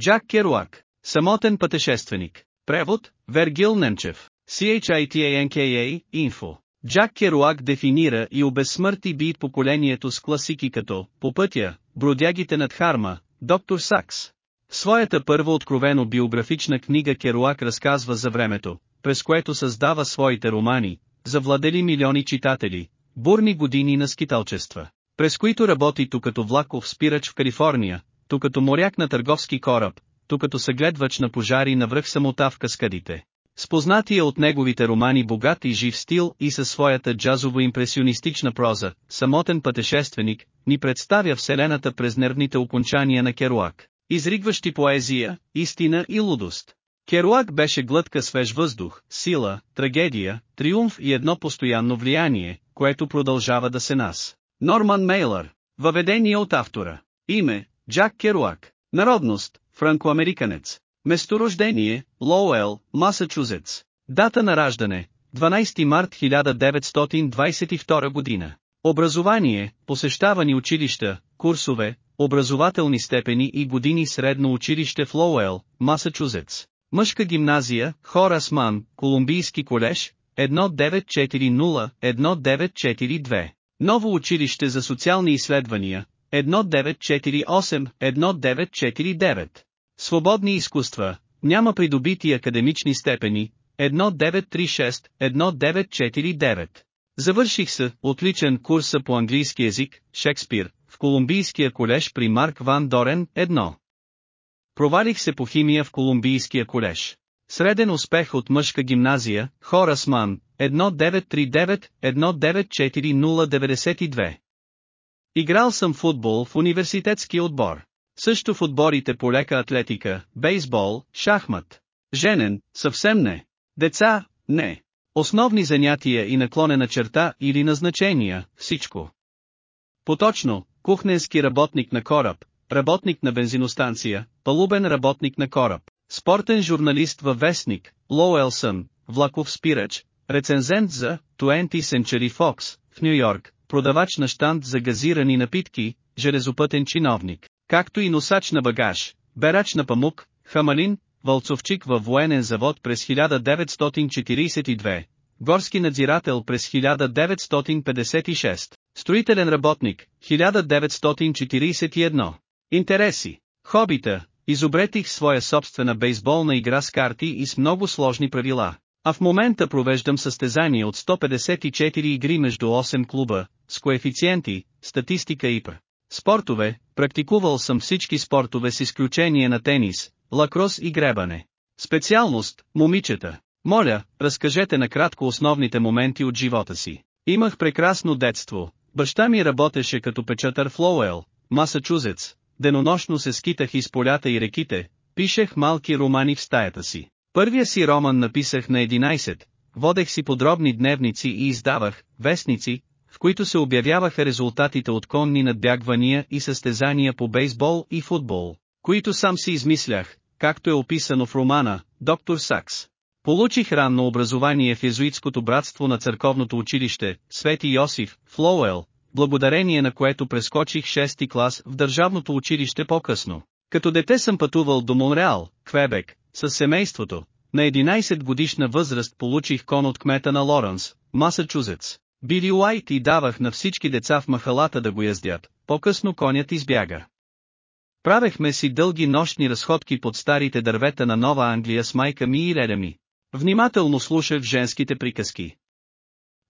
Джак Керуак. Самотен пътешественик. Превод, Вергил Немчев. CHITANKA, Info. Джак Керуак дефинира и обезсмърти бит поколението с класики като «По пътя», «Бродягите над Харма», «Доктор Сакс». В своята първа откровено биографична книга Керуак разказва за времето, през което създава своите романи, завладели милиони читатели, бурни години на скиталчества, през които работи ту като влаков спирач в Калифорния, ту като моряк на търговски кораб, ту като съгледвач на пожари на връх самота в каскадите. Спознатия от неговите романи богат и жив стил и със своята джазово-импресионистична проза, самотен пътешественик, ни представя Вселената през нервните окончания на Керуак, изригващи поезия, истина и лудост. Керуак беше глътка свеж въздух, сила, трагедия, триумф и едно постоянно влияние, което продължава да се нас. Норман Мейлър. Въведение от автора. Име, Джак Керуак. Народност, франкоамериканец. Месторождение, Лоуел, Масачузетс. Дата на раждане, 12 март 1922 година. Образование, посещавани училища, курсове, образователни степени и години средно училище в Лоуел, Масачузетс. Мъжка гимназия, Хорасман, Колумбийски колеж, 1940-1942. Ново училище за социални изследвания, 1948-1949. Свободни изкуства, няма придобити академични степени, 1936-1949. Завърших се, отличен курса по английски език, Шекспир, в Колумбийския колеж при Марк Ван Дорен, 1. Провалих се по химия в Колумбийския колеж. Среден успех от мъжка гимназия, Хорасман, 1939-194092. Играл съм футбол в университетски отбор. Също в отборите по лека атлетика, бейсбол, шахмат. Женен, съвсем не. Деца, не. Основни занятия и наклонена черта или назначения, всичко. Поточно, кухненски работник на кораб, работник на бензиностанция, палубен работник на кораб, спортен журналист във вестник, Лоуелсън, влаков спирач, рецензент за 20 Century Fox, в Нью Йорк, продавач на штанд за газирани напитки, железопътен чиновник, както и носач на багаж, берач на памук, хамалин, вълцовчик във военен завод през 1942, горски надзирател през 1956, строителен работник, 1941. Интереси. Хобита. Изобретих своя собствена бейсболна игра с карти и с много сложни правила. А в момента провеждам състезание от 154 игри между 8 клуба, с коефициенти, статистика и пр. Спортове, практикувал съм всички спортове с изключение на тенис, лакрос и гребане. Специалност, момичета. Моля, разкажете накратко основните моменти от живота си. Имах прекрасно детство. Баща ми работеше като печатър в Лоуел, Масачузетс. Денонощно се скитах из полята и реките, пишех малки романи в стаята си. Първия си роман написах на 11, водех си подробни дневници и издавах вестници, в които се обявяваха резултатите от конни надбягвания и състезания по бейсбол и футбол, които сам си измислях, както е описано в романа «Доктор Сакс». Получих ранно образование в езуитското братство на църковното училище, Свети Йосиф, в Лоуел, благодарение на което прескочих 6 клас в държавното училище по-късно. Като дете съм пътувал до Монреал, Квебек, с семейството. На 11 годишна възраст получих кон от кмета на Лоренс, Масачузетс. Били Уайт и давах на всички деца в махалата да го яздят, по-късно конят избяга. Правехме си дълги нощни разходки под старите дървета на Нова Англия с майка ми и леля ми. Внимателно слушах женските приказки.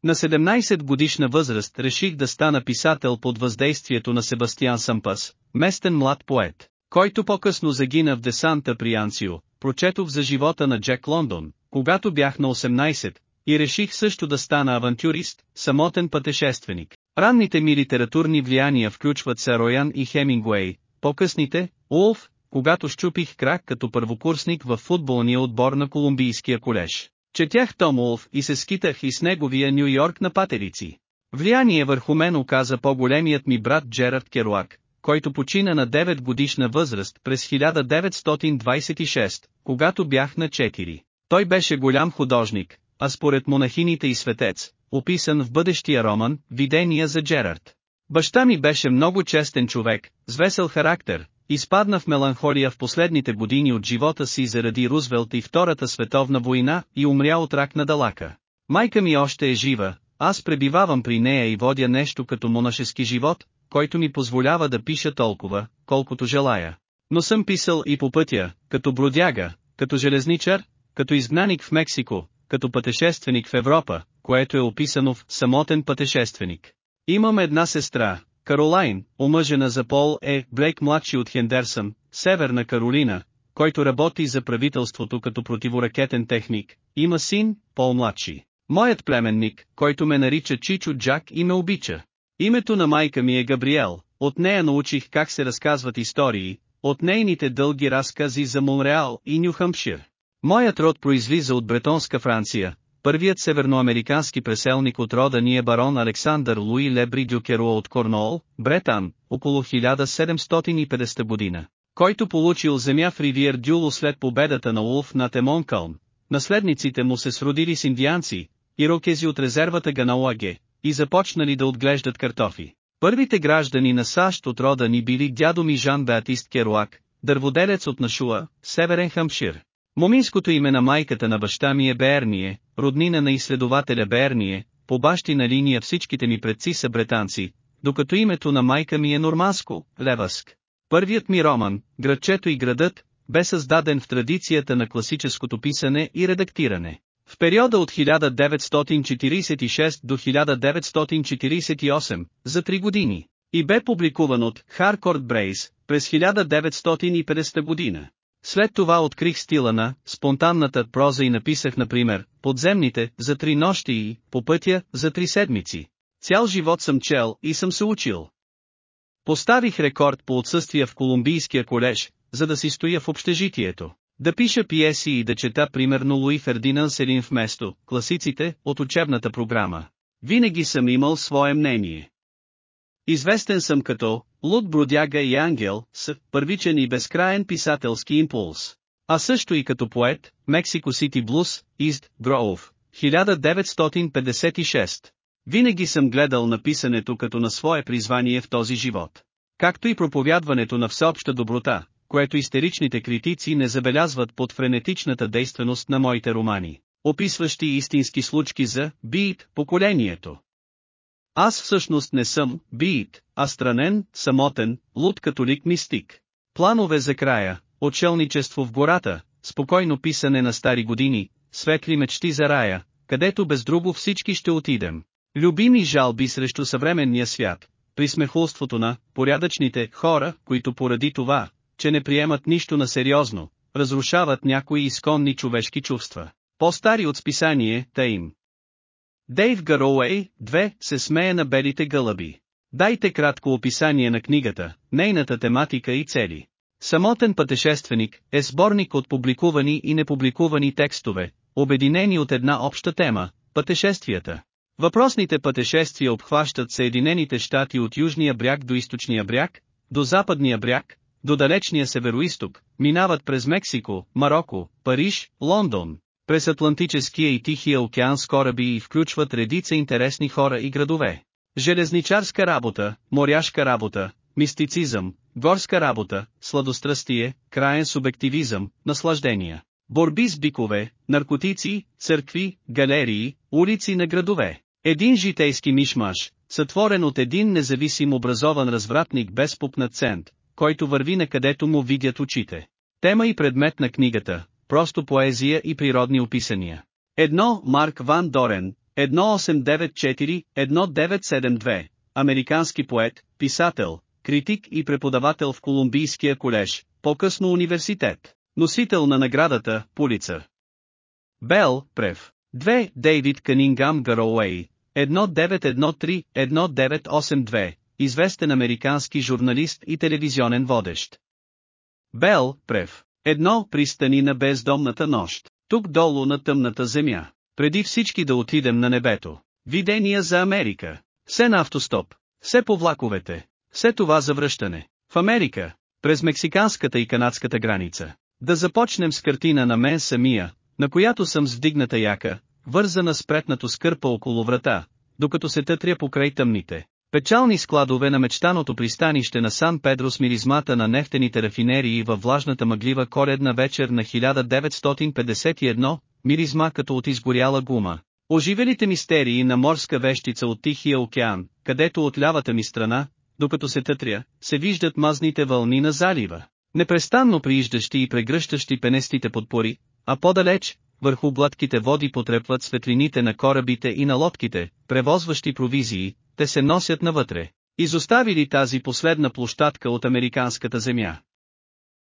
На 17 годишна възраст реших да стана писател под въздействието на Себастиан Сампас, местен млад поет, който по-късно загина в десанта при Анцио, прочетох за живота на Джек Лондон, когато бях на 18, и реших също да стана авантюрист, самотен пътешественик. Ранните ми литературни влияния включват Сароян и Хемингуей, по-късните, Улф, когато щупих крак като първокурсник в футболния отбор на Колумбийския колеж. Четях Том Улф и се скитах и с неговия Нью Йорк на патерици. Влияние върху мен оказа по-големият ми брат Джерард Керуак, който почина на 9 годишна възраст през 1926, когато бях на 4. Той беше голям художник, а според монахините и светец, описан в бъдещия роман «Видения за Джерард». Баща ми беше много честен човек, с весел характер, изпадна в меланхолия в последните години от живота си заради Рузвелт и Втората световна война и умря от рак на далака. Майка ми още е жива, аз пребивавам при нея и водя нещо като монашески живот, който ми позволява да пиша толкова, колкото желая. Но съм писал и по пътя, като бродяга, като железничар, като изгнаник в Мексико, като пътешественик в Европа, което е описано в «Самотен пътешественик». Имам една сестра, Каролайн, омъжена за Пол е Блейк младши от Хендерсън, Северна Каролина, който работи за правителството като противоракетен техник, има син, Пол младши. Моят племенник, който ме нарича Чичо Джак и ме обича. Името на майка ми е Габриел, от нея научих как се разказват истории, от нейните дълги разкази за Монреал и Нюхампшир. Моят род произлиза от Бретонска Франция, първият северноамерикански преселник от рода ни е барон Александър Луи Лебри Дюкеро от Корнол, Бретан, около 1750 година, който получил земя в Ривиер Дюло след победата на Улф над Емонкълн. Наследниците му се сродили с индианци, ирокези от резервата Ганауаге, и започнали да отглеждат картофи. Първите граждани на САЩ от рода ни били дядо ми Жан Беатист Керуак, дърводелец от Нашуа, Северен Хамшир. Моминското име на майката на баща ми е Берние, роднина на изследователя Берние, по бащина линия всичките ми предци са бретанци, докато името на майка ми е норманско, Леваск. Първият ми роман, Градчето и градът, бе създаден в традицията на класическото писане и редактиране. В периода от 1946 до 1948, за три години, и бе публикуван от Харкорд Брейс през 1950 година. След това открих стила на спонтанната проза и написах например, подземните, за три нощи и, по пътя, за три седмици. Цял живот съм чел и съм се учил. Поставих рекорд по отсъствие в Колумбийския колеж, за да си стоя в общежитието. Да пиша пиеси и да чета примерно Луи Фердинан Селин вместо класиците от учебната програма. Винаги съм имал свое мнение. Известен съм като Луд Бродяга и Ангел с първичен и безкраен писателски импулс. А също и като поет, Мексико Сити Блус, Ист, Гроув, 1956. Винаги съм гледал написането като на свое призвание в този живот. Както и проповядването на всеобща доброта, което истеричните критици не забелязват под френетичната действеност на моите романи, описващи истински случки за «Бит» поколението. Аз всъщност не съм «Бит», а странен, самотен, луд католик мистик. Планове за края, отшелничество в гората, спокойно писане на стари години, светли мечти за рая, където без друго всички ще отидем. Любими жалби срещу съвременния свят, при смехулството на порядъчните хора, които поради това, че не приемат нищо на сериозно, разрушават някои изконни човешки чувства, по-стари от списание, та им. Дейв Гароуей, 2, се смее на белите гълъби. Дайте кратко описание на книгата, нейната тематика и цели. Самотен пътешественик е сборник от публикувани и непубликувани текстове, обединени от една обща тема – пътешествията. Въпросните пътешествия обхващат Съединените щати от южния бряг до източния бряг, до западния бряг, до далечния североисток, минават през Мексико, Марокко, Париж, Лондон, през Атлантическия и Тихия океан с кораби и включват редица интересни хора и градове. Железничарска работа, моряшка работа, мистицизъм, горска работа, сладострастие, краен субективизъм, наслаждения. Борби с бикове, наркотици, църкви, галерии, улици на градове. Един житейски мишмаш, сътворен от един независим образован развратник без пупнат който върви на където му видят очите. Тема и предмет на книгата, просто поезия и природни описания. Едно Марк Ван Дорен, 1894-1972, американски поет, писател, критик и преподавател в Колумбийския колеж, по-късно университет, носител на наградата Пулица. Бел, Прев. 2. Дейвид Канингам Гароуей, 1913-1982, известен американски журналист и телевизионен водещ. Бел, Прев. Едно пристани на бездомната нощ, тук долу на тъмната земя. Преди всички да отидем на небето. Видения за Америка. Все на автостоп. Все по влаковете. Все това за връщане. В Америка. През мексиканската и канадската граница. Да започнем с картина на мен самия, на която съм с вдигната яка, вързана с претнато скърпа около врата, докато се тътря покрай тъмните, Печални складове на мечтаното пристанище на Сан Педро с миризмата на нефтените рафинерии във влажната мъглива коледна вечер на 1951, миризма като от изгоряла гума. Оживелите мистерии на морска вещица от Тихия океан, където от лявата ми страна, докато се тътря, се виждат мазните вълни на залива. Непрестанно прииждащи и прегръщащи пенестите подпори, а по-далеч, върху гладките води потрепват светлините на корабите и на лодките, превозващи провизии, те се носят навътре. Изоставили тази последна площадка от американската земя.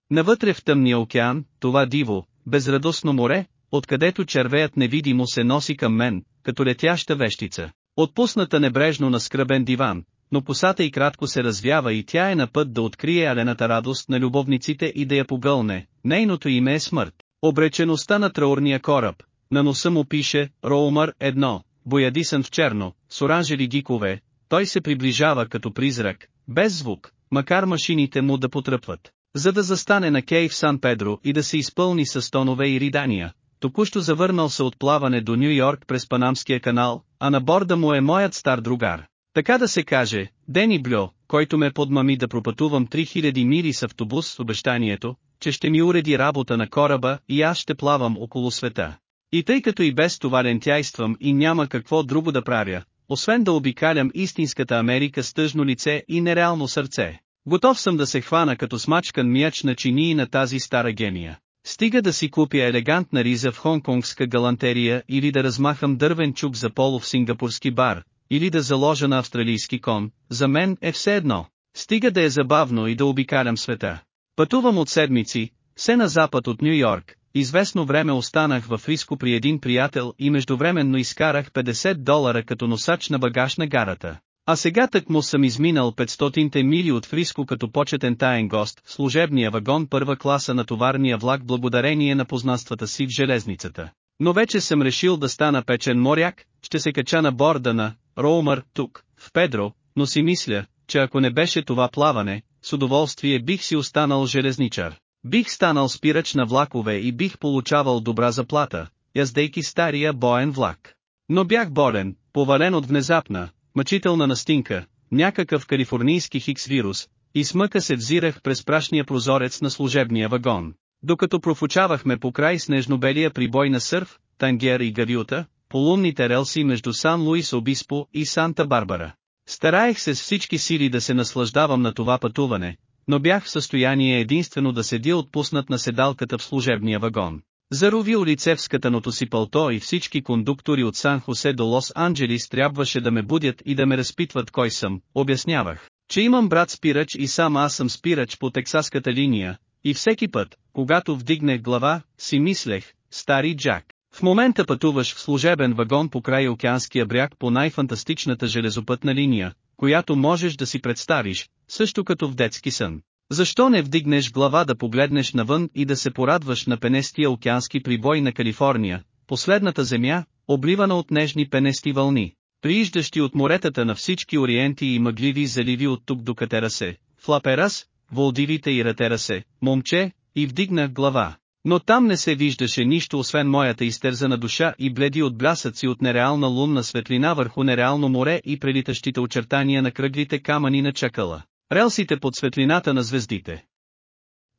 Навътре в тъмния океан, това диво, безрадостно море, откъдето червеят невидимо се носи към мен, като летяща вещица. Отпусната небрежно на скръбен диван, но посата и кратко се развява и тя е на път да открие алената радост на любовниците и да я погълне, нейното име е смърт. Обречеността на траурния кораб, на носа му пише, Роумър 1, боядисан в черно, с оранжеви гикове, той се приближава като призрак, без звук, макар машините му да потръпват. За да застане на кей в Сан Педро и да се изпълни с тонове и ридания, току-що завърнал се от плаване до Нью Йорк през Панамския канал, а на борда му е моят стар другар. Така да се каже, Дени Блю, който ме подмами да пропътувам 3000 мили с автобус с обещанието, че ще ми уреди работа на кораба и аз ще плавам около света. И тъй като и без това лентяйствам и няма какво друго да правя, освен да обикалям истинската Америка с тъжно лице и нереално сърце. Готов съм да се хвана като смачкан мяч на чинии на тази стара гения. Стига да си купя елегантна риза в хонконгска галантерия или да размахам дървен чук за поло в сингапурски бар, или да заложа на австралийски кон, за мен е все едно. Стига да е забавно и да обикалям света. Пътувам от седмици, все на запад от Нью Йорк, известно време останах в Риско при един приятел и междувременно изкарах 50 долара като носач на багаж на гарата. А сега тък му съм изминал 500-те мили от Фриско като почетен таен гост служебния вагон първа класа на товарния влак благодарение на познанствата си в железницата. Но вече съм решил да стана печен моряк, ще се кача на борда на Роумър тук, в Педро, но си мисля, че ако не беше това плаване, с удоволствие бих си останал железничар. Бих станал спирач на влакове и бих получавал добра заплата, яздейки стария боен влак. Но бях болен, повален от внезапна, мъчителна настинка, някакъв калифорнийски хикс вирус, и смъка се взирах през прашния прозорец на служебния вагон. Докато профучавахме по край снежнобелия прибой на сърф, Тангер и Гавиота, по лунните релси между Сан Луис Обиспо и Санта Барбара. Стараех се с всички сили да се наслаждавам на това пътуване, но бях в състояние единствено да седя отпуснат на седалката в служебния вагон. Заровил лицевската си пълто и всички кондуктори от Сан Хосе до Лос Анджелис трябваше да ме будят и да ме разпитват кой съм, обяснявах, че имам брат спирач и сам аз съм спирач по тексаската линия, и всеки път, когато вдигнах глава, си мислех, стари Джак. В момента пътуваш в служебен вагон по край океанския бряг по най-фантастичната железопътна линия, която можеш да си представиш, също като в детски сън. Защо не вдигнеш глава да погледнеш навън и да се порадваш на пенестия океански прибой на Калифорния, последната земя, обливана от нежни пенести вълни, прииждащи от моретата на всички ориенти и мъгливи заливи от тук до Катерасе, Флаперас, Волдивите и Ратерасе, момче, и вдигнах глава. Но там не се виждаше нищо освен моята изтерзана душа и бледи от блясъци от нереална лунна светлина върху нереално море и прелитащите очертания на кръглите камъни на чакала. Релсите под светлината на звездите.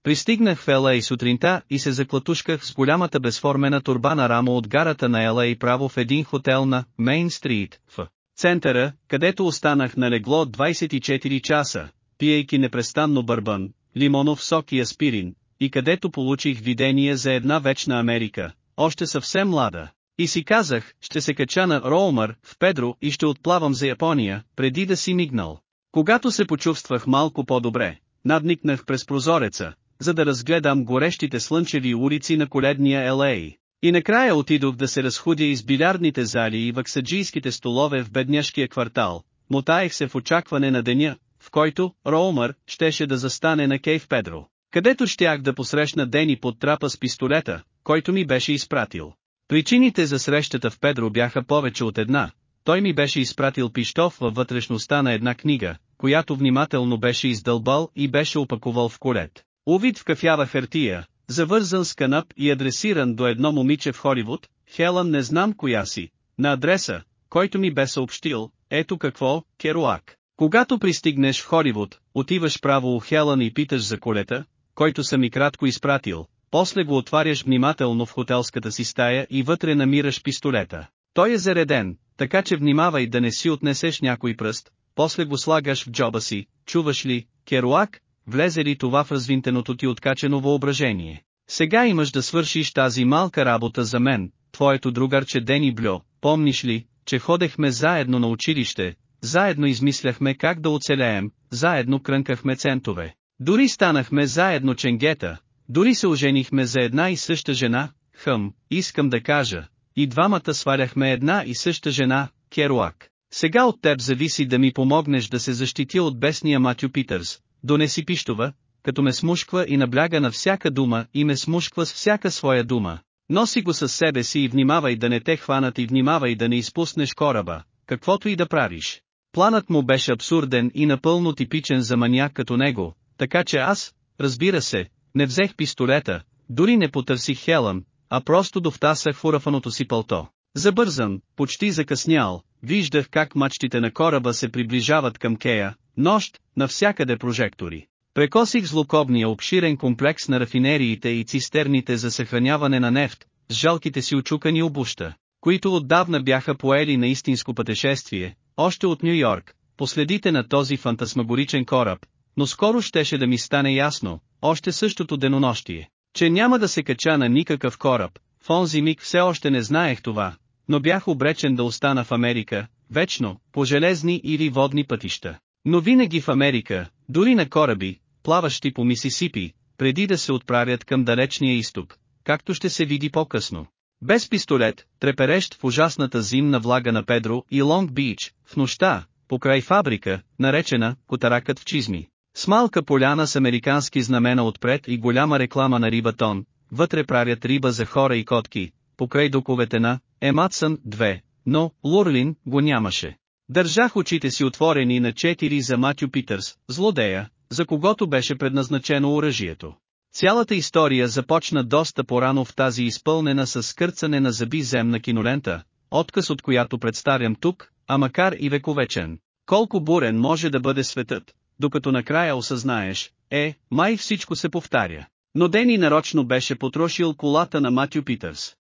Пристигнах в Ела и сутринта и се заклатушках с голямата безформена турбана рамо от гарата на Ела и право в един хотел на Мейн Стрит, в центъра, където останах на легло 24 часа, пиейки непрестанно бърбан, лимонов сок и аспирин, и където получих видение за една вечна Америка, още съвсем млада. И си казах, ще се кача на Роумър, в Педро и ще отплавам за Япония, преди да си мигнал. Когато се почувствах малко по-добре, надникнах през прозореца, за да разгледам горещите слънчеви улици на коледния Л.А. И накрая отидох да се разходя из билярдните зали и ваксаджийските столове в бедняшкия квартал, мотаех се в очакване на деня, в който Роумър щеше да застане на Кейв Педро където щях да посрещна Дени под трапа с пистолета, който ми беше изпратил. Причините за срещата в Педро бяха повече от една. Той ми беше изпратил пиштов във вътрешността на една книга, която внимателно беше издълбал и беше опаковал в колет. Увид в кафява хартия, завързан с канап и адресиран до едно момиче в Холивуд, Хелън не знам коя си, на адреса, който ми бе съобщил, ето какво, Керуак. Когато пристигнеш в Холивуд, отиваш право у Хелън и питаш за колета, който съм и кратко изпратил, после го отваряш внимателно в хотелската си стая и вътре намираш пистолета. Той е зареден, така че внимавай да не си отнесеш някой пръст, после го слагаш в джоба си, чуваш ли, Керуак, влезе ли това в развинтеното ти откачено въображение. Сега имаш да свършиш тази малка работа за мен, твоето другарче Дени Блю, помниш ли, че ходехме заедно на училище, заедно измисляхме как да оцелеем, заедно крънкахме центове. Дори станахме заедно ченгета, дори се оженихме за една и съща жена, хъм, искам да кажа, и двамата сваляхме една и съща жена, Керуак. Сега от теб зависи да ми помогнеш да се защитя от бесния Матю Питърс, донеси пищова, като ме смушква и набляга на всяка дума и ме смушква с всяка своя дума. Носи го със себе си и внимавай да не те хванат и внимавай да не изпуснеш кораба, каквото и да правиш. Планът му беше абсурден и напълно типичен за маняк като него, така че аз, разбира се, не взех пистолета, дори не потърсих Хелън, а просто довтасах в урафаното си пълто. Забързан, почти закъснял, виждах как мачтите на кораба се приближават към Кея, нощ, навсякъде прожектори. Прекосих злокобния обширен комплекс на рафинериите и цистерните за съхраняване на нефт, с жалките си очукани обуща, които отдавна бяха поели на истинско пътешествие, още от Нью Йорк, последите на този фантасмагоричен кораб, но скоро щеше да ми стане ясно, още същото денонощие, че няма да се кача на никакъв кораб, в онзи миг все още не знаех това, но бях обречен да остана в Америка, вечно, по железни или водни пътища. Но винаги в Америка, дори на кораби, плаващи по Мисисипи, преди да се отправят към далечния изток, както ще се види по-късно. Без пистолет, треперещ в ужасната зимна влага на Педро и Лонг Бич, в нощта, покрай фабрика, наречена «Котаракът в чизми». С малка поляна с американски знамена отпред и голяма реклама на рибатон, вътре правят риба за хора и котки, покрай доковете на Ематсън 2, но Лурлин го нямаше. Държах очите си отворени на четири за Матю Питърс, злодея, за когото беше предназначено оръжието. Цялата история започна доста порано в тази изпълнена с скърцане на зъби земна кинолента, отказ от която представям тук, а макар и вековечен. Колко бурен може да бъде светът, докато накрая осъзнаеш, е, май всичко се повтаря. Но Дени нарочно беше потрошил колата на Матю Питърс.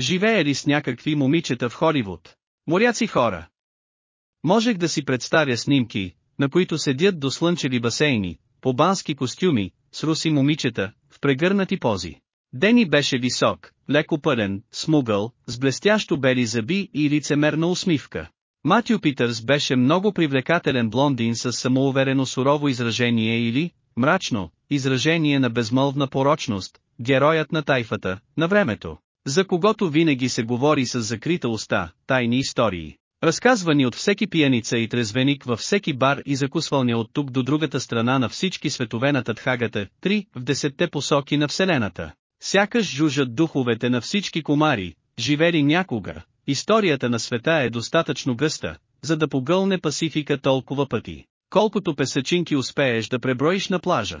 Живее ли с някакви момичета в Холивуд? Моряци хора. Можех да си представя снимки, на които седят до слънчеви басейни, по бански костюми, с руси момичета, в прегърнати пози. Дени беше висок, леко пълен, смугъл, с блестящо бели зъби и лицемерна усмивка. Матю Питърс беше много привлекателен блондин с самоуверено сурово изражение или, мрачно, изражение на безмълвна порочност, героят на тайфата, на времето, за когото винаги се говори с закрита уста, тайни истории. Разказвани от всеки пияница и трезвеник във всеки бар и закусвалня от тук до другата страна на всички светове на Татхагата, три, в десетте посоки на Вселената. Сякаш жужат духовете на всички комари, живели някога. Историята на света е достатъчно гъста, за да погълне Пасифика толкова пъти, колкото песачинки успееш да преброиш на плажа.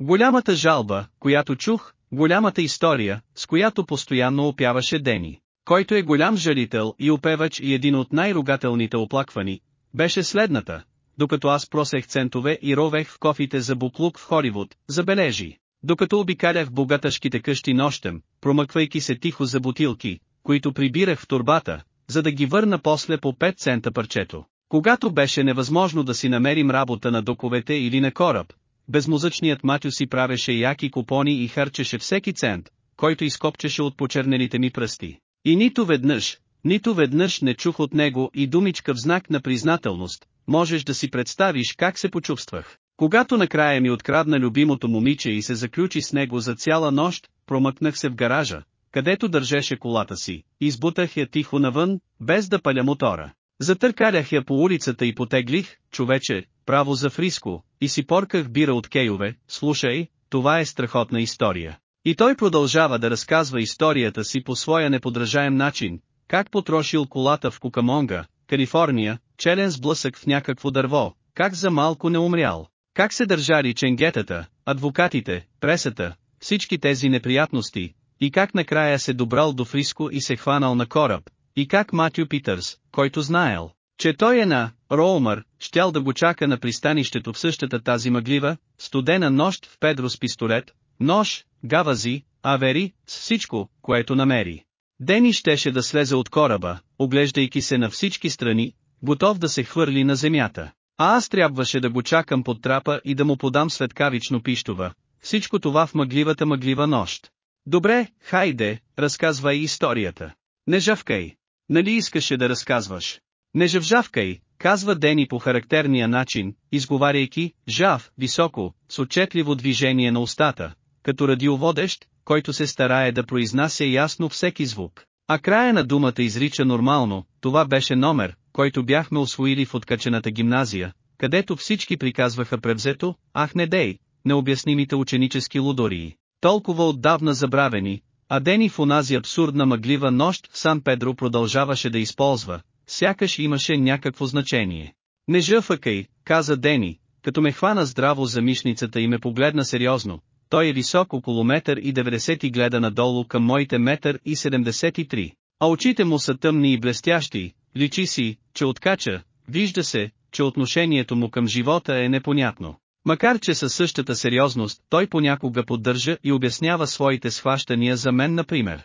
Голямата жалба, която чух, голямата история, с която постоянно опяваше Дени, който е голям жалител и опевач и един от най-ругателните оплаквани, беше следната, докато аз просех центове и ровех в кофите за буклук в Холивуд, забележи. Докато обикалях богаташките къщи нощем, промъквайки се тихо за бутилки, които прибирах в турбата, за да ги върна после по 5 цента парчето. Когато беше невъзможно да си намерим работа на доковете или на кораб, безмозъчният Матю си правеше яки купони и харчеше всеки цент, който изкопчеше от почернените ми пръсти. И нито веднъж, нито веднъж не чух от него и думичка в знак на признателност, можеш да си представиш как се почувствах. Когато накрая ми открадна любимото момиче и се заключи с него за цяла нощ, промъкнах се в гаража, където държеше колата си, избутах я тихо навън, без да паля мотора. Затъркалях я по улицата и потеглих, човече, право за Фриско, и си порках бира от кейове, слушай, това е страхотна история. И той продължава да разказва историята си по своя неподражаем начин, как потрошил колата в Кукамонга, Калифорния, челен сблъсък в някакво дърво, как за малко не умрял, как се държали ченгетата, адвокатите, пресата, всички тези неприятности, и как накрая се добрал до Фриско и се хванал на кораб, и как Матю Питърс, който знаел, Че той е на Роумър, щял да го чака на пристанището в същата тази мъглива, студена нощ в Педро с пистолет, нож, гавази, авери, с всичко, което намери. Дени щеше да слезе от кораба, оглеждайки се на всички страни, готов да се хвърли на земята. А аз трябваше да го чакам под трапа и да му подам светкавично пищова. Всичко това в мъгливата мъглива нощ. Добре, хайде, разказвай историята. Не жавкай. Нали искаше да разказваш? Не жавжавкай, казва Дени по характерния начин, изговаряйки, жав, високо, с отчетливо движение на устата, като радиоводещ, който се старае да произнася ясно всеки звук. А края на думата изрича нормално, това беше номер, който бяхме освоили в откачената гимназия, където всички приказваха превзето, ах не дей, необяснимите ученически лудории, толкова отдавна забравени, а Дени в онази абсурдна мъглива нощ Сан Педро продължаваше да използва, сякаш имаше някакво значение. Не жъфъкай, каза Дени, като ме хвана здраво за мишницата и ме погледна сериозно, той е висок около метър и 90 и гледа надолу към моите метър и 73, а очите му са тъмни и блестящи, личи си, че откача, вижда се, че отношението му към живота е непонятно. Макар че със същата сериозност, той понякога поддържа и обяснява своите схващания за мен например.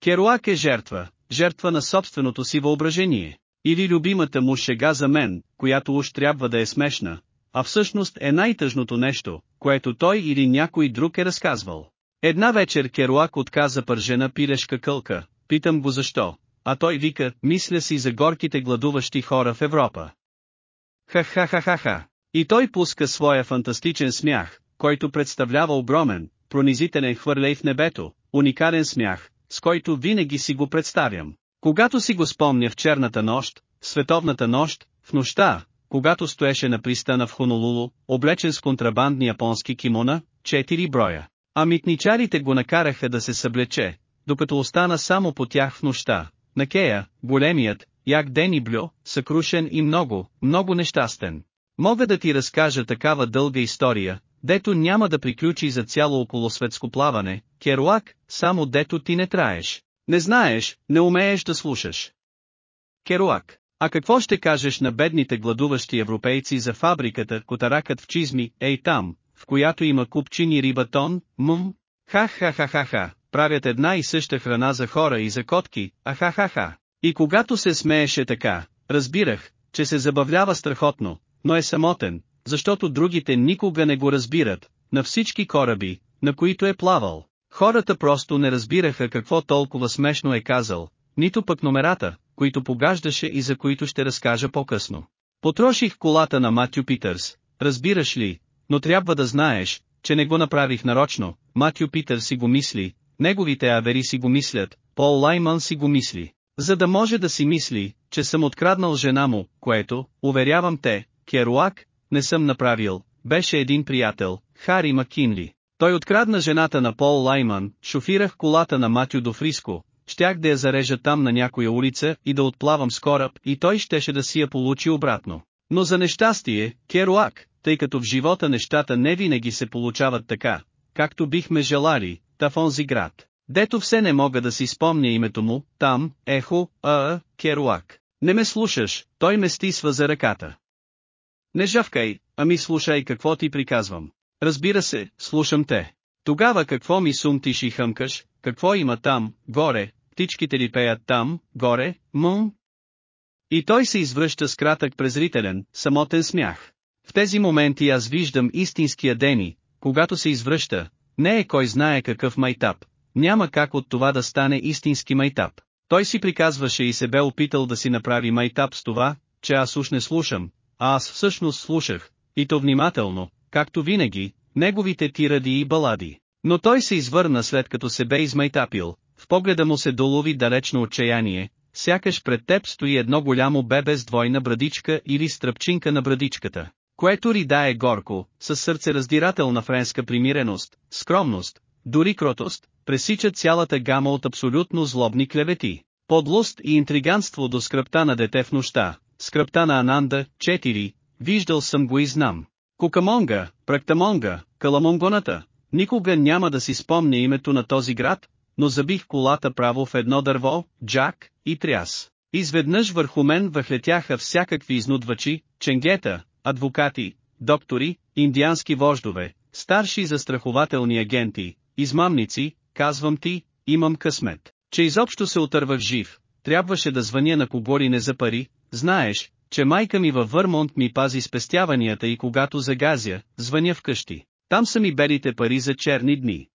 Керуак е жертва, жертва на собственото си въображение. Или любимата му шега за мен, която уж трябва да е смешна, а всъщност е най-тъжното нещо, което той или някой друг е разказвал. Една вечер Керуак отказа пържена пилешка кълка, питам го защо, а той вика, мисля си за горките гладуващи хора в Европа. Ха-ха-ха-ха-ха. И той пуска своя фантастичен смях, който представлява огромен, пронизителен хвърлей в небето, уникален смях, с който винаги си го представям. Когато си го спомня в черната нощ, световната нощ, в нощта, когато стоеше на пристана в Хонолулу, облечен с контрабандни японски кимона, четири броя. А митничарите го накараха да се съблече, докато остана само по тях в нощта. На Кея, големият, як Дени Блю, съкрушен и много, много нещастен. Мога да ти разкажа такава дълга история, дето няма да приключи за цяло около светско плаване, Керуак, само дето ти не траеш. Не знаеш, не умееш да слушаш. Керуак. А какво ще кажеш на бедните гладуващи европейци за фабриката Котаракът в чизми, ей там, в която има купчини рибатон, мум? Ха-ха-ха-ха-ха, правят една и съща храна за хора и за котки, аха-ха-ха. И когато се смееше така, разбирах, че се забавлява страхотно, но е самотен, защото другите никога не го разбират, на всички кораби, на които е плавал. Хората просто не разбираха какво толкова смешно е казал, нито пък номерата, които погаждаше и за които ще разкажа по-късно. Потроших колата на Матю Питърс, разбираш ли, но трябва да знаеш, че не го направих нарочно, Матю Питърс си го мисли, неговите авери си го мислят, Пол Лайман си го мисли. За да може да си мисли, че съм откраднал жена му, което, уверявам те, Керуак, не съм направил, беше един приятел, Хари Маккинли. Той открадна жената на Пол Лайман, шофирах колата на Матю до Фриско, щях да я зарежа там на някоя улица и да отплавам с кораб и той щеше да си я получи обратно. Но за нещастие, Керуак, тъй като в живота нещата не винаги се получават така, както бихме желали, та в онзи град, дето все не мога да си спомня името му, там, ехо, а, а, Керуак. Не ме слушаш, той ме стисва за ръката. Не жавкай, ами слушай какво ти приказвам. Разбира се, слушам те. Тогава какво ми сумтиш и хъмкаш, какво има там, горе, птичките ли пеят там, горе, мум? И той се извръща с кратък презрителен, самотен смях. В тези моменти аз виждам истинския Дени, когато се извръща, не е кой знае какъв майтап, няма как от това да стане истински майтап. Той си приказваше и се бе опитал да си направи майтап с това, че аз уж не слушам, а аз всъщност слушах, и то внимателно, както винаги, неговите тиради и балади. Но той се извърна след като се бе измайтапил, в погледа му се долови далечно отчаяние, сякаш пред теб стои едно голямо бебе с двойна брадичка или стръпчинка на брадичката, което ридае горко, с сърцераздирателна френска примиреност, скромност, дори кротост, пресича цялата гама от абсолютно злобни клевети, подлост и интриганство до скръпта на дете в нощта, скръпта на Ананда, 4, виждал съм го и знам. Кукамонга, Практамонга, Каламонгоната, никога няма да си спомня името на този град, но забих колата право в едно дърво, джак, и тряс. Изведнъж върху мен въхлетяха всякакви изнудвачи, ченгета, адвокати, доктори, индиански вождове, старши застрахователни агенти, измамници, казвам ти, имам късмет, че изобщо се отървах жив, трябваше да звъня на не за пари, знаеш, че майка ми във Върмонт ми пази спестяванията и когато загазя, звъня вкъщи. Там са ми белите пари за черни дни.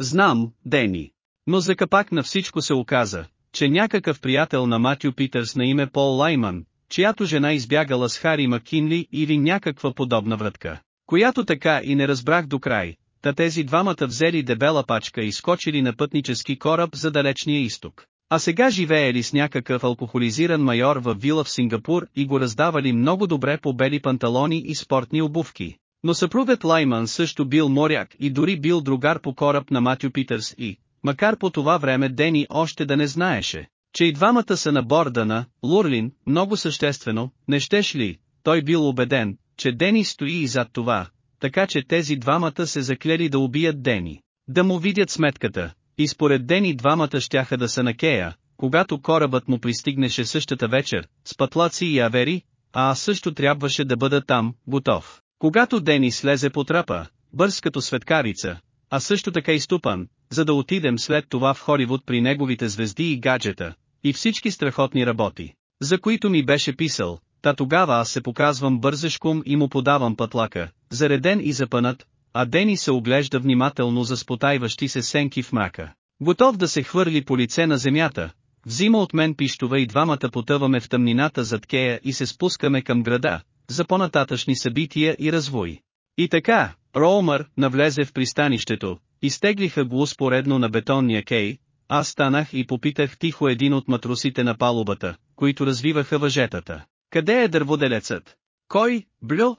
Знам, Дени. Но за капак на всичко се оказа, че някакъв приятел на Матю Питърс на име Пол Лайман, чиято жена избягала с Хари Маккинли или някаква подобна вратка, която така и не разбрах до край, та тези двамата взели дебела пачка и скочили на пътнически кораб за далечния изток. А сега живеели с някакъв алкохолизиран майор в вила в Сингапур и го раздавали много добре по бели панталони и спортни обувки. Но съпругът Лайман също бил моряк и дори бил другар по кораб на Матю Питърс и, макар по това време Дени още да не знаеше, че и двамата са на борда на Лурлин, много съществено, не щеш ли, той бил убеден, че Дени стои и зад това, така че тези двамата се заклели да убият Дени, да му видят сметката, и според Дени двамата щяха да са на Кея, когато корабът му пристигнеше същата вечер, с патлаци и авери, а аз също трябваше да бъда там, готов. Когато Дени слезе по трапа, бърз като светкарица, а също така и ступан, за да отидем след това в Холивуд при неговите звезди и гаджета, и всички страхотни работи, за които ми беше писал, та тогава аз се показвам бързешком и му подавам пътлака, зареден и запънат, а Дени се оглежда внимателно за спотайващи се сенки в мрака. Готов да се хвърли по лице на земята, взима от мен пищова и двамата потъваме в тъмнината зад Кея и се спускаме към града, за по-нататъчни събития и развой. И така, Роумър навлезе в пристанището, изтеглиха го успоредно на бетонния кей, аз станах и попитах тихо един от матросите на палубата, които развиваха въжетата. Къде е дърводелецът? Кой, Блю?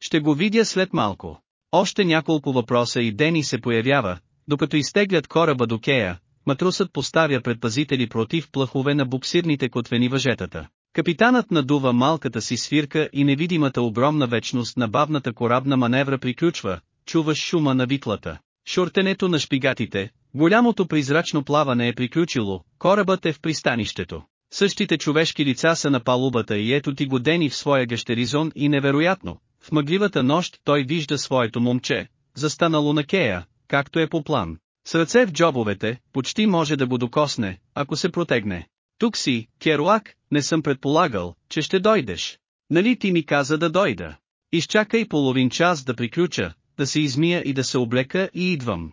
Ще го видя след малко. Още няколко въпроса и Дени се появява, докато изтеглят кораба до Кея, матросът поставя предпазители против плахове на буксирните котвени въжетата. Капитанът надува малката си свирка и невидимата огромна вечност на бавната корабна маневра приключва, чуваш шума на витлата. Шуртенето на шпигатите, голямото призрачно плаване е приключило, корабът е в пристанището. Същите човешки лица са на палубата и ето ти годени в своя гещеризон и невероятно, в мъгливата нощ той вижда своето момче, застанало на кея, както е по план. С ръце в джобовете, почти може да го докосне, ако се протегне. Тук си, Керуак, не съм предполагал, че ще дойдеш. Нали ти ми каза да дойда? Изчакай половин час да приключа, да се измия и да се облека и идвам.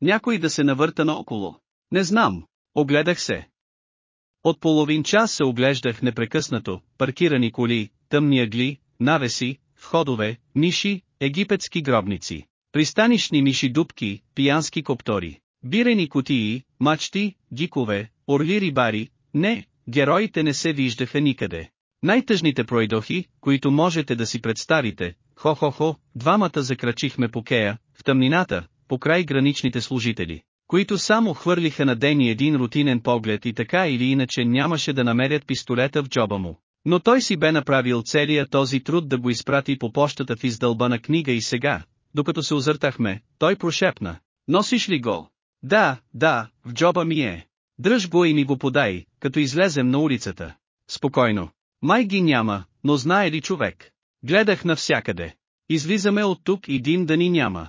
Някой да се навърта наоколо. Не знам, огледах се. От половин час се оглеждах непрекъснато, паркирани коли, тъмни ъгли, навеси, входове, ниши, египетски гробници, пристанищни миши дубки, пиянски коптори, бирени кутии, мачти, гикове, орли рибари, не, героите не се виждаха никъде. Най-тъжните пройдохи, които можете да си представите, хо-хо-хо, двамата закрачихме по кея, в тъмнината, по край граничните служители, които само хвърлиха на Дени един рутинен поглед и така или иначе нямаше да намерят пистолета в джоба му. Но той си бе направил целия този труд да го изпрати по почтата в издълбана книга и сега, докато се озъртахме, той прошепна. Носиш ли го? Да, да, в джоба ми е. Дръж го и ми го подай, като излезем на улицата. Спокойно. Май ги няма, но знае ли човек? Гледах навсякъде. Излизаме от тук и дим да ни няма.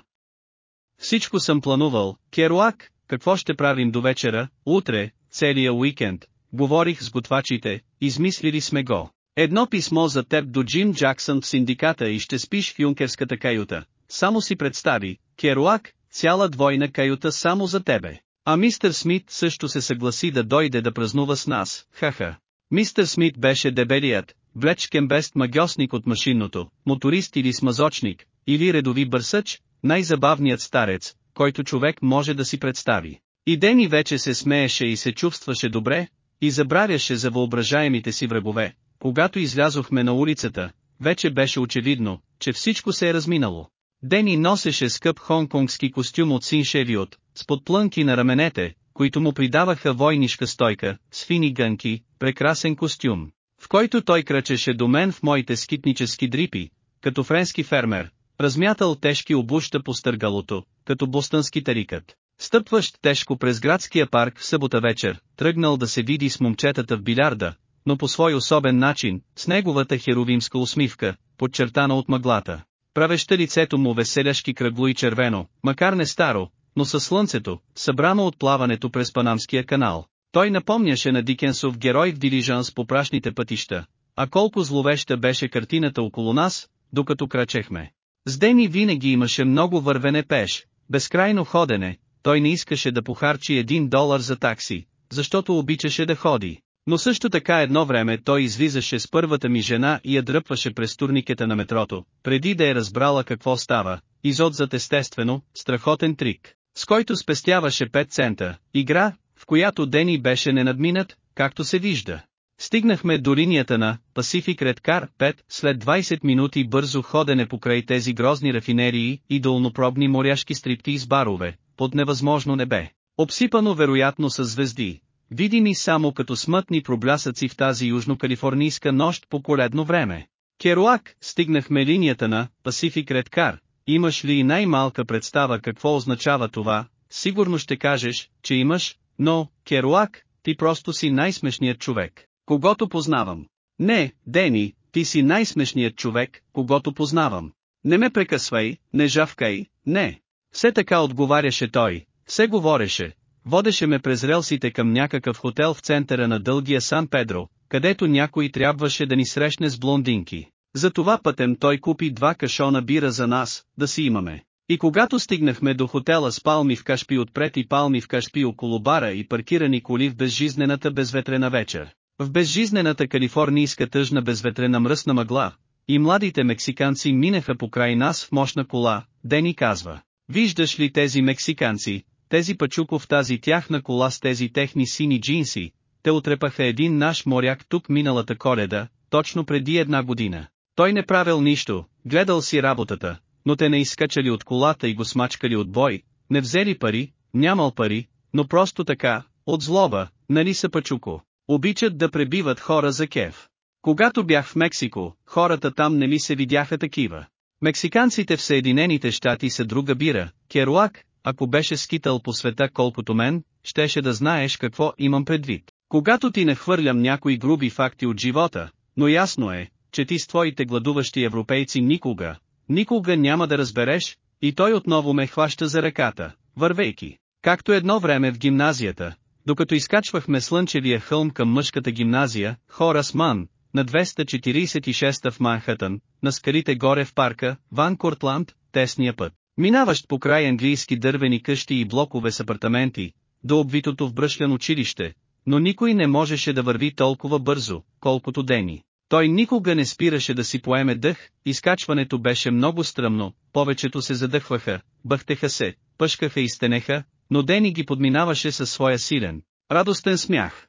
Всичко съм планувал, Керуак, какво ще правим до вечера, утре, целия уикенд, говорих с готвачите, измислили сме го. Едно писмо за теб до Джим Джаксън в синдиката и ще спиш в юнкерската каюта. Само си представи, Керуак, цяла двойна каюта само за тебе. А мистер Смит също се съгласи да дойде да празнува с нас, хаха. Мистер Смит беше дебелият, влечкен бест магиосник от машинното, моторист или смазочник, или редови бърсъч, най-забавният старец, който човек може да си представи. И Дени вече се смееше и се чувстваше добре, и забравяше за въображаемите си врагове. Когато излязохме на улицата, вече беше очевидно, че всичко се е разминало. Дени носеше скъп хонконгски костюм от син шевиот, с подплънки на раменете, които му придаваха войнишка стойка, с фини гънки, прекрасен костюм, в който той кръчеше до мен в моите скитнически дрипи, като френски фермер, размятал тежки обуща по стъргалото, като бостънски тарикът. Стъпващ тежко през градския парк в събота вечер, тръгнал да се види с момчетата в билярда, но по свой особен начин, с неговата херовимска усмивка, подчертана от мъглата. Правеща лицето му веселяшки кръгло и червено, макар не старо, но със слънцето, събрано от плаването през Панамския канал. Той напомняше на Дикенсов герой в дилижанс по прашните пътища, а колко зловеща беше картината около нас, докато крачехме. С Дени винаги имаше много вървене пеш, безкрайно ходене, той не искаше да похарчи един долар за такси, защото обичаше да ходи. Но също така едно време той излизаше с първата ми жена и я дръпваше през турникета на метрото, преди да е разбрала какво става, изотзад естествено, страхотен трик, с който спестяваше 5 цента, игра, в която Дени беше ненадминат, както се вижда. Стигнахме до линията на Pacific Red Car 5 след 20 минути бързо ходене покрай тези грозни рафинерии и долнопробни моряшки стрипти из барове, под невъзможно небе, обсипано вероятно с звезди, видими само като смътни проблясъци в тази южно-калифорнийска нощ по коледно време. Керуак, стигнахме линията на Red Car, имаш ли и най-малка представа какво означава това, сигурно ще кажеш, че имаш, но, Керуак, ти просто си най-смешният човек, когато познавам. Не, Дени, ти си най-смешният човек, когато познавам. Не ме прекъсвай, не жавкай, не. Все така отговаряше той, все говореше, водеше ме през релсите към някакъв хотел в центъра на дългия Сан Педро, където някой трябваше да ни срещне с блондинки. За това пътем той купи два кашона бира за нас, да си имаме. И когато стигнахме до хотела с палми в кашпи отпред и палми в кашпи около бара и паркирани коли в безжизнената безветрена вечер, в безжизнената калифорнийска тъжна безветрена мръсна мъгла, и младите мексиканци минаха покрай нас в мощна кола, Дени казва. Виждаш ли тези мексиканци, тези пачуко в тази тяхна кола с тези техни сини джинси, те отрепаха един наш моряк тук миналата коледа, точно преди една година. Той не правил нищо, гледал си работата, но те не изкачали от колата и го смачкали от бой, не взели пари, нямал пари, но просто така, от злоба, нали са пачуко. Обичат да пребиват хора за кев. Когато бях в Мексико, хората там не ми се видяха такива. Мексиканците в Съединените щати са друга бира, Керуак, ако беше скитал по света колкото мен, щеше да знаеш какво имам предвид. Когато ти не хвърлям някои груби факти от живота, но ясно е, че ти с твоите гладуващи европейци никога, никога няма да разбереш, и той отново ме хваща за ръката, вървейки. Както едно време в гимназията, докато изкачвахме слънчевия хълм към мъжката гимназия, Хорас Ман, на 246 в Манхатън, на скалите горе в парка, Ван Кортланд, тесния път, минаващ по край английски дървени къщи и блокове с апартаменти, до обвитото в бръшлян училище, но никой не можеше да върви толкова бързо, колкото Дени. Той никога не спираше да си поеме дъх, изкачването беше много стръмно, повечето се задъхваха, бъхтеха се, пъшкаха и стенеха, но Дени ги подминаваше със своя силен, радостен смях.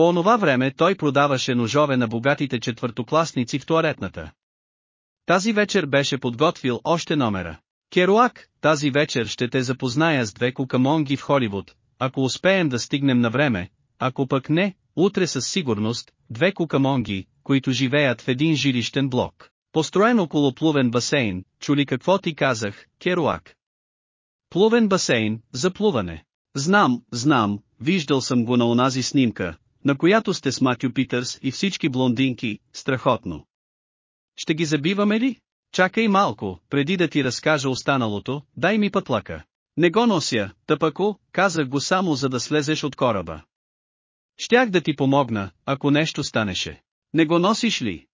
По онова време той продаваше ножове на богатите четвъртокласници в туалетната. Тази вечер беше подготвил още номера. Керуак, тази вечер ще те запозная с две кукамонги в Холивуд, ако успеем да стигнем на време, ако пък не, утре със сигурност, две кукамонги, които живеят в един жилищен блок, построен около плувен басейн, чули какво ти казах, Керуак. Плувен басейн, за плуване. Знам, знам, виждал съм го на онази снимка, на която сте с Матю Питърс и всички блондинки, страхотно. Ще ги забиваме ли? Чакай малко, преди да ти разкажа останалото, дай ми пътлака. Не го нося, тъпако, казах го само за да слезеш от кораба. Щях да ти помогна, ако нещо станеше. Не го носиш ли?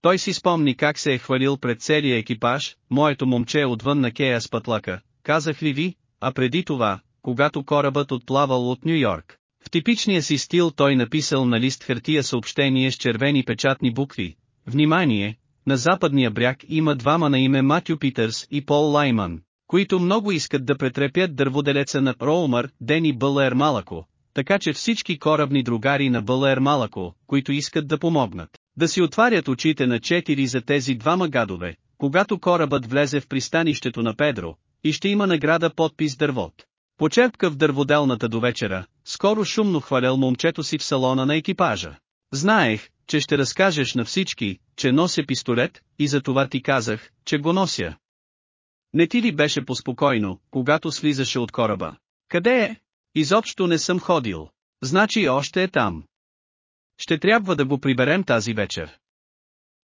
Той си спомни как се е хвалил пред целия екипаж, моето момче отвън на кея с пътлака, казах ли ви, а преди това, когато корабът отплавал от Нью Йорк. Типичния си стил той написал на лист хартия съобщение с червени печатни букви. Внимание, на западния бряг има двама на име Матю Питърс и Пол Лайман, които много искат да претрепят дърводелеца на Роумър, Дени Бълер Малако, така че всички корабни другари на Бълер Малако, които искат да помогнат, да си отварят очите на четири за тези двама гадове, когато корабът влезе в пристанището на Педро, и ще има награда подпис дървот. Почерпка в дърводелната до вечера, скоро шумно хвалял момчето си в салона на екипажа. Знаех, че ще разкажеш на всички, че нося пистолет, и за това ти казах, че го нося. Не ти ли беше поспокойно, когато слизаше от кораба? Къде е? Изобщо не съм ходил. Значи още е там. Ще трябва да го приберем тази вечер.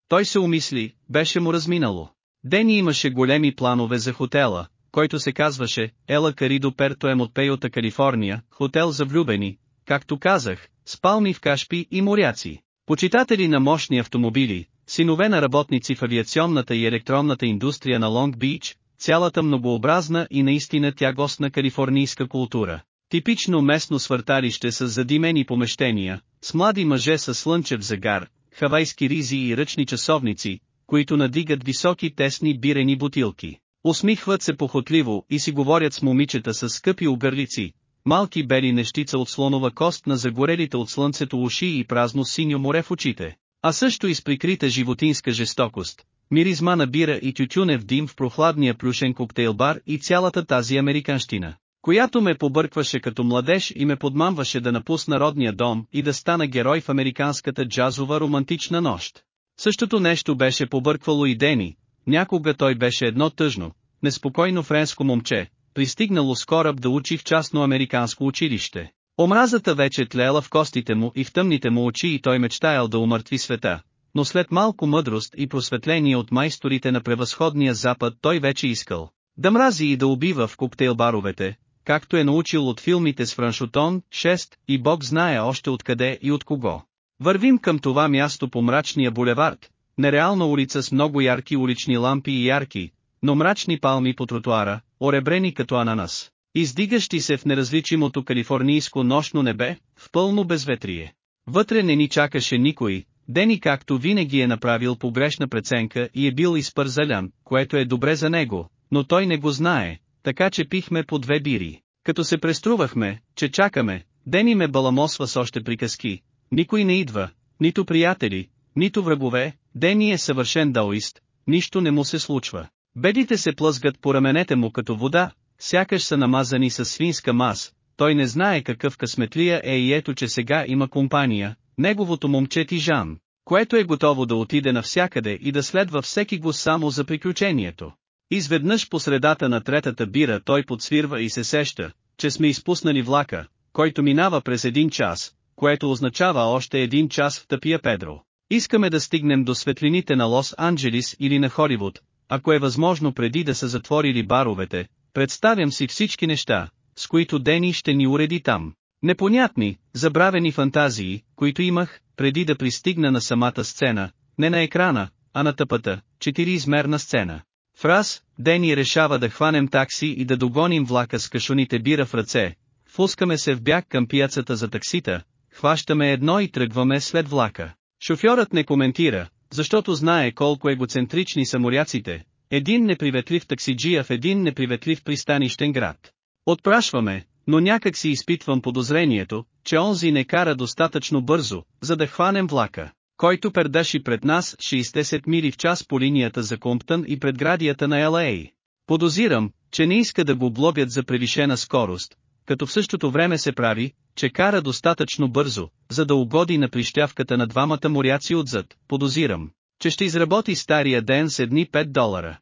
Той се умисли, беше му разминало. Дени имаше големи планове за хотела, който се казваше Ела Каридо Пертоем от Калифорния, хотел за влюбени, както казах, спалми в кашпи и моряци. Почитатели на мощни автомобили, синове на работници в авиационната и електронната индустрия на Лонг Бич, цялата многообразна и наистина тягостна калифорнийска култура. Типично местно свърталище с задимени помещения, с млади мъже с слънчев загар, хавайски ризи и ръчни часовници, които надигат високи тесни бирени бутилки. Усмихват се похотливо и си говорят с момичета с скъпи оберлици, малки бели нещица от слонова кост на загорелите от слънцето уши и празно синьо море в очите, а също и с прикрита животинска жестокост, миризма на бира и тютюнев дим в прохладния плюшен коктейл-бар и цялата тази американщина, която ме побъркваше като младеж и ме подмамваше да напусна родния дом и да стана герой в американската джазова романтична нощ. Същото нещо беше побърквало и Дени, някога той беше едно тъжно, неспокойно френско момче, пристигнало с кораб да учи в частно американско училище. Омразата вече тлела в костите му и в тъмните му очи и той мечтаял да умъртви света, но след малко мъдрост и просветление от майсторите на превъзходния запад той вече искал да мрази и да убива в коктейл-баровете, както е научил от филмите с Франшотон, 6, и Бог знае още откъде и от кого. Вървим към това място по мрачния булевард, нереална улица с много ярки улични лампи и ярки, но мрачни палми по тротуара, оребрени като ананас, издигащи се в неразличимото калифорнийско нощно небе, в пълно безветрие. Вътре не ни чакаше никой, Дени както винаги е направил погрешна преценка и е бил изпързалян, което е добре за него, но той не го знае, така че пихме по две бири. Като се преструвахме, че чакаме, Дени ме баламосва с още приказки, никой не идва, нито приятели, нито врагове, Дени е съвършен даоист, нищо не му се случва. Бедите се плъзгат по раменете му като вода, сякаш са намазани с свинска мас, той не знае какъв късметлия е и ето че сега има компания, неговото момче Тижан, което е готово да отиде навсякъде и да следва всеки го само за приключението. Изведнъж по средата на третата бира той подсвирва и се сеща, че сме изпуснали влака, който минава през един час, което означава още един час в тъпия Педро. Искаме да стигнем до светлините на Лос-Анджелис или на Холивуд, ако е възможно преди да са затворили баровете, представям си всички неща, с които Дени ще ни уреди там. Непонятни, забравени фантазии, които имах, преди да пристигна на самата сцена, не на екрана, а на тъпата, четириизмерна сцена. В раз, Дени решава да хванем такси и да догоним влака с кашуните бира в ръце, впускаме се в бяг към пияцата за таксита, хващаме едно и тръгваме след влака. Шофьорът не коментира, защото знае колко егоцентрични са моряците, един неприветлив таксиджия в един неприветлив пристанищен град. Отпрашваме, но някак си изпитвам подозрението, че онзи не кара достатъчно бързо, за да хванем влака, който пердаши пред нас 60 мили в час по линията за Комптън и предградията на ЛА. Подозирам, че не иска да го глобят за превишена скорост, като в същото време се прави, че кара достатъчно бързо, за да угоди на прищявката на двамата моряци отзад, подозирам, че ще изработи стария ден с едни 5 долара.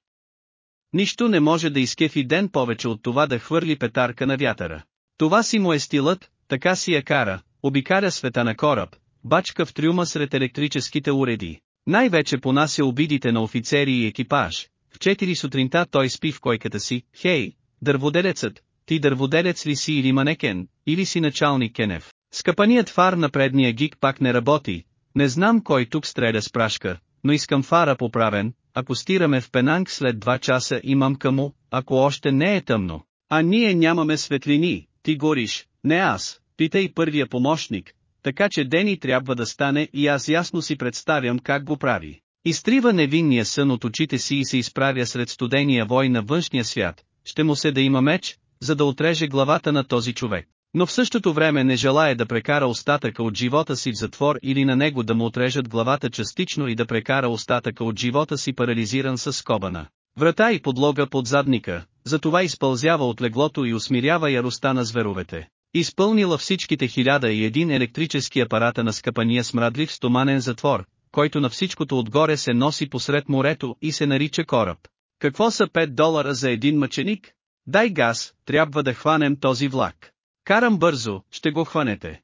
Нищо не може да изкефи ден повече от това да хвърли петарка на вятъра. Това си му е стилът, така си я кара, обикаря света на кораб, бачка в трюма сред електрическите уреди. Най-вече понася обидите на офицери и екипаж. В 4 сутринта той спи в койката си, хей, дърводелецът, ти дърводелец ли си или манекен, или си началник Кенев. Скъпаният фар на предния гик пак не работи, не знам кой тук стреля с прашка, но искам фара поправен, ако стираме в Пенанг след два часа имам камо, ако още не е тъмно. А ние нямаме светлини, ти гориш, не аз, питай първия помощник, така че Дени трябва да стане и аз ясно си представям как го прави. Изтрива невинния сън от очите си и се изправя сред студения вой на външния свят, ще му се да има меч, за да отреже главата на този човек. Но в същото време не желая да прекара остатъка от живота си в затвор или на него да му отрежат главата частично и да прекара остатъка от живота си парализиран с скобана. Врата и подлога под задника, затова изпълзява от леглото и усмирява яростта на зверовете. Изпълнила всичките хиляда и един електрически апарата на скъпания смрадлив стоманен затвор, който на всичкото отгоре се носи посред морето и се нарича кораб. Какво са 5 долара за един мъченик? Дай газ, трябва да хванем този влак. Карам бързо, ще го хванете.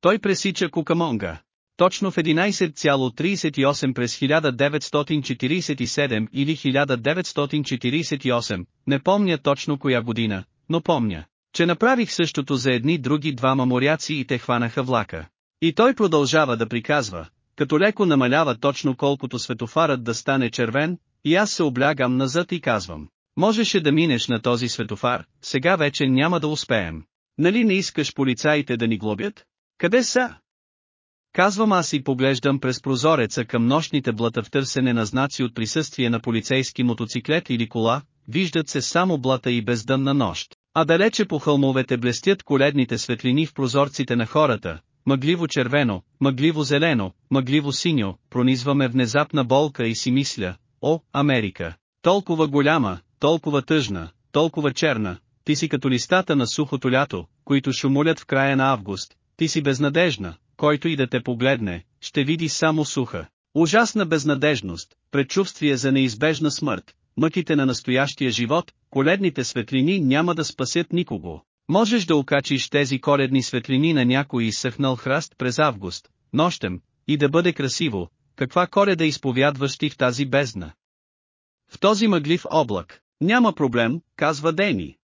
Той пресича Кукамонга. Точно в 11,38 през 1947 или 1948, не помня точно коя година, но помня, че направих същото за едни други двама моряци и те хванаха влака. И той продължава да приказва, като леко намалява точно колкото светофарът да стане червен, и аз се облягам назад и казвам. Можеше да минеш на този светофар, сега вече няма да успеем. Нали не искаш полицаите да ни глобят? Къде са? Казвам аз и поглеждам през прозореца към нощните блата в търсене на знаци от присъствие на полицейски мотоциклет или кола, виждат се само блата и бездънна нощ. А далече по хълмовете блестят коледните светлини в прозорците на хората, мъгливо червено, мъгливо зелено, мъгливо синьо, пронизваме внезапна болка и си мисля, о, Америка, толкова голяма, толкова тъжна, толкова черна, ти си като листата на сухото лято, които шумолят в края на август, ти си безнадежна, който и да те погледне, ще види само суха. Ужасна безнадежност, предчувствие за неизбежна смърт, мъките на настоящия живот, коледните светлини няма да спасят никого. Можеш да окачиш тези коледни светлини на някой изсъхнал храст през август, нощем, и да бъде красиво, каква коледа изповядваш ти в тази бездна? В този мъглив облак, няма проблем, казва Дени.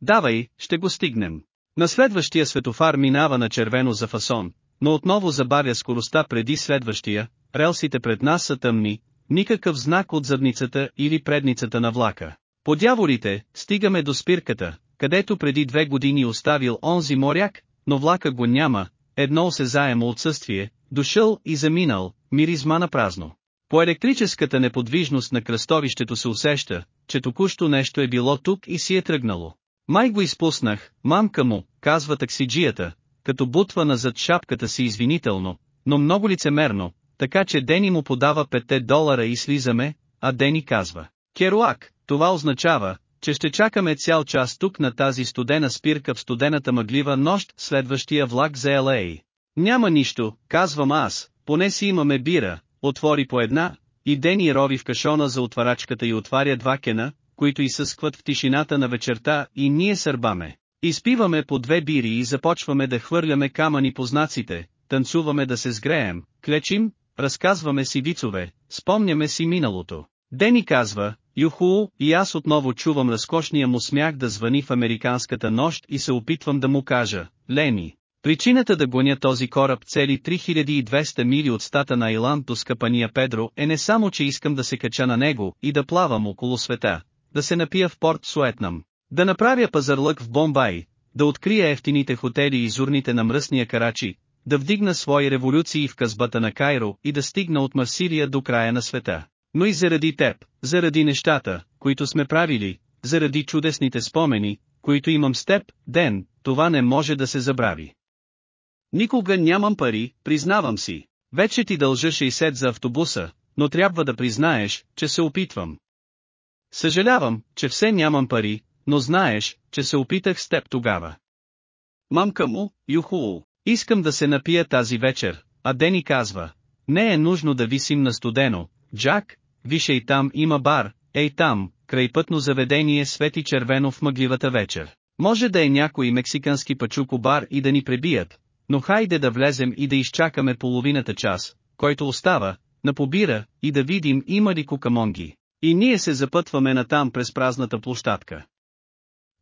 Давай, ще го стигнем. На следващия светофар минава на червено за фасон, но отново забавя скоростта преди следващия, релсите пред нас са тъмни, никакъв знак от задницата или предницата на влака. По дяволите, стигаме до спирката, където преди две години оставил онзи моряк, но влака го няма, едно осезаемо отсъствие, дошъл и заминал, миризма на празно. По електрическата неподвижност на кръстовището се усеща, че току-що нещо е било тук и си е тръгнало. Май го изпуснах, мамка му, казва таксиджията, като бутва назад шапката си извинително, но много лицемерно, така че Дени му подава 5 долара и слизаме, а Дени казва, Керуак, това означава, че ще чакаме цял час тук на тази студена спирка в студената мъглива нощ, следващия влак за ЛА. Няма нищо, казвам аз, поне си имаме бира, отвори по една, и Дени рови в кашона за отварачката и отваря два кена, които изсъскват в тишината на вечерта и ние сърбаме. Изпиваме по две бири и започваме да хвърляме камъни по знаците, танцуваме да се сгреем, клечим, разказваме си вицове, спомняме си миналото. Дени казва, юху, и аз отново чувам разкошния му смях да звъни в американската нощ и се опитвам да му кажа, Лени. Причината да гоня този кораб цели 3200 мили от стата на Айланд до скъпания Педро е не само че искам да се кача на него и да плавам около света, да се напия в Порт Суетнам, да направя пазарлък в Бомбай, да открия ефтините хотели и зурните на мръсния Карачи, да вдигна свои революции в казбата на Кайро и да стигна от Марсилия до края на света. Но и заради теб, заради нещата, които сме правили, заради чудесните спомени, които имам с теб, ден, това не може да се забрави. Никога нямам пари, признавам си. Вече ти дължа 60 за автобуса, но трябва да признаеш, че се опитвам. Съжалявам, че все нямам пари, но знаеш, че се опитах с теб тогава. Мамка му, юху, искам да се напия тази вечер, а Дени казва, не е нужно да висим на студено, Джак, виж и там има бар, ей там, крайпътно заведение свети червено в мъгливата вечер. Може да е някой мексикански пачуко бар и да ни пребият, но хайде да влезем и да изчакаме половината час, който остава, на побира, и да видим има ли кукамонги. И ние се запътваме натам през празната площадка.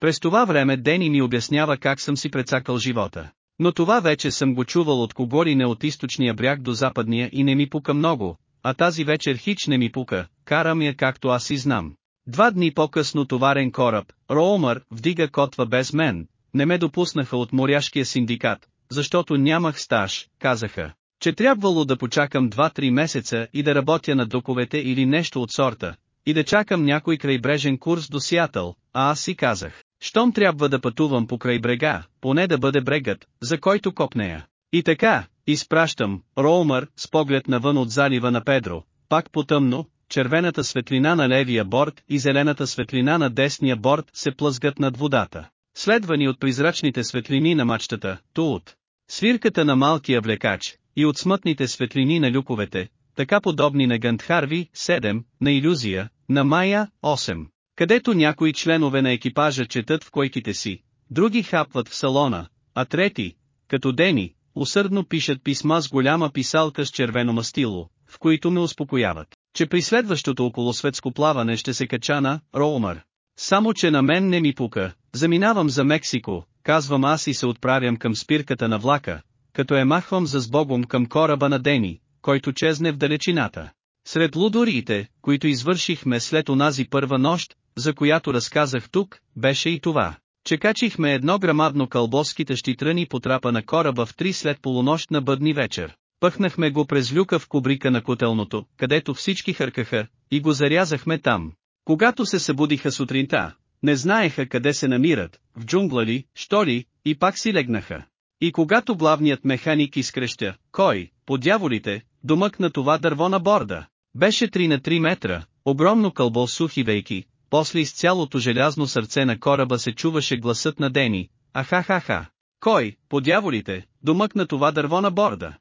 През това време Дени ми обяснява как съм си прецакал живота. Но това вече съм го чувал от кого ли от източния бряг до западния и не ми пука много, а тази вечер хич не ми пука, карам я както аз и знам. Два дни по-късно товарен кораб, Роумър, вдига котва без мен, не ме допуснаха от моряшкия синдикат, защото нямах стаж, казаха, че трябвало да почакам 2-3 месеца и да работя на доковете или нещо от сорта, и да чакам някой крайбрежен курс до Сиатъл, а аз си казах, щом трябва да пътувам по край брега, поне да бъде брегът, за който копнея. И така, изпращам, Роумър, с поглед навън от залива на Педро, пак потъмно, червената светлина на левия борт и зелената светлина на десния борт се плъзгат над водата, следвани от призрачните светлини на мачтата, туот. Свирката на малкия влекач, и от смътните светлини на люковете, така подобни на Гандхарви, 7, на иллюзия, на Мая, 8, където някои членове на екипажа четат в койките си, други хапват в салона, а трети, като Дени, усърдно пишат писма с голяма писалка с червено мастило, в които ме успокояват, че при следващото околосветско плаване ще се кача на Роумър. Само че на мен не ми пука, заминавам за Мексико, казвам аз и се отправям към спирката на влака, като е махвам за сбогом към кораба на Дени, който чезне в далечината. Сред лудориите, които извършихме след онази първа нощ, за която разказах тук, беше и това, че качихме едно грамадно кълбоските щитрани по трапа на кораба в три след полунощ на бъдни вечер. Пъхнахме го през люка в кубрика на котелното, където всички хъркаха, и го зарязахме там. Когато се събудиха сутринта, не знаеха къде се намират, в джунгла ли, що ли, и пак си легнаха. И когато главният механик изкрещя, кой, по дяволите, домък това дърво на борда, беше 3 на 3 метра, огромно кълбо сухи вейки, после из цялото желязно сърце на кораба се чуваше гласът на Дени, аха-ха-ха. Кой, по дяволите, домък това дърво на борда?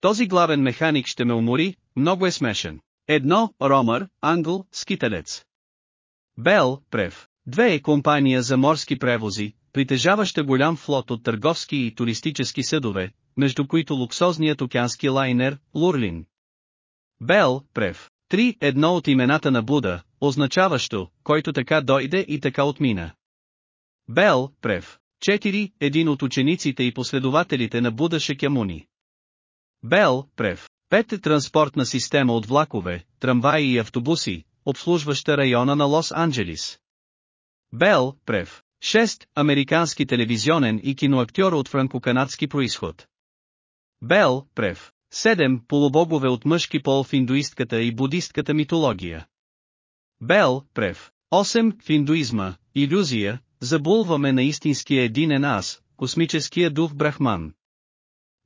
Този главен механик ще ме умори, много е смешен. Едно, Ромър, Англ, скиталец. Бел, Прев. Две е компания за морски превози, притежаваща голям флот от търговски и туристически съдове, между които луксозният океански лайнер, Лурлин. Бел, Прев. Три, едно от имената на Буда, означаващо, който така дойде и така отмина. Бел, Прев. 4. Един от учениците и последователите на Буда Шекямуни. Бел, Прев. 5. Транспортна система от влакове, трамваи и автобуси, обслужваща района на Лос-Анджелис. Бел, Прев. 6. Американски телевизионен и киноактьор от франко-канадски происход. Бел, Прев. 7. Полубогове от мъжки пол в индуистката и будистката митология. Бел, Прев. 8. В индуизма, иллюзия, забулваме на истинския единен аз, космическия дух Брахман.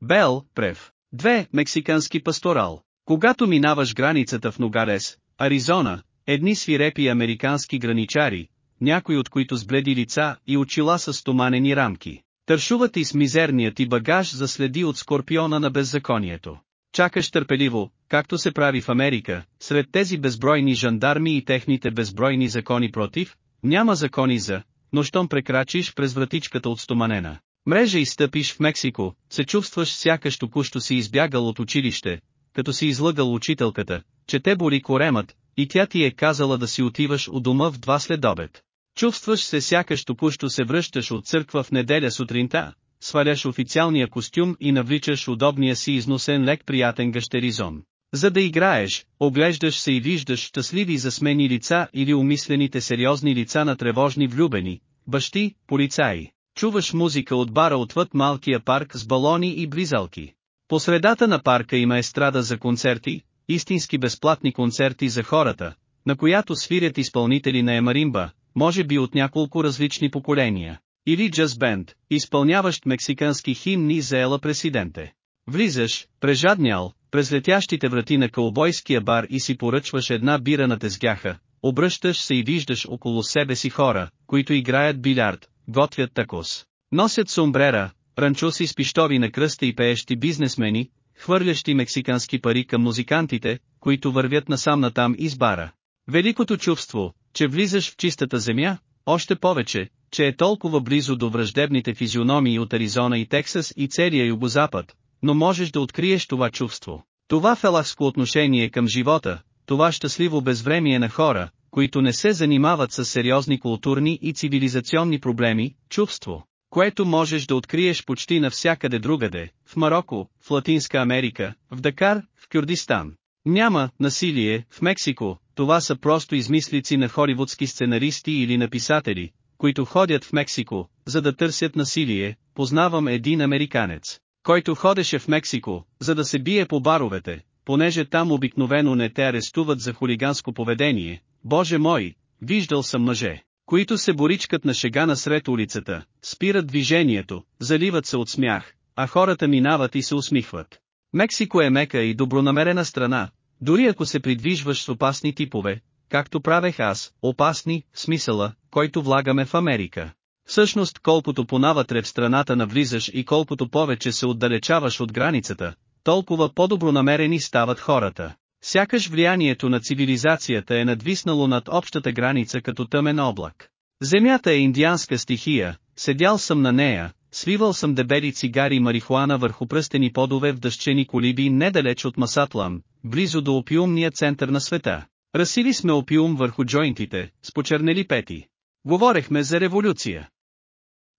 Бел, Прев. 2. Мексикански пасторал. Когато минаваш границата в Ногарес, Аризона, едни свирепи американски граничари, някои от които с бледи лица и очила с стоманени рамки, тършуват и с мизерният ти багаж за следи от скорпиона на беззаконието. Чакаш търпеливо, както се прави в Америка, сред тези безбройни жандарми и техните безбройни закони против, няма закони за, но щом прекрачиш през вратичката от стоманена. Мрежа и стъпиш в Мексико, се чувстваш сякаш току-що си избягал от училище, като си излъгал учителката, че те боли коремът, и тя ти е казала да си отиваш у дома в два следобед. Чувстваш се сякаш току-що се връщаш от църква в неделя сутринта, сваляш официалния костюм и навличаш удобния си износен лек приятен гъщеризон. За да играеш, оглеждаш се и виждаш щастливи засмени лица или умислените сериозни лица на тревожни влюбени, бащи, полицаи. Чуваш музика от бара отвъд малкия парк с балони и близалки. По средата на парка има естрада за концерти, истински безплатни концерти за хората, на която свирят изпълнители на емаримба, може би от няколко различни поколения. Или джаз бенд, изпълняващ мексикански химни за Ела Пресиденте. Влизаш, прежаднял, през летящите врати на кълбойския бар и си поръчваш една бира на тезгяха, обръщаш се и виждаш около себе си хора, които играят билярд, готвят такос. Носят сомбрера, ранчоси с пищови на кръста и пеещи бизнесмени, хвърлящи мексикански пари към музикантите, които вървят насам натам из бара. Великото чувство, че влизаш в чистата земя, още повече, че е толкова близо до враждебните физиономии от Аризона и Тексас и целия югозапад, но можеш да откриеш това чувство. Това фелахско отношение към живота, това щастливо безвремие на хора, които не се занимават с сериозни културни и цивилизационни проблеми, чувство, което можеш да откриеш почти навсякъде другаде, в Марокко, в Латинска Америка, в Дакар, в Кюрдистан. Няма насилие в Мексико, това са просто измислици на холивудски сценаристи или написатели, които ходят в Мексико, за да търсят насилие, познавам един американец, който ходеше в Мексико, за да се бие по баровете, понеже там обикновено не те арестуват за хулиганско поведение, боже мой, виждал съм мъже, които се боричкат на шега насред улицата, спират движението, заливат се от смях, а хората минават и се усмихват. Мексико е мека и добронамерена страна, дори ако се придвижваш с опасни типове, както правех аз, опасни, смисъла, който влагаме в Америка. Всъщност колкото понавътре в страната навлизаш и колкото повече се отдалечаваш от границата, толкова по-добронамерени стават хората. Сякаш влиянието на цивилизацията е надвиснало над общата граница като тъмен облак. Земята е индианска стихия, седял съм на нея, свивал съм дебели цигари марихуана върху пръстени подове в дъщени колиби недалеч от Масатлам, близо до опиумния център на света. Разсили сме опиум върху джойнтите, с почернели пети. Говорехме за революция.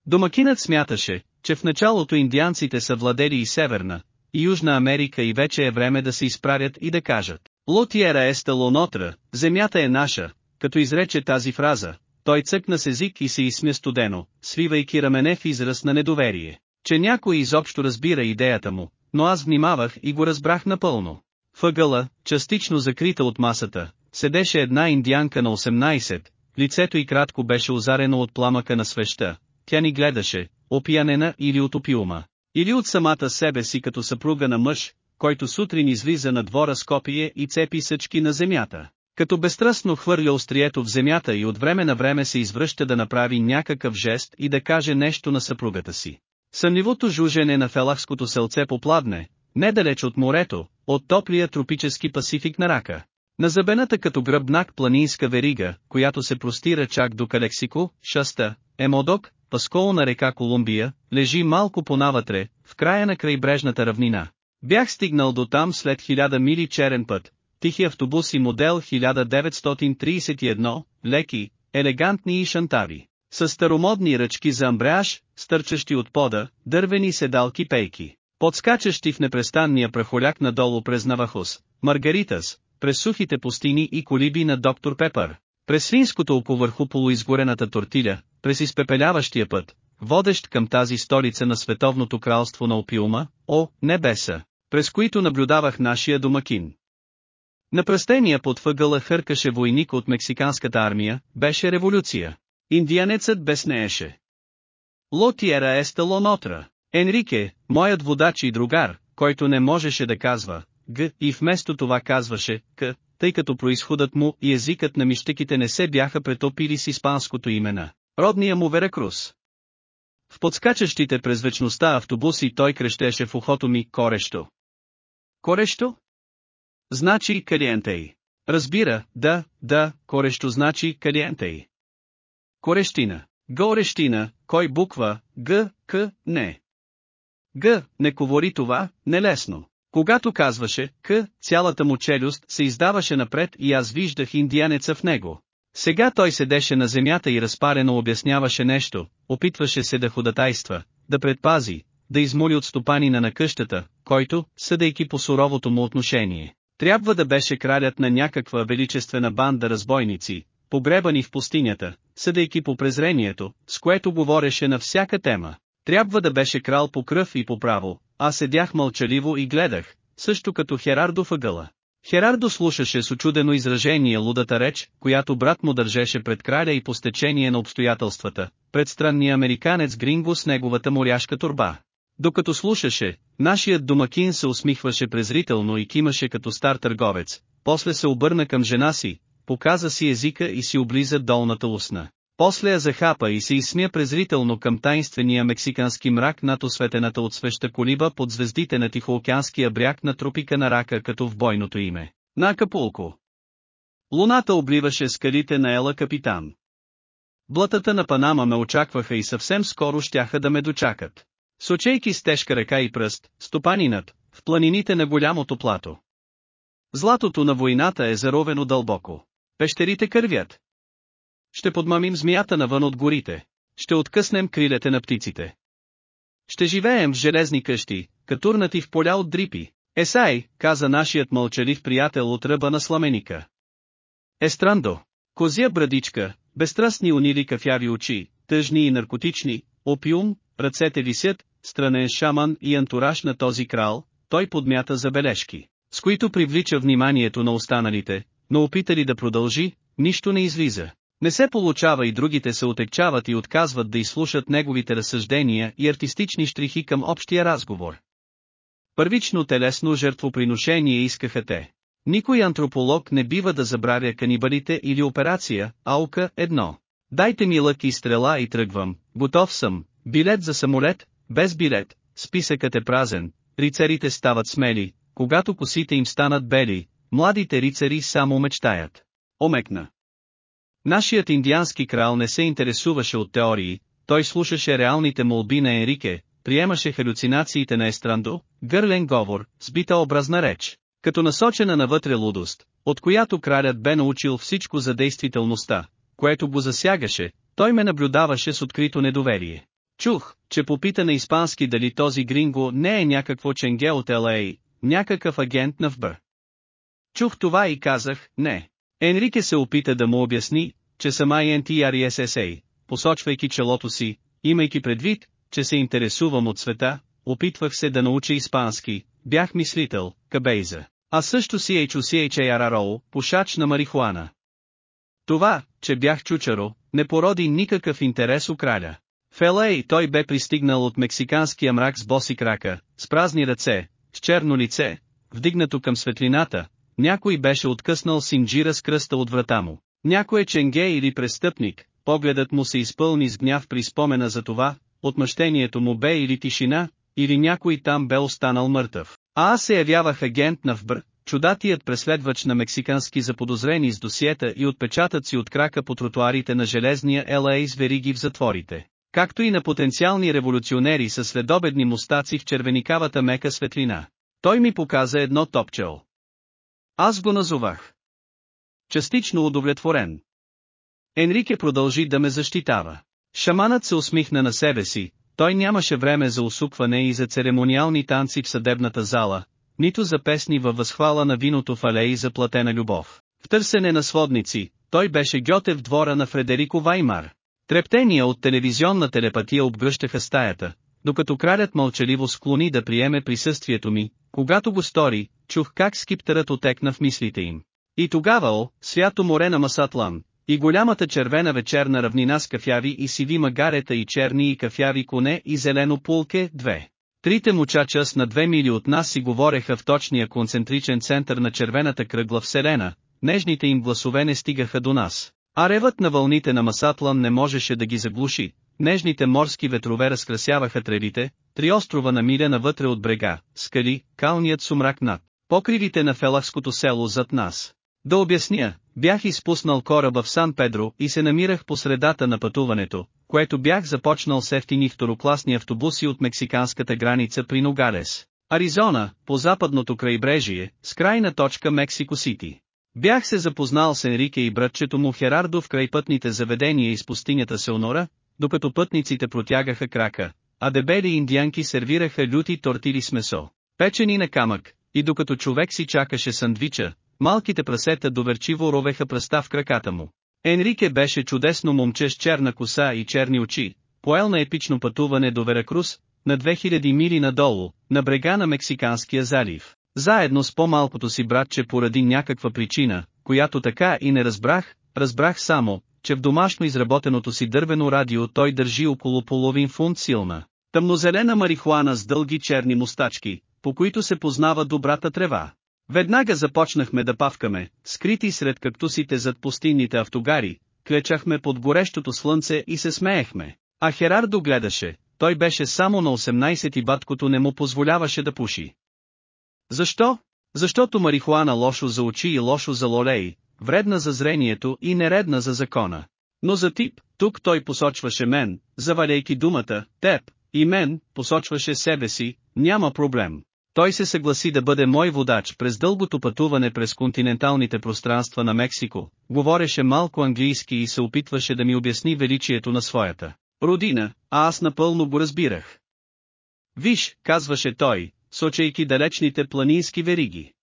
Домакинът смяташе, че в началото индианците са владели и Северна, и Южна Америка и вече е време да се изправят и да кажат. Лотиера еста лонотра, земята е наша, като изрече тази фраза, той цъкна с език и се изсмя студено, свивайки рамене в израз на недоверие, че някой изобщо разбира идеята му, но аз внимавах и го разбрах напълно. Въгъла, частично закрита от масата, седеше една индианка на 18, лицето й кратко беше озарено от пламъка на свеща, тя ни гледаше, опиянена или от опиума, или от самата себе си като съпруга на мъж, който сутрин излиза на двора с копие и цепи съчки на земята. Като безстрастно хвърля острието в земята и от време на време се извръща да направи някакъв жест и да каже нещо на съпругата си. Сънливото жужене на фелахското селце попладне, недалеч от морето, от топлия тропически пасифик на рака. На забената като гръбнак планинска верига, която се простира чак до Калексико, Шаста, Емодок, Паскол на река Колумбия, лежи малко понавътре, в края на крайбрежната равнина. Бях стигнал до там след хиляда мили черен път, тихи автобуси модел 1931, леки, елегантни и шантави, с старомодни ръчки за амбреаж, стърчащи от пода, дървени седалки пейки, подскачащи в непрестанния прахоляк надолу през Навахос, Маргаритас, през сухите пустини и колиби на доктор Пепър, през свинското око върху полуизгорената тортиля, през изпепеляващия път, водещ към тази столица на световното кралство на опиума, о, небеса, през които наблюдавах нашия домакин. На пръстения под въгъла хъркаше войник от мексиканската армия, беше революция. Индианецът безнееше. Лотиера еста лонотра. Енрике, моят водач и другар, който не можеше да казва Г и вместо това казваше К, тъй като происходът му и езикът на мищеките не се бяха претопили с испанското имена. Родния му Веракрус. В подскачащите през вечността автобуси той крещеше в ухото ми корещо. Корещо? Значи калиентей. Разбира, да, да, корещо значи калиентей. Корещина. Горещина, кой буква, Г, К, не. Г, не говори това, нелесно. Когато казваше К, цялата му челюст се издаваше напред и аз виждах индианеца в него. Сега той седеше на земята и разпарено обясняваше нещо, опитваше се да ходатайства, да предпази, да измоли от стопанина на къщата, който, съдейки по суровото му отношение, трябва да беше кралят на някаква величествена банда разбойници, погребани в пустинята, съдейки по презрението, с което говореше на всяка тема. Трябва да беше крал по кръв и по право, а седях мълчаливо и гледах, също като Херардо въгъла. Херардо слушаше с очудено изражение лудата реч, която брат му държеше пред краля и по стечение на обстоятелствата, пред странния американец Гринго с неговата моряшка турба. Докато слушаше, нашият домакин се усмихваше презрително и кимаше като стар търговец, после се обърна към жена си, показа си езика и си облиза долната устна. После я захапа и се изсмя презрително към таинствения мексикански мрак над осветената от свеща колиба под звездите на Тихоокеанския бряг на тропика на рака като в бойното име. На Акапулко. Луната обливаше скалите на Ела Капитан. Блатата на Панама ме очакваха и съвсем скоро щяха да ме дочакат. Сочейки с тежка ръка и пръст, стопанинът, в планините на голямото плато. Златото на войната е заровено дълбоко. Пещерите кървят. Ще подмамим змията навън от горите. Ще откъснем крилете на птиците. Ще живеем в железни къщи, катурнати в поля от дрипи. Есай, каза нашият мълчалив приятел от ръба на сламеника. Естрандо. Козия брадичка, безстрастни унили кафяви очи, тъжни и наркотични, опиум, ръцете висят, странен шаман и антураж на този крал, той подмята забележки, с които привлича вниманието на останалите, но опитали да продължи, нищо не излиза. Не се получава и другите се отекчават и отказват да изслушат неговите разсъждения и артистични штрихи към общия разговор. Първично телесно жертвоприношение искаха те. Никой антрополог не бива да забравя канибалите или операция, аука, едно. Дайте ми лък и стрела и тръгвам, готов съм, билет за самолет, без билет, списъкът е празен, рицарите стават смели, когато косите им станат бели, младите рицари само мечтаят. Омекна. Нашият индиански крал не се интересуваше от теории, той слушаше реалните молби на Енрике, приемаше халюцинациите на Естрандо, гърлен говор, сбита образна реч, като насочена навътре лудост, от която кралят бе научил всичко за действителността, което го засягаше, той ме наблюдаваше с открито недоверие. Чух, че попита на испански дали този гринго не е някакво ченге от Л.А., някакъв агент на ФБ. Чух това и казах, не. Енрике се опита да му обясни, че съм INTRSSA, посочвайки челото си, имайки предвид, че се интересувам от света, опитвах се да науча испански, бях мислител, кабейза, а също си HUCHARRO, пушач на марихуана. Това, че бях чучаро, не породи никакъв интерес у краля. В той бе пристигнал от мексиканския мрак с боси крака, с празни ръце, с черно лице, вдигнато към светлината, някой беше откъснал синджира с кръста от врата му. Някой е ченге или престъпник, погледът му се изпълни с гняв при спомена за това, отмъщението му бе или тишина, или някой там бе останал мъртъв. А аз се явявах агент на ФБР, чудатият преследвач на мексикански заподозрени с досиета и отпечатъци от крака по тротуарите на железния ЛА с вериги в затворите, както и на потенциални революционери с следобедни мустаци в червеникавата мека светлина. Той ми показа едно топчел. Аз го назовах. Частично удовлетворен. Енрике продължи да ме защитава. Шаманът се усмихна на себе си, той нямаше време за усукване и за церемониални танци в съдебната зала, нито за песни във възхвала на виното в алеи за платена любов. В търсене на сводници, той беше Гьоте в двора на Фредерико Ваймар. Трептения от телевизионна телепатия обгръщаха стаята, докато кралят мълчаливо склони да приеме присъствието ми, когато го стори, чух как скиптерът отекна в мислите им. И тогава, о, свято море на Масатлан, и голямата червена вечерна равнина с кафяви и сиви магарета и черни и кафяви коне и зелено пулке, две. Трите мучача с на две мили от нас си говореха в точния концентричен център на червената кръгла вселена, нежните им гласове не стигаха до нас. А ревът на вълните на Масатлан не можеше да ги заглуши, нежните морски ветрове разкрасяваха тревите, три острова на миля навътре от брега, скали, калният сумрак над, покривите на фелахското село зад нас. Да обясня, бях изпуснал кораба в Сан Педро и се намирах по средата на пътуването, което бях започнал с ефтини второкласни автобуси от мексиканската граница при Ногалес, Аризона, по западното крайбрежие, с крайна точка Мексико Сити. Бях се запознал с Енрике и братчето му Херардо в крайпътните заведения из пустинята Сеонора, докато пътниците протягаха крака, а дебели индианки сервираха люти тортили с месо, печени на камък, и докато човек си чакаше сандвича, Малките прасета доверчиво ровеха пръста в краката му. Енрике беше чудесно момче с черна коса и черни очи, поел на епично пътуване до Веракрус, на 2000 мили надолу, на брега на Мексиканския залив. Заедно с по-малкото си братче поради някаква причина, която така и не разбрах, разбрах само, че в домашно изработеното си дървено радио той държи около половин фунт силна. Тъмнозелена марихуана с дълги черни мустачки, по които се познава добрата трева. Веднага започнахме да павкаме, скрити сред кактусите зад пустинните автогари, клечахме под горещото слънце и се смеехме. А Херардо гледаше, той беше само на 18 и баткото не му позволяваше да пуши. Защо? Защото марихуана лошо за очи и лошо за лолей, вредна за зрението и нередна за закона. Но за тип, тук той посочваше мен, заваляйки думата, теб, и мен, посочваше себе си, няма проблем. Той се съгласи да бъде мой водач през дългото пътуване през континенталните пространства на Мексико, говореше малко английски и се опитваше да ми обясни величието на своята родина, а аз напълно го разбирах. Виж, казваше той, сочейки далечните планински вериги.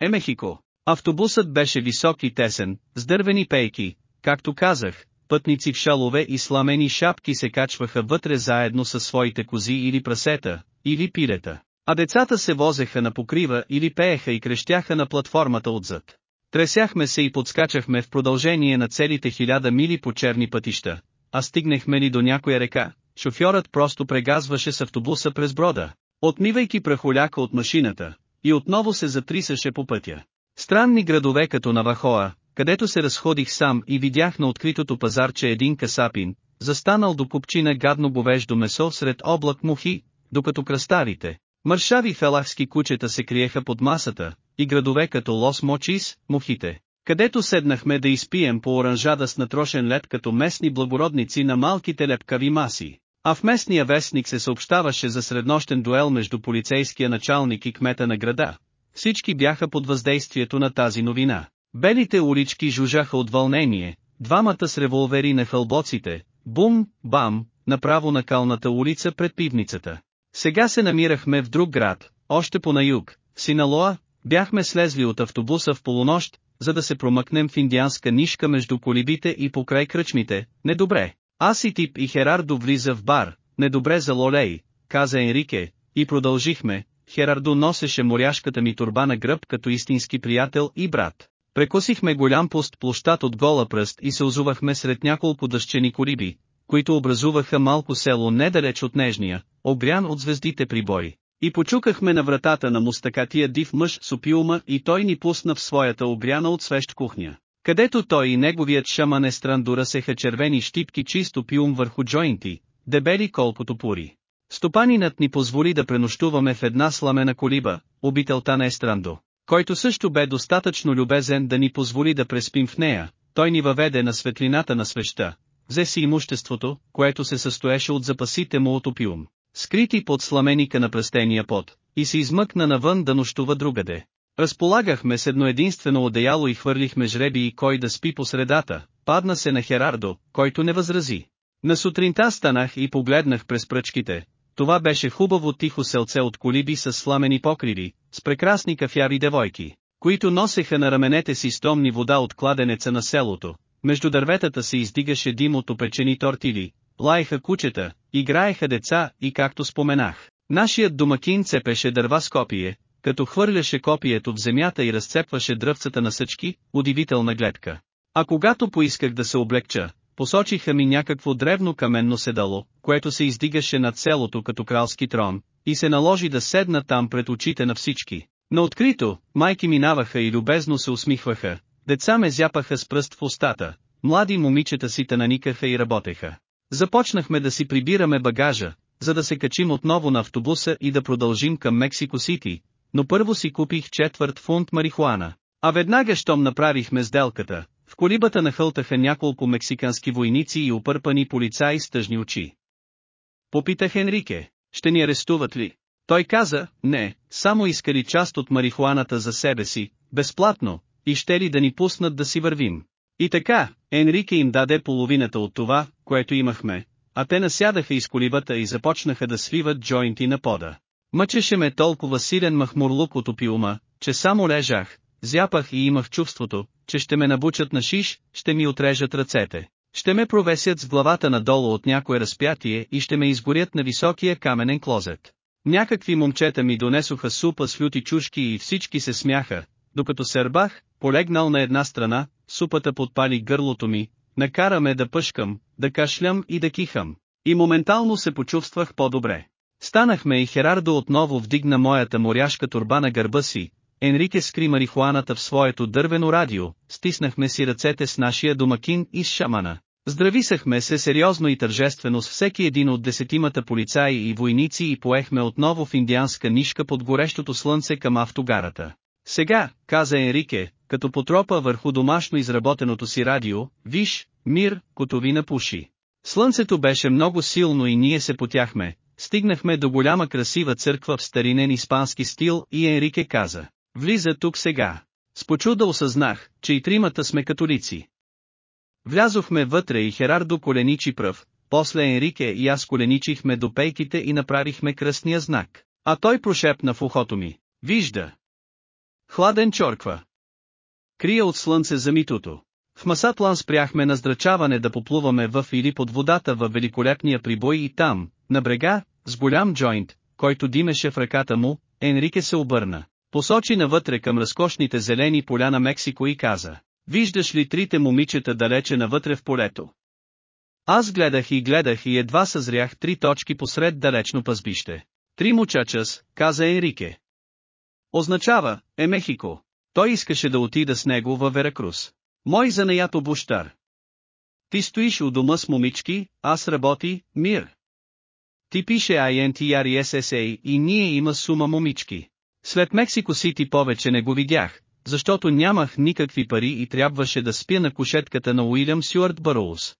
Е Мехико. Автобусът беше висок и тесен, с дървени пейки, както казах, пътници в шалове и сламени шапки се качваха вътре заедно със своите кози или прасета, или пирета. А децата се возеха на покрива или пееха и крещяха на платформата отзад. Тресяхме се и подскачахме в продължение на целите хиляда мили по черни пътища, а стигнахме ли до някоя река, шофьорът просто прегазваше с автобуса през брода, отмивайки прахоляка от машината, и отново се затрисаше по пътя. Странни градове като Навахоа, където се разходих сам и видях на откритото пазарче един касапин, застанал до купчина гадно говеждо месо сред облак мухи, докато кръстарите, Мършави фелахски кучета се криеха под масата, и градове като Лос Мочис, Мухите, където седнахме да изпием по оранжада с натрошен лед като местни благородници на малките лепкави маси. А в местния вестник се съобщаваше за среднощен дуел между полицейския началник и кмета на града. Всички бяха под въздействието на тази новина. Белите улички жужаха от вълнение, двамата с револвери на хълбоците, бум, бам, направо на калната улица пред пивницата. Сега се намирахме в друг град, още по на юг, Синалоа, бяхме слезли от автобуса в полунощ, за да се промъкнем в индианска нишка между колибите и покрай кръчмите, недобре. Аз и Тип и Херардо влиза в бар, недобре за Лолей, каза Енрике, и продължихме, Херардо носеше моряшката ми турба на гръб като истински приятел и брат. Прекосихме голям пуст площад от гола пръст и се озувахме сред няколко дъщени кориби, които образуваха малко село недалеч от Нежния, обрян от звездите прибой. И почукахме на вратата на мустакатия див мъж с опиума и той ни пусна в своята обряна от свещ кухня, където той и неговият шаман Естрандура сеха червени щипки чист опиум върху джойнти, дебели колкото пури. Стопанинът ни позволи да пренощуваме в една сламена колиба, обителта на Естрандо, който също бе достатъчно любезен да ни позволи да преспим в нея, той ни въведе на светлината на свеща, взе си имуществото, което се състоеше от запасите му от опиум, скрити под сламеника на пръстения пот, и се измъкна навън да нощува другаде. Разполагахме с едно единствено одеяло и хвърлихме жреби и кой да спи по средата, падна се на Херардо, който не възрази. На сутринта станах и погледнах през пръчките, това беше хубаво тихо селце от колиби с сламени покриви, с прекрасни кафяри девойки, които носеха на раменете си стомни вода от кладенеца на селото. Между дърветата се издигаше дим от опечени тортили, лаеха кучета, играеха деца и както споменах, нашият домакин цепеше дърва с копие, като хвърляше копието в земята и разцепваше дръвцата на съчки, удивителна гледка. А когато поисках да се облегча, посочиха ми някакво древно каменно седало, което се издигаше над селото като кралски трон, и се наложи да седна там пред очите на всички. На открито, майки минаваха и любезно се усмихваха, деца ме зяпаха с пръст в устата, млади момичета си наникаха и работеха. Започнахме да си прибираме багажа, за да се качим отново на автобуса и да продължим към Мексико Сити, но първо си купих четвърт фунт марихуана. А веднага щом направихме сделката, в колибата нахълтаха няколко мексикански войници и опърпани полицаи с тъжни очи. Попитах Енрике, ще ни арестуват ли? Той каза, не, само искали част от марихуаната за себе си, безплатно, и ще ли да ни пуснат да си вървим. И така, Енрике им даде половината от това, което имахме, а те насядаха из колибата и започнаха да свиват джойнти на пода. Мъчеше ме толкова силен махмурлук от опиума, че само лежах, зяпах и имах чувството, че ще ме набучат на шиш, ще ми отрежат ръцете. Ще ме провесят с главата надолу от някое разпятие и ще ме изгорят на високия каменен клозет. Някакви момчета ми донесоха супа с люти чушки и всички се смяха, докато сърбах, полегнал на една страна, супата подпали гърлото ми, накара ме да пъшкам, да кашлям и да кихам. И моментално се почувствах по-добре. Станахме и Херардо отново вдигна моята моряшка турба на гърба си, Енрике скри марихуаната в своето дървено радио, стиснахме си ръцете с нашия домакин и с шамана. Здрависахме се сериозно и тържествено с всеки един от десетимата полицаи и войници и поехме отново в индианска нишка под горещото слънце към автогарата. Сега, каза Енрике, като потропа върху домашно изработеното си радио, виж, мир, котовина пуши. Слънцето беше много силно и ние се потяхме, стигнахме до голяма красива църква в старинен испански стил и Енрике каза, влиза тук сега. С почуда осъзнах, че и тримата сме католици. Влязохме вътре и Херардо коленичи пръв, после Енрике и аз коленичихме до пейките и направихме кръстния знак. А той прошепна в ухото ми, вижда. Хладен чорква. Крия от слънце замитото. В Масатлан спряхме на здрачаване да поплуваме в или под водата във великолепния прибой и там, на брега, с голям джойнт, който димеше в ръката му, Енрике се обърна. Посочи навътре към разкошните зелени поля на Мексико и каза, виждаш ли трите момичета далече навътре в полето? Аз гледах и гледах и едва съзрях три точки посред далечно пазбище. Три мучачас, каза Енрике. Означава, е Мехико. Той искаше да отида с него във Веракрус. Мой занаят обущар. Ти стоиш у дома с момички, аз работи, мир. Ти пише INTRSSA и ние има сума момички. След Мексико Сити повече не го видях, защото нямах никакви пари и трябваше да спя на кушетката на Уилям Сюарт Бъроуз.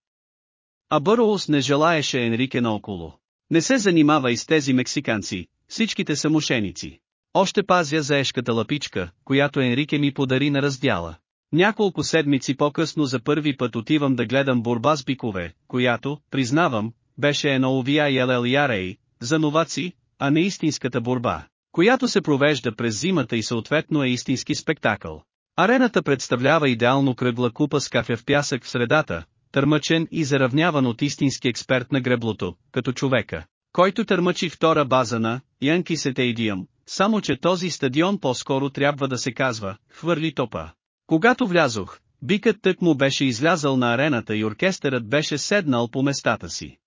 А Бъроуз не желаеше Енрике наоколо. Не се занимава и с тези мексиканци, всичките са мошеници. Още пазя за ешката лапичка, която Енрике ми подари на раздяла. Няколко седмици по-късно за първи път отивам да гледам борба с бикове, която, признавам, беше едно увия и ярей, за новаци, а не истинската борба, която се провежда през зимата и съответно е истински спектакъл. Арената представлява идеално кръгла купа с кафе в пясък в средата, търмъчен и заравняван от истински експерт на греблото, като човека, който търмъчи втора база на Янки Сетейдиям, само че този стадион по-скоро трябва да се казва, хвърли топа. Когато влязох, бикът тък му беше излязъл на арената и оркестърът беше седнал по местата си.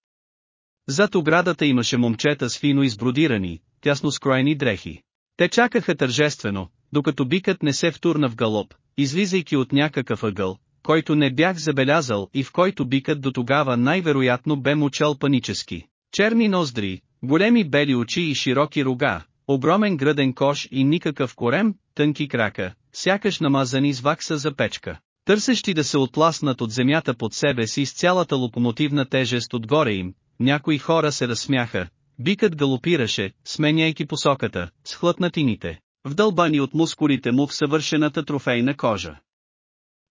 Зад оградата имаше момчета с фино избродирани, тясно скроени дрехи. Те чакаха тържествено, докато бикът не се втурна в галоп, излизайки от някакъв ъгъл, който не бях забелязал и в който бикът до тогава най-вероятно бе мучал панически. Черни ноздри, големи бели очи и широки рога, огромен гръден кош и никакъв корем, тънки крака, сякаш намазани с вакса за печка. Търсещи да се отласнат от земята под себе си с цялата локомотивна тежест отгоре им, някои хора се разсмяха, бикът галопираше, сменяйки посоката, с хлътнатините, вдълбани от мускулите му в съвършената трофейна кожа.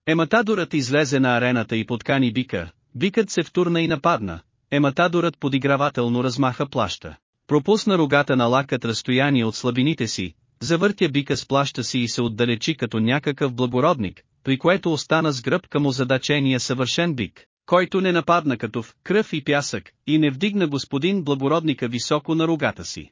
Ематадорът излезе на арената и подкани бика, бикът се втурна и нападна, ематадорът подигравателно размаха плаща. Пропусна рогата на лакът разстояние от слабините си, завъртя бика с плаща си и се отдалечи като някакъв благородник, при което остана с гръб към озадачения съвършен бик, който не нападна като в кръв и пясък, и не вдигна господин благородника високо на рогата си.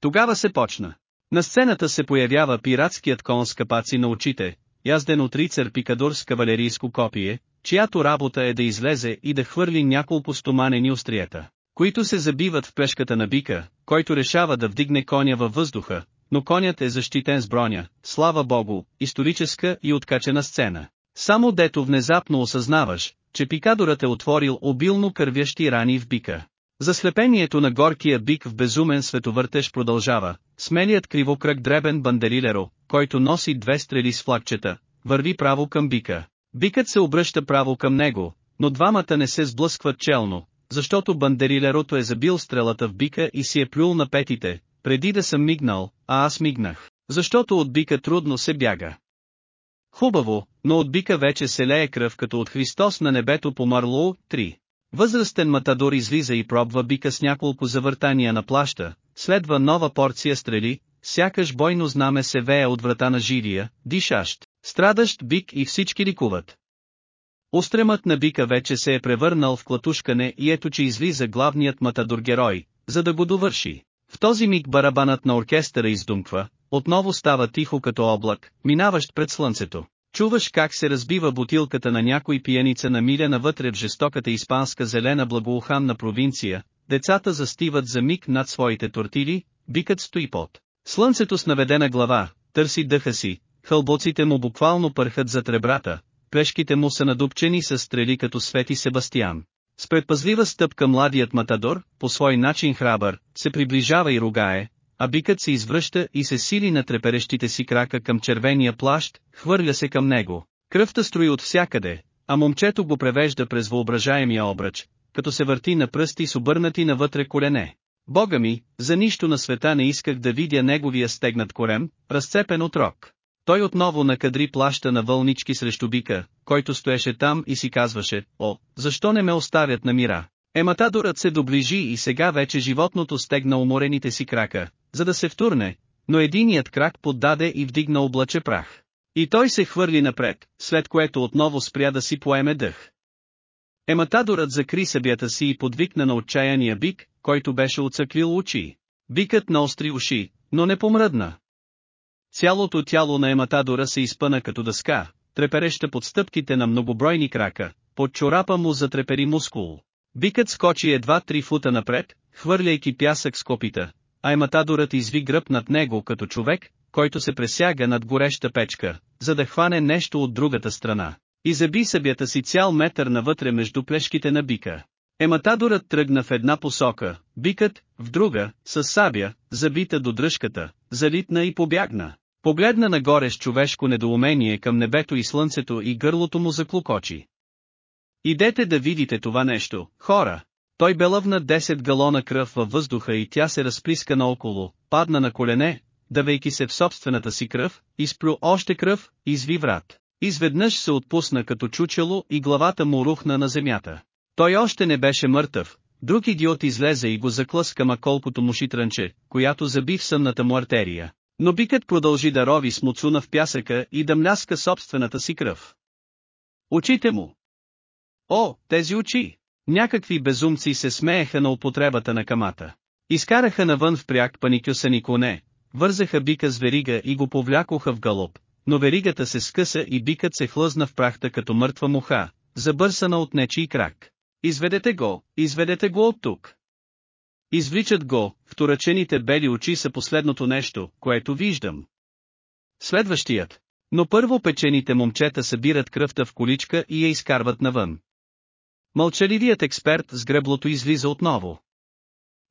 Тогава се почна. На сцената се появява пиратският кон с капаци на очите, язден от рицар пикадор с кавалерийско копие, чиято работа е да излезе и да хвърли няколко стоманени остриета, които се забиват в плешката на бика, който решава да вдигне коня във въздуха, но конят е защитен с броня, слава богу, историческа и откачена сцена. Само дето внезапно осъзнаваш, че пикадорът е отворил обилно кървящи рани в бика. Заслепението на горкия бик в безумен световъртеж продължава, смелият кривокръг дребен бандерилеро, който носи две стрели с флагчета, върви право към бика. Бикът се обръща право към него, но двамата не се сблъскват челно, защото бандерилерото е забил стрелата в бика и си е плюл на петите, преди да съм мигнал, а аз мигнах, защото от бика трудно се бяга. Хубаво, но от бика вече се лее кръв като от Христос на небето по Марлоу, 3. Възрастен матадор излиза и пробва бика с няколко завъртания на плаща, следва нова порция стрели, сякаш бойно знаме се вее от врата на живия, дишащ, страдащ бик и всички ликуват. Устремът на бика вече се е превърнал в клатушкане и ето че излиза главният матадор герой, за да го довърши. В този миг барабанът на оркестъра издумква, отново става тихо като облак, минаващ пред слънцето. Чуваш как се разбива бутилката на някой пияница на миля навътре в жестоката испанска зелена благоуханна провинция, децата застиват за миг над своите тортили, бикът стои под. Слънцето с наведена глава, търси дъха си, хълбоците му буквално пърхат за ребрата, плешките му са надупчени с стрели като Свети Себастиян. С предпазлива стъпка младият матадор, по свой начин храбър, се приближава и ругае, а бикът се извръща и се сили на треперещите си крака към червения плащ, хвърля се към него. Кръвта строи от всякъде, а момчето го превежда през въображаемия обръч, като се върти на пръсти с обърнати навътре колене. Бога ми, за нищо на света не исках да видя неговия стегнат корем, разцепен от рок. Той отново накадри плаща на вълнички срещу бика, който стоеше там и си казваше, о, защо не ме оставят на мира? Ематадорът се доближи и сега вече животното стегна уморените си крака, за да се втурне, но единият крак поддаде и вдигна облаче прах. И той се хвърли напред, след което отново спря да си поеме дъх. Ематадорът закри събята си и подвикна на отчаяния бик, който беше оцъклил очи. Бикът наостри уши, но не помръдна. Цялото тяло на ематадора се изпъна като дъска, трепереща под стъпките на многобройни крака, под чорапа му затрепери мускул. Бикът скочи едва три фута напред, хвърляйки пясък с копита, а ематадорът изви гръб над него като човек, който се пресяга над гореща печка, за да хване нещо от другата страна. И заби събята си цял метър навътре между плешките на бика. Ематадорът тръгна в една посока, бикът, в друга, с сабя, забита до дръжката, залитна и побягна. Погледна нагоре с човешко недоумение към небето и слънцето и гърлото му заклокочи. Идете да видите това нещо, хора. Той бе лъвна 10 галона кръв във въздуха и тя се разплиска наоколо, падна на колене, давейки се в собствената си кръв, изплю още кръв, изви врат. Изведнъж се отпусна като чучело и главата му рухна на земята. Той още не беше мъртъв, друг идиот излезе и го заклъска ма колкото му шитранче, която заби в съмната му артерия. Но бикът продължи да рови с муцуна в пясъка и да мляска собствената си кръв. Очите му. О, тези очи! Някакви безумци се смееха на употребата на камата. Изкараха навън в пряк паникюсани коне, вързаха бика с верига и го повлякоха в галоп, но веригата се скъса и бикът се хлъзна в прахта като мъртва муха, забърсана от нечий крак. Изведете го, изведете го от тук. Извличат го, вторачените бели очи са последното нещо, което виждам. Следващият. Но първо печените момчета събират кръвта в количка и я изкарват навън. Мълчаливият експерт с греблото излиза отново.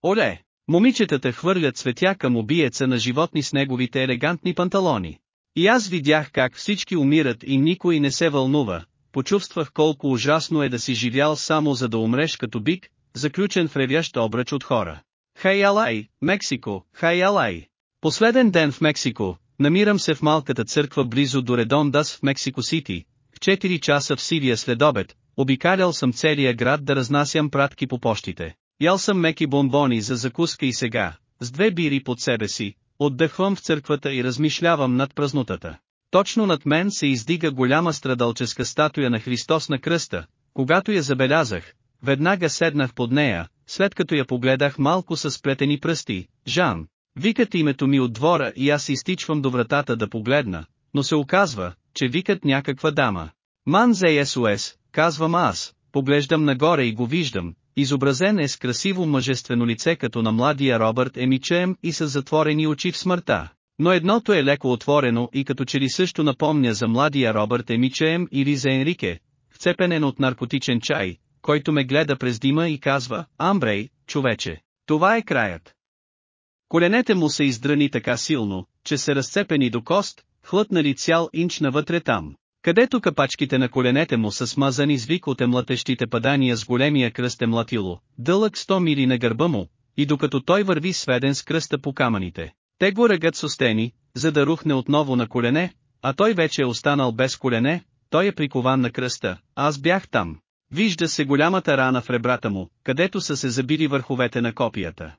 Оле! Момичетата хвърлят светя към убиеца на животни с неговите елегантни панталони. И аз видях как всички умират и никой не се вълнува, почувствах колко ужасно е да си живял само за да умреш като бик, заключен в ревящ обръч от хора. Хайалай, Мексико, Хайалай. Последен ден в Мексико, намирам се в малката църква близо до Редондас в Мексико Сити, в 4 часа в сивия следобед, обикалял съм целия град да разнасям пратки по почтите. Ял съм меки бомбони за закуска и сега, с две бири под себе си, отдъхвам в църквата и размишлявам над празнотата. Точно над мен се издига голяма страдалческа статуя на Христос на кръста, когато я забелязах, веднага седнах под нея, след като я погледах малко с сплетени пръсти, Жан. Викат името ми от двора и аз изтичвам до вратата да погледна, но се оказва, че викат някаква дама. Ман СОС, казвам аз, поглеждам нагоре и го виждам, изобразен е с красиво мъжествено лице като на младия Робърт Емичем и с затворени очи в смъртта. Но едното е леко отворено и като че ли също напомня за младия Робърт Емичем или за Енрике, вцепенен от наркотичен чай, който ме гледа през дима и казва, Амбрей, човече, това е краят. Коленете му се издрани така силно, че се разцепени до кост, хлътнали цял инч навътре там, където капачките на коленете му са смазани с вик от емлатещите падания с големия кръст е млатило, дълъг 100 мили на гърба му, и докато той върви сведен с кръста по камъните, те го ръгат с остени, за да рухне отново на колене, а той вече е останал без колене, той е прикован на кръста, аз бях там. Вижда се голямата рана в ребрата му, където са се забили върховете на копията.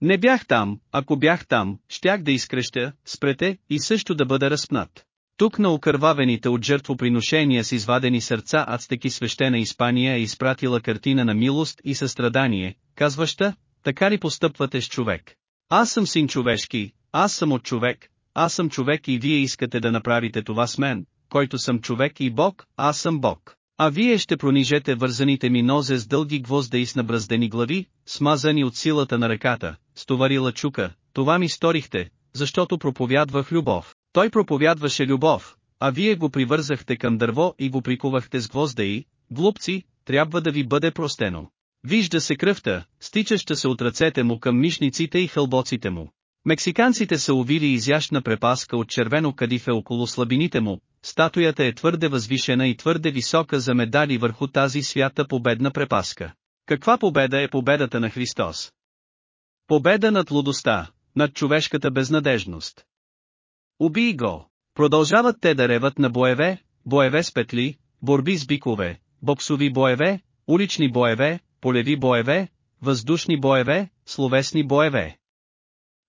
Не бях там, ако бях там, щях да изкрещя, спрете, и също да бъда разпнат. Тук на окървавените от жертвоприношения с извадени сърца ацтеки свещена Испания е изпратила картина на милост и състрадание, казваща, така ли постъпвате с човек? Аз съм син човешки, аз съм от човек, аз съм човек и вие искате да направите това с мен, който съм човек и Бог, аз съм Бог. А вие ще пронижете вързаните ми нозе с дълги гвозда и с набраздени глави, смазани от силата на ръката, стоварила чука, това ми сторихте, защото проповядвах любов. Той проповядваше любов, а вие го привързахте към дърво и го прикувахте с гвозда и, глупци, трябва да ви бъде простено. Вижда се кръвта, стичаща се от ръцете му към мишниците и хълбоците му. Мексиканците са увили изящна препаска от червено кадифе около слабините му, статуята е твърде възвишена и твърде висока за медали върху тази свята победна препаска. Каква победа е победата на Христос? Победа над лудостта, над човешката безнадежност. Убий го! Продължават те да реват на боеве, боеве с петли, борби с бикове, боксови боеве, улични боеве, полеви боеве, въздушни боеве, словесни боеве.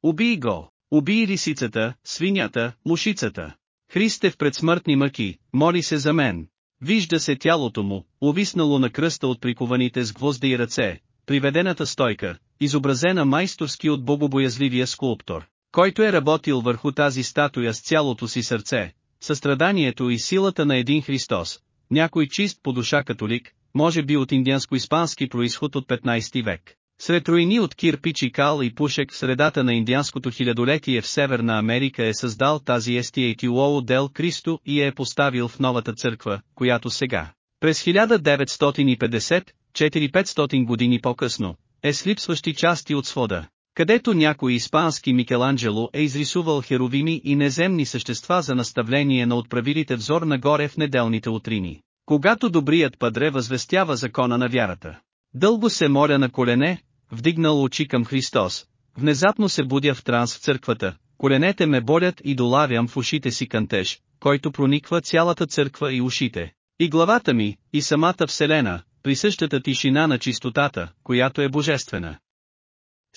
Убий го! Убий лисицата, свинята, мушицата. Христе в предсмъртни мъки, моли се за мен. Вижда се тялото му, увиснало на кръста от прикованите с гвозда и ръце, приведената стойка, изобразена майсторски от богобоязливия скулптор, който е работил върху тази статуя с цялото си сърце, състраданието и силата на един Христос, някой чист по душа католик, може би от индианско-испански происход от 15 век. Сред руини от кирпич кал и пушек в средата на индианското хилядолетие в Северна Америка е създал тази Естиетилоо Дел Кристо и е поставил в новата църква, която сега, през 1950, 4-500 години по-късно, е с липсващи части от свода. Където някой испански Микеланджело е изрисувал херовими и неземни същества за наставление на отправилите взор нагоре в неделните утрини. Когато добрият падре възвестява закона на вярата. Дълго се моля на колене, вдигнал очи към Христос. Внезапно се будя в транс в църквата, коленете ме болят и долавям в ушите си кантеж, който прониква цялата църква и ушите. И главата ми, и самата Вселена, при същата тишина на чистотата, която е божествена.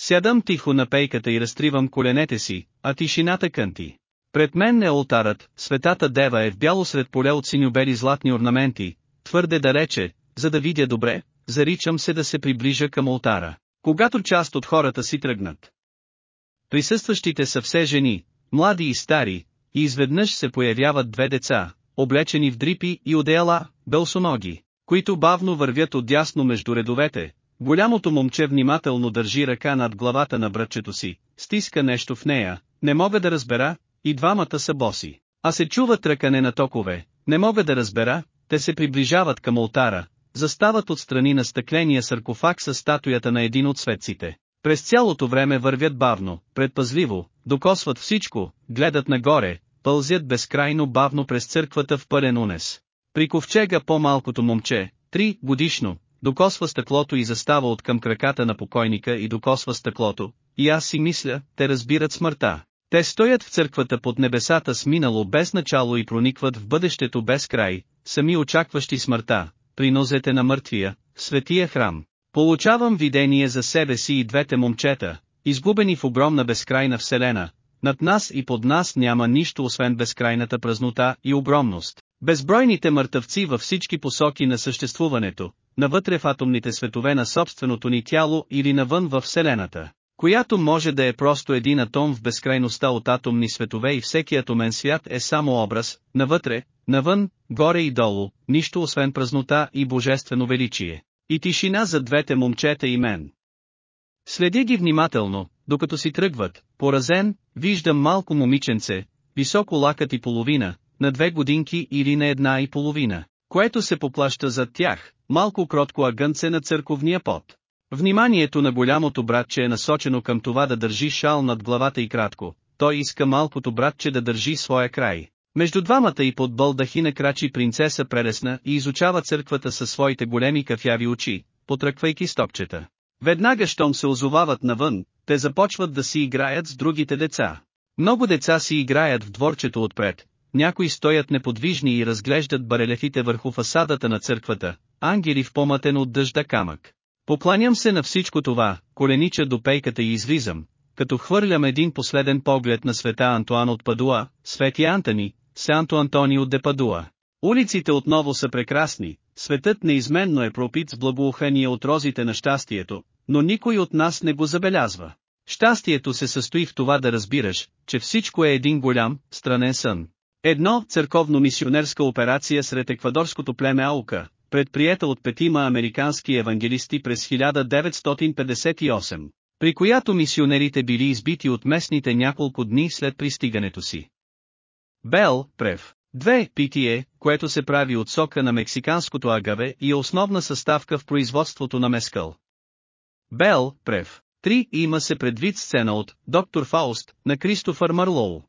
Сядам тихо на пейката и разтривам коленете си, а тишината кънти. Пред мен е алтарът, светата дева е в бяло сред поле от синьобели златни орнаменти, твърде далече, за да видя добре, заричам се да се приближа към алтара. Когато част от хората си тръгнат. Присъстващите са все жени, млади и стари, и изведнъж се появяват две деца, облечени в дрипи и одеяла, белсоноги, които бавно вървят отдясно между редовете. Голямото момче внимателно държи ръка над главата на братчето си, стиска нещо в нея, не мога да разбера, и двамата са боси. А се чува тръкане на токове, не мога да разбера, те се приближават към ултара, застават отстрани на стъкления саркофаг с статуята на един от светците. През цялото време вървят бавно, предпазливо, докосват всичко, гледат нагоре, пълзят безкрайно бавно през църквата в пълен унес. При ковчега по-малкото момче, три годишно, докосва стъклото и застава от към краката на покойника и докосва стъклото, и аз си мисля, те разбират смъртта. Те стоят в църквата под небесата с минало без начало и проникват в бъдещето без край, сами очакващи смъртта, при нозете на мъртвия, светия храм. Получавам видение за себе си и двете момчета, изгубени в огромна безкрайна вселена, над нас и под нас няма нищо освен безкрайната празнота и огромност. Безбройните мъртъвци във всички посоки на съществуването, навътре в атомните светове на собственото ни тяло или навън във Вселената, която може да е просто един атом в безкрайността от атомни светове и всеки атомен свят е само образ, навътре, навън, горе и долу, нищо освен празнота и божествено величие. И тишина за двете момчета и мен. Следя ги внимателно, докато си тръгват, поразен, виждам малко момиченце, високо лакът и половина, на две годинки или на една и половина, което се поплаща зад тях, малко кротко агънце на църковния пот. Вниманието на голямото братче е насочено към това да държи шал над главата и кратко, той иска малкото братче да държи своя край. Между двамата и под бълдахина крачи принцеса прелесна и изучава църквата със своите големи кафяви очи, потръквайки стопчета. Веднага щом се озовават навън, те започват да си играят с другите деца. Много деца си играят в дворчето отпред, някои стоят неподвижни и разглеждат барелефите върху фасадата на църквата, ангели в помътен от дъжда камък. Покланям се на всичко това, коленича до пейката и излизам, като хвърлям един последен поглед на света Антуан от Падуа, Свети Антони, Санто Антони от Депадуа. Улиците отново са прекрасни, светът неизменно е пропит с благоухание от розите на щастието, но никой от нас не го забелязва. Щастието се състои в това да разбираш, че всичко е един голям, странен сън. Едно църковно-мисионерска операция сред еквадорското племе Аука, предприета от петима американски евангелисти през 1958, при която мисионерите били избити от местните няколко дни след пристигането си. Бел, Прев. 2. Питие, което се прави от сока на мексиканското агаве и е основна съставка в производството на мескъл. Бел, Прев. 3. Има се предвид сцена от «Доктор Фауст» на Кристофър Марлоу.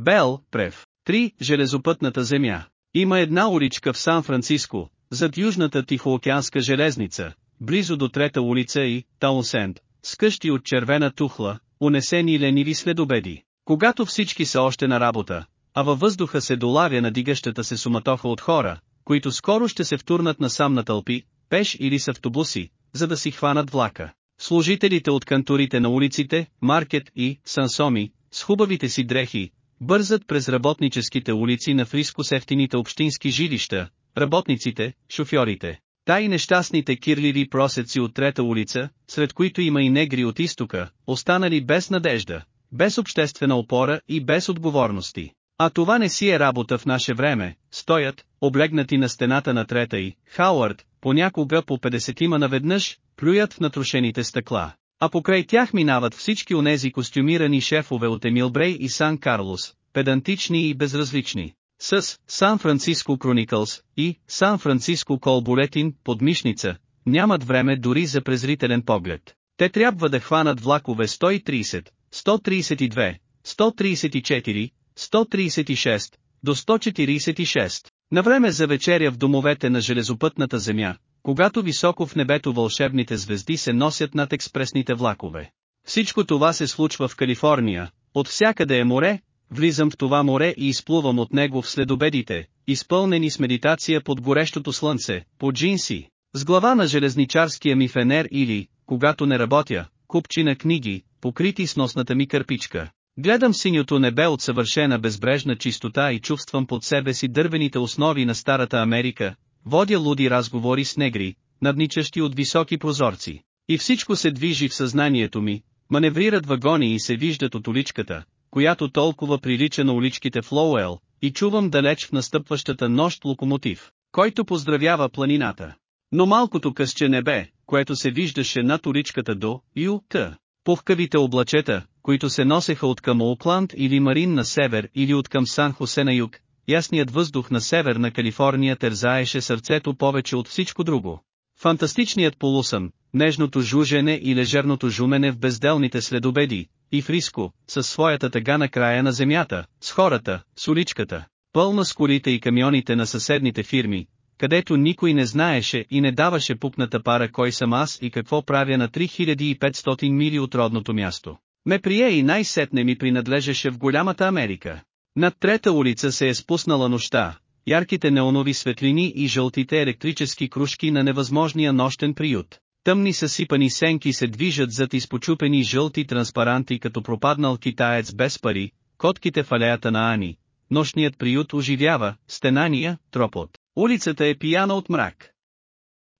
Бел, Прев. 3. Железопътната земя. Има една уличка в Сан-Франциско, зад южната Тихоокеанска железница, близо до трета улица и Таунсенд, с къщи от червена тухла, унесени лениви следобеди. Когато всички са още на работа, а във въздуха се долавя надигащата се суматоха от хора, които скоро ще се втурнат насам на тълпи, пеш или с автобуси, за да си хванат влака. Служителите от кантурите на улиците, Маркет и Сансоми, с хубавите си дрехи, бързат през работническите улици на Фриско с ефтините общински жилища, работниците, шофьорите, Тай нещастните кирлири просеци от трета улица, сред които има и негри от изтока, останали без надежда, без обществена опора и без отговорности. А това не си е работа в наше време, стоят, облегнати на стената на трета и, Хауърд, понякога по 50 наведнъж, плюят в натрушените стъкла. А покрай тях минават всички онези костюмирани шефове от Емил Брей и Сан Карлос, педантични и безразлични. С Сан Франциско Chronicles и Сан Франциско Кол Булетин под мишница, нямат време дори за презрителен поглед. Те трябва да хванат влакове 130, 132, 134, 136, до 146. Навреме за вечеря в домовете на железопътната земя, когато високо в небето вълшебните звезди се носят над експресните влакове. Всичко това се случва в Калифорния, от всякъде е море, влизам в това море и изплувам от него в следобедите, изпълнени с медитация под горещото слънце, по джинси, с глава на железничарския ми фенер или, когато не работя, купчи на книги, покрити с носната ми кърпичка. Гледам синьото небе от съвършена безбрежна чистота и чувствам под себе си дървените основи на старата Америка, водя луди разговори с негри, надничащи от високи прозорци. И всичко се движи в съзнанието ми, маневрират вагони и се виждат от уличката, която толкова прилича на уличките в Лоуел, и чувам далеч в настъпващата нощ локомотив, който поздравява планината. Но малкото късче небе, което се виждаше над уличката до Ю-Т, пухкавите облачета, които се носеха от към Оукланд или Марин на север или от към Сан Хосе на юг, ясният въздух на северна Калифорния тързаеше сърцето повече от всичко друго. Фантастичният полусън, нежното жужене и лежерното жумене в безделните следобеди, и в риско, със своята тъга на края на земята, с хората, с уличката, пълна с колите и камионите на съседните фирми, където никой не знаеше и не даваше пукната пара кой съм аз и какво правя на 3500 мили от родното място. Ме прие и най-сетне ми принадлежеше в голямата Америка. Над трета улица се е спуснала нощта, ярките неонови светлини и жълтите електрически кружки на невъзможния нощен приют. Тъмни съсипани сенки се движат зад изпочупени жълти транспаранти като пропаднал китаец без пари, котките в алеята на Ани. Нощният приют оживява, стенания, тропот. Улицата е пияна от мрак.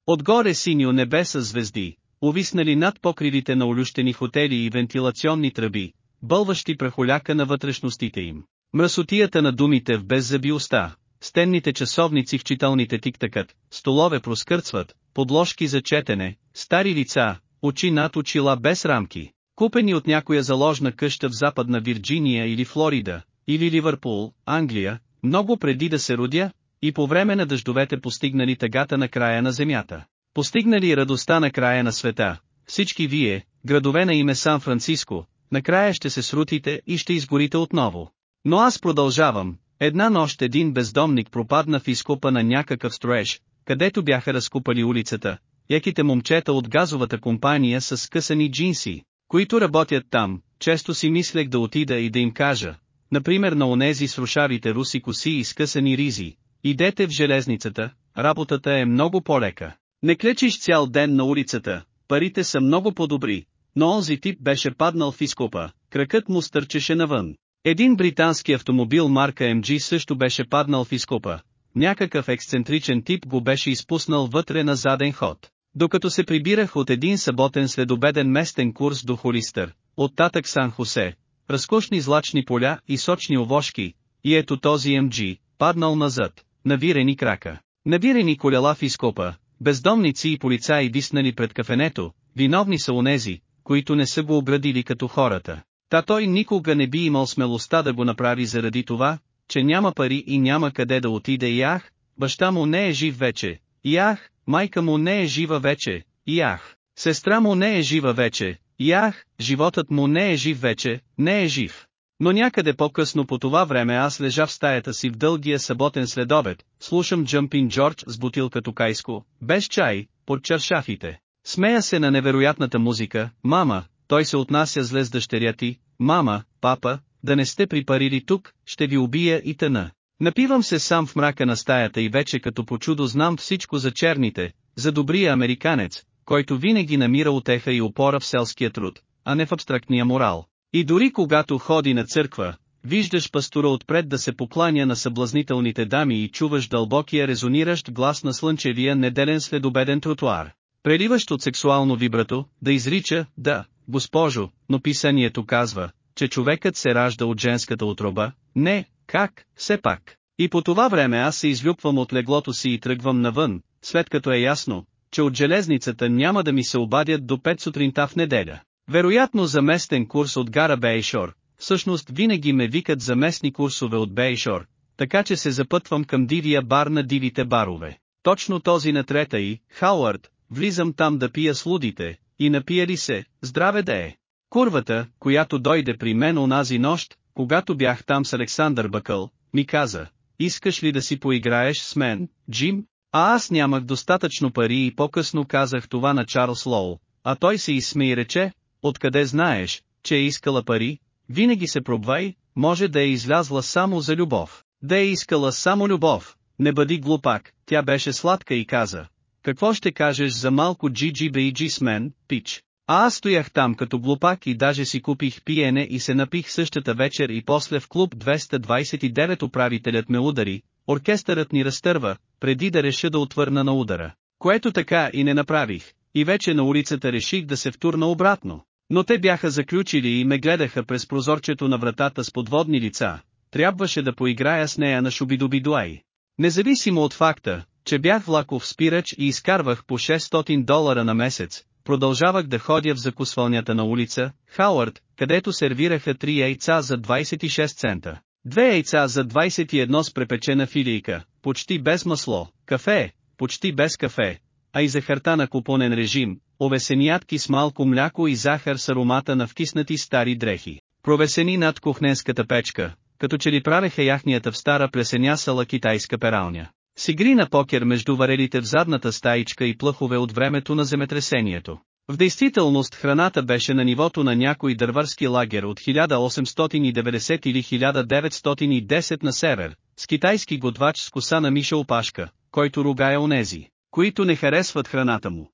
Отгоре синьо небе с звезди, увиснали над покривите на олющени хотели и вентилационни тръби, бълващи прахоляка на вътрешностите им. Мръсотията на думите в беззъби уста, стенните часовници в читалните тиктакът, столове проскърцват, подложки за четене, стари лица, очи над очила без рамки, купени от някоя заложна къща в западна Вирджиния или Флорида, или Ливърпул, Англия, много преди да се родя, и по време на дъждовете постигнали тъгата на края на земята. Постигнали радостта на края на света, всички вие, градове на име Сан Франциско, накрая ще се срутите и ще изгорите отново. Но аз продължавам, една нощ един бездомник пропадна в изкопа на някакъв строеж, където бяха разкупали улицата, яките момчета от газовата компания с скъсани джинси, които работят там, често си мислех да отида и да им кажа, например на онези с рушавите руси коси и скъсани ризи, идете в железницата, работата е много по-лека. Не клечиш цял ден на улицата, парите са много по-добри, но онзи тип беше паднал в изкопа, кракът му стърчеше навън. Един британски автомобил марка MG също беше паднал в изкопа. Някакъв ексцентричен тип го беше изпуснал вътре на заден ход. Докато се прибирах от един съботен следобеден местен курс до Холистър, оттатък Сан Хосе, разкошни злачни поля и сочни овошки, и ето този MG, паднал назад, навирени крака, навирени колела в изкопа, бездомници и полицаи виснали пред кафенето, виновни са онези, които не са го обградили като хората. Та той никога не би имал смелостта да го направи заради това, че няма пари и няма къде да отиде. И ах, баща му не е жив вече, и ах, майка му не е жива вече, и ах, сестра му не е жива вече, и ах, животът му не е жив вече, не е жив. Но някъде по-късно по това време аз лежа в стаята си в дългия съботен следобед, слушам Джъмпин Джордж с бутилка токайско, без чай, под чаршафите. Смея се на невероятната музика, мама, той се отнася зле с дъщеря ти, мама, папа, да не сте припарили тук, ще ви убия и тъна. Напивам се сам в мрака на стаята и вече като по чудо знам всичко за черните, за добрия американец, който винаги намира утеха и опора в селския труд, а не в абстрактния морал. И дори когато ходи на църква, виждаш пастора отпред да се покланя на съблазнителните дами и чуваш дълбокия резониращ глас на слънчевия неделен следобеден тротуар, преливащ от сексуално вибрато, да изрича, да, госпожо, но писанието казва, че човекът се ражда от женската отроба, не, как, все пак. И по това време аз се излюпвам от леглото си и тръгвам навън, след като е ясно, че от железницата няма да ми се обадят до 5 сутринта в неделя. Вероятно за местен курс от гара Бейшор, всъщност винаги ме викат за местни курсове от Бейшор, така че се запътвам към дивия бар на дивите барове. Точно този на трета и, Хауърд, влизам там да пия с лудите, и напия ли се, здраве да е. Курвата, която дойде при мен онази нощ, когато бях там с Александър Бъкъл, ми каза, искаш ли да си поиграеш с мен, Джим? А аз нямах достатъчно пари и по-късно казах това на Чарлз Лоу, а той се изсме и рече, откъде знаеш, че е искала пари, винаги се пробвай, може да е излязла само за любов. Да е искала само любов, не бъди глупак, тя беше сладка и каза. Какво ще кажеш за малко GGBG с мен, пич? А аз стоях там като глупак и даже си купих пиене и се напих същата вечер и после в клуб 229 управителят ме удари, оркестърът ни разтърва, преди да реша да отвърна на удара. Което така и не направих, и вече на улицата реших да се втурна обратно. Но те бяха заключили и ме гледаха през прозорчето на вратата с подводни лица, трябваше да поиграя с нея на Шубидобидуай. Независимо от факта, че бях влаков спирач и изкарвах по 600 долара на месец, продължавах да ходя в закусвалнята на улица, Хауърд, където сервираха три яйца за 26 цента. Две яйца за 21 с препечена филийка, почти без масло, кафе, почти без кафе, а и захарта на купонен режим, овесениятки с малко мляко и захар с аромата на вкиснати стари дрехи, провесени над кухненската печка, като че ли правеха яхнията в стара плесенясала китайска пералня. С игри на покер между варелите в задната стаичка и плъхове от времето на земетресението. В действителност храната беше на нивото на някой дърварски лагер от 1890 или 1910 на север, с китайски готвач с коса на Миша опашка, който ругая онези, които не харесват храната му.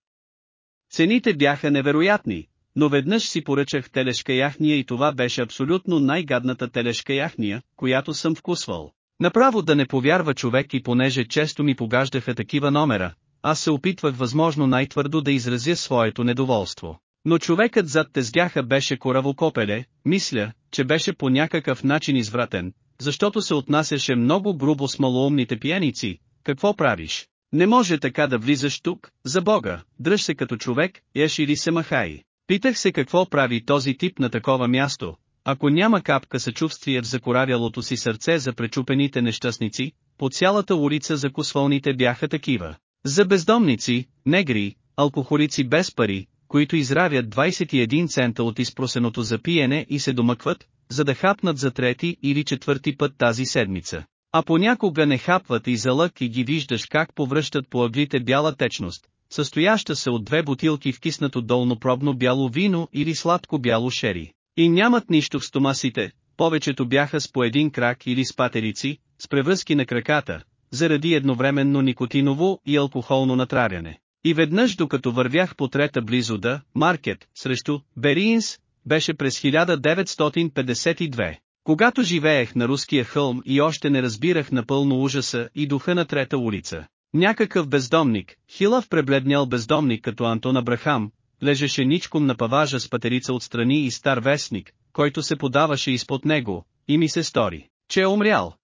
Цените бяха невероятни, но веднъж си поръчах телешка яхния и това беше абсолютно най-гадната телешка яхния, която съм вкусвал. Направо да не повярва човек и понеже често ми погаждаха такива номера, аз се опитвах възможно най-твърдо да изразя своето недоволство. Но човекът зад тезгяха беше кораво копеле, мисля, че беше по някакъв начин извратен, защото се отнасяше много грубо с малоумните пияници, какво правиш? Не може така да влизаш тук, за Бога, дръж се като човек, еш или се махай. Питах се какво прави този тип на такова място, ако няма капка съчувствие в закоравялото си сърце за пречупените нещастници, по цялата улица закусвалните бяха такива. За бездомници, негри, алкохолици без пари, които изравят 21 цента от изпросеното за пиене и се домъкват, за да хапнат за трети или четвърти път тази седмица. А понякога не хапват и за лък и ги виждаш как повръщат по ъглите бяла течност, състояща се от две бутилки вкиснато долнопробно бяло вино или сладко бяло шери. И нямат нищо в стомасите, повечето бяха с по един крак или с патерици, с превръзки на краката, заради едновременно никотиново и алкохолно натравяне. И веднъж докато вървях по трета близо да, Маркет, срещу Бериинс, беше през 1952. Когато живеех на руския хълм и още не разбирах напълно ужаса и духа на трета улица. Някакъв бездомник, хилав пребледнял бездомник като Антон Абрахам, лежеше ничком на паважа с патерица отстрани и стар вестник, който се подаваше изпод него, и ми се стори, че е умрял.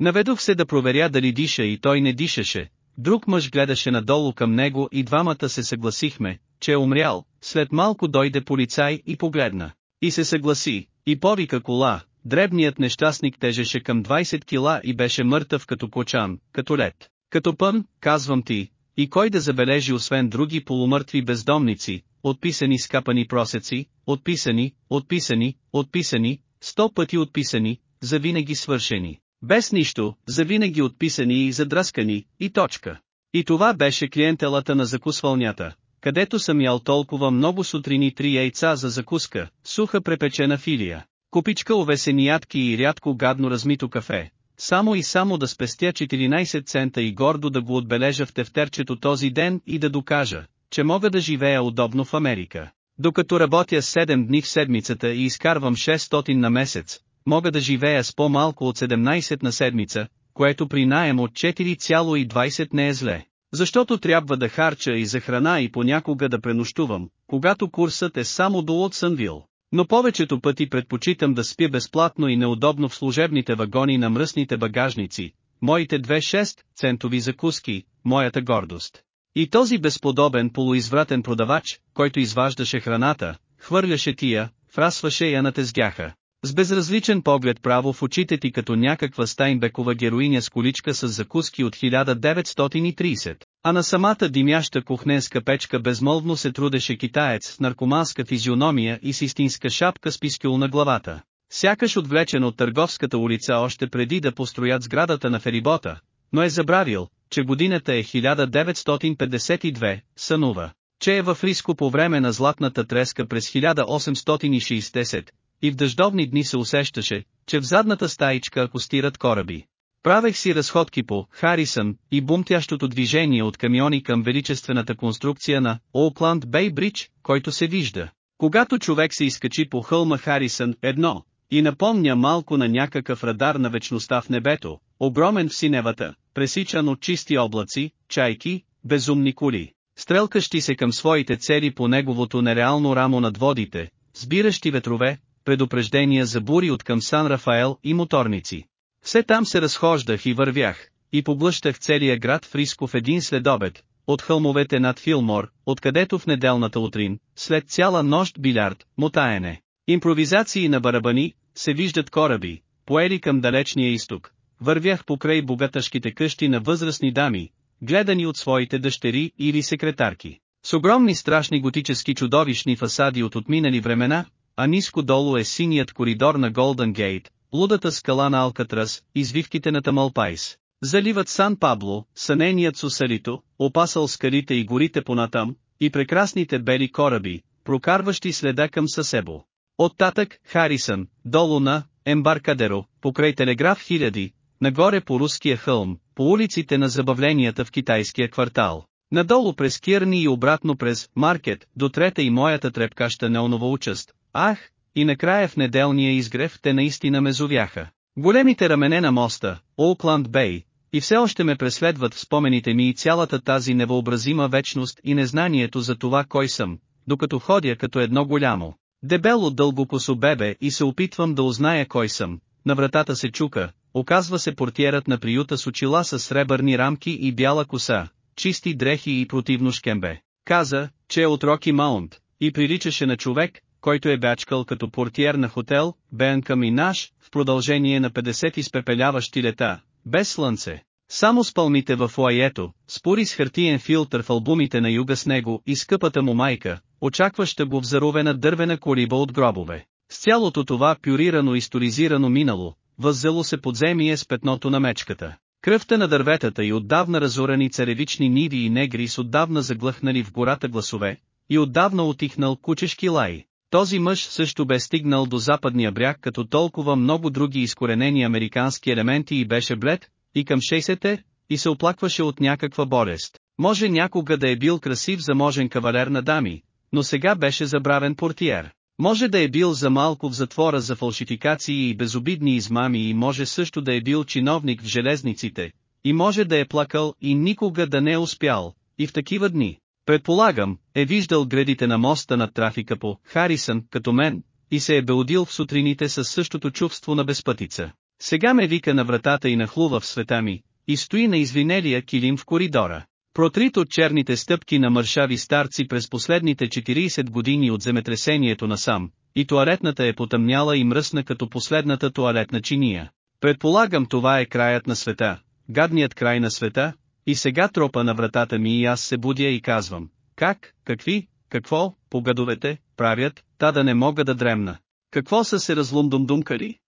Наведох се да проверя дали диша и той не дишаше, друг мъж гледаше надолу към него и двамата се съгласихме, че е умрял, след малко дойде полицай и погледна. И се съгласи, и повика кола, дребният нещастник тежеше към 20 кила и беше мъртъв като кочан, като лед. Като пън, казвам ти, и кой да забележи освен други полумъртви бездомници, отписани скапани просеци, отписани, отписани, отписани, сто пъти отписани, завинаги свършени. Без нищо, завинаги отписани и задръскани, и точка. И това беше клиентелата на закусвалнята, където съм ял толкова много сутрини три яйца за закуска, суха препечена филия, купичка овесени ядки и рядко гадно размито кафе, само и само да спестя 14 цента и гордо да го отбележа в тефтерчето този ден и да докажа, че мога да живея удобно в Америка. Докато работя 7 дни в седмицата и изкарвам 600 на месец, мога да живея с по-малко от 17 на седмица, което при наем от 4,20 не е зле. Защото трябва да харча и за храна и понякога да пренощувам, когато курсът е само до Лотсънвил. Но повечето пъти предпочитам да спя безплатно и неудобно в служебните вагони на мръсните багажници, моите две 6 центови закуски, моята гордост. И този безподобен полуизвратен продавач, който изваждаше храната, хвърляше тия, фрасваше я на тезгяха. С безразличен поглед право в очите ти като някаква стайнбекова героиня с количка с закуски от 1930, а на самата димяща кухненска печка безмолвно се трудеше китаец с наркоманска физиономия и с истинска шапка с пискюл на главата. Сякаш отвлечен от търговската улица още преди да построят сградата на ферибота, но е забравил, че годината е 1952, сънува, че е в риско по време на златната треска през 1860, и в дъждовни дни се усещаше, че в задната стаичка акустират кораби. Правех си разходки по Харисън и бумтящото движение от камиони към величествената конструкция на Оукланд Бей Бридж, който се вижда. Когато човек се изкачи по хълма Харисън едно, и напомня малко на някакъв радар на вечността в небето, огромен в синевата, пресичан от чисти облаци, чайки, безумни кули, стрелкащи се към своите цели по неговото нереално рамо над водите, сбиращи ветрове, предупреждения за бури от към Сан Рафаел и моторници. Все там се разхождах и вървях, и поблъщах целия град в Рисков един следобед, от хълмовете над Филмор, откъдето в неделната утрин, след цяла нощ билярд, мотаене, импровизации на барабани, се виждат кораби, поели към далечния изток. Вървях покрай богаташките къщи на възрастни дами, гледани от своите дъщери или секретарки. С огромни страшни готически чудовищни фасади от отминали времена, а ниско долу е синият коридор на Голден Гейт, лудата скала на Алкатрас, извивките на Тамалпайс. Заливат Сан Пабло, съненият Сусарито, опасал скалите и горите понатам, и прекрасните бели кораби, прокарващи следа към Сасебо. Оттатък, Харисън, долу на, Ембаркадеро, покрай телеграф хиляди, нагоре по руския хълм, по улиците на забавленията в китайския квартал. Надолу през Кирни и обратно през Маркет, до трета и моята трепкаща неонова участ, Ах, и накрая в неделния изгрев те наистина ме зовяха. Големите рамене на моста, Олкланд Бей, и все още ме преследват в спомените ми и цялата тази невъобразима вечност и незнанието за това кой съм, докато ходя като едно голямо. Дебело дълбокосо бебе и се опитвам да узная кой съм. На вратата се чука, оказва се портиерът на приюта с очила с сребърни рамки и бяла коса, чисти дрехи и противно шкембе. Каза, че е от Роки Маунт, и приличаше на човек, който е бячкал като портиер на хотел, Бенка Минаш, в продължение на 50 изпепеляващи лета, без слънце. Само с пълмите в лаето, спори с хартиен филтър в албумите на юга с него и скъпата му майка, очакваща го в заровена дървена колиба от гробове. С цялото това пюрирано историзирано минало, въззело се подземие с петното на мечката. Кръвта на дърветата и отдавна разорани царевични ниви и негри с отдавна заглъхнали в гората гласове, и отдавна отихнал кучешки лай. Този мъж също бе стигнал до западния бряг като толкова много други изкоренени американски елементи и беше блед, и към 60-те, и се оплакваше от някаква болест. Може някога да е бил красив заможен кавалер на дами, но сега беше забравен портиер. Може да е бил за малко в затвора за фалшификации и безобидни измами и може също да е бил чиновник в железниците, и може да е плакал и никога да не е успял, и в такива дни. Предполагам, е виждал гредите на моста над трафика по Харисън, като мен, и се е белодил в сутрините със същото чувство на безпътица. Сега ме вика на вратата и нахлува в света ми, и стои на извинелия килим в коридора. Протрит от черните стъпки на мършави старци през последните 40 години от земетресението насам, и туалетната е потъмняла и мръсна като последната туалетна чиния. Предполагам това е краят на света, гадният край на света, и сега тропа на вратата ми и аз се будя и казвам, как, какви, какво, по гадовете, правят, та да не мога да дремна. Какво са се разлумдумдумкали?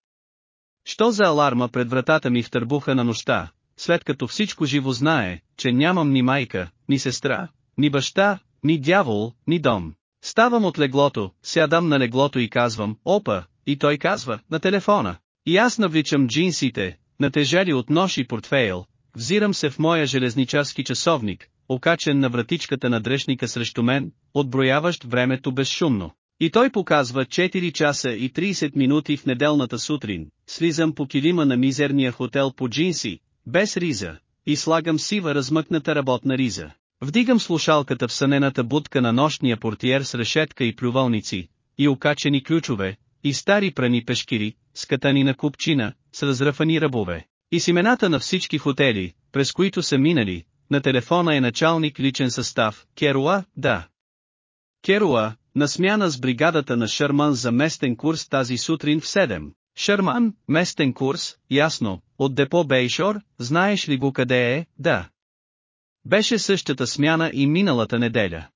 Що за аларма пред вратата ми в търбуха на нощта, след като всичко живо знае, че нямам ни майка, ни сестра, ни баща, ни дявол, ни дом. Ставам от леглото, сядам на леглото и казвам, опа, и той казва, на телефона. И аз навличам джинсите, натежали от нож и портфейл, взирам се в моя железничарски часовник, окачен на вратичката на дрешника срещу мен, отброяващ времето безшумно. И той показва 4 часа и 30 минути в неделната сутрин, слизам по килима на мизерния хотел по джинси, без риза, и слагам сива размъкната работна риза. Вдигам слушалката в сънената будка на нощния портиер с решетка и плювалници, и окачени ключове, и стари прани пешкири, скатани на купчина, с разръфани ръбове. И с имената на всички хотели, през които са минали, на телефона е началник личен състав, Керуа, да. Керуа, на смяна с бригадата на Шърман за местен курс тази сутрин в 7. Шърман, местен курс, ясно, от депо Бейшор, знаеш ли го къде е, да. Беше същата смяна и миналата неделя.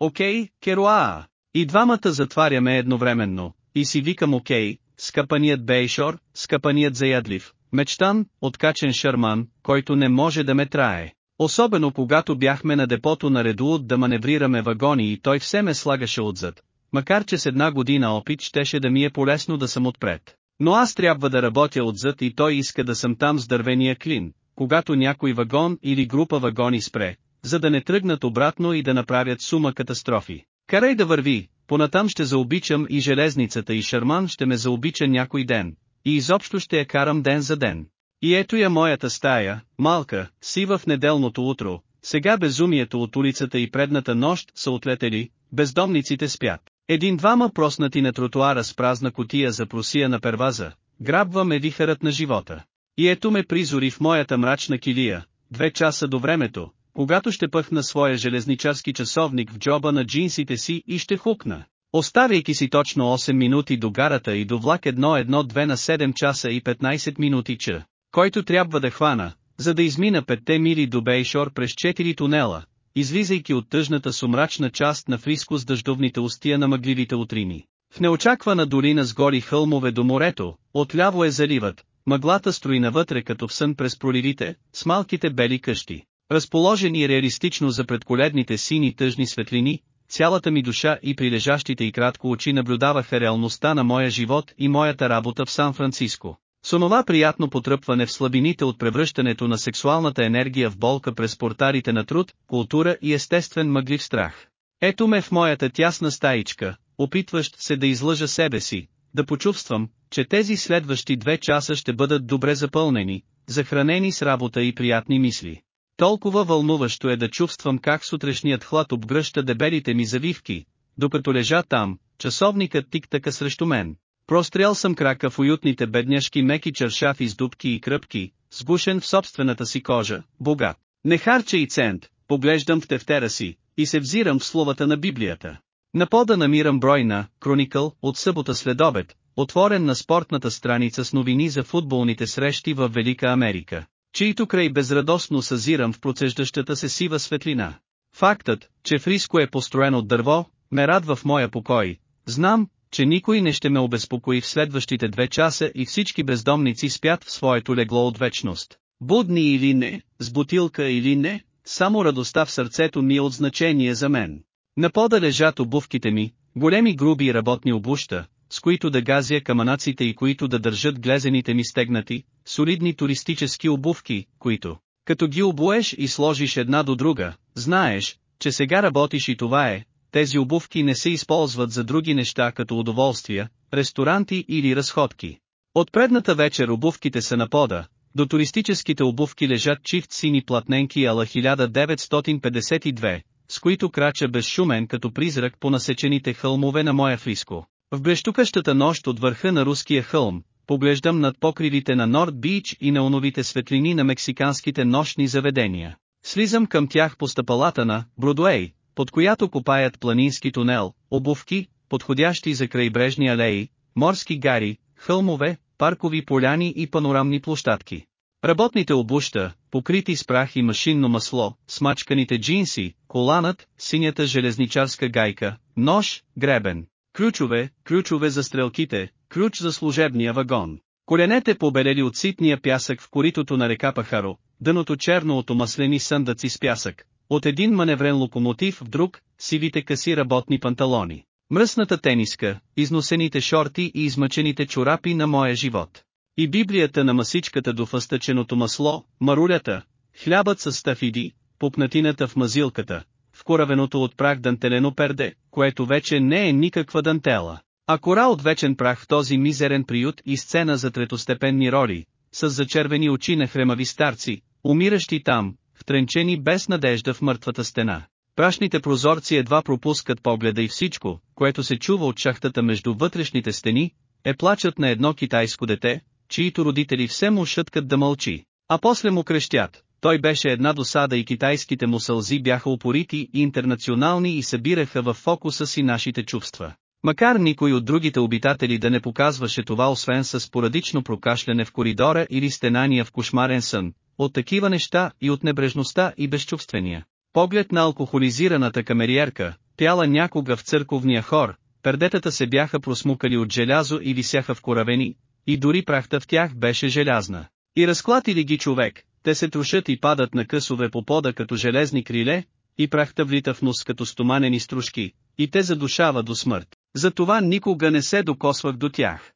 Окей, Керуаа. И двамата затваряме едновременно, и си викам окей, скъпаният Бейшор, скъпаният заядлив, мечтан, откачен шарман, който не може да ме трае. Особено когато бяхме на депото на Редуот да маневрираме вагони и той все ме слагаше отзад, макар че с една година опит щеше да ми е полезно да съм отпред. Но аз трябва да работя отзад и той иска да съм там с дървения клин, когато някой вагон или група вагони спре, за да не тръгнат обратно и да направят сума катастрофи. Карай да върви, понатам ще заобичам и железницата и Шарман ще ме заобича някой ден, и изобщо ще я карам ден за ден. И ето я моята стая, малка, сива в неделното утро, сега безумието от улицата и предната нощ са отлетели, бездомниците спят. Един-двама проснати на тротуара с празна котия за просия на перваза, грабва ме вихърът на живота. И ето ме призори в моята мрачна килия, две часа до времето, когато ще пъхна своя железничарски часовник в джоба на джинсите си и ще хукна. Оставяйки си точно 8 минути до гарата и до влак 1-1-2 на 7 часа и 15 минути ч, който трябва да хвана, за да измина 5 мили до Бейшор през 4 тунела, излизайки от тъжната сумрачна част на Фриско с дъждовните устия на мъгливите утрини. В неочаквана долина с гори хълмове до морето, отляво е заливът, мъглата строи навътре като в сън през проливите, с малките бели къщи. Разположени реалистично за предколедните сини тъжни светлини, цялата ми душа и прилежащите и кратко очи наблюдаваха реалността на моя живот и моята работа в Сан-Франциско. С онова приятно потръпване в слабините от превръщането на сексуалната енергия в болка през портарите на труд, култура и естествен мъглив страх. Ето ме в моята тясна стаичка, опитващ се да излъжа себе си, да почувствам, че тези следващи две часа ще бъдат добре запълнени, захранени с работа и приятни мисли. Толкова вълнуващо е да чувствам как сутрешният хлад обгръща дебелите ми завивки, докато лежа там, часовникът тиктака срещу мен. Прострял съм крака в уютните бедняшки меки чершафи с дубки и кръпки, сгушен в собствената си кожа, богат. Не харча и цент, поглеждам в тефтера си, и се взирам в словата на Библията. На пода намирам брой на Кроникъл от събота след обед, отворен на спортната страница с новини за футболните срещи в Велика Америка чието край безрадостно съзирам в процеждащата се сива светлина. Фактът, че Фриско е построен от дърво, ме радва в моя покой. Знам, че никой не ще ме обезпокои в следващите две часа и всички бездомници спят в своето легло от вечност. Будни или не, с бутилка или не, само радостта в сърцето ми е от значение за мен. На пода лежат обувките ми, големи груби работни обуща, с които да газя каманаците и които да държат глезените ми стегнати, солидни туристически обувки, които, като ги обуеш и сложиш една до друга, знаеш, че сега работиш и това е, тези обувки не се използват за други неща като удоволствия, ресторанти или разходки. От предната вечер обувките са на пода, до туристическите обувки лежат чифт сини платненки ала 1952, с които крача безшумен като призрак по насечените хълмове на моя фриско. В блещукащата нощ от върха на руския хълм, поглеждам над покривите на Норд Бич и на оновите светлини на мексиканските нощни заведения. Слизам към тях по стъпалата на Бродуей, под която копаят планински тунел, обувки, подходящи за крайбрежни алеи, морски гари, хълмове, паркови поляни и панорамни площадки. Работните обуща, покрити с прах и машинно масло, смачканите джинси, коланът, синята железничарска гайка, нож, гребен, ключове, ключове за стрелките, ключ за служебния вагон. Коленете побелели от ситния пясък в коритото на река Пахаро, дъното черно от омаслени съндъци с пясък, от един маневрен локомотив в друг, сивите къси работни панталони, мръсната тениска, износените шорти и измъчените чорапи на моя живот. И Библията на масичката до фъстъченото масло, марулята, хлябът с стафиди, пупнатината в мазилката, вкоравеното от прах дантелено перде, което вече не е никаква дантела. А кора от вечен прах в този мизерен приют и сцена за третостепенни роли, с зачервени очи на хремави старци, умиращи там, втренчени без надежда в мъртвата стена. Прашните прозорци едва пропускат погледа и всичко, което се чува от шахтата между вътрешните стени, е плачът на едно китайско дете, чието родители все му шъткат да мълчи, а после му крещят, той беше една досада и китайските му сълзи бяха упорити и интернационални и събираха в фокуса си нашите чувства. Макар никой от другите обитатели да не показваше това освен с порадично прокашляне в коридора или стенания в кошмарен сън, от такива неща и от небрежността и безчувствения. Поглед на алкохолизираната камериерка, пяла някога в църковния хор, пердетата се бяха просмукали от желязо и висяха в коравени, и дори прахта в тях беше желязна. И разклатили ги човек, те се трушат и падат на късове по пода като железни криле, и прахта влита в нос като стоманени стружки, и те задушава до смърт. Затова никога не се докосвах до тях.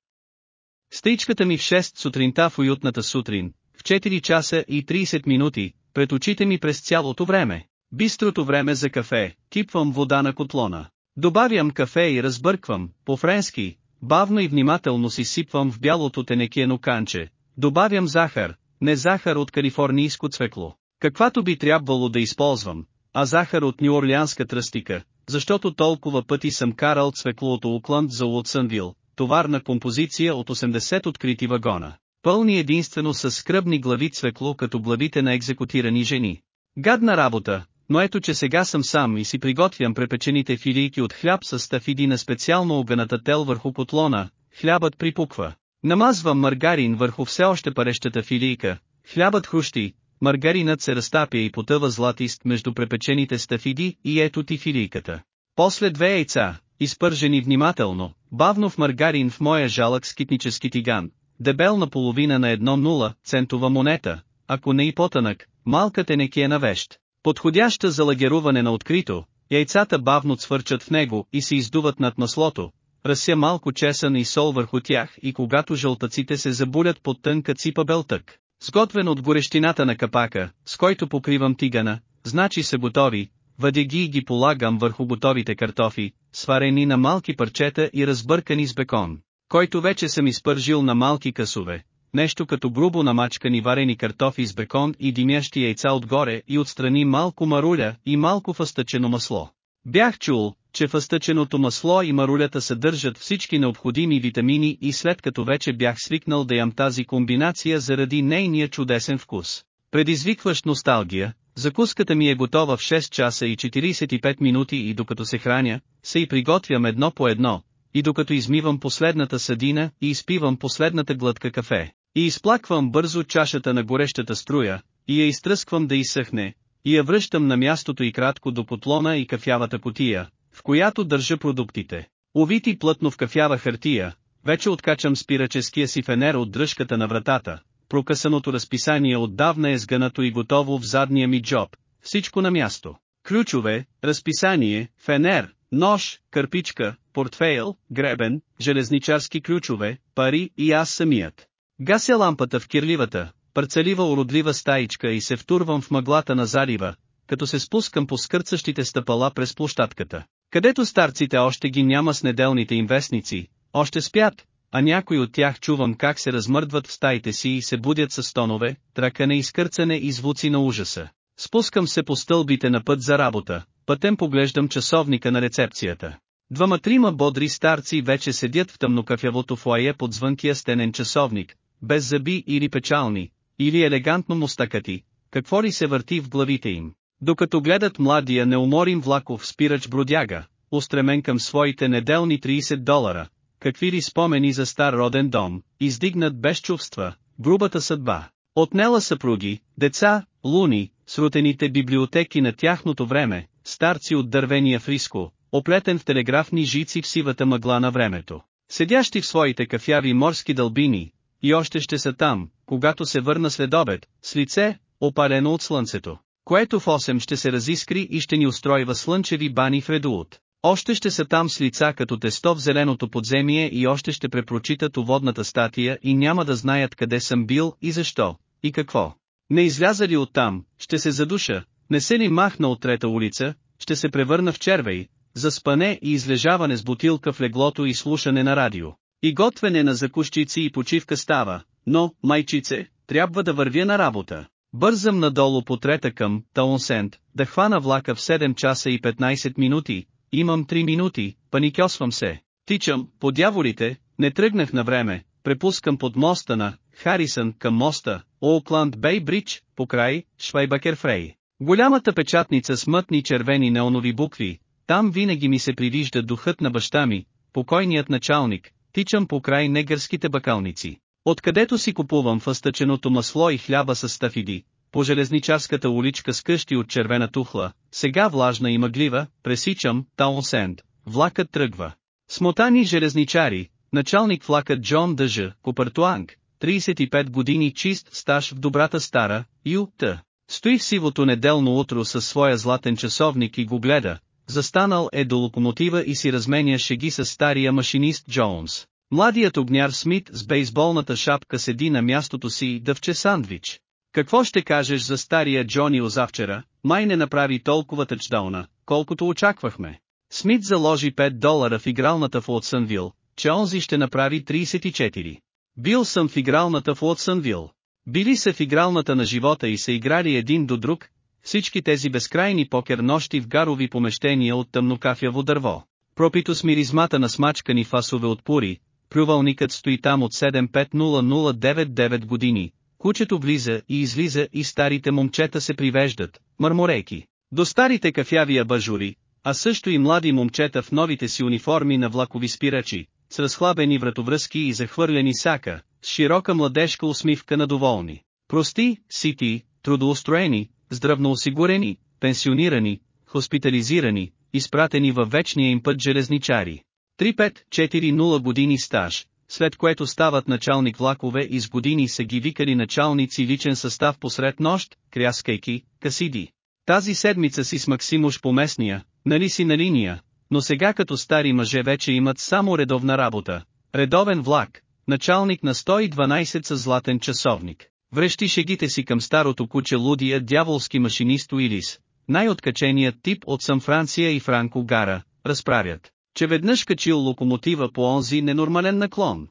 Стичката ми в 6 сутринта в уютната сутрин, в 4 часа и 30 минути, пред очите ми през цялото време. Бистрото време за кафе, кипвам вода на котлона. Добавям кафе и разбърквам, по-френски, бавно и внимателно си сипвам в бялото тенекиено канче. Добавям захар, не захар от калифорнийско цвекло, каквато би трябвало да използвам, а захар от Нью-Орлеанска тръстика, защото толкова пъти съм карал цвекло от Укланд за Уотсънвил, товарна композиция от 80 открити вагона, пълни единствено с скръбни глави цвекло като главите на екзекутирани жени. Гадна работа, но ето че сега съм сам и си приготвям препечените филийки от хляб с стафиди на специално огъната тел върху котлона, хлябът припуква. Намазвам маргарин върху все още парещата филийка, хлябът хрущи, маргаринът се разтапя и потъва златист между препечените стафиди и ето ти филийката. После две яйца, изпържени внимателно, бавно в маргарин в моя жалък скитнически тиган, дебел на половина на едно нула, центова монета, ако не и потънък, малка тенекия вещ. Подходяща за лагеруване на открито, яйцата бавно цвърчат в него и се издуват над маслото, разся малко чесън и сол върху тях и когато жълтаците се забулят под тънка ципа белтък, сготвен от горещината на капака, с който покривам тигана, значи са готови, въдя ги и ги полагам върху готовите картофи, сварени на малки парчета и разбъркани с бекон, който вече съм изпържил на малки късове, нещо като грубо намачкани варени картофи с бекон и димящи яйца отгоре и отстрани малко маруля и малко фъстъчено масло. Бях чул, че фъстъченото масло и марулята съдържат всички необходими витамини и след като вече бях свикнал да ям тази комбинация заради нейния чудесен вкус. Предизвикващ носталгия, закуската ми е готова в 6 часа и 45 минути и докато се храня, се и приготвям едно по едно, и докато измивам последната съдина и изпивам последната глътка кафе, и изплаквам бързо чашата на горещата струя, и я изтръсквам да изсъхне, и я връщам на мястото и кратко до потлона и кафявата котия, в която държа продуктите. Овити плътно в кафява хартия, вече откачам спираческия си фенер от дръжката на вратата, прокъсаното разписание отдавна е сгънато и готово в задния ми джоб, всичко на място. Ключове, разписание, фенер, нож, кърпичка, портфейл, гребен, железничарски ключове, пари и аз самият. Гася лампата в кирливата, парцелива уродлива стаичка и се втурвам в мъглата на залива, като се спускам по скърцащите стъпала през площадката, където старците още ги няма с неделните им вестници, още спят, а някой от тях чувам как се размърдват в стаите си и се будят с тонове, тракане и скърцане и звуци на ужаса. Спускам се по стълбите на път за работа, пътем поглеждам часовника на рецепцията. Двама-трима бодри старци вече седят в тъмнокафявото флае под звънкия стенен часовник, без зъби или печални, или елегантно мустакати, какво ли се върти в главите им. Докато гледат младия неуморим влаков спирач бродяга, устремен към своите неделни 30 долара, какви ли спомени за стар роден дом, издигнат без чувства, грубата съдба, отнела съпруги, деца, луни, срутените библиотеки на тяхното време, старци от дървения фриско, оплетен в телеграфни жици в сивата мъгла на времето, седящи в своите кафяви морски дълбини, и още ще са там, когато се върна след обед, с лице, опалено от слънцето, което в 8 ще се разискри и ще ни устройва слънчеви бани в редуот. Още ще са там с лица като тесто в зеленото подземие и още ще препрочитат уводната статия и няма да знаят къде съм бил и защо, и какво. Не изляза ли оттам, ще се задуша, не се ли махна от трета улица, ще се превърна в червей, за спане и излежаване с бутилка в леглото и слушане на радио. И готвене на закущици и почивка става, но, майчице, трябва да вървя на работа. Бързам надолу по трета към Таунсенд, да хвана влака в 7 часа и 15 минути, имам 3 минути, паникьосвам се. Тичам, по дяволите, не тръгнах на време, препускам под моста на Харисън към моста, Оукланд Бей Бридж, покрай Швайбакер Фрей. Голямата печатница с мътни червени неонови букви, там винаги ми се привижда духът на баща ми, покойният началник, тичам по край негърските бакалници. Откъдето си купувам фъстъченото масло и хляба с стафиди, по железничарската уличка с къщи от червена тухла, сега влажна и мъглива, пресичам, Таунсенд, влакът тръгва. Смотани железничари, началник влакът Джон Дъжа, Купъртуанг, 35 години чист стаж в добрата стара, Ю.Т. Стои в сивото неделно утро със своя златен часовник и го гледа, застанал е до локомотива и си разменя шеги с стария машинист Джонс. Младият огняр Смит с бейсболната шапка седи на мястото си да вче сандвич. Какво ще кажеш за стария Джони Озавчера, май не направи толкова тъчдауна, колкото очаквахме. Смит заложи 5 долара в игралната в Уотсънвил, че онзи ще направи 34. Бил съм в игралната в Уотсънвил. Били са в игралната на живота и са играли един до друг, всички тези безкрайни покер нощи в гарови помещения от тъмнокафяво дърво. Пропито с миризмата на смачкани фасове от пури, плювалникът стои там от 750099 години, кучето влиза и излиза и старите момчета се привеждат, мърморейки. До старите кафяви абажури, а също и млади момчета в новите си униформи на влакови спирачи, с разхлабени вратовръзки и захвърлени сака, с широка младежка усмивка на доволни. Прости, сити, трудоустроени, здравноосигурени, пенсионирани, хоспитализирани, изпратени във вечния им път железничари. 3-5-4-0 години стаж, след което стават началник влакове и с години са ги викали началници личен състав посред нощ, кряскайки, касиди. Тази седмица си с Максимуш по местния, нали си на линия, но сега като стари мъже вече имат само редовна работа, редовен влак, началник на 112 с златен часовник. Връщи шегите си към старото куче лудия дяволски машинист Уилис, най-откаченият тип от Сан Франция и Франко Гара, разправят, че веднъж качил локомотива по онзи ненормален наклон.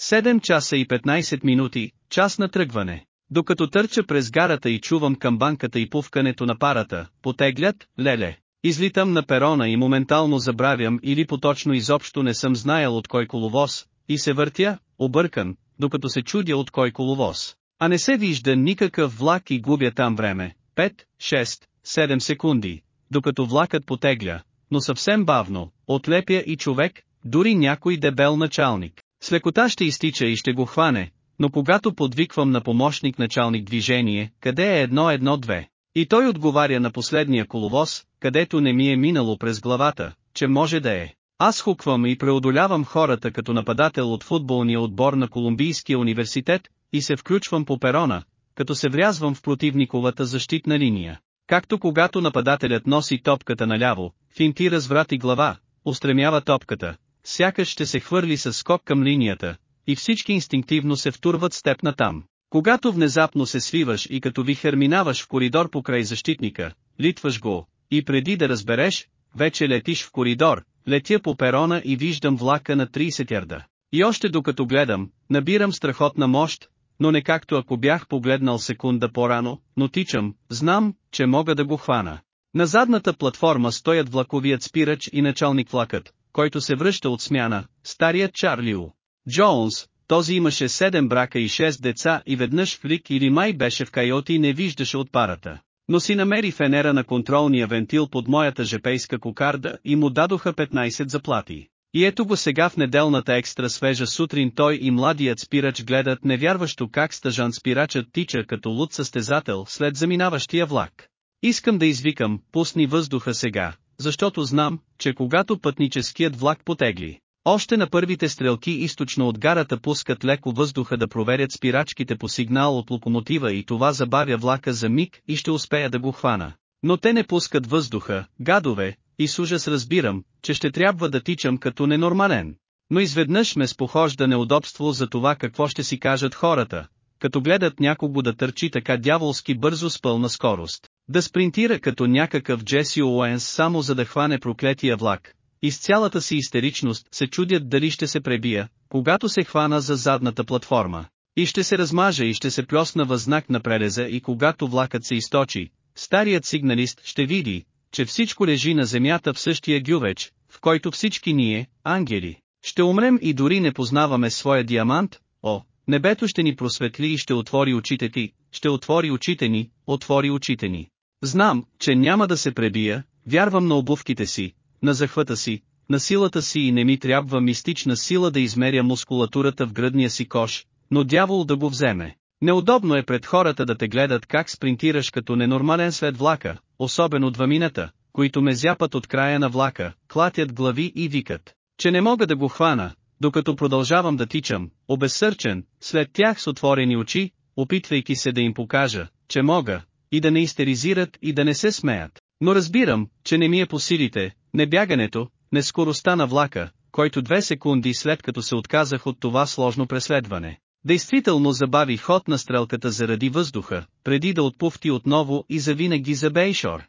7 часа и 15 минути, час на тръгване. Докато търча през гарата и чувам камбанката и пувкането на парата, потеглят, леле. Излитам на перона и моментално забравям или поточно изобщо не съм знаел от кой коловоз, и се въртя, объркан, докато се чудя от кой коловоз. А не се вижда никакъв влак и губя там време. 5, 6, 7 секунди, докато влакът потегля, но съвсем бавно, отлепя и човек, дори някой дебел началник. С лекота ще изтича и ще го хване, но когато подвиквам на помощник началник движение, къде е едно едно две? И той отговаря на последния коловоз, където не ми е минало през главата, че може да е. Аз хуквам и преодолявам хората като нападател от футболния отбор на Колумбийския университет, и се включвам по перона, като се врязвам в противниковата защитна линия. Както когато нападателят носи топката наляво, финти разврати глава, устремява топката, сякаш ще се хвърли с скок към линията, и всички инстинктивно се втурват с теб натам. Когато внезапно се свиваш и като вихър минаваш в коридор покрай защитника, литваш го, и преди да разбереш, вече летиш в коридор, летя по перона и виждам влака на 30 ярда. И още докато гледам, набирам страхотна мощ, но не както ако бях погледнал секунда по-рано, но тичам, знам, че мога да го хвана. На задната платформа стоят влаковият спирач и началник влакът, който се връща от смяна, старият Чарлио. Джонс, този имаше 7 брака и 6 деца и веднъж в лик или май беше в кайоти и не виждаше от парата. Но си намери фенера на контролния вентил под моята жепейска кокарда и му дадоха 15 заплати. И ето го сега в неделната екстра свежа сутрин той и младият спирач гледат невярващо как стъжан спирачът тича като луд състезател след заминаващия влак. Искам да извикам, пусни въздуха сега, защото знам, че когато пътническият влак потегли, още на първите стрелки източно от гарата пускат леко въздуха да проверят спирачките по сигнал от локомотива и това забавя влака за миг и ще успея да го хвана. Но те не пускат въздуха, гадове, и с ужас разбирам, че ще трябва да тичам като ненормален. Но изведнъж ме спохожда неудобство за това какво ще си кажат хората, като гледат някого да търчи така дяволски бързо с пълна скорост, да спринтира като някакъв Джеси Уенс само за да хване проклетия влак. И с цялата си истеричност се чудят дали ще се пребия, когато се хвана за задната платформа. И ще се размажа и ще се плесна възнак на прелеза и когато влакът се източи, старият сигналист ще види, че всичко лежи на земята в същия гювеч, в който всички ние, ангели, ще умрем и дори не познаваме своя диамант, о, Небето ще ни просветли и ще отвори очите ти, ще отвори очите ни, отвори очите ни. Знам, че няма да се пребия, вярвам на обувките си, на захвата си, на силата си и не ми трябва мистична сила да измеря мускулатурата в гръдния си кош, но дявол да го вземе. Неудобно е пред хората да те гледат как спринтираш като ненормален след влака, особено двамината, които ме зяпат от края на влака, клатят глави и викат, че не мога да го хвана, докато продължавам да тичам, обезсърчен, след тях с отворени очи, опитвайки се да им покажа, че мога, и да не истеризират и да не се смеят. Но разбирам, че не ми е по силите, не бягането, не скоростта на влака, който две секунди след като се отказах от това сложно преследване. Действително забави ход на стрелката заради въздуха, преди да отпуфти отново и завинаги за Бейшор.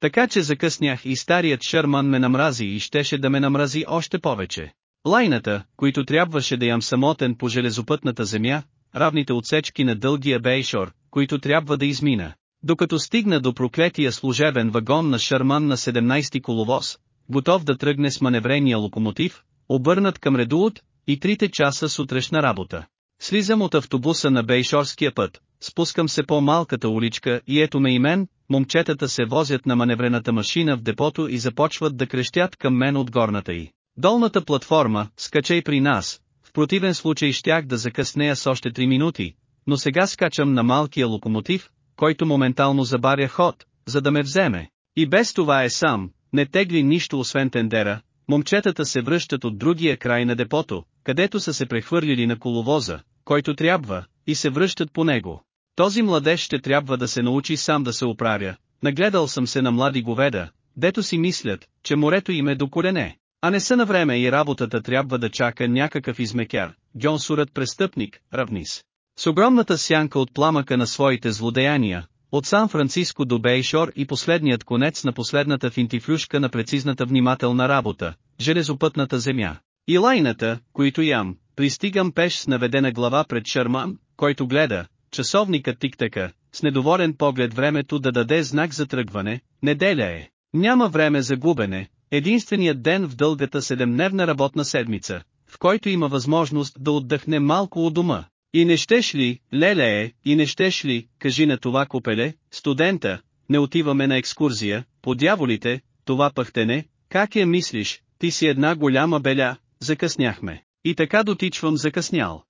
Така че закъснях и старият Шърман ме намрази и щеше да ме намрази още повече. Лайната, които трябваше да ям самотен по железопътната земя, равните отсечки на дългия Бейшор, които трябва да измина. Докато стигна до проклетия служебен вагон на Шарман на 17-ти коловоз, готов да тръгне с маневрения локомотив, обърнат към редулот, и трите часа сутрешна работа. Слизам от автобуса на Бейшорския път, спускам се по малката уличка и ето ме и мен, момчетата се возят на маневрената машина в депото и започват да крещят към мен от горната й. Долната платформа, скачай при нас, в противен случай щях да закъснея с още 3 минути, но сега скачам на малкия локомотив, който моментално забаря ход, за да ме вземе. И без това е сам, не тегли нищо освен тендера, момчетата се връщат от другия край на депото, където са се прехвърлили на коловоза, който трябва, и се връщат по него. Този младеж ще трябва да се научи сам да се оправя. Нагледал съм се на млади говеда, дето си мислят, че морето им е до колене. А не са на време и работата трябва да чака някакъв измекяр, гьонсурът престъпник, равнис. С огромната сянка от пламъка на своите злодеяния, от Сан-Франциско до Бейшор и последният конец на последната финтифлюшка на прецизната внимателна работа, железопътната земя. И лайната, които ям, пристигам пеш с наведена глава пред Шарман, който гледа, часовника тиктака, с недоволен поглед времето да даде знак за тръгване, неделя е. Няма време за губене, единственият ден в дългата седемдневна работна седмица, в който има възможност да отдъхне малко у дома. И не щеш ли, лелее, и не щеш ли, кажи на това купеле, студента, не отиваме на екскурзия, по дяволите, това пъхтене, как я мислиш, ти си една голяма беля, закъсняхме. И така дотичвам закъснял.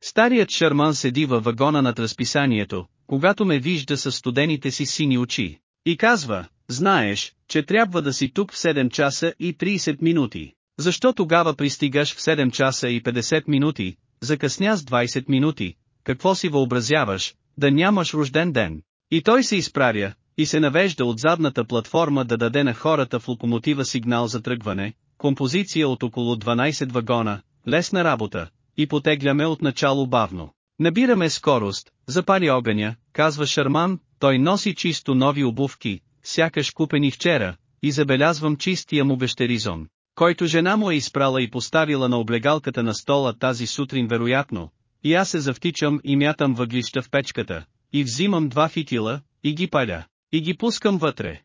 Старият Шарман седи във вагона над разписанието, когато ме вижда с студените си сини очи. И казва, знаеш, че трябва да си тук в 7 часа и 30 минути. Защо тогава пристигаш в 7 часа и 50 минути, закъсня с 20 минути, какво си въобразяваш, да нямаш рожден ден. И той се изправя, и се навежда от задната платформа да даде на хората в локомотива сигнал за тръгване, композиция от около 12 вагона, лесна работа, и потегляме от бавно. Набираме скорост, запали огъня, казва Шарман, той носи чисто нови обувки, сякаш купени вчера, и забелязвам чистия му вещеризон, който жена му е изпрала и поставила на облегалката на стола тази сутрин вероятно, и аз се завтичам и мятам въглища в печката, и взимам два фитила, и ги паля, и ги пускам вътре.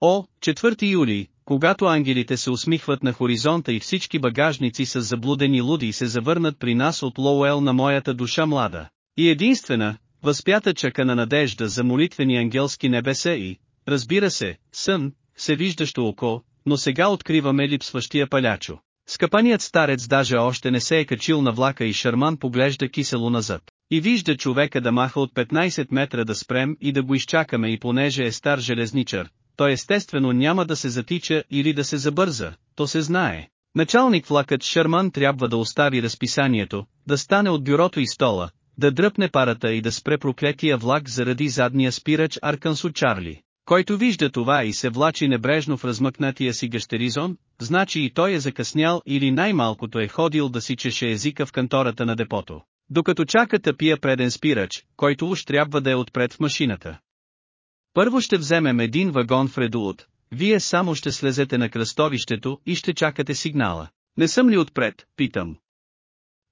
О, 4 юли, когато ангелите се усмихват на хоризонта и всички багажници с заблудени луди се завърнат при нас от Лоуел на моята душа млада. И единствена, възпята чака на надежда за молитвени ангелски небеса и, разбира се, сън, всевиждащо око, но сега откриваме липсващия палячо. Скъпаният старец даже още не се е качил на влака и Шарман поглежда кисело назад. И вижда човека да маха от 15 метра да спрем и да го изчакаме и понеже е стар железничар, той естествено няма да се затича или да се забърза, то се знае. Началник влакът Шарман трябва да остави разписанието, да стане от бюрото и стола, да дръпне парата и да спре проклетия влак заради задния спирач Аркансо Чарли. Който вижда това и се влачи небрежно в размъкнатия си гъщеризон, значи и той е закъснял или най-малкото е ходил да си чеше езика в кантората на депото. Докато чака тъпия преден спирач, който уж трябва да е отпред в машината. Първо ще вземем един вагон в редулот, вие само ще слезете на кръстовището и ще чакате сигнала. Не съм ли отпред, питам.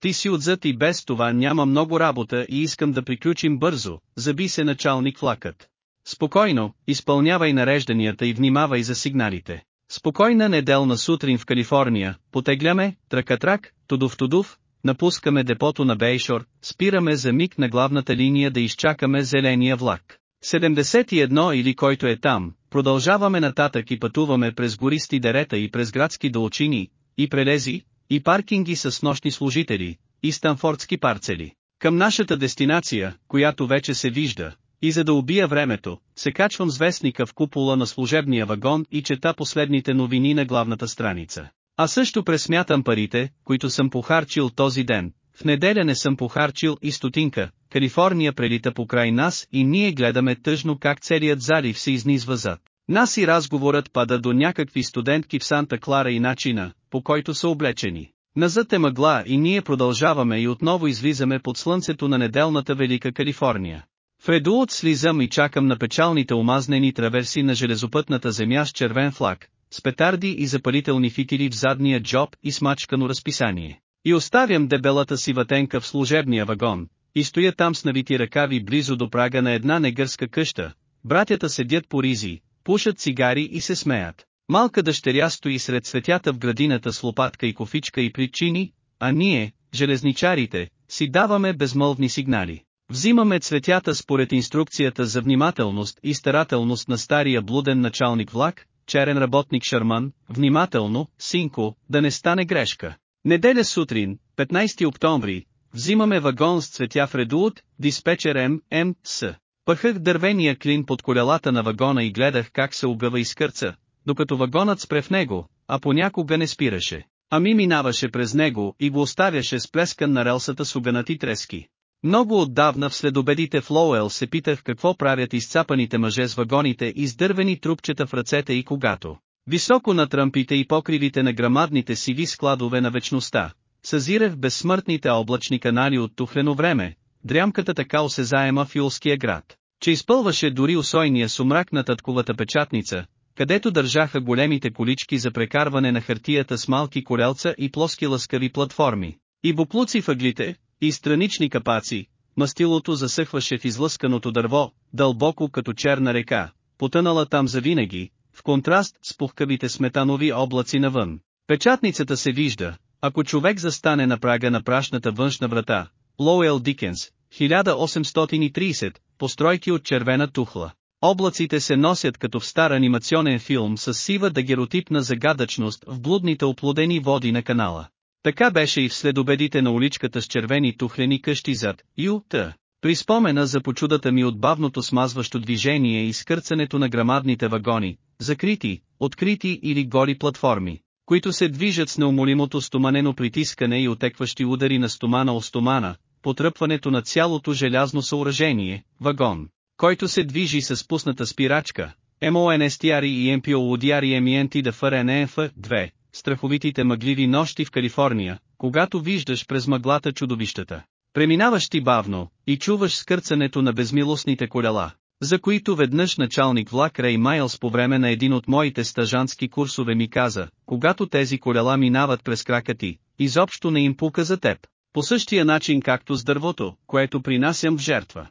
Ти си отзад и без това няма много работа и искам да приключим бързо, заби се началник влакът. Спокойно, изпълнявай нарежданията и внимавай за сигналите. Спокойна неделна сутрин в Калифорния, потегляме, тракатрак, тудов-тудов, напускаме депото на Бейшор, спираме за миг на главната линия да изчакаме зеления влак. 71 или който е там, продължаваме нататък и пътуваме през гористи дерета и през градски долчини, и прелези, и паркинги с нощни служители, и станфордски парцели. Към нашата дестинация, която вече се вижда, и за да убия времето, се качвам с вестника в купола на служебния вагон и чета последните новини на главната страница. А също пресмятам парите, които съм похарчил този ден. В неделя не съм похарчил и стотинка, Калифорния прелита покрай нас и ние гледаме тъжно как целият залив се изнизва зад. Нас и разговорът пада до някакви студентки в Санта Клара и начина, по който са облечени. Назад е мъгла и ние продължаваме и отново излизаме под слънцето на неделната Велика Калифорния. В Редуот слизам и чакам на печалните омазнени траверси на железопътната земя с червен флаг, с петарди и запалителни фитили в задния джоб и смачкано разписание. И оставям дебелата си ватенка в служебния вагон, и стоя там с навити ръкави близо до прага на една негърска къща. Братята седят по ризи, пушат цигари и се смеят. Малка дъщеря стои сред цветята в градината с лопатка и кофичка и причини, а ние, железничарите, си даваме безмълвни сигнали. Взимаме цветята според инструкцията за внимателност и старателност на стария блуден началник влак, черен работник Шарман, внимателно, синко, да не стане грешка. Неделя сутрин, 15 октомври, взимаме вагон с цветя в редуот, диспетчер М, М, С. Пъхах дървения клин под колелата на вагона и гледах как се обгъва и скърца, докато вагонът спре в него, а понякога не спираше. Ами минаваше през него и го оставяше сплескан на релсата с уганати трески. Много отдавна в следобедите в Лоуел се питах какво правят изцапаните мъже с вагоните и с дървени трупчета в ръцете и когато, високо на тръмпите и покривите на грамадните сиви складове на вечността, съзирах безсмъртните облачни канали от тухлено време, дрямката така осезаема в Юлския град, че изпълваше дори усойния сумрак на татковата печатница, където държаха големите колички за прекарване на хартията с малки колелца и плоски лъскави платформи, и буклуци въглите, и странични капаци, мастилото засъхваше в излъсканото дърво, дълбоко като черна река, потънала там завинаги, в контраст с пухкавите сметанови облаци навън. Печатницата се вижда, ако човек застане на прага на прашната външна врата, Лоуел Дикенс, 1830, постройки от червена тухла. Облаците се носят като в стар анимационен филм с сива дагеротипна загадъчност в блудните оплодени води на канала. Така беше и в следобедите на уличката с червени тухлени къщи зад Ю.Т. При спомена за почудата ми от бавното смазващо движение и скърцането на грамадните вагони, закрити, открити или гори платформи, които се движат с неумолимото стоманено притискане и отекващи удари на стомана о стомана, потръпването на цялото желязно съоръжение, вагон, който се движи с пусната спирачка, MONSTR и MPOUDR и MENT да FRNF 2, страховитите мъгливи нощи в Калифорния, когато виждаш през мъглата чудовищата. Преминаваш ти бавно, и чуваш скърцането на безмилостните колела, за които веднъж началник влак Рей Майлс по време на един от моите стажански курсове ми каза, когато тези колела минават през крака ти, изобщо не им пука за теб, по същия начин както с дървото, което принасям в жертва.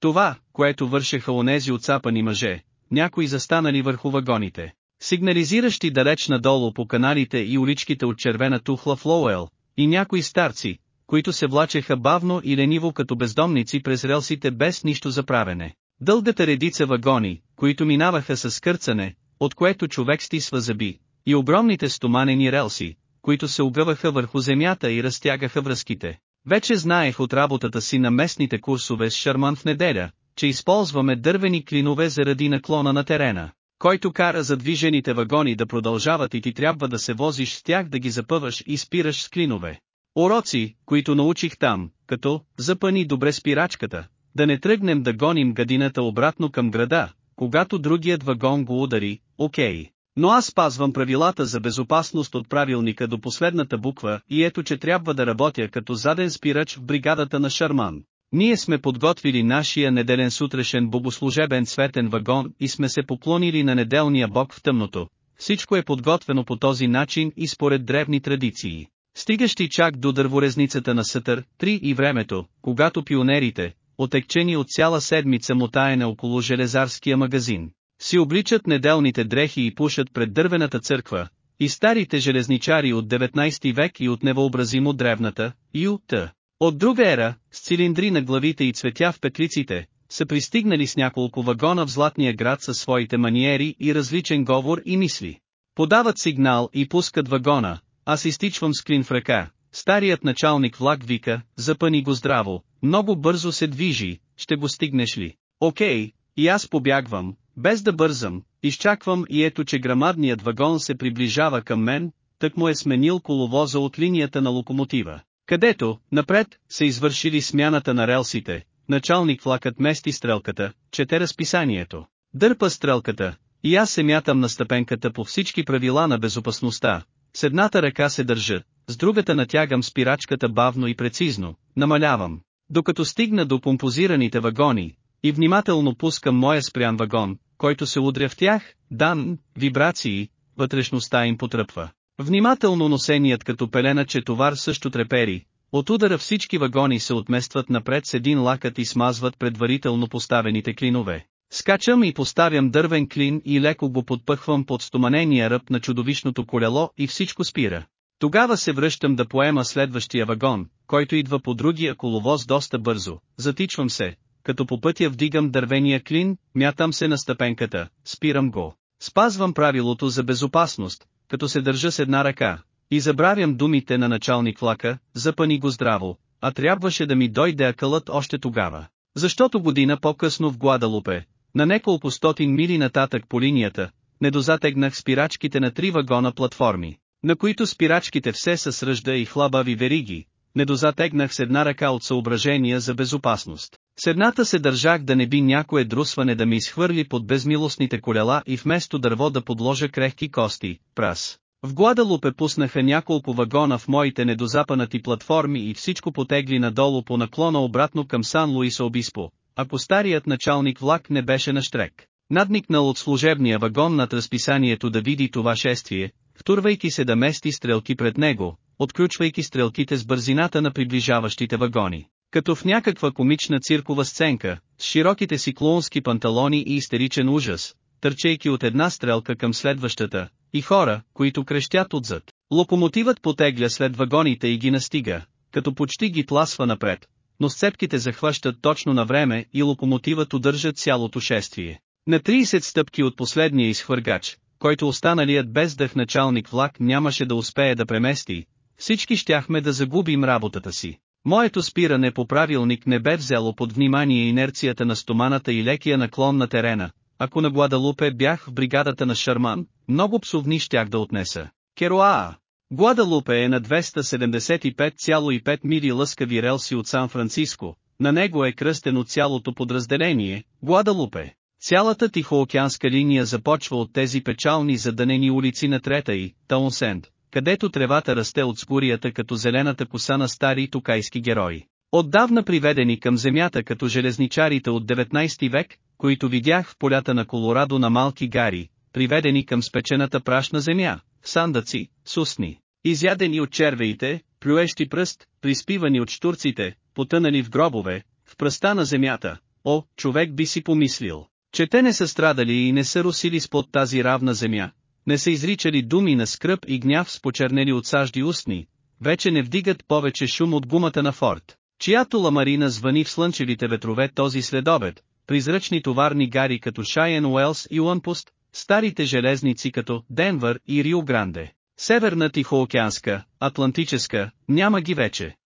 Това, което вършеха онези отцапани мъже, някои застанали върху вагоните, сигнализиращи далеч надолу по каналите и уличките от червена тухла в Лоуел, и някои старци, които се влачеха бавно и лениво като бездомници през релсите без нищо за правене. Дългата редица вагони, които минаваха с скърцане, от което човек стисва зъби, и огромните стоманени релси, които се огъваха върху земята и разтягаха връзките. Вече знаех от работата си на местните курсове с Шарман в неделя, че използваме дървени клинове заради наклона на терена който кара задвижените вагони да продължават и ти трябва да се возиш с тях да ги запъваш и спираш с клинове. Уроци, които научих там, като, запъни добре спирачката, да не тръгнем да гоним гадината обратно към града, когато другият вагон го удари, окей. Но аз спазвам правилата за безопасност от правилника до последната буква и ето че трябва да работя като заден спирач в бригадата на Шарман. Ние сме подготвили нашия неделен сутрешен богослужебен цветен вагон и сме се поклонили на неделния бог в тъмното. Всичко е подготвено по този начин и според древни традиции. Стигащи чак до дърворезницата на Сътър, три и времето, когато пионерите, отекчени от цяла седмица мотаене около железарския магазин, си обличат неделните дрехи и пушат пред дървената църква, и старите железничари от 19 век и от невъобразимо древната, Ю.Т. От друга ера, с цилиндри на главите и цветя в петлиците, са пристигнали с няколко вагона в Златния град със своите маниери и различен говор и мисли. Подават сигнал и пускат вагона, аз изтичвам с клин в ръка. Старият началник влак вика, запъни го здраво, много бързо се движи, ще го стигнеш ли? Окей, и аз побягвам, без да бързам, изчаквам и ето че грамадният вагон се приближава към мен, тък му е сменил коловоза от линията на локомотива. Където, напред, са извършили смяната на релсите, началник влакът мести стрелката, чете разписанието. Дърпа стрелката, и аз се мятам на стъпенката по всички правила на безопасността. С едната ръка се държа, с другата натягам спирачката бавно и прецизно, намалявам. Докато стигна до помпозираните вагони, и внимателно пускам моя спрян вагон, който се удря в тях, дан, вибрации, вътрешността им потръпва. Внимателно носеният като пеленаче товар също трепери, от удара всички вагони се отместват напред с един лакът и смазват предварително поставените клинове. Скачам и поставям дървен клин и леко го подпъхвам под стоманения ръб на чудовищното колело и всичко спира. Тогава се връщам да поема следващия вагон, който идва по другия коловоз доста бързо, затичвам се, като по пътя вдигам дървения клин, мятам се на стъпенката, спирам го. Спазвам правилото за безопасност, като се държа с една ръка, и забравям думите на началник влака, запани го здраво, а трябваше да ми дойде акълът още тогава. Защото година по-късно в Гладалупе, на неколко стотин мили нататък по линията, не дозатегнах спирачките на три вагона платформи, на които спирачките все са сръжда и хлабави вериги, не дозатегнах с една ръка от съображения за безопасност. С едната се държах да не би някое друсване да ми изхвърли под безмилостните колела и вместо дърво да подложа крехки кости, прас. В Гладалупе пуснаха няколко вагона в моите недозапанати платформи и всичко потегли надолу по наклона обратно към Сан Луис Обиспо, ако старият началник влак не беше на штрек. Надникнал от служебния вагон над разписанието да види това шествие, втурвайки се да мести стрелки пред него, отключвайки стрелките с бързината на приближаващите вагони. Като в някаква комична циркова сценка, с широките си клоунски панталони и истеричен ужас, търчейки от една стрелка към следващата, и хора, които крещят отзад. Локомотивът потегля след вагоните и ги настига, като почти ги тласва напред, но сцепките захващат точно на време и локомотивът удържа цялото шествие. На 30 стъпки от последния изхвъргач, който останалият без дъх началник влак нямаше да успее да премести, всички щяхме да загубим работата си. Моето спиране по правилник не бе взело под внимание инерцията на стоманата и лекия наклон на терена. Ако на Гладалупе бях в бригадата на Шарман, много псовни щях да отнеса. Кероаа! Гладалупе е на 275,5 мили лъскави релси от Сан-Франциско, на него е кръстено цялото подразделение, Гладалупе. Цялата Тихоокеанска линия започва от тези печални задънени улици на Трета и Таунсенд, където тревата расте от скурията като зелената коса на стари тукайски герои. Отдавна приведени към земята като железничарите от 19 век, които видях в полята на Колорадо на малки гари, приведени към спечената прашна земя, сандъци, сусни, изядени от червеите, плюещи пръст, приспивани от штурците, потънали в гробове, в пръста на земята. О, човек би си помислил, че те не са страдали и не са русили спод тази равна земя, не са изричали думи на скръп и гняв с почернели от сажди устни, вече не вдигат повече шум от гумата на Форд, чиято ламарина звъни в слънчевите ветрове този следобед, призрачни товарни гари като Шайен Уелс и Уанпуст, старите железници като Денвър и Рио Гранде. Северна Тихоокеанска, Атлантическа, няма ги вече.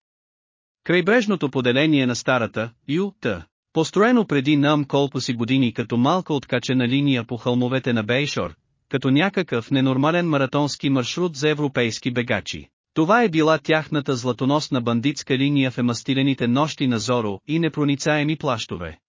Крайбрежното поделение на старата, Ю.Т. Построено преди нам колко си години като малка откачена линия по хълмовете на Бейшор, като някакъв ненормален маратонски маршрут за европейски бегачи. Това е била тяхната златоносна бандитска линия в емастилените нощи на Зоро и непроницаеми плащове.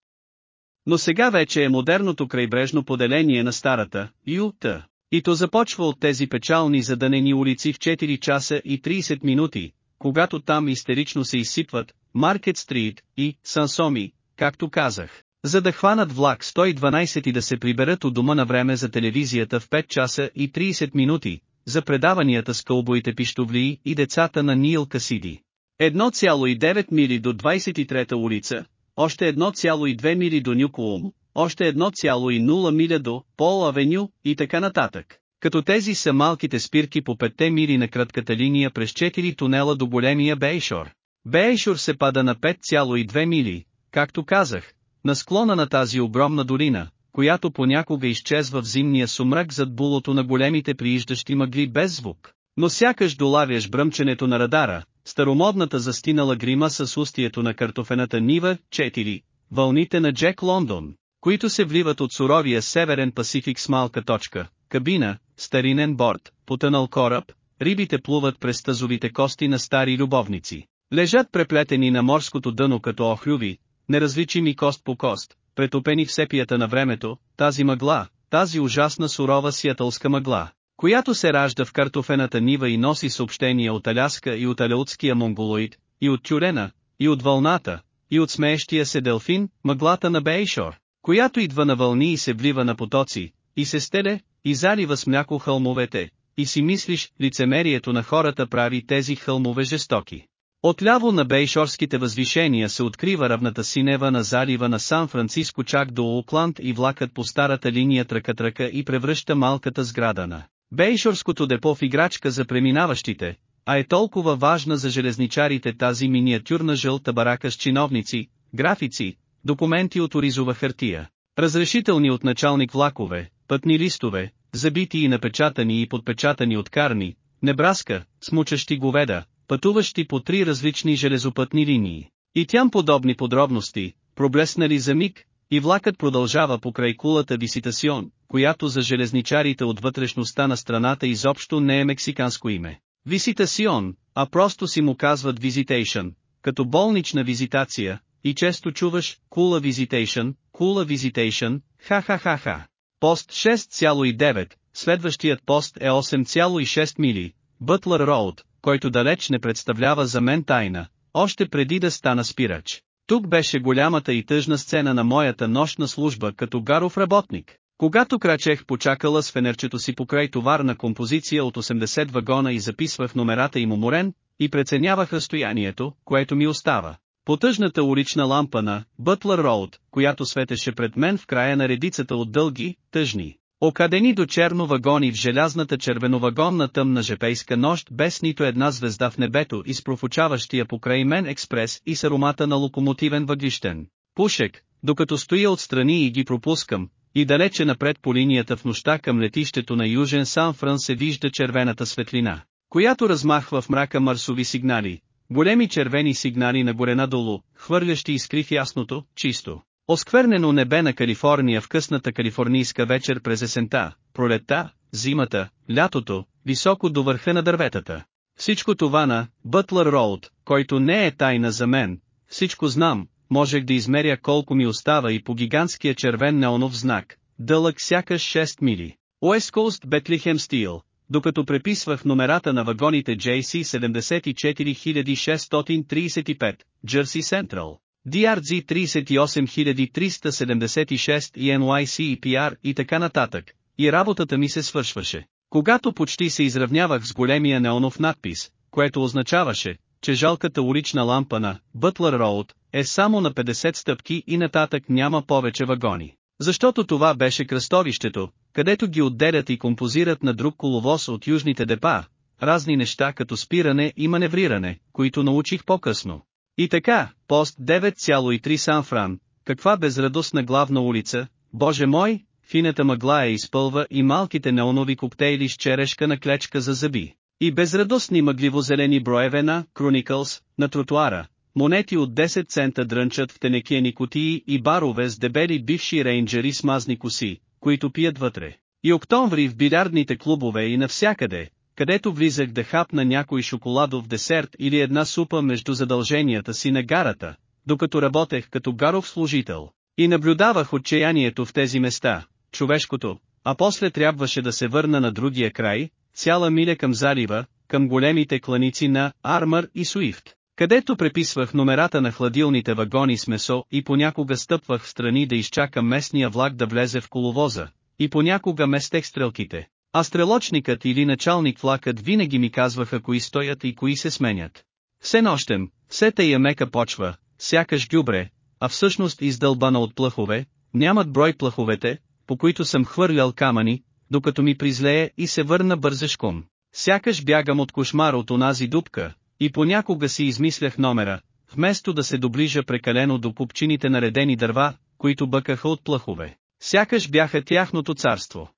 Но сега вече е модерното крайбрежно поделение на старата, Ю.Т. И то започва от тези печални задънени улици в 4 часа и 30 минути, когато там истерично се изсипват, Маркет Стрит и Сансоми, както казах, за да хванат влак 112 и да се приберат от дома на време за телевизията в 5 часа и 30 минути, за предаванията с кълбоите пищовлии и децата на Нил Касиди. 1,9 мили до 23-та улица, още 1,2 мили до Нюкоум, още 1,0 миля до Пол Авеню и така нататък. Като тези са малките спирки по петте мили на кратката линия през 4 тунела до големия Бейшор. Бейшор се пада на 5,2 мили, както казах, на склона на тази огромна долина, която понякога изчезва в зимния сумрак зад булото на големите прииждащи мъгли без звук. Но сякаш долавяш бръмченето на радара, старомодната застинала грима с устието на картофената нива, 4, вълните на Джек Лондон, които се вливат от суровия Северен Пасифик с малка точка, кабина, старинен борт, потънал кораб, рибите плуват през тазовите кости на стари любовници. Лежат преплетени на морското дъно като охлюви, неразличими кост по кост, претопени в сепията на времето, тази мъгла, тази ужасна сурова сиатълска мъгла, която се ражда в картофената нива и носи съобщения от Аляска и от алеутския монголоид, и от тюрена, и от вълната, и от смеещия се делфин, мъглата на Бейшор, която идва на вълни и се влива на потоци, и се стеде, и залива с мляко хълмовете, и си мислиш, лицемерието на хората прави тези хълмове жестоки. Отляво на бейшорските възвишения се открива равната синева на залива на Сан-Франциско чак до Окланд и влакът по старата линия тръка-тръка и превръща малката сграда на бейшорското депо в играчка за преминаващите, а е толкова важна за железничарите тази миниатюрна жълта барака с чиновници, графици, документи от оризова хартия, разрешителни от началник влакове, пътни листове, забити и напечатани и подпечатани от карни, Небраска, смучащи говеда, пътуващи по три различни железопътни линии. И тям подобни подробности, проблеснали за миг, и влакът продължава покрай кулата Виситасион, която за железничарите от вътрешността на страната изобщо не е мексиканско име. Виситасион, а просто си му казват Visitation, като болнична визитация, и често чуваш Кула Visitation, Кула Visitation, ха-ха-ха-ха. Пост 6,9, следващият пост е 8,6 мили, Бътлър Роуд, който далеч не представлява за мен тайна, още преди да стана спирач. Тук беше голямата и тъжна сцена на моята нощна служба като гаров работник. Когато крачех почакала с фенерчето си покрай товарна композиция от 80 вагона и записвах номерата им уморен, и преценявах разстоянието, което ми остава. По тъжната улична лампа на Бътлър Роуд, която светеше пред мен в края на редицата от дълги, тъжни, Окадени до черно вагони в желязната червеновагонна тъмна жепейска нощ без нито една звезда в небето и с профучаващия покрай мен експрес и с аромата на локомотивен въглищен. Пушек, докато стоя отстрани и ги пропускам, и далече напред по линията в нощта към летището на Южен Сан-Фран се вижда червената светлина, която размахва в мрака марсови сигнали, големи червени сигнали нагоре надолу, хвърлящи искри в ясното, чисто. Осквернено небе на Калифорния в късната калифорнийска вечер през есента, пролетта, зимата, лятото, високо до върха на дърветата. Всичко това на Бътлър Роуд, който не е тайна за мен, всичко знам, можех да измеря колко ми остава и по гигантския червен неонов знак, дълъг сякаш 6 мили. West Coast Bethlehem Steel, докато преписвах номерата на вагоните JC 74635, Jersey Central, DRG 38376 и NYC PR и така нататък, и работата ми се свършваше. Когато почти се изравнявах с големия неонов надпис, което означаваше, че жалката улична лампа на Butler Road е само на 50 стъпки и нататък няма повече вагони. Защото това беше кръстовището, където ги отделят и композират на друг коловоз от южните депа, разни неща като спиране и маневриране, които научих по-късно. И така, пост 9,3 Сан-Фран, каква безрадостна главна улица, боже мой, фината мъгла е изпълва и малките неонови коктейли с черешка на клечка за зъби. И безрадостни мъгливо-зелени броеве на Chronicles на тротуара, монети от 10 цента дрънчат в тенекиени кутии и барове с дебели бивши рейнджери с мазни коси, които пият вътре. И октомври в билярдните клубове и навсякъде, където влизах да хапна някой шоколадов десерт или една супа между задълженията си на гарата, докато работех като гаров служител. И наблюдавах отчаянието в тези места, човешкото, а после трябваше да се върна на другия край, цяла миля към залива, към големите кланици на Армър и Суифт, където преписвах номерата на хладилните вагони с месо и понякога стъпвах в страни да изчакам местния влак да влезе в коловоза, и понякога местех стрелките, а стрелочникът или началник влакът винаги ми казваха кои стоят и кои се сменят. Все нощем, все тая мека почва, сякаш гюбре, а всъщност издълбана от плъхове, нямат брой плъховете, по които съм хвърлял камъни, докато ми призлее и се върна бързешком. Сякаш бягам от кошмар от онази дупка, и понякога си измислях номера, вместо да се доближа прекалено до купчините наредени дърва, които бъкаха от плъхове. Сякаш бяха тяхното царство.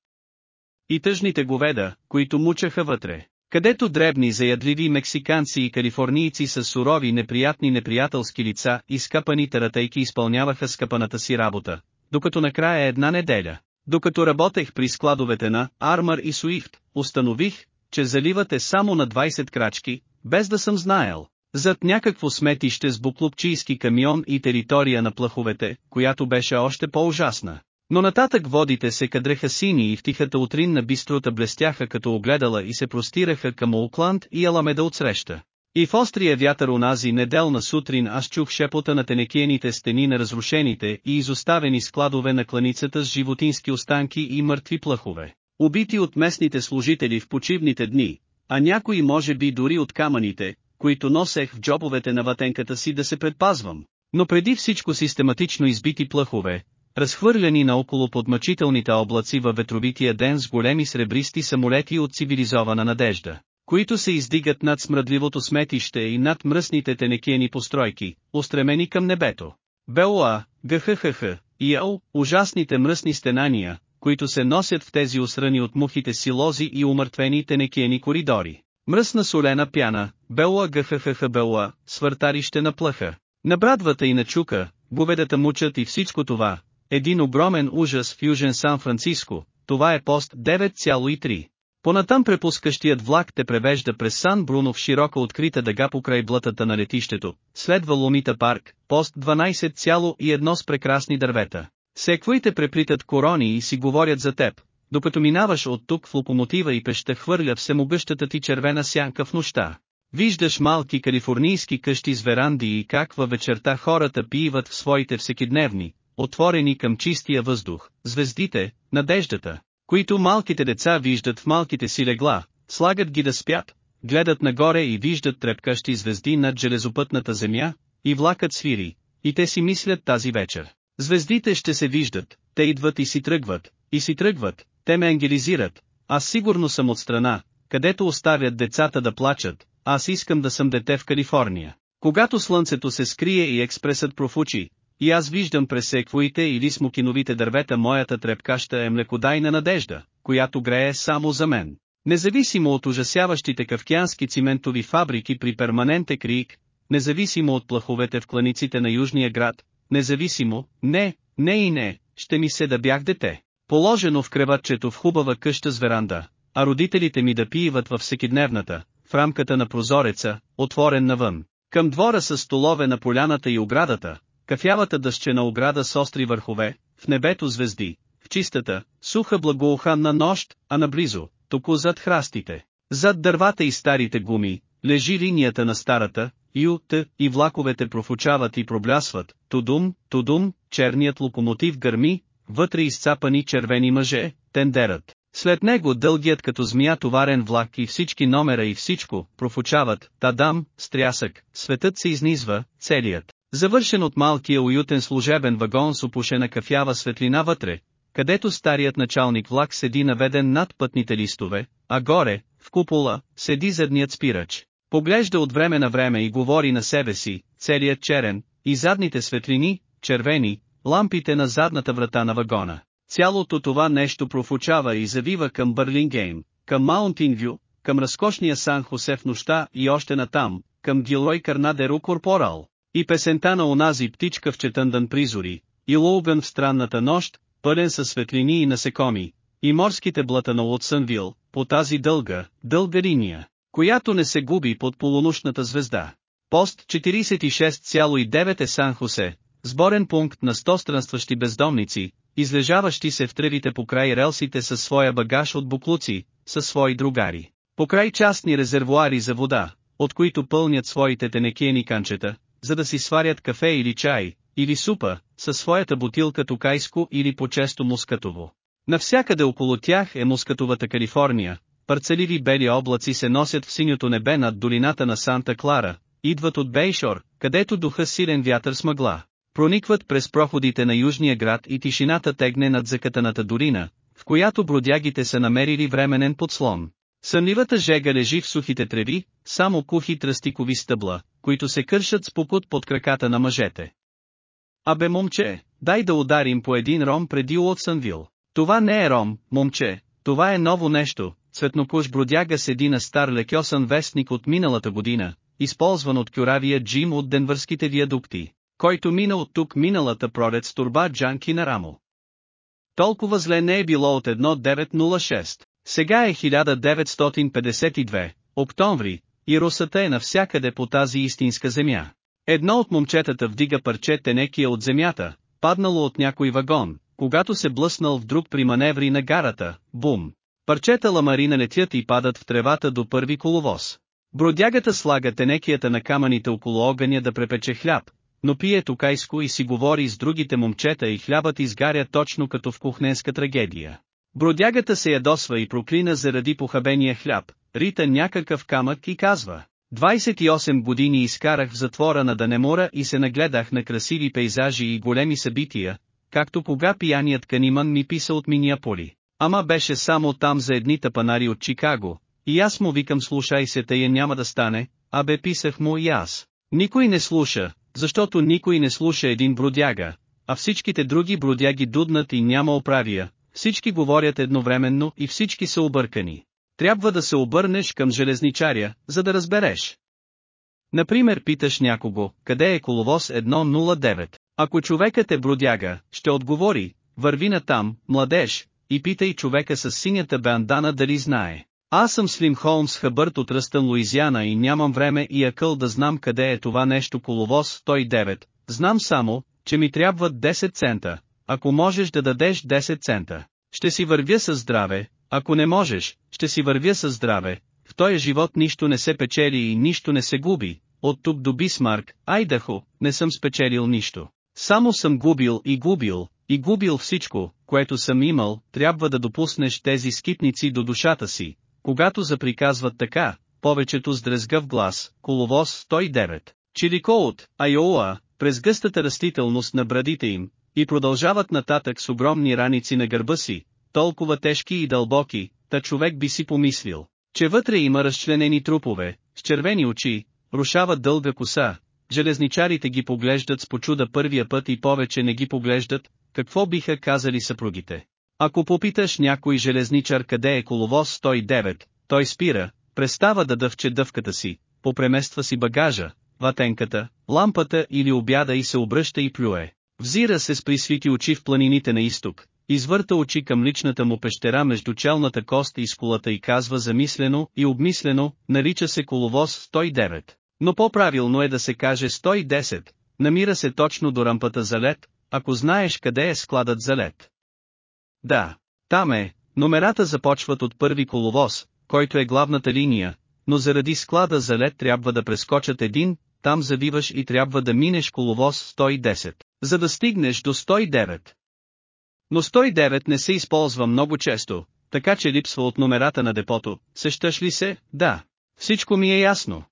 И тъжните говеда, които мучаха вътре. Където дребни заядливи мексиканци и калифорнийци с сурови неприятни неприятелски лица и скъпани таратейки изпълняваха скъпаната си работа, докато накрая една неделя, докато работех при складовете на Armor и Swift, установих, че заливът е само на 20 крачки, без да съм знаел. Зад някакво сметище с буклупчийски камион и територия на плаховете, която беше още по-ужасна. Но нататък водите се кадреха сини и в тихата утрин на бистрота блестяха като огледала и се простираха към Олкланд и Аламеда отсреща. И в острия вятър унази неделна сутрин аз чух шепота на тенекиените стени на разрушените и изоставени складове на кланицата с животински останки и мъртви плъхове, убити от местните служители в почивните дни, а някои може би дори от камъните, които носех в джобовете на ватенката си да се предпазвам. Но преди всичко систематично избити плъхове, разхвърляни наоколо под мъчителните облаци във ветровития ден с големи сребристи самолети от цивилизована надежда, които се издигат над смръдливото сметище и над мръсните тенекиени постройки, устремени към небето. БОА, ГХХХ, ИАО, ужасните мръсни стенания, които се носят в тези осрани от мухите силози и умъртвени тенекиени коридори. Мръсна солена пяна, БОА ГХХХ БОА, свъртарище на плъха. На брадвата и на чука, говедата мучат и всичко това, един огромен ужас в Южен Сан-Франциско, това е пост 9,3. Понатам препускащият влак те превежда през Сан Бруно в широка открита дъга покрай блътата на летището, следва Ломита парк, пост 12,1 с прекрасни дървета. Секвоите преплитат корони и си говорят за теб, докато минаваш от тук в локомотива и пеща хвърля всемогъщата ти червена сянка в нощта. Виждаш малки калифорнийски къщи с веранди и как във вечерта хората пииват в своите всекидневни, отворени към чистия въздух, звездите, надеждата, които малките деца виждат в малките си легла, слагат ги да спят, гледат нагоре и виждат трепкащи звезди над железопътната земя, и влакът свири, и те си мислят тази вечер. Звездите ще се виждат, те идват и си тръгват, и си тръгват, те ме ангелизират, аз сигурно съм от страна, където оставят децата да плачат, аз искам да съм дете в Калифорния. Когато слънцето се скрие и експресът профучи, и аз виждам през секвоите или смокиновите дървета моята трепкаща е млекодайна надежда, която грее само за мен. Независимо от ужасяващите кавкиански циментови фабрики при перманенте крик, независимо от плаховете в кланиците на Южния град, независимо, не, не и не, ще ми се да бях дете. Положено в креватчето в хубава къща с веранда, а родителите ми да пиеват във всекидневната, в рамката на прозореца, отворен навън. Към двора с столове на поляната и оградата, кафявата дъщена ограда с остри върхове, в небето звезди, в чистата, суха благоуханна нощ, а наблизо, току зад храстите, зад дървата и старите гуми, лежи линията на старата, ю, т, и влаковете профучават и проблясват, тудум, тудум, черният локомотив гърми, вътре изцапани червени мъже, тендерът. След него дългият като змия товарен влак и всички номера и всичко, профучават, тадам, стрясък, светът се изнизва, целият. Завършен от малкия уютен служебен вагон с опушена кафява светлина вътре, където старият началник влак седи наведен над пътните листове, а горе, в купола, седи задният спирач. Поглежда от време на време и говори на себе си, целият черен, и задните светлини, червени, лампите на задната врата на вагона. Цялото това нещо профучава и завива към Бърлингейм, към Маунтин Вю, към разкошния Сан Хосе в нощта и още натам, към Гилой Карнадеро Корпорал. И песента на онази птичка в четъндан призори, и лоуган в странната нощ, пълен със светлини и насекоми, и морските блата на Лотсънвил, по тази дълга, дълга линия, която не се губи под полунощната звезда. Пост 46,9 е Сан Хосе, сборен пункт на 100 странстващи бездомници, излежаващи се в тревите по край релсите със своя багаж от буклуци, със свои другари. Покрай частни резервуари за вода, от които пълнят своите тенекиени канчета, за да си сварят кафе или чай, или супа, със своята бутилка токайско или по-често мускатово. Навсякъде около тях е мускатовата Калифорния, парцеливи бели облаци се носят в синьото небе над долината на Санта Клара, идват от Бейшор, където духа силен вятър с мъгла. Проникват през проходите на южния град и тишината тегне над закатаната долина, в която бродягите са намерили временен подслон. Сънливата жега лежи в сухите треви, само кухи тръстикови стъбла, които се кършат с попут под краката на мъжете. Абе момче, дай да ударим по един ром преди Уотсънвил. Това не е ром, момче, това е ново нещо, цветнокуш бродяга седи на стар лекьосан вестник от миналата година, използван от кюравия Джим от денвърските виадукти, който мина от тук миналата пролет с турба джанки на рамо. Толкова зле не е било от 1906. Сега е 1952, октомври, и русата е навсякъде по тази истинска земя. Едно от момчетата вдига парче тенекия от земята, паднало от някой вагон, когато се блъснал в друг при маневри на гарата, бум. Парчета ламарина летят и падат в тревата до първи коловоз. Бродягата слага тенекията на камъните около огъня да препече хляб, но пие токайско и си говори с другите момчета и хлябът изгаря точно като в кухненска трагедия. Бродягата се ядосва и проклина заради похабения хляб, рита някакъв камък и казва. 28 години изкарах в затвора на Данемора и се нагледах на красиви пейзажи и големи събития, както кога пияният каниман ми писа от Миниаполи. Ама беше само там за едни тапанари от Чикаго, и аз му викам слушай се тъй няма да стане, а бе писах му и аз. Никой не слуша, защото никой не слуша един бродяга, а всичките други бродяги дуднат и няма оправия, всички говорят едновременно и всички са объркани. Трябва да се обърнеш към железничаря, за да разбереш. Например питаш някого, къде е коловоз 109. Ако човекът е бродяга, ще отговори, върви на там, младеж, и питай човека с синята бандана дали знае. Аз съм Слим Холмс Хабърт от Ръстън Луизиана и нямам време и акъл да знам къде е това нещо коловоз 109, знам само, че ми трябват 10 цента, ако можеш да дадеш 10 цента. Ще си вървя със здраве, ако не можеш, ще си вървя със здраве, в този живот нищо не се печели и нищо не се губи, от тук до Бисмарк, Айдахо, не съм спечелил нищо. Само съм губил и губил, и губил всичко, което съм имал, трябва да допуснеш тези скитници до душата си, когато заприказват така, повечето с дрезгав глас, коловоз 109, Чилико от Айоуа, през гъстата растителност на брадите им, и продължават нататък с огромни раници на гърба си, толкова тежки и дълбоки, та човек би си помислил, че вътре има разчленени трупове, с червени очи, рушават дълга коса, железничарите ги поглеждат с почуда първия път и повече не ги поглеждат, какво биха казали съпругите. Ако попиташ някой железничар къде е коловоз 109, той спира, престава да дъвче дъвката си, попремества си багажа, ватенката, лампата или обяда и се обръща и плюе. Взира се с присвити очи в планините на изток, извърта очи към личната му пещера между челната кост и скулата и казва замислено и обмислено, нарича се коловоз 109. Но по-правилно е да се каже 110, намира се точно до рампата за лед, ако знаеш къде е складът за лед. Да, там е, номерата започват от първи коловоз, който е главната линия, но заради склада за лед трябва да прескочат един, там завиваш и трябва да минеш коловоз 110, за да стигнеш до 109. Но 109 не се използва много често, така че липсва от номерата на депото, сещаш ли се? Да. Всичко ми е ясно.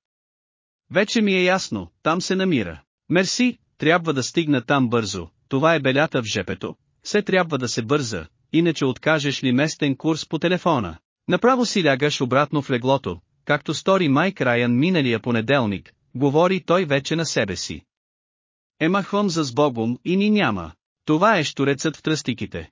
Вече ми е ясно, там се намира. Мерси, трябва да стигна там бързо, това е белята в жепето. Все трябва да се бърза, иначе откажеш ли местен курс по телефона. Направо си лягаш обратно в леглото, както стори Майк Райан миналия понеделник, говори той вече на себе си. Ема за с Богом и ни няма. Това е штурецът в тръстиките.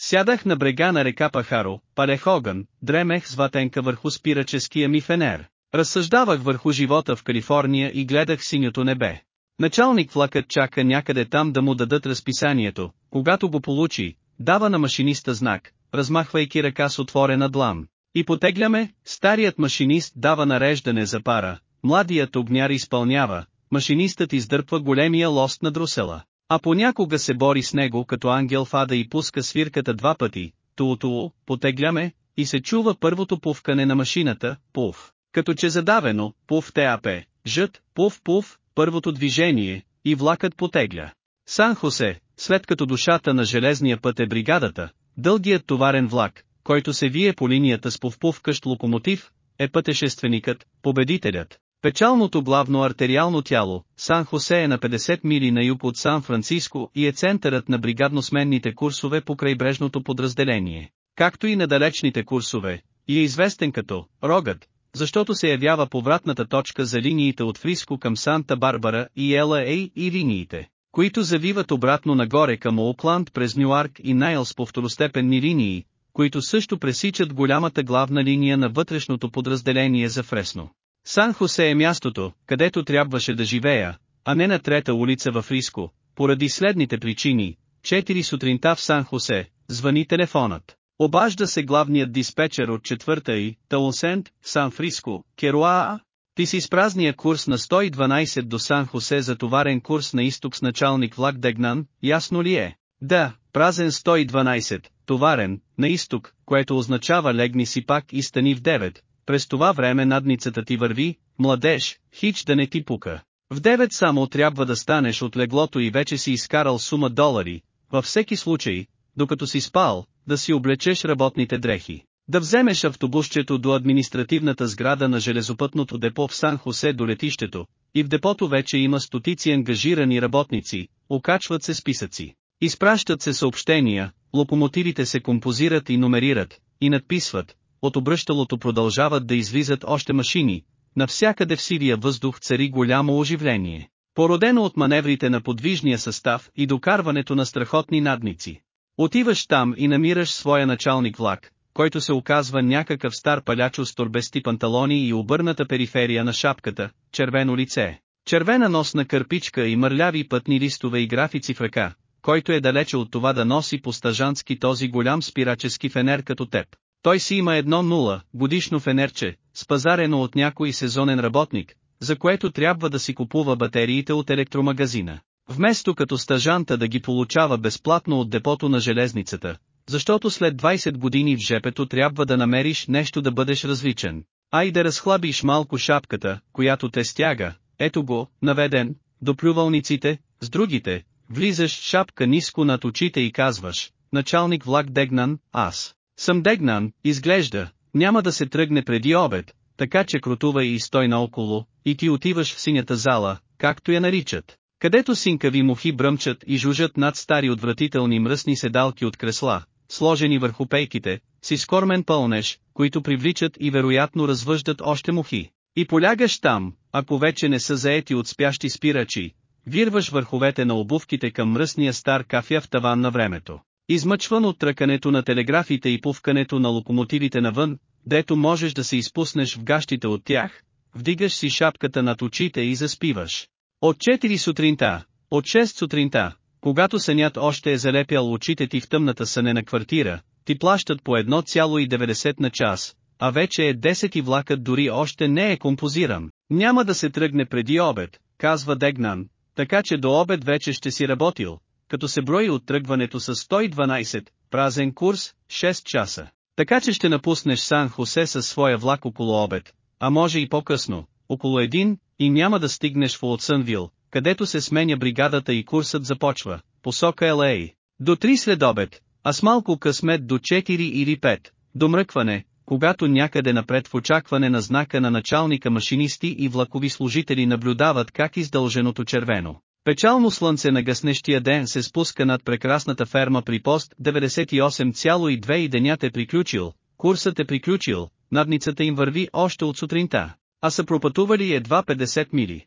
Сядах на брега на река Пахаро, палех огън, дремех с ватенка върху спираческия ми фенер. Разсъждавах върху живота в Калифорния и гледах синьото небе. Началник влакът чака някъде там да му дадат разписанието, когато го получи, дава на машиниста знак, размахвайки ръка с отворена длан. И потегляме, старият машинист дава нареждане за пара, младият огняр изпълнява, машинистът издърпва големия лост на друсела. А понякога се бори с него като ангел фада и пуска свирката два пъти, туу-туу, потегляме, и се чува първото пувкане на машината, пув. Като че задавено, пув ТАП, жът, пув пув, първото движение, и влакът потегля. Сан Хосе, след като душата на железния път е бригадата, дългият товарен влак, който се вие по линията с повпувкащ локомотив, е пътешественикът, победителят, Печалното главно артериално тяло, Сан Хосе е на 50 мили на юг от Сан Франциско и е центърът на бригадно-сменните курсове по крайбрежното подразделение, както и на далечните курсове, и е известен като «Рогът», защото се явява повратната точка за линиите от Фриско към Санта-Барбара и ЛА и линиите, които завиват обратно нагоре към Оукланд през Нюарк и Найлс по второстепенни линии, които също пресичат голямата главна линия на вътрешното подразделение за Фресно. Сан Хосе е мястото, където трябваше да живея, а не на трета улица в Риско, поради следните причини. Четири сутринта в Сан Хосе, звъни телефонът. Обажда се главният диспетчер от четвърта и, Таунсент, Сан Фриско, Керуаа. Ти си с празния курс на 112 до Сан Хосе за товарен курс на изток с началник влак Дегнан, ясно ли е? Да, празен 112, товарен, на изток, което означава легни си пак и стани в 9. През това време надницата ти върви, младеж, хич да не ти пука. В 9 само трябва да станеш от леглото и вече си изкарал сума долари, във всеки случай, докато си спал, да си облечеш работните дрехи. Да вземеш автобусчето до административната сграда на железопътното депо в Сан Хосе до летището, и в депото вече има стотици ангажирани работници, окачват се списъци. Изпращат се съобщения, локомотивите се композират и номерират, и надписват, от обръщалото продължават да излизат още машини, навсякъде в сивия въздух цари голямо оживление, породено от маневрите на подвижния състав и докарването на страхотни надници. Отиваш там и намираш своя началник влак, който се оказва някакъв стар палячо с торбести панталони и обърната периферия на шапката, червено лице, червена носна кърпичка и мърляви пътни листове и графици в ръка, който е далече от това да носи по стажански този голям спирачески фенер като теб. Той си има едно нула, годишно фенерче, спазарено от някой сезонен работник, за което трябва да си купува батериите от електромагазина. Вместо като стажанта да ги получава безплатно от депото на железницата, защото след 20 години в жепето трябва да намериш нещо да бъдеш различен. А и да разхлабиш малко шапката, която те стяга, ето го, наведен, до плювалниците, с другите, влизаш шапка ниско над очите и казваш, началник влак Дегнан, аз. Съм Дегнан, изглежда, няма да се тръгне преди обед, така че крутувай и стой наоколо, и ти отиваш в синята зала, както я наричат където синкави мухи бръмчат и жужат над стари отвратителни мръсни седалки от кресла, сложени върху пейките, с изкормен пълнеж, които привличат и вероятно развъждат още мухи. И полягаш там, ако вече не са заети от спящи спирачи, вирваш върховете на обувките към мръсния стар кафя в таван на времето. Измъчван от тръкането на телеграфите и пувкането на локомотивите навън, дето можеш да се изпуснеш в гащите от тях, вдигаш си шапката над очите и заспиваш. От 4 сутринта, от 6 сутринта, когато сънят още е залепял очите ти в тъмната сънена квартира, ти плащат по 1,90 на час, а вече е 10 и влакът дори още не е композиран. Няма да се тръгне преди обед, казва Дегнан, така че до обед вече ще си работил, като се брои от тръгването с 112, празен курс, 6 часа. Така че ще напуснеш Сан Хосе със своя влак около обед, а може и по-късно, около един, и няма да стигнеш в Олдсънвил, където се сменя бригадата и курсът започва, посока ЛА. До 3 след обед, а с малко късмет до 4 или 5, до мръкване, когато някъде напред в очакване на знака на началника машинисти и влакови служители наблюдават как издълженото червено. Печално слънце на гъснещия ден се спуска над прекрасната ферма при пост 98,2 и денят е приключил, курсът е приключил, надницата им върви още от сутринта а са пропътували едва 50 мили.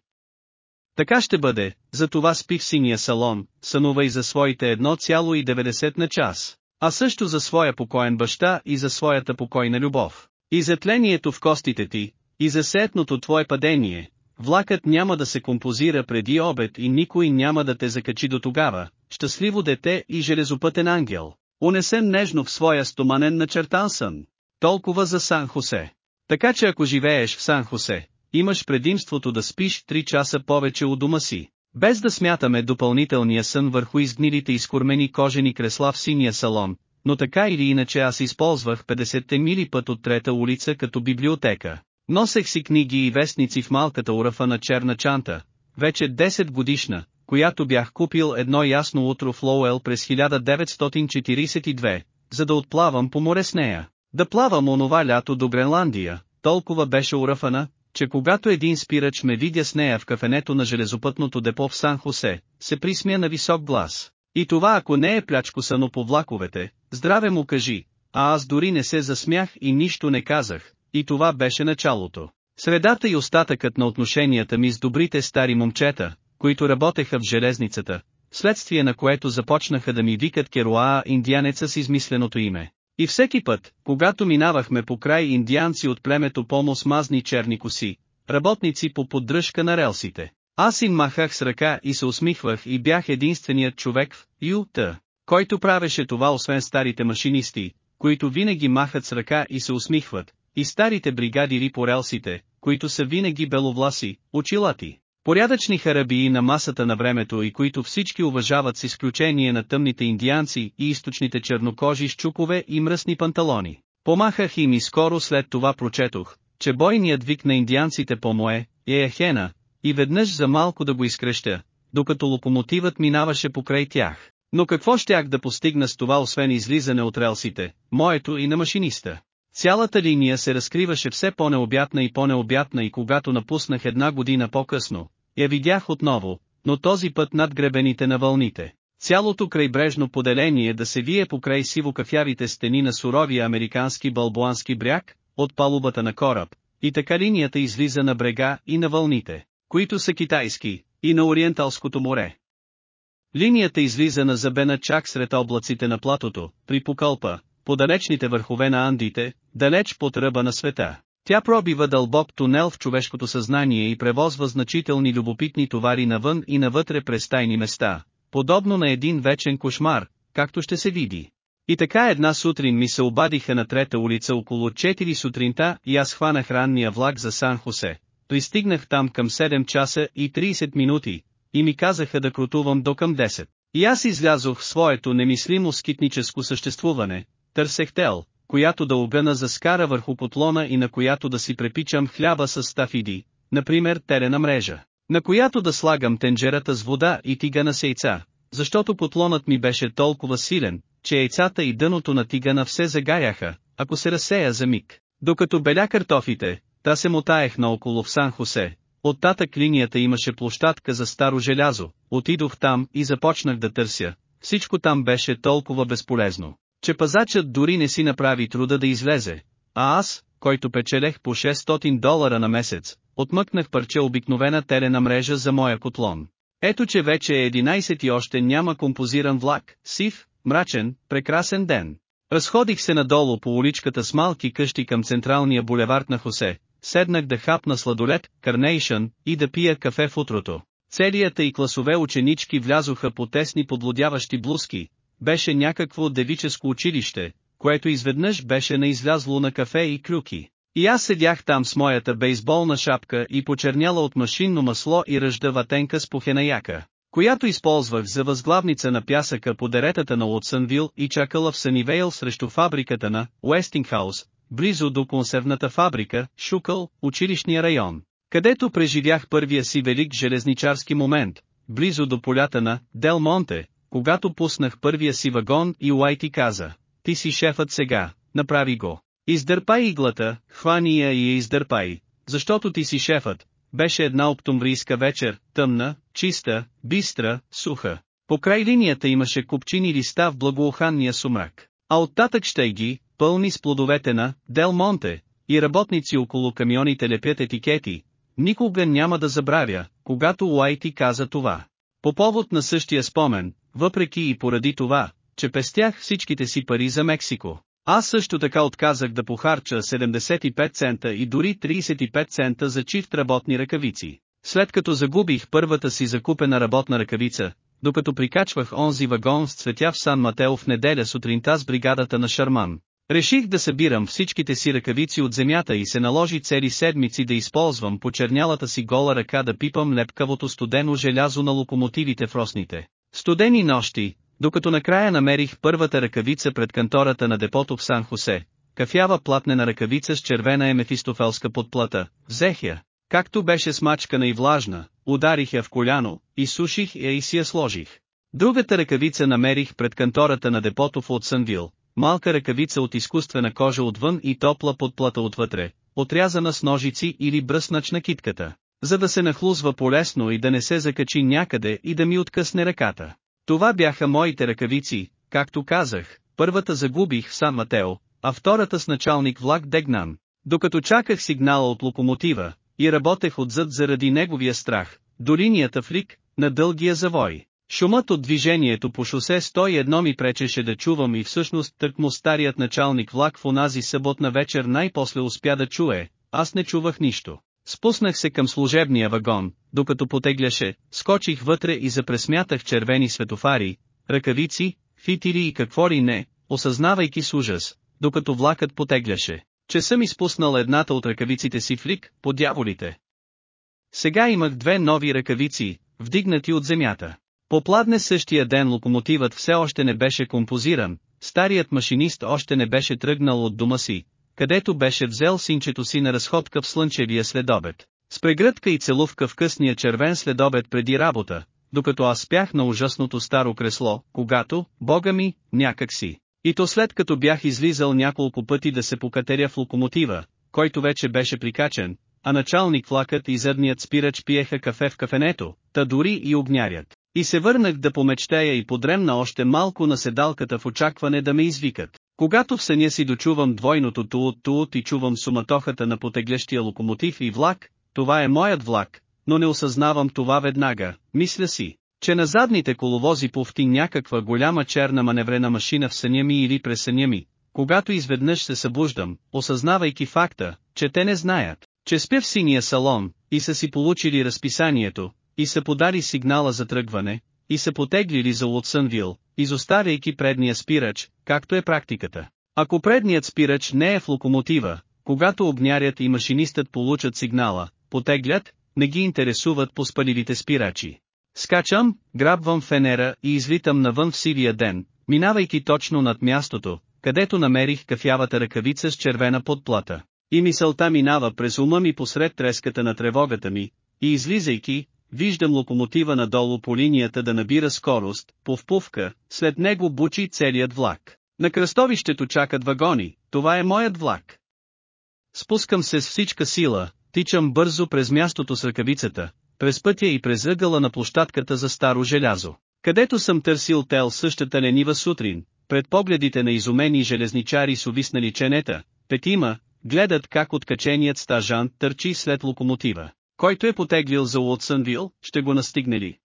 Така ще бъде, затова спи в синия салон, сънува и за своите 1,90 на час, а също за своя покоен баща и за своята покойна любов. И за в костите ти, и за сетното твое падение, влакът няма да се композира преди обед и никой няма да те закачи до тогава, щастливо дете и железопътен ангел, унесен нежно в своя стоманен начертан сън. Толкова за Сан Хосе. Така че ако живееш в Сан Хосе, имаш предимството да спиш 3 часа повече у дома си. Без да смятаме допълнителния сън върху изгнилите изкормени кожени кресла в синия салон, но така или иначе аз използвах 50-те мили път от трета улица като библиотека. Носех си книги и вестници в малката урафа на черна чанта, вече 10 годишна, която бях купил едно ясно утро в Лоуел през 1942, за да отплавам по море с нея. Да плавам онова лято до Гренландия, толкова беше уръфана, че когато един спирач ме видя с нея в кафенето на железопътното депо в Сан Хосе, се присмя на висок глас. И това ако не е плячкосано по влаковете, здраве му кажи, а аз дори не се засмях и нищо не казах, и това беше началото. Средата и остатъкът на отношенията ми с добрите стари момчета, които работеха в железницата, следствие на което започнаха да ми викат Керуаа индианеца с измисленото име. И всеки път, когато минавахме по край индианци от племето Помо с мазни черни коси, работници по поддръжка на релсите, аз им махах с ръка и се усмихвах и бях единственият човек в Ю-Т, който правеше това освен старите машинисти, които винаги махат с ръка и се усмихват, и старите бригадири по релсите, които са винаги беловласи, очилати. Порядъчни харабии на масата на времето и които всички уважават с изключение на тъмните индианци и източните чернокожи с чукове и мръсни панталони. Помахах им и скоро след това прочетох, че бойният вик на индианците по мое, е ехена, и веднъж за малко да го изкреща, докато локомотивът минаваше покрай тях. Но какво щях да постигна с това освен излизане от релсите, моето и на машиниста? Цялата линия се разкриваше все по-необятна и по-необятна и когато напуснах една година по-късно, я видях отново, но този път над гребените на вълните. Цялото крайбрежно поделение да се вие покрай сиво-кафявите стени на суровия американски балбуански бряг, от палубата на кораб, и така линията излиза на брега и на вълните, които са китайски, и на Ориенталското море. Линията излиза на забена чак сред облаците на платото, при покълпа, по далечните върхове на Андите, далеч под ръба на света. Тя пробива дълбок тунел в човешкото съзнание и превозва значителни любопитни товари навън и навътре през тайни места, подобно на един вечен кошмар, както ще се види. И така една сутрин ми се обадиха на трета улица около 4 сутринта и аз хванах ранния влак за Сан Хосе. Пристигнах там към 7 часа и 30 минути, и ми казаха да крутувам до към 10. И аз излязох в своето немислимо скитническо съществуване, търсех тел, която да огъна за скара върху потлона и на която да си препичам хляба с стафиди, например терена мрежа, на която да слагам тенджерата с вода и тигана с яйца, защото потлонът ми беше толкова силен, че яйцата и дъното на тигана все загаяха, ако се разсея за миг. Докато беля картофите, та се мотаех наоколо в Сан Хосе, оттатък линията имаше площадка за старо желязо, отидох там и започнах да търся, всичко там беше толкова безполезно, че пазачът дори не си направи труда да излезе, а аз, който печелех по 600 долара на месец, отмъкнах парче обикновена терена мрежа за моя котлон. Ето че вече е 11 и още няма композиран влак, сив, мрачен, прекрасен ден. Разходих се надолу по уличката с малки къщи към централния булевард на Хосе, седнах да хапна сладолет, карнейшън и да пия кафе в утрото. Целията и класове ученички влязоха по тесни подлодяващи блузки, беше някакво девическо училище, което изведнъж беше наизлязло на кафе и клюки. И аз седях там с моята бейсболна шапка и почерняла от машинно масло и ръждава тенка с похенаяка, която използвах за възглавница на пясъка по деретата на Уотсънвил и чакала в Санивейл срещу фабриката на Уестингхаус, близо до консервната фабрика, Шукъл, училищния район, където преживях първия си велик железничарски момент, близо до полята на Дел Монте, когато пуснах първия си вагон и Уайти каза, ти си шефът сега, направи го. Издърпай иглата, хвани я и я издърпай, защото ти си шефът. Беше една оптомврийска вечер, тъмна, чиста, бистра, суха. По край линията имаше купчини листа в благоуханния сумрак, а оттатък щейги, пълни с плодовете на Дел Монте, и работници около камионите лепят етикети. Никога няма да забравя, когато Уайти каза това. По повод на същия спомен, въпреки и поради това, че пестях всичките си пари за Мексико. Аз също така отказах да похарча 75 цента и дори 35 цента за чифт работни ръкавици. След като загубих първата си закупена работна ръкавица, докато прикачвах онзи вагон с цветя в Сан Матео в неделя сутринта с бригадата на Шарман, реших да събирам всичките си ръкавици от земята и се наложи цели седмици да използвам почернялата си гола ръка да пипам лепкавото студено желязо на локомотивите в росните. Студени нощи, докато накрая намерих първата ръкавица пред кантората на депото в Сан Хосе, кафява платнена ръкавица с червена емефистофелска подплата, взех я, както беше смачкана и влажна, ударих я в коляно, изсуших я и си я сложих. Другата ръкавица намерих пред кантората на депото в Отсънвил, малка ръкавица от изкуствена кожа отвън и топла подплата отвътре, отрязана с ножици или бръснач на китката, за да се нахлузва полесно и да не се закачи някъде и да ми откъсне ръката. Това бяха моите ръкавици, както казах, първата загубих в Сан Матео, а втората с началник влак Дегнан. Докато чаках сигнала от локомотива, и работех отзад заради неговия страх, до линията в Рик, на дългия завой. Шумът от движението по шосе 101 ми пречеше да чувам и всъщност тъкмо старият началник влак в онази съботна вечер най-после успя да чуе, аз не чувах нищо. Спуснах се към служебния вагон, докато потегляше, скочих вътре и запресмятах червени светофари, ръкавици, фитили и какво ли не, осъзнавайки с ужас, докато влакът потегляше, че съм изпуснал едната от ръкавиците си в лик, по дяволите. Сега имах две нови ръкавици, вдигнати от земята. Попладне същия ден локомотивът все още не беше композиран, старият машинист още не беше тръгнал от дома си, където беше взел синчето си на разходка в слънчевия следобед. С прегръдка и целувка в късния червен следобед преди работа, докато аз спях на ужасното старо кресло, когато, бога ми, някак си. И то след като бях излизал няколко пъти да се покатеря в локомотива, който вече беше прикачен, а началник влакът и задният спирач пиеха кафе в кафенето, та дори и огнярят. И се върнах да помечтая и подремна още малко на седалката в очакване да ме извикат. Когато в съня си дочувам двойното туот-туот и чувам суматохата на потеглящия локомотив и влак, това е моят влак, но не осъзнавам това веднага, мисля си, че на задните коловози повти някаква голяма черна маневрена машина в съня ми или през съня ми, когато изведнъж се събуждам, осъзнавайки факта, че те не знаят, че спя в синия салон, и са си получили разписанието, и са подали сигнала за тръгване, и са потеглили за Лотсънвил, изоставяйки предния спирач, както е практиката. Ако предният спирач не е в локомотива, когато огнярят и машинистът получат сигнала, потеглят, не ги интересуват по спалилите спирачи. Скачам, грабвам фенера и излитам навън в сивия ден, минавайки точно над мястото, където намерих кафявата ръкавица с червена подплата. И мисълта минава през ума ми посред треската на тревогата ми, и излизайки, виждам локомотива надолу по линията да набира скорост, повпувка, след него бучи целият влак. На кръстовището чакат вагони, това е моят влак. Спускам се с всичка сила, тичам бързо през мястото с ръкавицата, през пътя и през ъгъла на площадката за старо желязо, където съм търсил тел същата ленива сутрин, пред погледите на изумени железничари с увиснали ченета, петима, гледат как откаченият стажант търчи след локомотива, който е потеглил за Уотсънвил, ще го настигнали.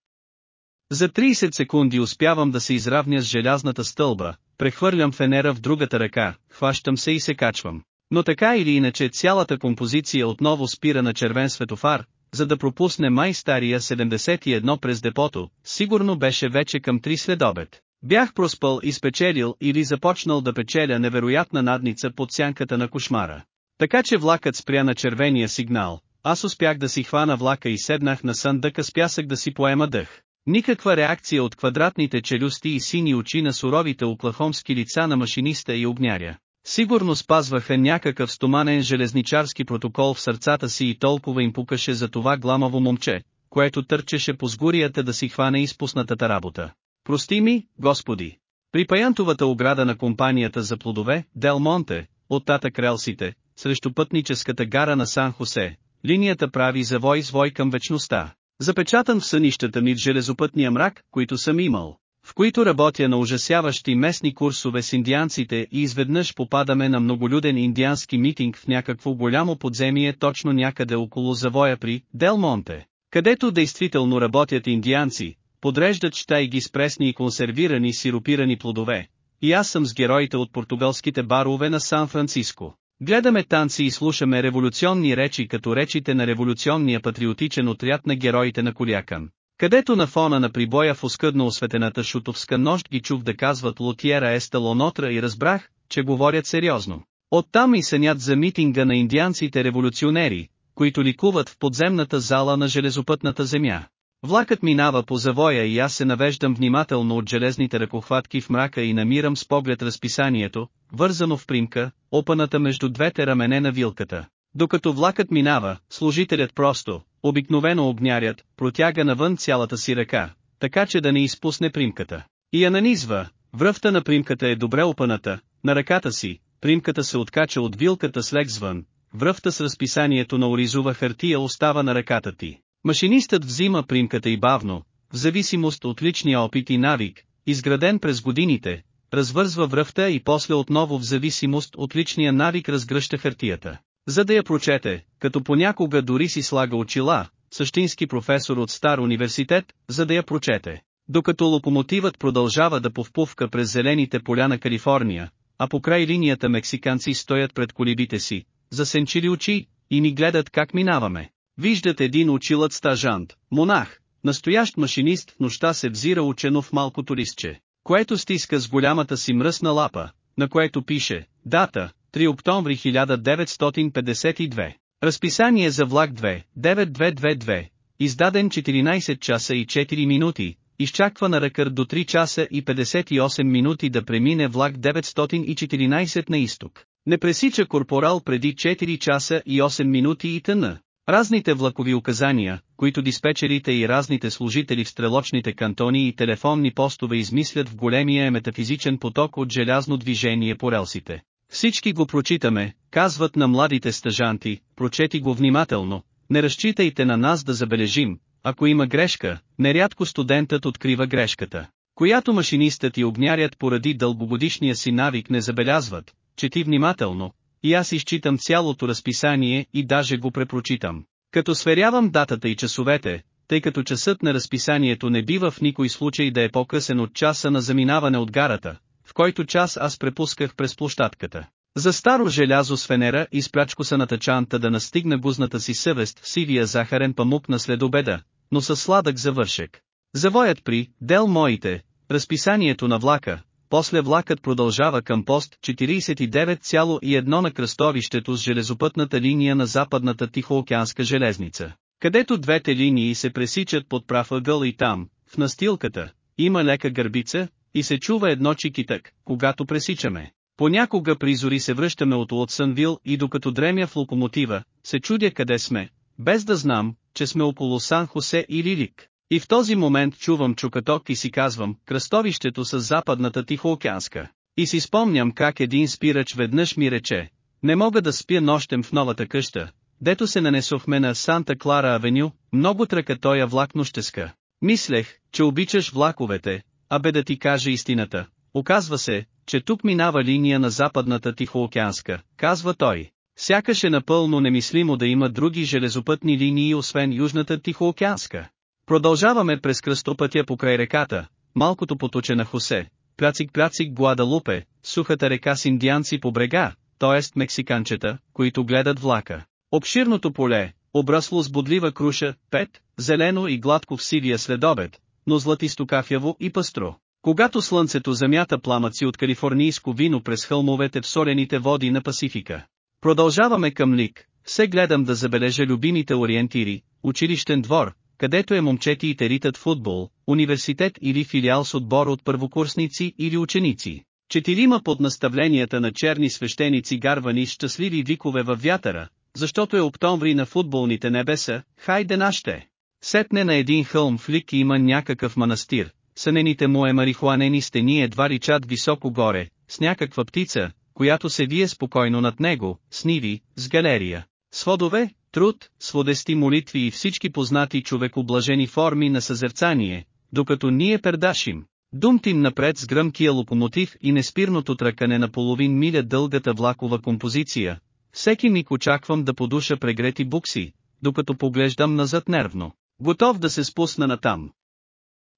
За 30 секунди успявам да се изравня с желязната стълба, прехвърлям фенера в другата ръка, хващам се и се качвам. Но така или иначе цялата композиция отново спира на червен светофар, за да пропусне май стария 71 през депото, сигурно беше вече към 3 следобед. Бях проспал и спечелил или започнал да печеля невероятна надница под сянката на кошмара. Така че влакът спря на червения сигнал, аз успях да си хвана влака и седнах на съндъка с пясък да си поема дъх. Никаква реакция от квадратните челюсти и сини очи на суровите оклахомски лица на машиниста и огняря. Сигурно спазваха някакъв стоманен железничарски протокол в сърцата си и толкова им пукаше за това гламаво момче, което търчеше по сгурията да си хване изпуснатата работа. Прости ми, господи. При паянтовата ограда на компанията за плодове, Дел Монте, оттатък релсите, срещу пътническата гара на Сан Хосе, линията прави завой свой към вечността. Запечатан в сънищата ми в железопътния мрак, които съм имал в които работя на ужасяващи местни курсове с индианците и изведнъж попадаме на многолюден индиански митинг в някакво голямо подземие точно някъде около завоя при Делмонте, където действително работят индианци, подреждат щайги с пресни и консервирани сиропирани плодове, и аз съм с героите от португалските барове на Сан-Франциско. Гледаме танци и слушаме революционни речи като речите на революционния патриотичен отряд на героите на Колякан. Където на фона на прибоя в оскъдно осветената шутовска нощ ги чув да казват Лотиера Есталонотра и разбрах, че говорят сериозно. Оттам и сънят за митинга на индианците революционери, които ликуват в подземната зала на железопътната земя. Влакът минава по завоя и аз се навеждам внимателно от железните ръкохватки в мрака и намирам с поглед разписанието, вързано в примка, опаната между двете рамене на вилката. Докато влакът минава, служителят просто, обикновено огнярят, протяга навън цялата си ръка, така че да не изпусне примката. И я нанизва, връвта на примката е добре опаната, на ръката си, примката се откача от вилката с лек звън, връвта с разписанието на оризова хартия остава на ръката ти. Машинистът взима примката и бавно, в зависимост от личния опит и навик, изграден през годините, развързва връвта и после отново в зависимост от личния навик разгръща хартията. За да я прочете, като понякога дори си слага очила, същински професор от стар университет, за да я прочете. Докато локомотивът продължава да повпувка през зелените поля на Калифорния, а по край линията мексиканци стоят пред колибите си, засенчили очи, и ни гледат как минаваме. Виждат един очилът стажант, монах, настоящ машинист в нощта се взира учено в малкото листче, което стиска с голямата си мръсна лапа, на което пише, дата, 3 октомври 1952. Разписание за влак 2, 9222, издаден 14 часа и 4 минути, изчаква на ръкър до 3 часа и 58 минути да премине влак 914 на изток. Не пресича корпорал преди 4 часа и 8 минути и тъна. Разните влакови указания, които диспетчерите и разните служители в стрелочните кантони и телефонни постове измислят в големия метафизичен поток от желязно движение по релсите. Всички го прочитаме, казват на младите стъжанти, прочети го внимателно, не разчитайте на нас да забележим, ако има грешка, нерядко студентът открива грешката, която машинистът и огнярят поради дълбогодишния си навик не забелязват, чети внимателно, и аз изчитам цялото разписание и даже го препрочитам. Като сверявам датата и часовете, тъй като часът на разписанието не бива в никой случай да е по-късен от часа на заминаване от гарата, в който час аз препусках през площадката. За старо желязо с фенера и спрячкосаната чанта да настигна гузната си съвест в сивия захарен памук на следобеда, но със сладък завършек. Завоят при «Дел моите», разписанието на влака, после влакът продължава към пост 49,1 на кръстовището с железопътната линия на западната Тихоокеанска железница, където двете линии се пресичат под прав ъгъл и там, в настилката, има лека гърбица, и се чува едно чикитък, когато пресичаме. Понякога при зори се връщаме от Уотсънвил и докато дремя в локомотива, се чудя къде сме, без да знам, че сме около Сан Хосе или Лик. И в този момент чувам чукаток и си казвам, кръстовището с западната Тихоокеанска. И си спомням как един спирач веднъж ми рече, не мога да спя нощем в новата къща, дето се нанесохме на Санта Клара Авеню, много тръкатоя влак нощеска. Мислех, че обичаш влаковете, а бе да ти кажа истината. Оказва се, че тук минава линия на западната Тихоокеанска, казва той. Сякаш е напълно немислимо да има други железопътни линии освен Южната Тихоокеанска. Продължаваме през кръстопътя покрай реката, малкото поточе на Хосе, пляцик-пляцик Гуадалупе, сухата река с индианци по брега, т.е. мексиканчета, които гледат влака. Обширното поле, обрасло с бодлива круша, пет, зелено и гладко в сивия следобед, но златисто кафяво и пъстро. Когато слънцето замята пламъци от калифорнийско вино през хълмовете в солените води на Пасифика. Продължаваме към Лик, се гледам да забележа любимите ориентири, училищен двор, където е момчети и теритат футбол, университет или филиал с отбор от първокурсници или ученици. Четирима под наставленията на черни свещеници гарвани щастливи викове във вятъра, защото е октомври на футболните небеса, хайде наще! Сетне на един хълм в Лик има някакъв манастир, сънените му е марихуанени стени едва личат високо горе, с някаква птица, която се вие спокойно над него, с ниви, с галерия, сводове, труд, сводести молитви и всички познати човекоблажени форми на съзерцание, докато ние пердашим. Думтим напред с гръмкия локомотив и неспирното тръкане на половин миля дългата влакова композиция. Всеки миг очаквам да подуша прегрети букси, докато поглеждам назад нервно, готов да се спусна натам.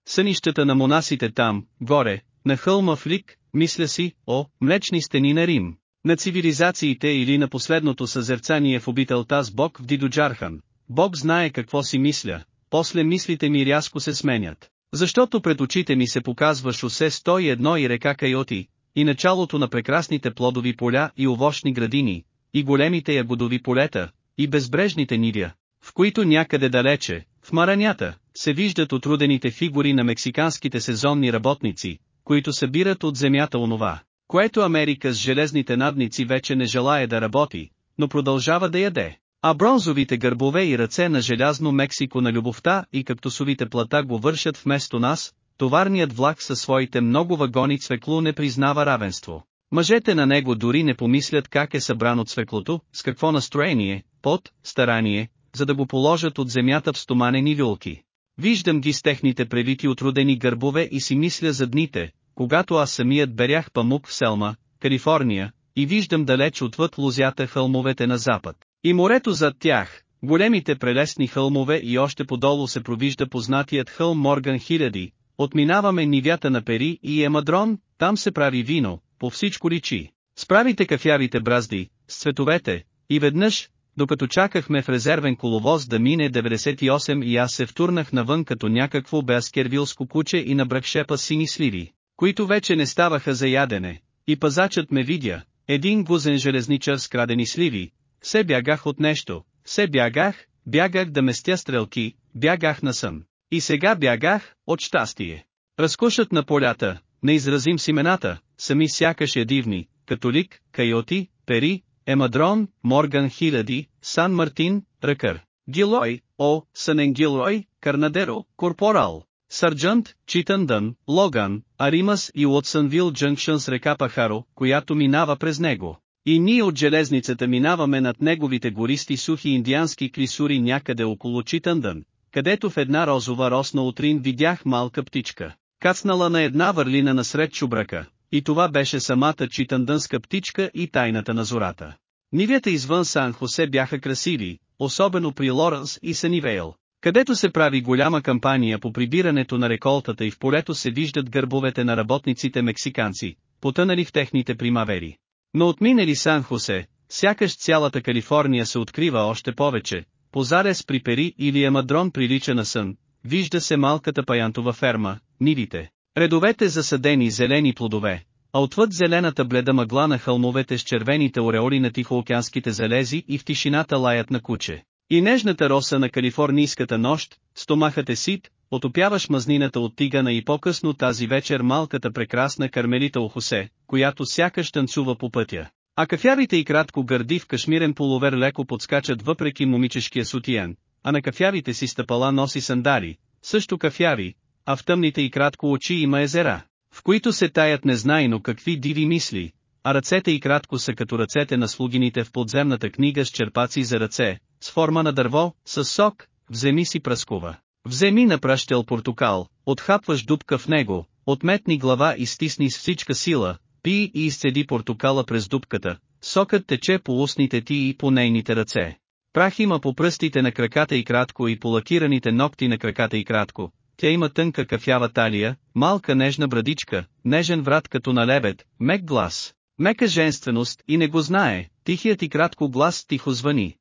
Сънищата на монасите там, горе, на хълма в Лик, мисля си, о, млечни стени на Рим, на цивилизациите или на последното съзерцание в обителта с Бог в Дидоджархан. Бог знае какво си мисля, после мислите ми рязко се сменят. Защото пред очите ми се показва шосе 101 и река Кайоти, и началото на прекрасните плодови поля и овощни градини, и големите ягодови полета, и безбрежните нивя, в които някъде далече, в маранята, се виждат отрудените фигури на мексиканските сезонни работници, които събират от земята онова, което Америка с железните надници вече не желая да работи, но продължава да яде. А бронзовите гърбове и ръце на желязно Мексико на любовта и каптусовите плата го вършат вместо нас, товарният влак със своите много вагони цвекло не признава равенство. Мъжете на него дори не помислят как е събрано цвеклото, с какво настроение, под, старание, за да го положат от земята в стоманени люлки. Виждам ги с техните превити отродени гърбове и си мисля за дните, когато аз самият берях памук в Селма, Калифорния, и виждам далеч отвъд лузята хълмовете на запад. И морето зад тях, големите прелесни хълмове и още подолу се провижда познатият хълм Морган хиляди, отминаваме нивята на Пери и Емадрон, там се прави вино, по всичко личи. Справите кафявите бразди, с цветовете, и веднъж, докато чакахме в резервен коловоз да мине 98 и аз се втурнах навън като някакво беаскервилско куче и набрах шепа сини сливи, които вече не ставаха за ядене, и пазачът ме видя, един гузен железничар с крадени сливи, се бягах от нещо, се бягах, бягах да местя стрелки, бягах на сън. И сега бягах, от щастие. Разкушат на полята, не изразим с сами сякаш е дивни, католик, кайоти, пери, емадрон, морган хиляди, сан мартин, ръкър. Гилой, О, Сънен Гилой, Карнадеро, Корпорал, Сарджант, Читандън, Логан, Аримас и Уотсънвил Джънкшън с река Пахаро, която минава през него. И ние от железницата минаваме над неговите гористи сухи индиански клисури някъде около Читандън, където в една розова росна утрин видях малка птичка, кацнала на една върлина насред чубрака, и това беше самата читандънска птичка и тайната на зората. Нивята извън Сан Хосе бяха красиви, особено при Лоренс и Санивейл, където се прави голяма кампания по прибирането на реколтата и в полето се виждат гърбовете на работниците мексиканци, потънали в техните примавери. Но отминали Сан Хосе, сякаш цялата Калифорния се открива още повече, Позарес при Пери или Амадрон прилича на сън, вижда се малката паянтова ферма, нивите, редовете засадени зелени плодове, а отвъд зелената бледа мъгла на хълмовете с червените ореоли на тихоокеанските залези и в тишината лаят на куче. И нежната роса на калифорнийската нощ, стомахът е сит, отопяваш мазнината от тигана и по-късно тази вечер малката прекрасна кармелита Охосе, която сякаш танцува по пътя. А кафявите и кратко гърди в кашмирен половер леко подскачат въпреки момичешкия сутиен, а на кафявите си стъпала носи сандали, също кафяви, а в тъмните и кратко очи има езера, в които се таят незнайно какви диви мисли, а ръцете и кратко са като ръцете на слугините в подземната книга с черпаци за ръце, с форма на дърво, с сок, вземи си пръскова. Вземи на пращел портокал, отхапваш дупка в него, отметни глава и стисни с всичка сила, пи и изцеди портокала през дупката, сокът тече по устните ти и по нейните ръце. Прах има по пръстите на краката и кратко и по лакираните ногти на краката и кратко, тя има тънка кафява талия, малка нежна брадичка, нежен врат като на лебед, мек глас, мека женственост и не го знае, тихият и кратко глас тихо звъни.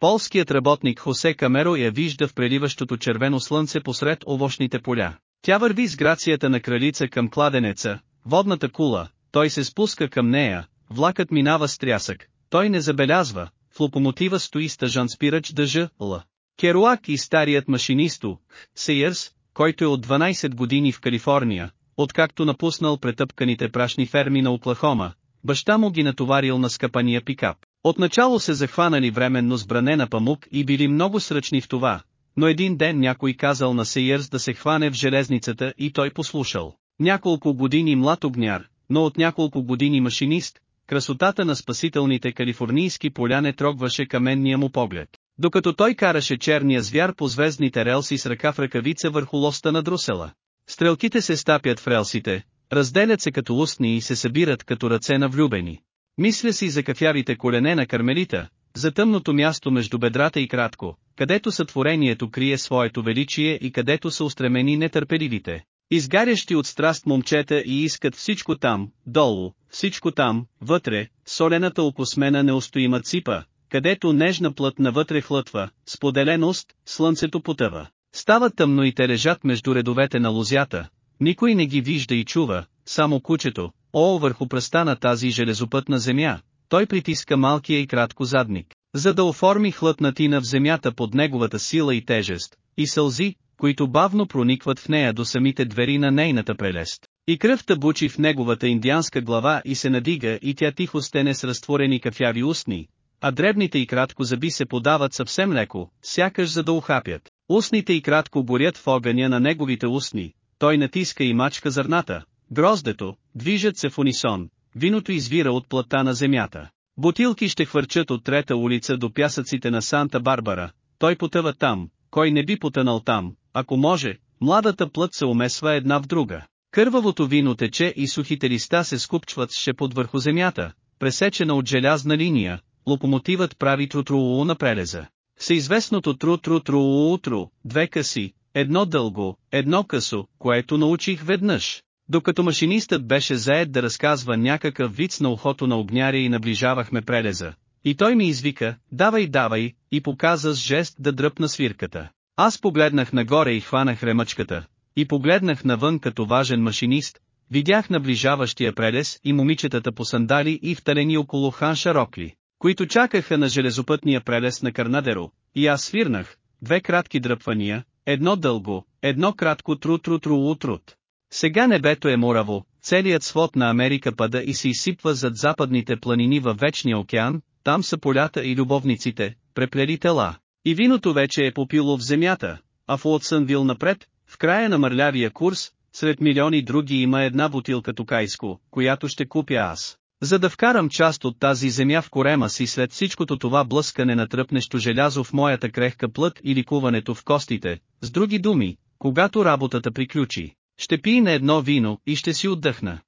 Полският работник Хосе Камеро я вижда в преливащото червено слънце посред овощните поля. Тя върви с грацията на кралица към кладенеца, водната кула, той се спуска към нея, влакът минава с трясък, той не забелязва, в локомотива стои стъжан спирач дъжа, Л. Керуак и старият машинисто, Сейърс, който е от 12 години в Калифорния, откакто напуснал претъпканите прашни ферми на Оклахома, баща му ги натоварил на скъпания пикап. Отначало се захванали временно с бране на памук и били много сръчни в това, но един ден някой казал на Сейърс да се хване в железницата и той послушал. Няколко години млад огняр, но от няколко години машинист, красотата на спасителните калифорнийски поля не трогваше каменния му поглед. Докато той караше черния звяр по звездните релси с ръка в ръкавица върху лоста на Друсела. Стрелките се стапят в релсите, разделят се като устни и се събират като ръце на влюбени. Мисля си за кафявите колене на кармелита, за тъмното място между бедрата и кратко, където сътворението крие своето величие и където са устремени нетърпеливите, изгарящи от страст момчета и искат всичко там, долу, всичко там, вътре, солената окосмена неустоима ципа, където нежна плът навътре хлътва, споделеност, слънцето потъва. Става тъмно и те лежат между редовете на лузята, никой не ги вижда и чува, само кучето, о върху пръста на тази железопътна земя, той притиска малкия и кратко задник, за да оформи хлътнатина в земята под неговата сила и тежест, и сълзи, които бавно проникват в нея до самите двери на нейната прелест. И кръвта бучи в неговата индианска глава и се надига и тя тихо стене с разтворени кафяви устни, а дребните и кратко зъби се подават съвсем леко, сякаш за да ухапят. Устните и кратко горят в огъня на неговите устни, той натиска и мачка зърната, гроздето, движат се в унисон, виното извира от плата на земята. Бутилки ще хвърчат от трета улица до пясъците на Санта-Барбара, той потъва там, кой не би потънал там, ако може, младата плът се умесва една в друга. Кървавото вино тече и сухите листа се скупчват с шепот върху земята, пресечена от желязна линия, локомотивът прави трутрулу на прелеза. Всеизвестното тру-тру-тру-утру, две къси, едно дълго, едно късо, което научих веднъж. Докато машинистът беше заед да разказва някакъв виц на ухото на огняря и наближавахме прелеза. И той ми извика, давай давай, и показа с жест да дръпна свирката. Аз погледнах нагоре и хванах ремъчката, и погледнах навън като важен машинист, видях наближаващия прелез и момичетата по сандали и вталени около хан Шарокли, които чакаха на железопътния прелез на Карнадеро, и аз свирнах, две кратки дръпвания, едно дълго, едно кратко тру-тру-тру-утруд. Сега небето е мораво, целият свод на Америка пада и се изсипва зад западните планини във вечния океан, там са полята и любовниците, преплели тела. И виното вече е попило в земята, а в Уотсънвил напред, в края на мърлявия курс, сред милиони други има една бутилка токайско, която ще купя аз. За да вкарам част от тази земя в корема си след всичкото това блъскане на тръпнещо желязо в моята крехка плът или куването в костите, с други думи, когато работата приключи, ще пи на едно вино и ще си отдъхна.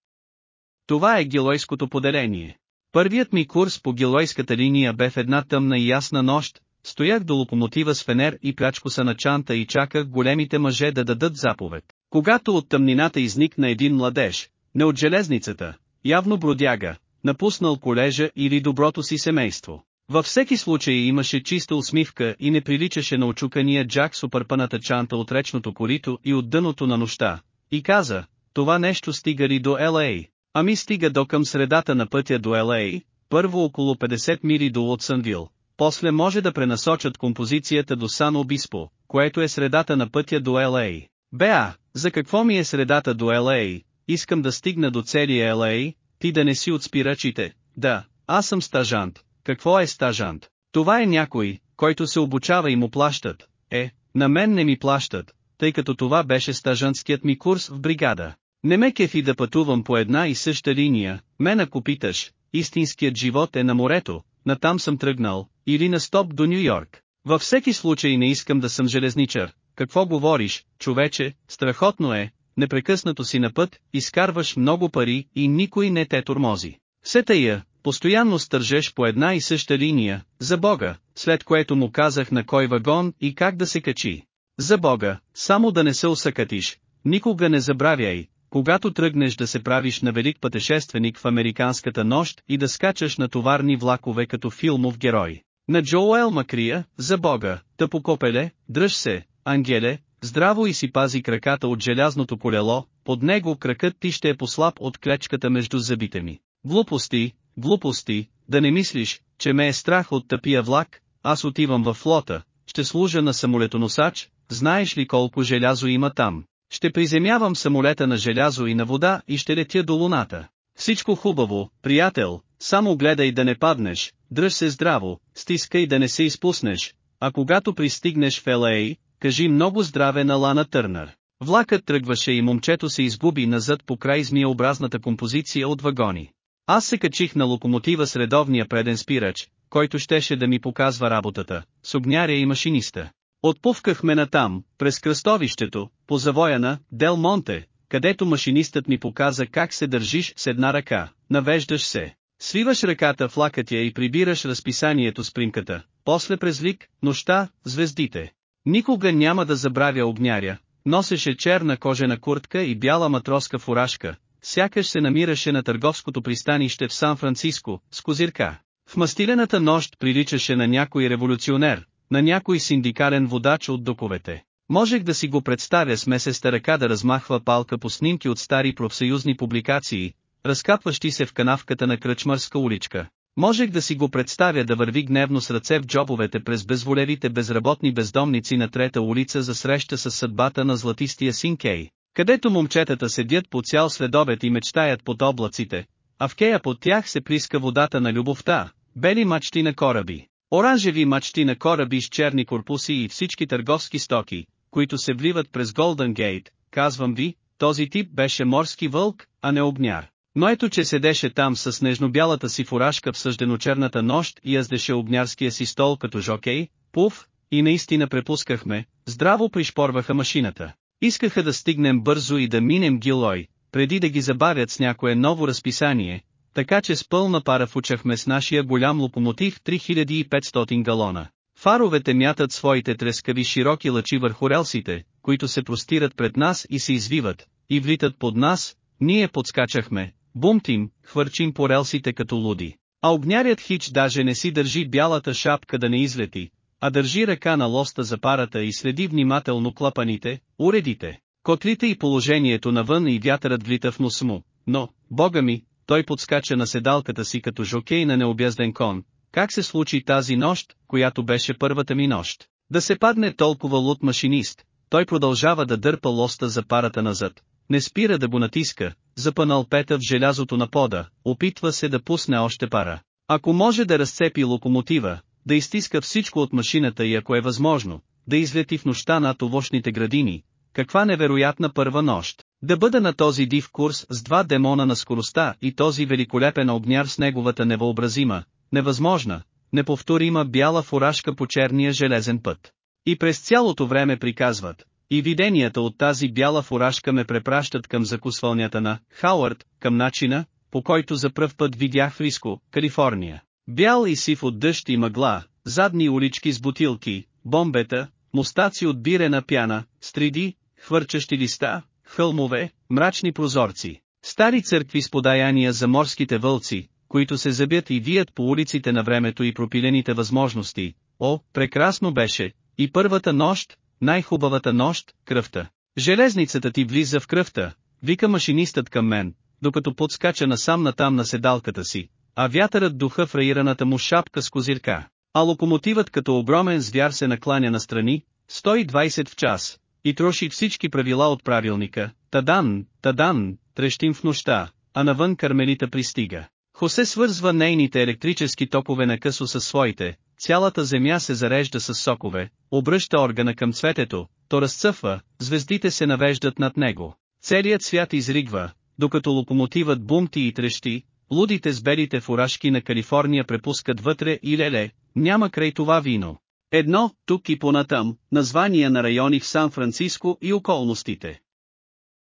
Това е гилойското поделение. Първият ми курс по гилойската линия бе в една тъмна и ясна нощ, стоях до локомотива с фенер и плячкоса на чанта и чаках големите мъже да дадат заповед. Когато от тъмнината изникна един младеж, не от железницата, явно бродяга, напуснал колежа или доброто си семейство. Във всеки случай имаше чиста усмивка и не приличаше на очукания джак с опърпаната чанта от речното корито и от дъното на нощта, и каза, това нещо стига ли до Л.А. Ами стига до към средата на пътя до Л.А., първо около 50 мили до Лотсънвил, после може да пренасочат композицията до Сан Обиспо, което е средата на пътя до Л.А. Беа, за какво ми е средата до Л.А., искам да стигна до целия Л.А., ти да не си от спирачите, да, аз съм стажант, какво е стажант? Това е някой, който се обучава и му плащат, е, на мен не ми плащат, тъй като това беше стажантският ми курс в бригада. Не ме кефи да пътувам по една и съща линия, мен ако питаш, истинският живот е на морето, натам съм тръгнал, или на стоп до Нью Йорк. Във всеки случай не искам да съм железничар. Какво говориш, човече, страхотно е, непрекъснато си на път, изкарваш много пари и никой не те тормози. Все тая, постоянно стържеш по една и съща линия, за Бога, след което му казах на кой вагон и как да се качи. За Бога, само да не се усъкатиш, никога не забравяй, когато тръгнеш да се правиш на велик пътешественик в американската нощ и да скачаш на товарни влакове като филмов герой. На Джоуел Макрия, за Бога, тъпо копеле, дръж се, ангеле, здраво и си пази краката от желязното колело, под него кракът ти ще е послаб от клечката между зъбите ми. Глупости, глупости, да не мислиш, че ме е страх от тъпия влак, аз отивам във флота, ще служа на самолетоносач, знаеш ли колко желязо има там? Ще приземявам самолета на желязо и на вода и ще летя до луната. Всичко хубаво, приятел, само гледай да не паднеш, дръж се здраво, стискай да не се изпуснеш, а когато пристигнеш в Л.А., кажи много здраве на Лана Търнър. Влакът тръгваше и момчето се изгуби назад по край змиеобразната композиция от вагони. Аз се качих на локомотива с редовния преден спирач, който щеше да ми показва работата, с огняря и машиниста. Отпувкахме натам, през кръстовището, по завоя на Дел Монте, където машинистът ми показа как се държиш с една ръка, навеждаш се. Свиваш ръката в лакътя и прибираш разписанието с примката, после през лик, нощта, звездите. Никога няма да забравя огняря, носеше черна кожена куртка и бяла матроска фуражка, сякаш се намираше на търговското пристанище в Сан-Франциско, с козирка. В мастилената нощ приличаше на някой революционер, на някой синдикален водач от доковете. Можех да си го представя с месеста ръка да размахва палка по снимки от стари профсъюзни публикации, разкапващи се в канавката на кръчмърска уличка. Можех да си го представя да върви гневно с ръце в джобовете през безволевите безработни бездомници на трета улица за среща с съдбата на златистия Синкей, където момчетата седят по цял следобед и мечтаят под облаците, а в кея под тях се плиска водата на любовта, бели мачти на кораби. Оранжеви мачти на кораби с черни корпуси и всички търговски стоки, които се вливат през Голден Гейт, казвам ви, този тип беше морски вълк, а не огняр. Но ето че седеше там с нежно-бялата си фуражка в съждено-черната нощ и яздеше обнярския си стол като жокей, пуф, и наистина препускахме, здраво пришпорваха машината. Искаха да стигнем бързо и да минем Гилой, преди да ги забавят с някое ново разписание, така че с пълна пара фучахме с нашия голям локомотив 3500 галона. Фаровете мятат своите трескави широки лъчи върху релсите, които се простират пред нас и се извиват, и влитат под нас, ние подскачахме, бумтим, хвърчим по релсите като луди. А огнярят хич даже не си държи бялата шапка да не излети, а държи ръка на лоста за парата и следи внимателно клапаните, уредите, котлите и положението навън и вятърът влита в нос му, но, бога ми, той подскача на седалката си като жокей на необязден кон, как се случи тази нощ, която беше първата ми нощ. Да се падне толкова лут машинист, той продължава да дърпа лоста за парата назад, не спира да го натиска, запънал пета в желязото на пода, опитва се да пусне още пара. Ако може да разцепи локомотива, да изтиска всичко от машината и ако е възможно, да излети в нощта над овощните градини, каква невероятна първа нощ. Да бъда на този див курс с два демона на скоростта и този великолепен огняр с неговата невъобразима, невъзможна, неповторима бяла фуражка по черния железен път. И през цялото време приказват, и виденията от тази бяла фуражка ме препращат към закусвалнята на Хауърд, към начина, по който за пръв път видях Фриско, Калифорния. Бял и сив от дъжд и мъгла, задни улички с бутилки, бомбета, мустаци от бирена пяна, стриди, хвърчащи листа, хълмове, мрачни прозорци, стари църкви с подаяния за морските вълци, които се забят и вият по улиците на времето и пропилените възможности. О, прекрасно беше, и първата нощ, най-хубавата нощ, кръвта. Железницата ти влиза в кръвта, вика машинистът към мен, докато подскача насам натам на седалката си, а вятърът духа в раираната му шапка с козирка. А локомотивът като огромен звяр се накланя настрани, 120 в час, и троши всички правила от правилника, тадан, тадан, трещим в нощта, а навън кармелита пристига. Хосе свързва нейните електрически токове на късо със своите, цялата земя се зарежда с сокове, обръща органа към цветето, то разцъфва, звездите се навеждат над него. Целият свят изригва, докато локомотивът бумти и трещи, лудите с белите фуражки на Калифорния препускат вътре и леле, няма край това вино. Едно, тук и понатъм, названия на райони в Сан-Франциско и околностите.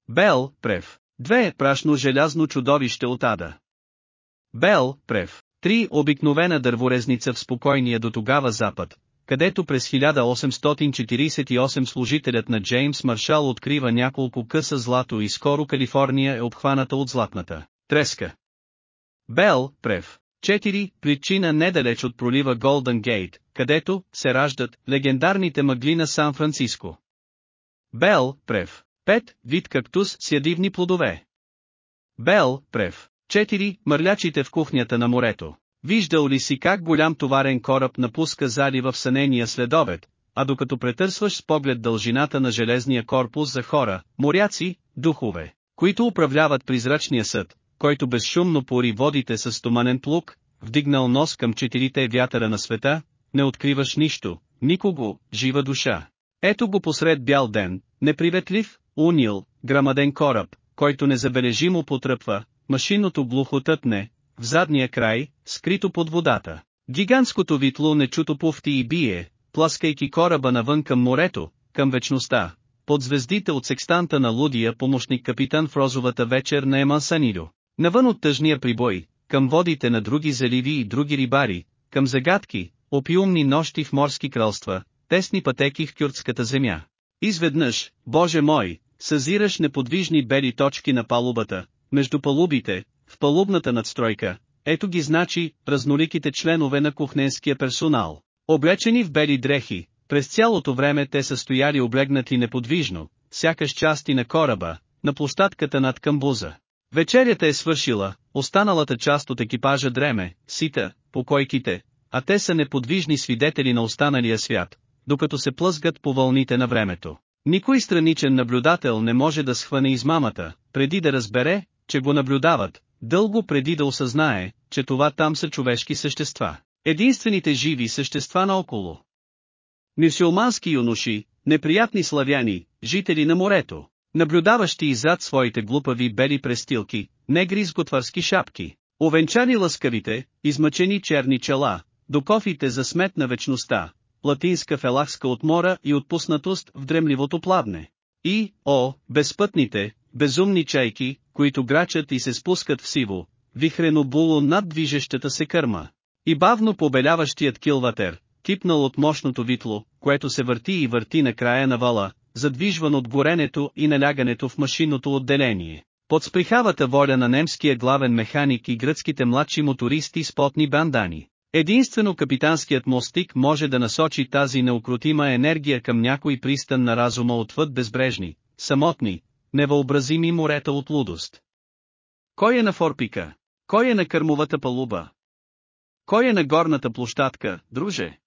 Бел, Прев. Две, прашно желязно чудовище от ада. Бел, Прев. Три, обикновена дърворезница в спокойния до тогава запад, където през 1848 служителят на Джеймс Маршал открива няколко къса злато и скоро Калифорния е обхваната от златната треска. Бел, Прев. 4. Причина недалеч от пролива Голден Гейт, където се раждат легендарните мъгли на Сан-Франциско. Бел, Прев. 5. Вид кактус с ядивни плодове. Бел, Прев. 4. Мърлячите в кухнята на морето. Виждал ли си как голям товарен кораб напуска залива в сънения следобед, а докато претърсваш с поглед дължината на железния корпус за хора, моряци, духове, които управляват призрачния съд, който безшумно пори водите с стоманен плук, вдигнал нос към четирите вятъра на света, не откриваш нищо, никого, жива душа. Ето го посред бял ден, неприветлив, унил, грамаден кораб, който незабележимо потръпва, машинното глухо тътне, в задния край, скрито под водата. Гигантското витло нечуто пуфти и бие, пласкайки кораба навън към морето, към вечността, под звездите от секстанта на лудия помощник капитан в розовата вечер на Емансанидо. Навън от тъжния прибой, към водите на други заливи и други рибари, към загадки, опиумни нощи в морски кралства, тесни пътеки в кюртската земя. Изведнъж, Боже мой, съзираш неподвижни бели точки на палубата, между палубите, в палубната надстройка, ето ги значи, разноликите членове на кухненския персонал. Облечени в бели дрехи, през цялото време те са стояли облегнати неподвижно, сякаш части на кораба, на площадката над камбуза. Вечерята е свършила, останалата част от екипажа дреме, сита, по койките, а те са неподвижни свидетели на останалия свят, докато се плъзгат по вълните на времето. Никой страничен наблюдател не може да схване измамата, преди да разбере, че го наблюдават, дълго преди да осъзнае, че това там са човешки същества. Единствените живи същества наоколо. Мюсюлмански юноши, неприятни славяни, жители на морето, наблюдаващи иззад своите глупави бели престилки, негри с готварски шапки, овенчани лъскавите, измъчени черни чела, до кофите за смет на вечността, латинска фелахска отмора и отпуснатост в дремливото плавне. И, о, безпътните, безумни чайки, които грачат и се спускат в сиво, вихрено було над движещата се кърма. И бавно побеляващият килватер, кипнал от мощното витло, което се върти и върти на края на вала, задвижван от горенето и налягането в машинното отделение. Под сприхавата воля на немския главен механик и гръцките младши мотористи с потни бандани. Единствено капитанският мостик може да насочи тази неукротима енергия към някой пристан на разума отвъд безбрежни, самотни, невъобразими морета от лудост. Кой е на форпика? Кой е на кърмовата палуба? Кой е на горната площадка, друже?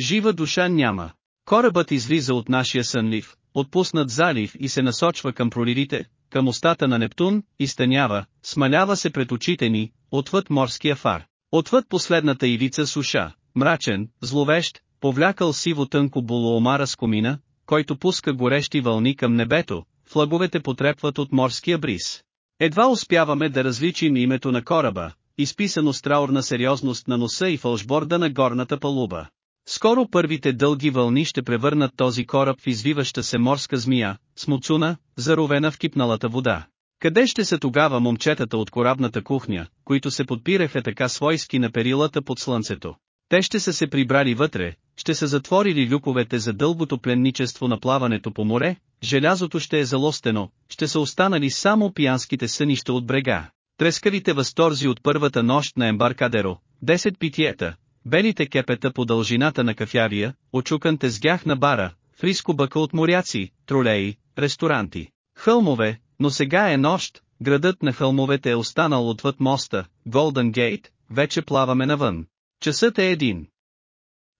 Жива душа няма. Корабът излиза от нашия сънлив, отпуснат залив и се насочва към проливите, към устата на Нептун, и станява, смалява се пред очите ни, отвъд морския фар. Отвъд последната ивица суша, мрачен, зловещ, повлякал сиво тънко булоомара с комина, който пуска горещи вълни към небето, флаговете потрепват от морския бриз. Едва успяваме да различим името на кораба, изписано с траурна сериозност на носа и фалшборда на горната палуба. Скоро първите дълги вълни ще превърнат този кораб в извиваща се морска змия, смуцуна, заровена в кипналата вода. Къде ще са тогава момчетата от корабната кухня, които се подпираха така свойски на перилата под слънцето? Те ще са се прибрали вътре, ще са затворили люковете за дългото пленничество на плаването по море, желязото ще е залостено, ще са останали само пиянските сънища от брега. Трескавите възторзи от първата нощ на ембаркадеро, 10 питиета, белите кепета по дължината на кафярия, очукан тезгях на бара, фриско бъка от моряци, тролеи, ресторанти, хълмове, но сега е нощ, градът на хълмовете е останал отвъд моста, Голден Гейт, вече плаваме навън. Часът е един.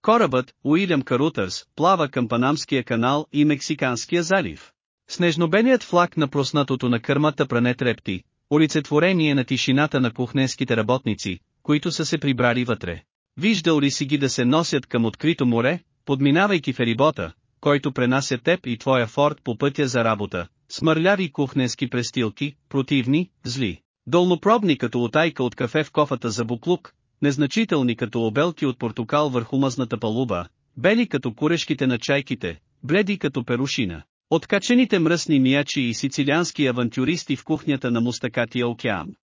Корабът, Уилям Карутърс, плава към Панамския канал и Мексиканския залив. Снежнобеният флаг на проснатото на кърмата пране трепти, олицетворение на тишината на кухненските работници, които са се прибрали вътре. Виждал ли си ги да се носят към открито море, подминавайки ферибота, който пренася теб и твоя форт по пътя за работа, смърляви кухненски престилки, противни, зли, долнопробни като отайка от кафе в кофата за буклук, незначителни като обелки от портокал върху мъзната палуба, бели като курешките на чайките, бледи като перушина. Откачените мръсни миячи и сицилиански авантюристи в кухнята на Мустакатия океан.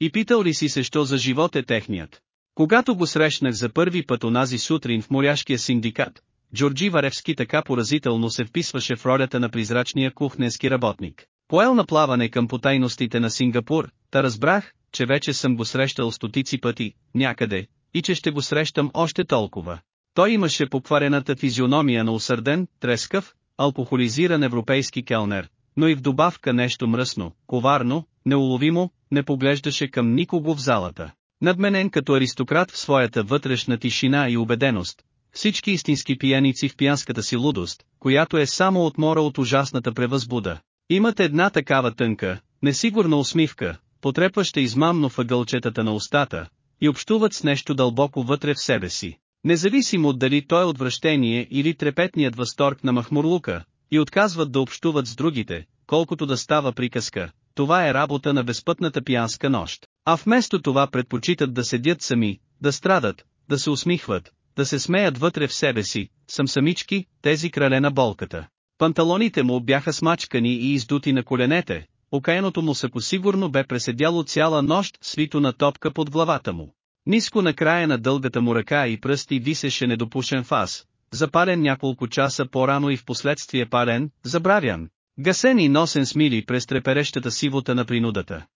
И питал ли си се що за живот е техният? Когато го срещнах за първи път онази сутрин в моряшкия синдикат, Джорджи Варевски така поразително се вписваше в ролята на призрачния кухненски работник. Поел на плаване към потайностите на Сингапур, та разбрах, че вече съм го срещал стотици пъти, някъде, и че ще го срещам още толкова. Той имаше покварената физиономия на усърден, трескав, алкохолизиран европейски келнер, но и в добавка нещо мръсно, коварно, неуловимо, не поглеждаше към никого в залата. Надменен като аристократ в своята вътрешна тишина и убеденост, всички истински пияници в пиянската си лудост, която е само отмора от ужасната превъзбуда. Имат една такава тънка, несигурна усмивка, потрепваща измамно въгълчетата на устата, и общуват с нещо дълбоко вътре в себе си. Независимо дали той е отвращение или трепетният възторг на Махмурлука, и отказват да общуват с другите, колкото да става приказка, това е работа на безпътната пиянска нощ. А вместо това предпочитат да седят сами, да страдат, да се усмихват, да се смеят вътре в себе си, съм самички, тези крале на болката. Панталоните му бяха смачкани и издути на коленете, окаяното му сако сигурно бе преседяло цяла нощ свито на топка под главата му. Ниско на края на дългата му ръка и пръсти висеше недопушен фас, запален няколко часа по-рано и в последствие парен, забравян, гасен и носен смили през треперещата сивота на принудата.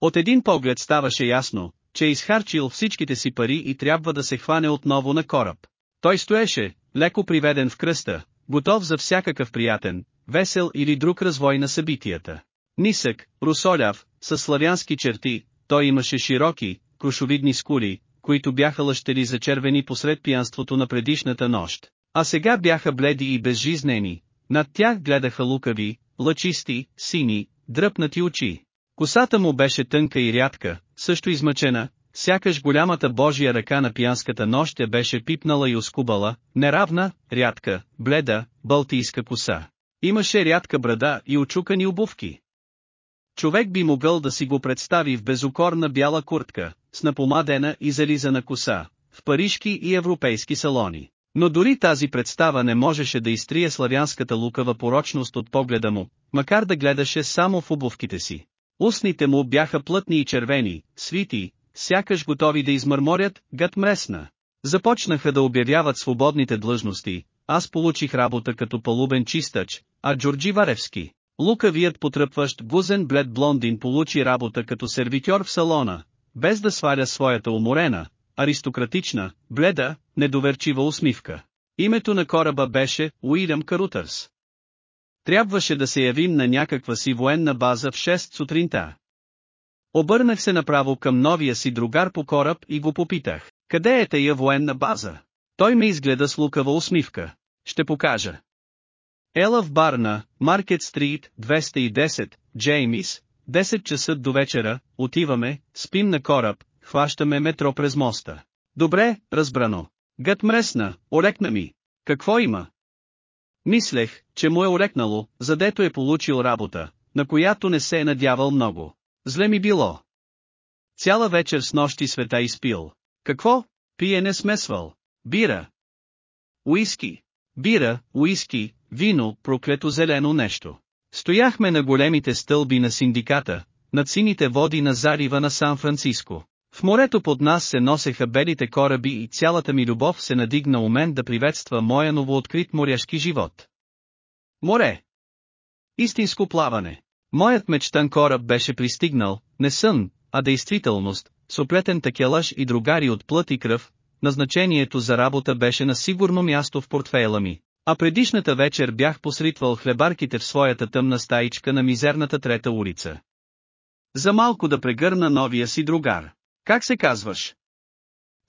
От един поглед ставаше ясно, че е изхарчил всичките си пари и трябва да се хване отново на кораб. Той стоеше, леко приведен в кръста, готов за всякакъв приятен, весел или друг развой на събитията. Нисък, русоляв, с славянски черти, той имаше широки, крушовидни скули, които бяха лъщели зачервени посред пиянството на предишната нощ, а сега бяха бледи и безжизнени, над тях гледаха лукави, лъчисти, сини, дръпнати очи. Косата му беше тънка и рядка, също измъчена, сякаш голямата божия ръка на пиянската нощ я беше пипнала и оскубала, неравна, рядка, бледа, балтийска коса. Имаше рядка брада и очукани обувки. Човек би могъл да си го представи в безокорна бяла куртка, с напомадена и зализана коса, в парижки и европейски салони. Но дори тази представа не можеше да изтрие славянската лукава порочност от погледа му, макар да гледаше само в обувките си. Устните му бяха плътни и червени, свити, сякаш готови да измърморят, гът мресна. Започнаха да обявяват свободните длъжности, аз получих работа като палубен чистач, а Джорджи Варевски, лукавият потръпващ гузен блед блондин получи работа като сервитьор в салона, без да сваля своята уморена, аристократична, бледа, недоверчива усмивка. Името на кораба беше Уилям Карутърс. Трябваше да се явим на някаква си военна база в 6 сутринта. Обърнах се направо към новия си другар по кораб и го попитах, къде е тая военна база? Той ме изгледа с лукава усмивка. Ще покажа. Ела в барна, Маркет Стрит, 210, Джеймис, 10 часа до вечера, отиваме, спим на кораб, хващаме метро през моста. Добре, разбрано. Гът мресна, орекна ми. Какво има? Мислех, че му е орекнало, задето е получил работа, на която не се е надявал много. Зле ми било. Цяла вечер с нощи света изпил. Какво? Пие не смесвал. Бира. Уиски. Бира, уиски, вино, проклето зелено нещо. Стояхме на големите стълби на синдиката, над сините води на зарива на Сан-Франциско. В морето под нас се носеха белите кораби и цялата ми любов се надигна у мен да приветства моя новооткрит моряшки живот. Море! Истинско плаване! Моят мечтан кораб беше пристигнал, не сън, а действителност, с оплетен такелаж и другари от плът и кръв, назначението за работа беше на сигурно място в портфейла ми, а предишната вечер бях посритвал хлебарките в своята тъмна стаичка на мизерната трета улица. За малко да прегърна новия си другар. Как се казваш?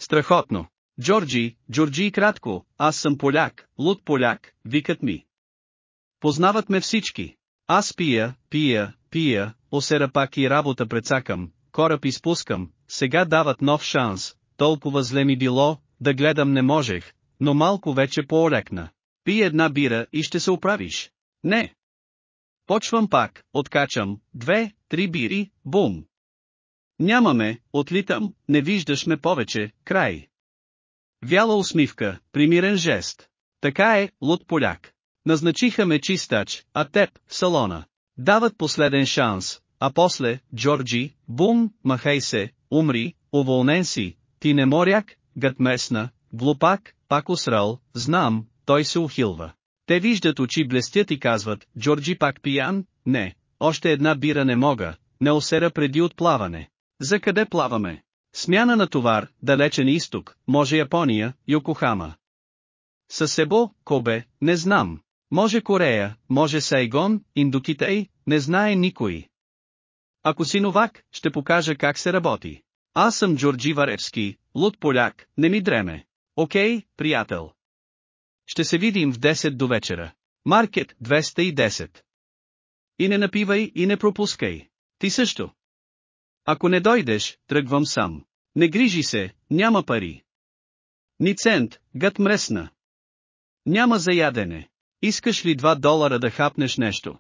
Страхотно. Джорджи, Джорджи кратко, аз съм поляк, луд поляк, викат ми. Познават ме всички. Аз пия, пия, пия, осера пак и работа прецакам, кораб изпускам, сега дават нов шанс, толкова зле ми било, да гледам не можех, но малко вече по-олекна. Пи една бира и ще се оправиш. Не. Почвам пак, откачам, две, три бири, бум. Нямаме, отлитам, не виждаш ме повече, край. Вяла усмивка, примирен жест. Така е, луд поляк. Назначиха ме чистач, а теб, салона. Дават последен шанс, а после, Джорджи, бум, махай се, умри, уволнен си, ти не моряк, гът месна, глупак, пак осрал, знам, той се ухилва. Те виждат очи блестят и казват, Джорджи пак пиян, не, още една бира не мога, не осера преди отплаване. За къде плаваме? Смяна на товар, далечен изток, може Япония, Йокохама. Съсебо, Кобе, не знам. Може Корея, може Сайгон, Индокитай, не знае никой. Ако си новак, ще покажа как се работи. Аз съм Джорджи Варевски, луд поляк, не ми дреме. Окей, приятел. Ще се видим в 10 до вечера. Маркет 210. И не напивай и не пропускай. Ти също. Ако не дойдеш, тръгвам сам. Не грижи се, няма пари. Ни цент, гът мресна. Няма за ядене. Искаш ли 2 долара да хапнеш нещо?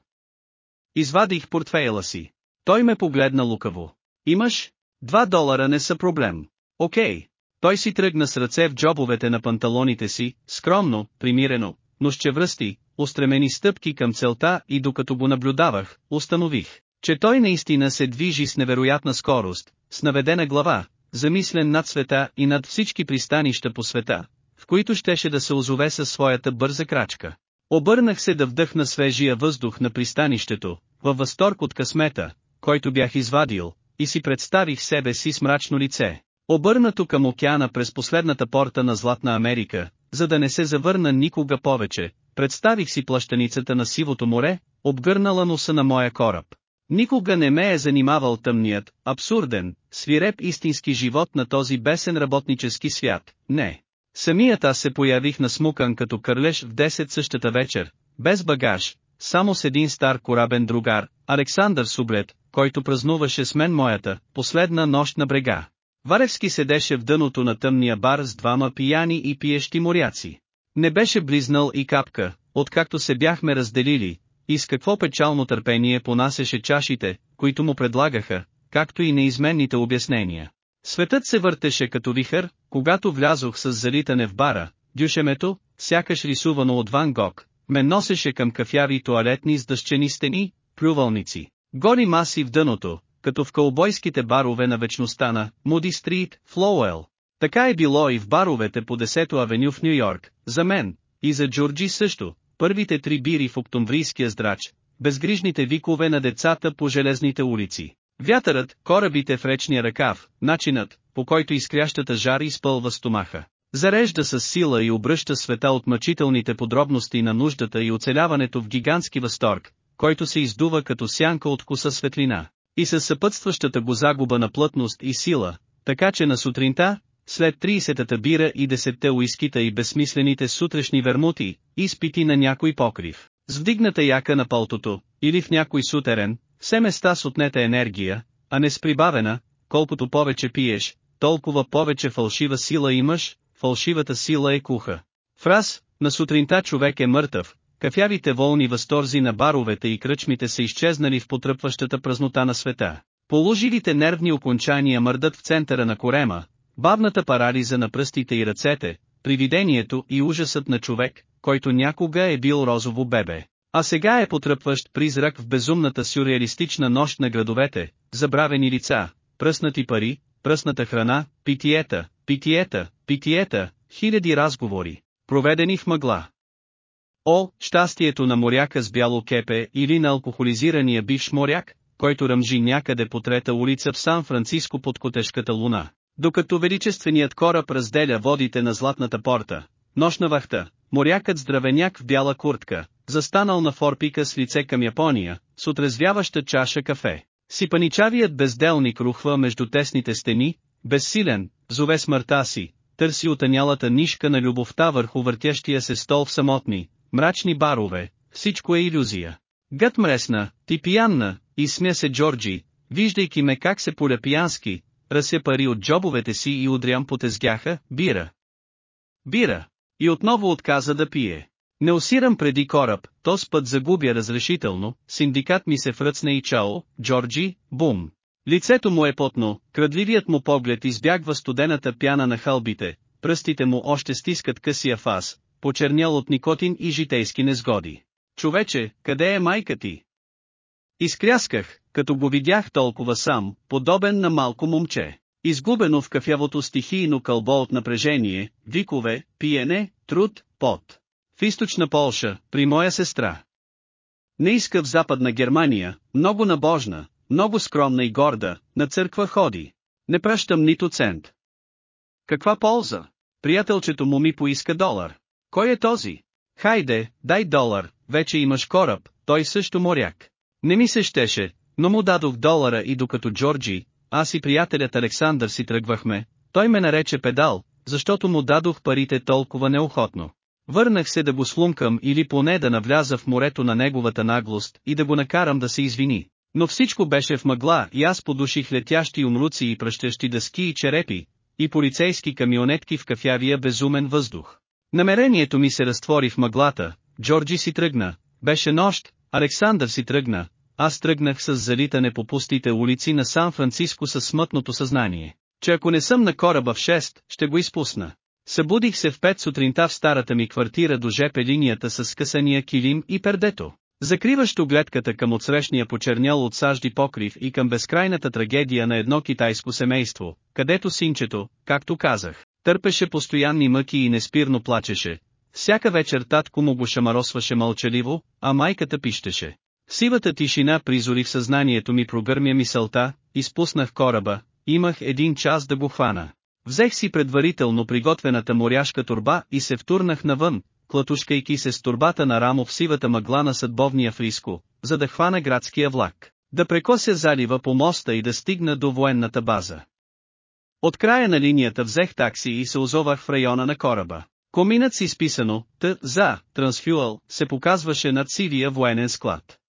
Извадих портфейла си. Той ме погледна лукаво. Имаш? 2 долара не са проблем. Окей. Той си тръгна с ръце в джобовете на панталоните си, скромно, примирено, но с чевръсти, устремени стъпки към целта и докато го наблюдавах, установих, че той наистина се движи с невероятна скорост, с наведена глава, замислен над света и над всички пристанища по света, в които щеше да се озове със своята бърза крачка. Обърнах се да вдъхна свежия въздух на пристанището, във възторг от късмета, който бях извадил, и си представих себе си с мрачно лице, обърнато към океана през последната порта на Златна Америка, за да не се завърна никога повече, представих си плащаницата на сивото море, обгърнала носа на моя кораб. Никога не ме е занимавал тъмният, абсурден, свиреп истински живот на този бесен работнически свят, не. Самият аз се появих на смукан като кърлеш в 10 същата вечер, без багаж, само с един стар корабен другар, Александър Сублет, който празнуваше с мен моята, последна нощ на брега. Варевски седеше в дъното на тъмния бар с двама пияни и пиещи моряци. Не беше близнал и капка, откакто се бяхме разделили, и с какво печално търпение понасеше чашите, които му предлагаха, както и неизменните обяснения. Светът се въртеше като вихър, когато влязох с залитане в бара, дюшемето, сякаш рисувано от Ван Гог, ме носеше към кафяви туалетни с дъщени стени, плювалници, гори маси в дъното, като в кълбойските барове на вечността на Муди Стрит, Флоуел. Така е било и в баровете по 10-то авеню в Нью-Йорк, за мен, и за Джорджи също, първите три бири в октомврийския здрач, безгрижните викове на децата по железните улици. Вятърът, корабите в речния ръкав, начинът, по който изкрящата жар изпълва стомаха. Зарежда с сила и обръща света от мъчителните подробности на нуждата и оцеляването в гигантски възторг, който се издува като сянка от коса светлина, и със съпътстващата го загуба на плътност и сила, така че на сутринта, след 30-та бира и 10-те уискита и безсмислените сутрешни вермути, изпити на някой покрив, с вдигната яка на палтото, или в някой сутерен, все места с отнета енергия, а не с прибавена, колкото повече пиеш, толкова повече фалшива сила имаш, фалшивата сила е куха. Фраз, на сутринта човек е мъртъв, кафявите волни възторзи на баровете и кръчмите са изчезнали в потръпващата празнота на света. Положилите нервни окончания мърдат в центъра на корема, бавната парализа на пръстите и ръцете, привидението и ужасът на човек, който някога е бил розово бебе. А сега е потръпващ призрак в безумната сюрреалистична нощ на градовете, забравени лица, пръснати пари, пръсната храна, питиета, питиета, питиета, хиляди разговори, проведени в мъгла. О, щастието на моряка с бяло кепе или на алкохолизирания бивш моряк, който ръмжи някъде по трета улица в Сан-Франциско под котешката луна. Докато величественият кораб разделя водите на златната порта, нощна вахта, морякът здравеняк в бяла куртка, застанал на форпика с лице към Япония, с отрезвяваща чаша кафе. Сипаничавият безделник рухва между тесните стени, безсилен, зове смъртта си, търси отънялата нишка на любовта върху въртящия се стол в самотни, мрачни барове, всичко е иллюзия. Гът мресна, ти пиянна, и смя се Джорджи, виждайки ме как се поля пиянски, разся пари от джобовете си и удрям по тезгяха, бира. Бира. И отново отказа да пие. Не усирам преди кораб, то с път загубя разрешително, синдикат ми се връцне и чао, Джорджи, бум. Лицето му е потно, крадливият му поглед избягва студената пяна на халбите, пръстите му още стискат късия фас, почернял от никотин и житейски незгоди. Човече, къде е майка ти? Изкрясках, като го видях толкова сам, подобен на малко момче. Изгубено в кафявото стихийно кълбо от напрежение, викове, пиене, труд, пот. В източна Полша, при моя сестра. Не иска в западна Германия, много набожна, много скромна и горда, на църква ходи. Не пращам нито цент. Каква полза? Приятелчето му ми поиска долар. Кой е този? Хайде, дай долар, вече имаш кораб, той също моряк. Не ми се щеше, но му дадох долара и докато Джорджи, аз и приятелят Александър си тръгвахме, той ме нарече педал, защото му дадох парите толкова неохотно. Върнах се да го слумкам или поне да навляза в морето на неговата наглост и да го накарам да се извини. Но всичко беше в мъгла и аз подуших летящи умруци и пръщещи дъски и черепи, и полицейски камионетки в кафявия безумен въздух. Намерението ми се разтвори в мъглата, Джорджи си тръгна, беше нощ, Александър си тръгна, аз тръгнах с залитане по пустите улици на Сан-Франциско със смътното съзнание, че ако не съм на кораба в 6, ще го изпусна. Събудих се в 5 сутринта в старата ми квартира до жепе линията с скъсания килим и пердето. Закриващо гледката към отсрещния почернял от сажди покрив и към безкрайната трагедия на едно китайско семейство, където синчето, както казах, търпеше постоянни мъки и неспирно плачеше. Всяка вечер татко му го шамаросваше мълчаливо, а майката пищеше. Сивата тишина призори в съзнанието ми прогърмя мисълта, изпуснах кораба, имах един час да го хвана. Взех си предварително приготвената моряшка турба и се втурнах навън, клатушкайки се с турбата на рамо в сивата мъгла на съдбовния фриско, за да хвана градския влак, да прекося залива по моста и да стигна до военната база. От края на линията взех такси и се озовах в района на кораба. Коминът си изписано, т, за, трансфюал, се показваше над сивия военен склад.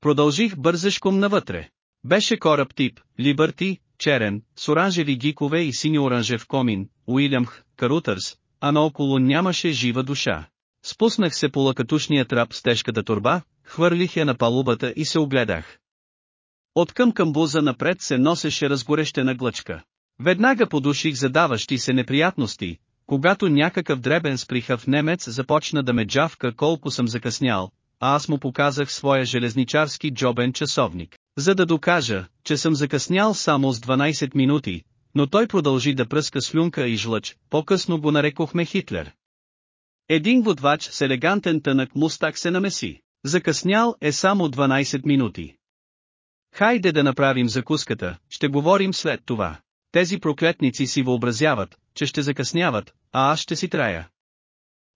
Продължих бързешком навътре. Беше кораб тип, Либърти, черен, с оранжеви гикове и синьо-оранжев комин, Уилямх, Карутърс, а наоколо нямаше жива душа. Спуснах се по лъкатушния трап с тежката турба, хвърлих я на палубата и се огледах. От към камбуза напред се носеше разгорещена глъчка. Веднага подуших задаващи се неприятности, когато някакъв дребен сприхав немец започна да ме джавка колко съм закъснял, а аз му показах своя железничарски джобен часовник, за да докажа, че съм закъснял само с 12 минути, но той продължи да пръска слюнка и жлъч, по-късно го нарекохме Хитлер. Един водвач с елегантен тънък мустак се намеси. Закъснял е само 12 минути. Хайде да направим закуската, ще говорим след това. Тези проклетници си въобразяват, че ще закъсняват, а аз ще си трая.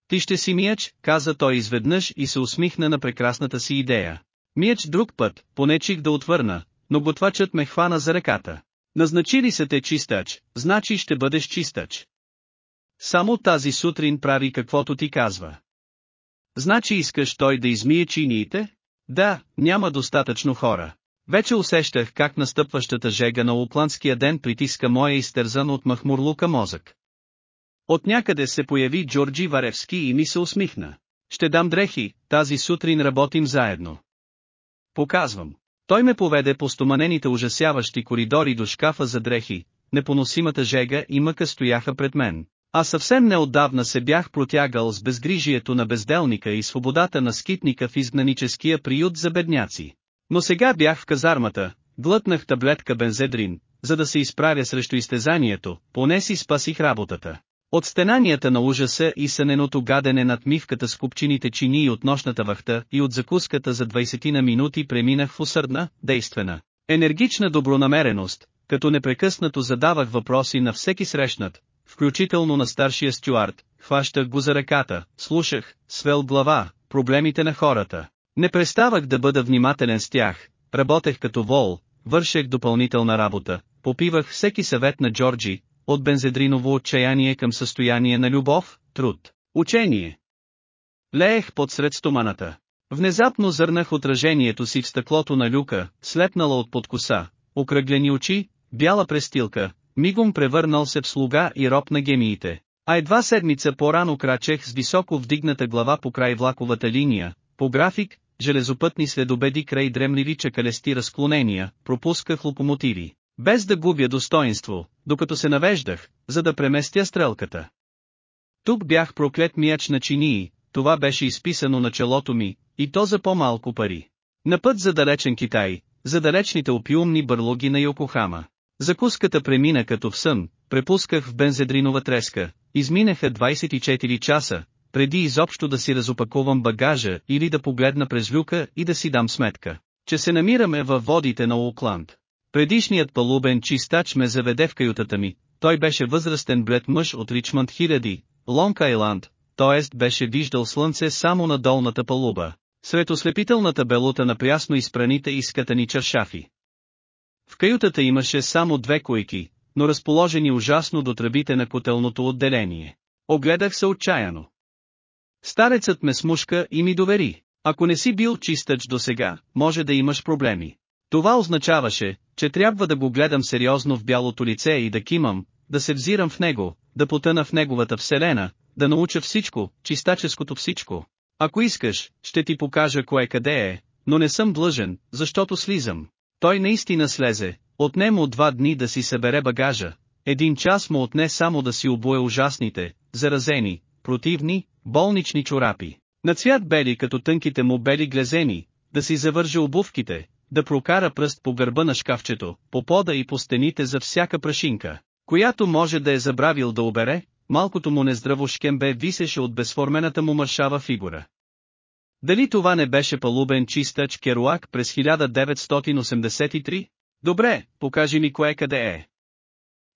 Ти ще си мияч, каза той изведнъж и се усмихна на прекрасната си идея. Мияч друг път, понечих да отвърна, но готвачът ме хвана за ръката. Назначили се те чистач, значи ще бъдеш чистач. Само тази сутрин прави каквото ти казва. Значи искаш той да измие чиниите? Да, няма достатъчно хора. Вече усещах как настъпващата жега на Опландския ден притиска моя изтързан от махмурлука мозък. От някъде се появи Джорджи Варевски и ми се усмихна. Ще дам дрехи, тази сутрин работим заедно. Показвам. Той ме поведе по стоманените ужасяващи коридори до шкафа за дрехи, непоносимата жега и мъка стояха пред мен. А съвсем неотдавна се бях протягал с безгрижието на безделника и свободата на скитника в изгнаническия приют за бедняци. Но сега бях в казармата, глътнах таблетка бензедрин, за да се изправя срещу изтезанието, поне си спасих работата. От стенанията на ужаса и съненото гадене над мивката с купчините чини от нощната вахта и от закуската за 20 на минути преминах в усърдна, действена, енергична добронамереност, като непрекъснато задавах въпроси на всеки срещнат, включително на старшия стюард, хващах го за ръката, слушах, свел глава, проблемите на хората. Не преставах да бъда внимателен с тях, работех като вол, вършех допълнителна работа, попивах всеки съвет на Джорджи, от бензедриново отчаяние към състояние на любов, труд, учение. Леех подсред стоманата. Внезапно зърнах отражението си в стъклото на люка, слепнала от подкоса, окръглени очи, бяла престилка, мигом превърнал се в слуга и роб на гемиите. А едва седмица по-рано крачех с високо вдигната глава по край влаковата линия, по график, железопътни следобеди край дремливи чакалести разклонения, пропусках локомотиви, без да губя достоинство, докато се навеждах, за да преместя стрелката. Тук бях проклет мияч на чинии, това беше изписано на челото ми, и то за по-малко пари. На път за далечен Китай, за далечните опиумни бърлоги на Йокохама. Закуската премина като в сън, препусках в бензедринова треска, изминаха 24 часа, преди изобщо да си разопакувам багажа или да погледна през люка и да си дам сметка, че се намираме във водите на Окланд. Предишният палубен чистач ме заведе в каютата ми, той беше възрастен блед мъж от Ричмонд хиляди, Лонг Айланд, т.е. беше виждал слънце само на долната палуба, сред ослепителната белута на прясно изпраните и скатани чаршафи. В каютата имаше само две койки, но разположени ужасно до тръбите на котелното отделение. Огледах се отчаяно. Старецът ме смушка и ми довери. Ако не си бил чистач до сега, може да имаш проблеми. Това означаваше, че трябва да го гледам сериозно в бялото лице и да кимам, да се взирам в него, да потъна в неговата вселена, да науча всичко, чистаческото всичко. Ако искаш, ще ти покажа кое къде е, но не съм длъжен, защото слизам. Той наистина слезе, отне му два дни да си събере багажа, един час му отне само да си обуе ужасните, заразени, противни, болнични чорапи, на цвят бели като тънките му бели глезени, да си завърже обувките, да прокара пръст по гърба на шкафчето, по пода и по стените за всяка прашинка, която може да е забравил да обере, малкото му нездраво шкембе висеше от безформената му мършава фигура. Дали това не беше палубен чистач Керуак през 1983? Добре, покажи ми кое къде е.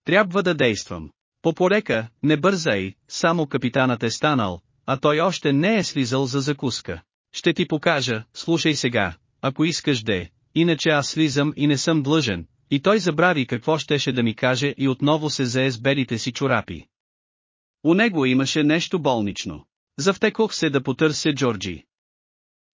Трябва да действам. По порека, не бързай, само капитанът е станал, а той още не е слизал за закуска. Ще ти покажа, слушай сега, ако искаш де, иначе аз слизам и не съм длъжен, и той забрави какво щеше да ми каже и отново се зае с белите си чорапи. У него имаше нещо болнично. Завтекох се да потърся Джорджи.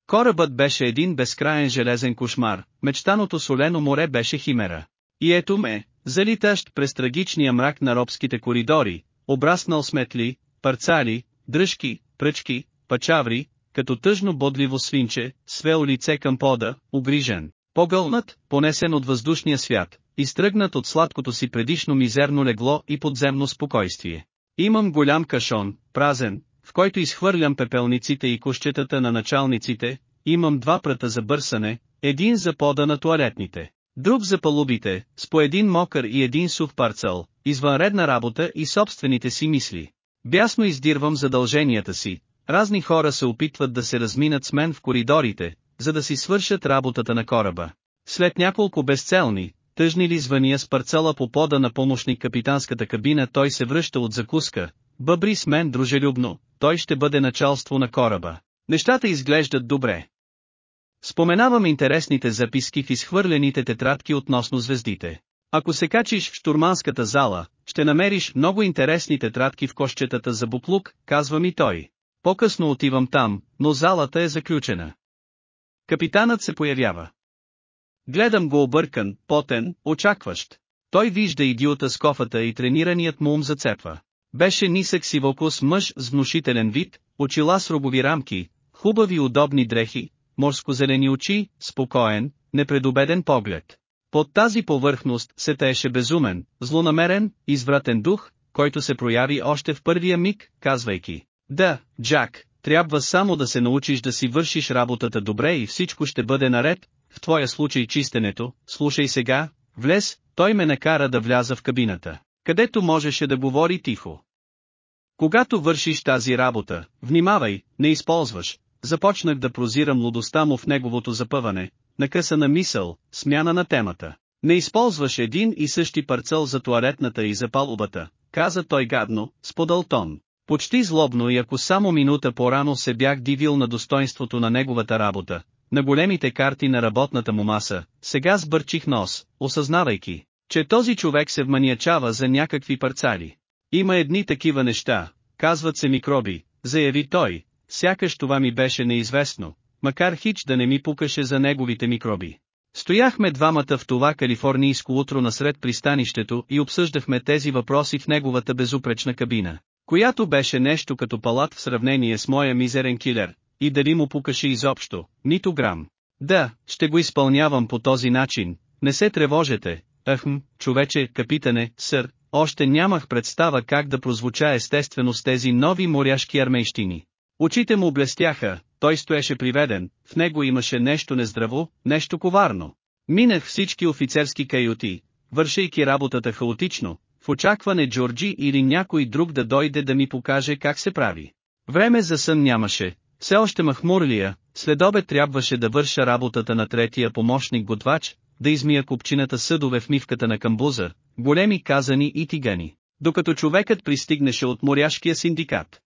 Корабът беше един безкраен железен кошмар, мечтаното солено море беше химера. И ето ме, залитащ през трагичния мрак на робските коридори, обраснал сметли, парцали, дръжки, пръчки, пачаври, като тъжно бодливо свинче, свел лице към пода, угрижен, Погълнат, понесен от въздушния свят, изтръгнат от сладкото си предишно мизерно легло и подземно спокойствие. Имам голям кашон, празен, в който изхвърлям пепелниците и кощетата на началниците, имам два прата за бърсане, един за пода на туалетните, друг за палубите, с по един мокър и един сух парцел, извънредна работа и собствените си мисли. Бясно издирвам задълженията си, разни хора се опитват да се разминат с мен в коридорите, за да си свършат работата на кораба. След няколко безцелни, тъжни ли звъния с парцела по пода на помощник капитанската кабина той се връща от закуска, бъбри с мен дружелюбно, той ще бъде началство на кораба. Нещата изглеждат добре. Споменавам интересните записки в изхвърлените тетрадки относно звездите. Ако се качиш в штурманската зала, ще намериш много интересни тетрадки в кощетата за буклук, казва ми той. По-късно отивам там, но залата е заключена. Капитанът се появява. Гледам го объркан, потен, очакващ. Той вижда идиота с кофата и тренираният му ум зацепва. Беше нисък сивокос мъж с внушителен вид, очила с робови рамки, хубави удобни дрехи, морско-зелени очи, спокоен, непредобеден поглед. Под тази повърхност се таеше безумен, злонамерен, извратен дух, който се прояви още в първия миг, казвайки, да, Джак, трябва само да се научиш да си вършиш работата добре и всичко ще бъде наред, в твоя случай чистенето, слушай сега, влез, той ме накара да вляза в кабината, където можеше да говори тихо. Когато вършиш тази работа, внимавай, не използваш, започнах да прозирам лудостта му в неговото запъване, накъсана мисъл, смяна на темата. Не използваш един и същи парцел за туалетната и за палубата, каза той гадно, с подълтон. Почти злобно и ако само минута по-рано се бях дивил на достоинството на неговата работа, на големите карти на работната му маса, сега сбърчих нос, осъзнавайки, че този човек се вманиячава за някакви парцали. Има едни такива неща, казват се микроби, заяви той, сякаш това ми беше неизвестно, макар хич да не ми пукаше за неговите микроби. Стояхме двамата в това калифорнийско утро насред пристанището и обсъждахме тези въпроси в неговата безупречна кабина, която беше нещо като палат в сравнение с моя мизерен килер, и дали му пукаше изобщо, нито грам. Да, ще го изпълнявам по този начин, не се тревожете, ахм, човече, капитане, сър, още нямах представа как да прозвуча естествено с тези нови моряшки армейщини. Очите му блестяха, той стоеше приведен, в него имаше нещо нездраво, нещо коварно. Минах всички офицерски каюти, вършейки работата хаотично, в очакване Джорджи или някой друг да дойде да ми покаже как се прави. Време за сън нямаше, все още махмурлия, след обед трябваше да върша работата на третия помощник готвач, да измия купчината съдове в мивката на камбуза, големи казани и тигани, докато човекът пристигнеше от моряшкия синдикат.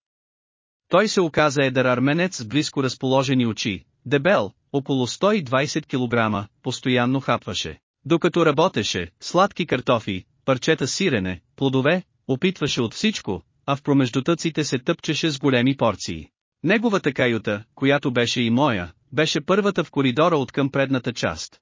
Той се оказа едър арменец с близко разположени очи, дебел, около 120 кг, постоянно хапваше. Докато работеше, сладки картофи, парчета сирене, плодове, опитваше от всичко, а в промеждутъците се тъпчеше с големи порции. Неговата каюта, която беше и моя, беше първата в коридора от към предната част.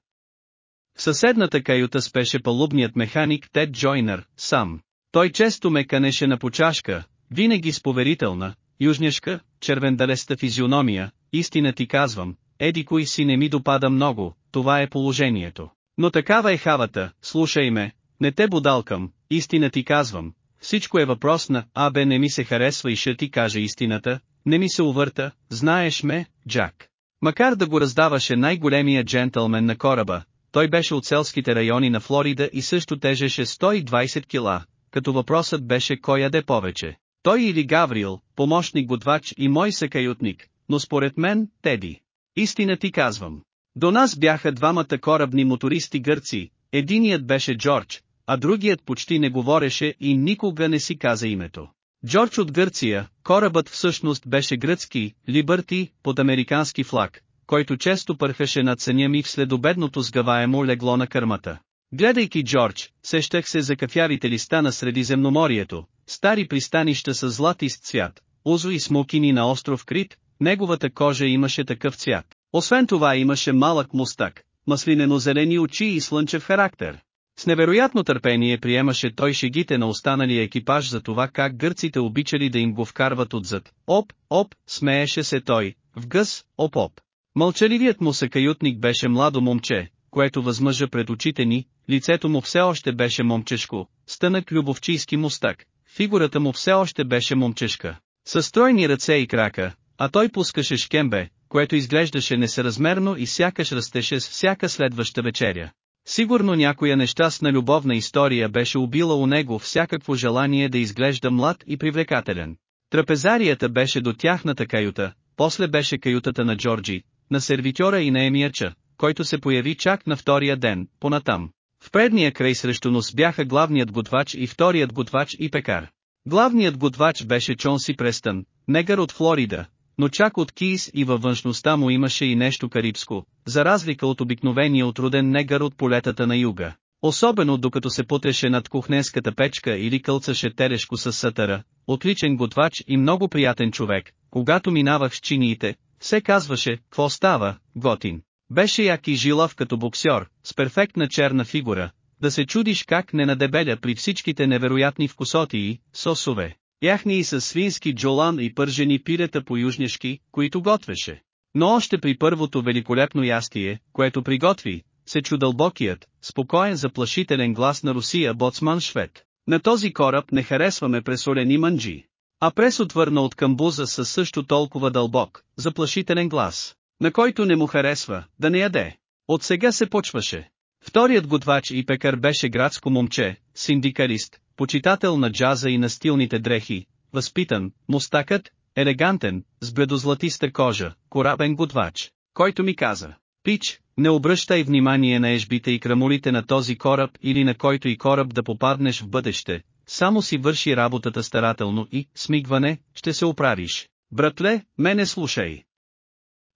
В съседната каюта спеше палубният механик Тед Джойнер, сам. Той често ме канеше на почашка, винаги с поверителна, южняшка, червендалеста физиономия, истина ти казвам, еди кой си не ми допада много, това е положението. Но такава е хавата, слушай ме, не те будалкам, истина ти казвам, всичко е въпрос на, абе не ми се харесва и ще ти каже истината, не ми се увърта, знаеш ме, Джак. Макар да го раздаваше най-големия джентълмен на кораба, той беше от селските райони на Флорида и също тежеше 120 кила, като въпросът беше кой яде повече. Той или Гаврил, помощник готвач и мой съкаютник, но според мен, Теди. Истина ти казвам. До нас бяха двамата корабни мотористи гърци, единият беше Джордж, а другият почти не говореше и никога не си каза името. Джордж от Гърция, корабът всъщност беше гръцки, Либърти, под американски флаг, който често пърхаше над съня ми в следобедното сгъваемо легло на кърмата. Гледайки Джордж, сещах се за кафявите листа на Средиземноморието, стари пристанища с златист цвят, узо и смокини на остров Крит, неговата кожа имаше такъв цвят. Освен това имаше малък мустак, маслинено-зелени очи и слънчев характер. С невероятно търпение приемаше той шегите на останалия екипаж за това как гърците обичали да им го вкарват отзад. Оп, оп, смееше се той, в гъс, оп оп. Мълчаливият му съкаютник беше младо момче, което възмъжа пред очите ни, лицето му все още беше момчешко, стънък любовчийски мустак, фигурата му все още беше момчешка, със стройни ръце и крака, а той пускаше шкембе, което изглеждаше несъразмерно и сякаш растеше с всяка следваща вечеря. Сигурно някоя нещастна любовна история беше убила у него всякакво желание да изглежда млад и привлекателен. Трапезарията беше до тяхната каюта, после беше каютата на Джорджи, на сервитьора и на емияча, който се появи чак на втория ден, понатам. В предния край срещу нос бяха главният готвач и вторият готвач и пекар. Главният готвач беше Чонси Престън, негър от Флорида, но чак от Кийс и във външността му имаше и нещо карибско, за разлика от обикновения отруден негър от полетата на юга. Особено докато се путеше над кухненската печка или кълцаше терешко с сатъра, отличен готвач и много приятен човек, когато минавах с чиниите, се казваше, какво става, готин. Беше як и жилав като боксер, с перфектна черна фигура, да се чудиш как не надебеля при всичките невероятни вкусотии, сосове, яхни и с свински джолан и пържени пирета по южняшки, които готвеше. Но още при първото великолепно ястие, което приготви, се чу дълбокият, спокоен заплашителен глас на Русия боцман Швед. На този кораб не харесваме пресолени манджи. А прес отвърна от камбуза със също толкова дълбок, заплашителен глас, на който не му харесва, да не яде. От сега се почваше. Вторият готвач и пекар беше градско момче, синдикалист, почитател на джаза и на стилните дрехи, възпитан, мустакът, елегантен, с бледозлатиста кожа, корабен готвач, който ми каза, Пич, не обръщай внимание на ежбите и крамолите на този кораб или на който и кораб да попаднеш в бъдеще, само си върши работата старателно и, смигване, ще се оправиш. Братле, мене слушай.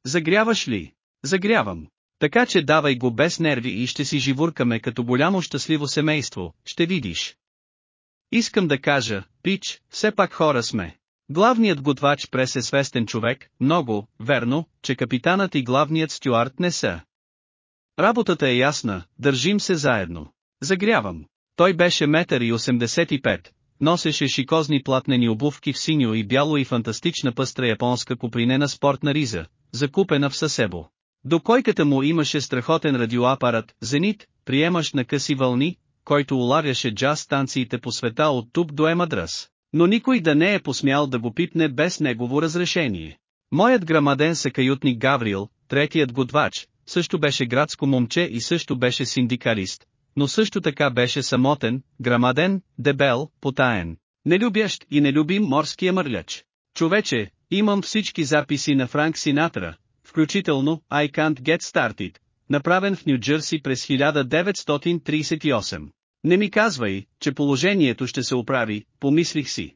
Загряваш ли? Загрявам. Така че давай го без нерви и ще си живуркаме като голямо щастливо семейство, ще видиш. Искам да кажа, Пич, все пак хора сме. Главният готвач прес е свестен човек, много, верно, че капитанът и главният стюарт не са. Работата е ясна, държим се заедно. Загрявам. Той беше метър и 85, носеше шикозни платнени обувки в синьо и бяло и фантастична пъстра японска купринена спортна риза, закупена в съсебо. До койката му имаше страхотен радиоапарат, Зенит, приемащ на къси вълни, който улавяше джаз станциите по света от тук до Емадрас. Но никой да не е посмял да го пипне без негово разрешение. Моят грамаден съкаютник Гаврил, третият готвач, също беше градско момче и също беше синдикалист, но също така беше самотен, грамаден, дебел, потаен, нелюбящ и нелюбим морския мърляч. Човече, имам всички записи на Франк Синатра, включително I Can't Get Started, направен в Нью Джерси през 1938. Не ми казвай, че положението ще се оправи, помислих си.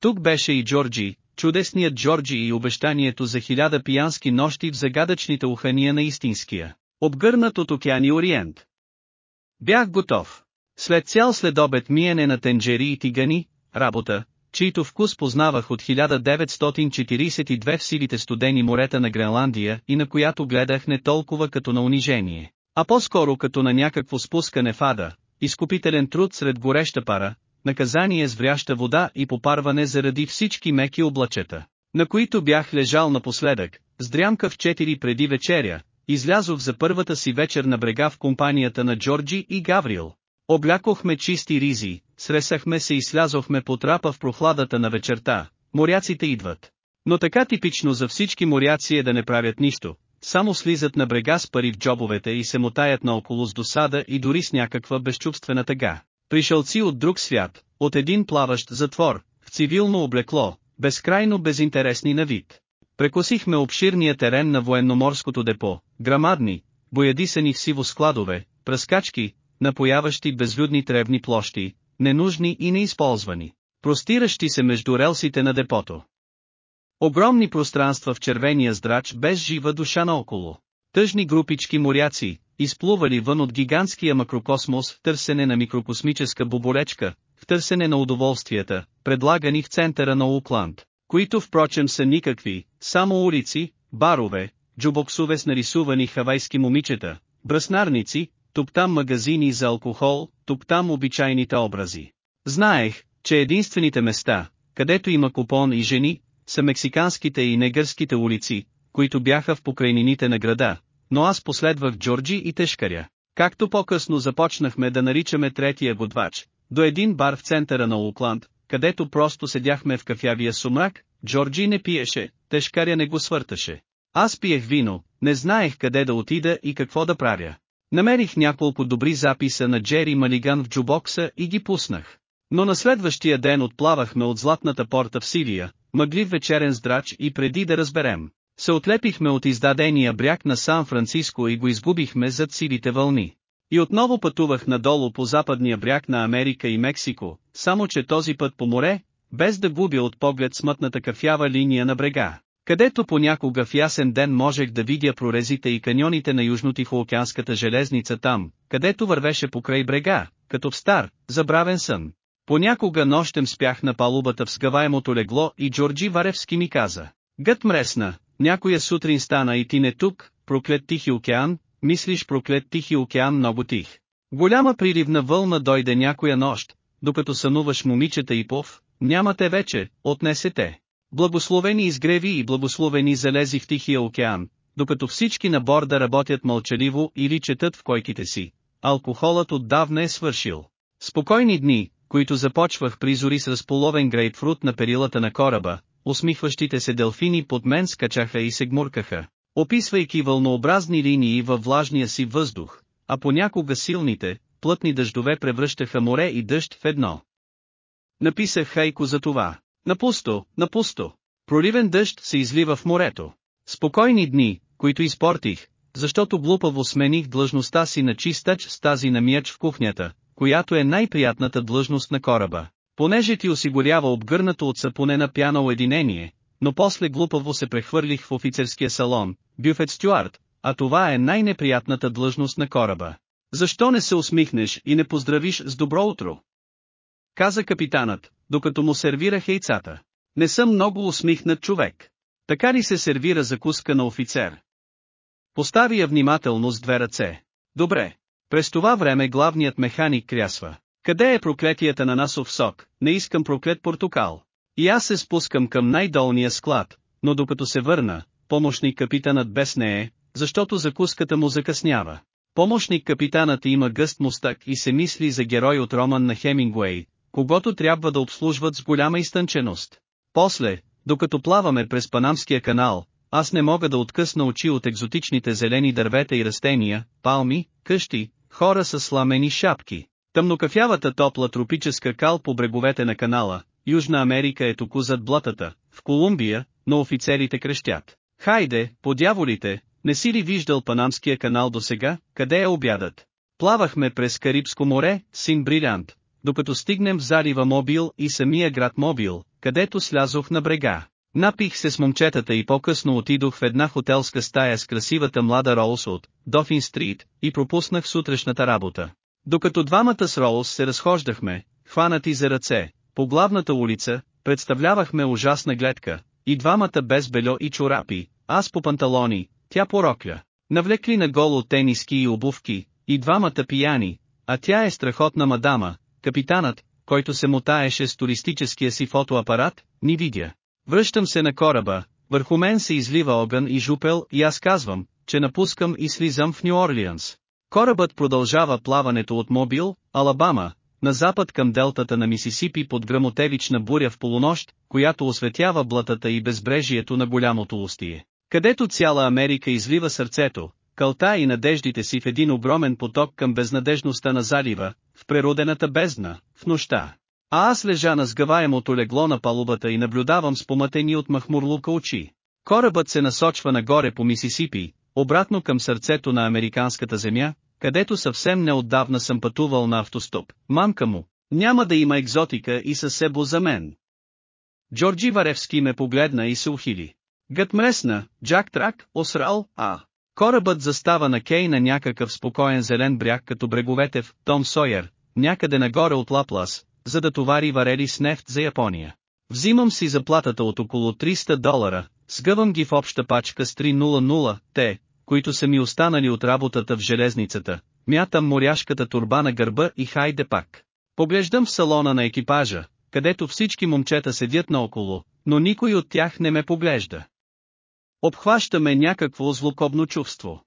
Тук беше и Джорджи, чудесният Джорджи и обещанието за хиляда пиянски нощи в загадъчните ухания на истинския, обгърнат от океани Ориент. Бях готов. След цял следобед миене на тенджери и тигани, работа, чийто вкус познавах от 1942 в силите студени морета на Гренландия и на която гледах не толкова като на унижение, а по-скоро като на някакво спускане в ада, изкупителен труд сред гореща пара, наказание с вряща вода и попарване заради всички меки облачета, на които бях лежал напоследък, с дрямка в 4 преди вечеря, излязох за първата си вечер на брега в компанията на Джорджи и Гаврил. Облякохме чисти ризи, сресахме се и слязохме по трапа в прохладата на вечерта, моряците идват. Но така типично за всички моряци е да не правят нищо, само слизат на брега с пари в джобовете и се мотаят наоколо с досада и дори с някаква безчувствена тъга. Пришълци от друг свят, от един плаващ затвор, в цивилно облекло, безкрайно безинтересни на вид. Прекосихме обширния терен на военноморското депо, грамадни, боядисани в сиво складове, пръскачки, напояващи безлюдни тревни площи, ненужни и неизползвани, простиращи се между релсите на депото. Огромни пространства в червения здрач без жива душа наоколо. Тъжни групички моряци, изплували вън от гигантския макрокосмос в търсене на микрокосмическа боболечка, в търсене на удоволствията, предлагани в центъра на Укланд, които впрочем са никакви, само улици, барове, джубоксове с нарисувани хавайски момичета, браснарници, тук-там магазини за алкохол, тук-там обичайните образи. Знаех, че единствените места, където има купон и жени, са мексиканските и негърските улици, които бяха в покрайнините на града, но аз последвах Джорджи и Тешкаря. Както по-късно започнахме да наричаме третия годвач, до един бар в центъра на Укланд, където просто седяхме в кафявия сумрак, Джорджи не пиеше, тежкаря не го свърташе. Аз пиех вино, не знаех къде да отида и какво да правя. Намерих няколко добри записа на Джери Малиган в джубокса и ги пуснах. Но на следващия ден отплавахме от златната порта в Сирия, мъглив вечерен здрач и преди да разберем, се отлепихме от издадения бряг на Сан-Франциско и го изгубихме зад силите вълни. И отново пътувах надолу по западния бряг на Америка и Мексико, само че този път по море, без да губя от поглед смътната кафява линия на брега, където понякога в ясен ден можех да видя прорезите и каньоните на Южно-Тихоокеанската железница там, където вървеше покрай брега, като в стар, забравен сън. Понякога нощем спях на палубата в сгъваемото легло и Джорджи Варевски ми каза. Гът мресна, някоя сутрин стана и ти не тук, проклет Тихи океан, мислиш проклет Тихи океан много тих. Голяма приливна вълна дойде някоя нощ, докато сънуваш момичета и пов, нямате вече, отнесе те. Благословени изгреви и благословени залези в Тихия океан, докато всички на борда работят мълчаливо или четат в койките си. Алкохолът отдавна е свършил. Спокойни дни, които започвах при зори с разполовен грейпфрут на перилата на кораба, усмихващите се делфини под мен скачаха и се гмуркаха, описвайки вълнообразни линии във влажния си въздух, а понякога силните, плътни дъждове превръщаха море и дъжд в едно. Написах хайко за това. Напусто, напусто. Проливен дъжд се излива в морето. Спокойни дни, които изпортих, защото глупаво смених длъжността си на чистач с тази на мияч в кухнята, която е най-приятната длъжност на кораба, понеже ти осигурява обгърнато от сапонена пяна уединение, но после глупаво се прехвърлих в офицерския салон, бюфет стюард, а това е най-неприятната длъжност на кораба. Защо не се усмихнеш и не поздравиш с добро утро? Каза капитанът, докато му сервирах яйцата. Не съм много усмихнат човек. Така ли се сервира закуска на офицер? Постави я внимателно с две ръце. Добре. През това време главният механик крясва. Къде е проклетията на насов сок, не искам проклет портокал. И аз се спускам към най-долния склад, но докато се върна, помощник капитанът без нея, защото закуската му закъснява. Помощник капитанът има гъст мустак и се мисли за герой от роман на Хемингуей, когато трябва да обслужват с голяма изтънченост. После, докато плаваме през Панамския канал, аз не мога да откъсна очи от екзотичните зелени дървета и растения, палми, къщи, хора с сламени шапки. Тъмнокафявата топла тропическа кал по бреговете на канала, Южна Америка е току зад блатата, в Колумбия, но офицерите крещят. Хайде, по дяволите, не си ли виждал Панамския канал до сега, къде е обядът? Плавахме през Карибско море, син Брилянт, докато стигнем в залива Мобил и самия град Мобил, където слязох на брега. Напих се с момчетата и по-късно отидох в една хотелска стая с красивата млада Роуз от Дофин Стрит и пропуснах сутрешната работа. Докато двамата с Роуз се разхождахме, хванати за ръце, по главната улица, представлявахме ужасна гледка, и двамата без бельо и чорапи, аз по панталони, тя по рокля. Навлекли на голо тениски и обувки, и двамата пияни, а тя е страхотна мадама, капитанът, който се мотаеше с туристическия си фотоапарат, ни видя. Връщам се на кораба, върху мен се излива огън и жупел и аз казвам, че напускам и слизам в Нью Орлианс. Корабът продължава плаването от Мобил, Алабама, на запад към делтата на Мисисипи под грамотевична буря в полунощ, която осветява блатата и безбрежието на голямото устие, където цяла Америка излива сърцето, кълта и надеждите си в един огромен поток към безнадежността на залива, преродената бездна, в нощта. А аз лежа на сгъваемото легло на палубата и наблюдавам с помътени от махмурлука очи. Корабът се насочва нагоре по Мисисипи, обратно към сърцето на американската земя, където съвсем неотдавна съм пътувал на автостоп. Мамка му, няма да има екзотика и със себо за мен. Джорджи Варевски ме погледна и се ухили. Гът мресна, Джак Трак, осрал, а. Корабът застава на кей на някакъв спокоен зелен бряг като бреговете в Том Сойер, някъде нагоре от Лаплас, за да товари варели с нефт за Япония. Взимам си заплатата от около 300 долара, сгъвам ги в обща пачка с 300 те, които са ми останали от работата в железницата, мятам моряшката турба на гърба и хайде пак. Поглеждам в салона на екипажа, където всички момчета седят наоколо, но никой от тях не ме поглежда. Обхващаме някакво злокобно чувство.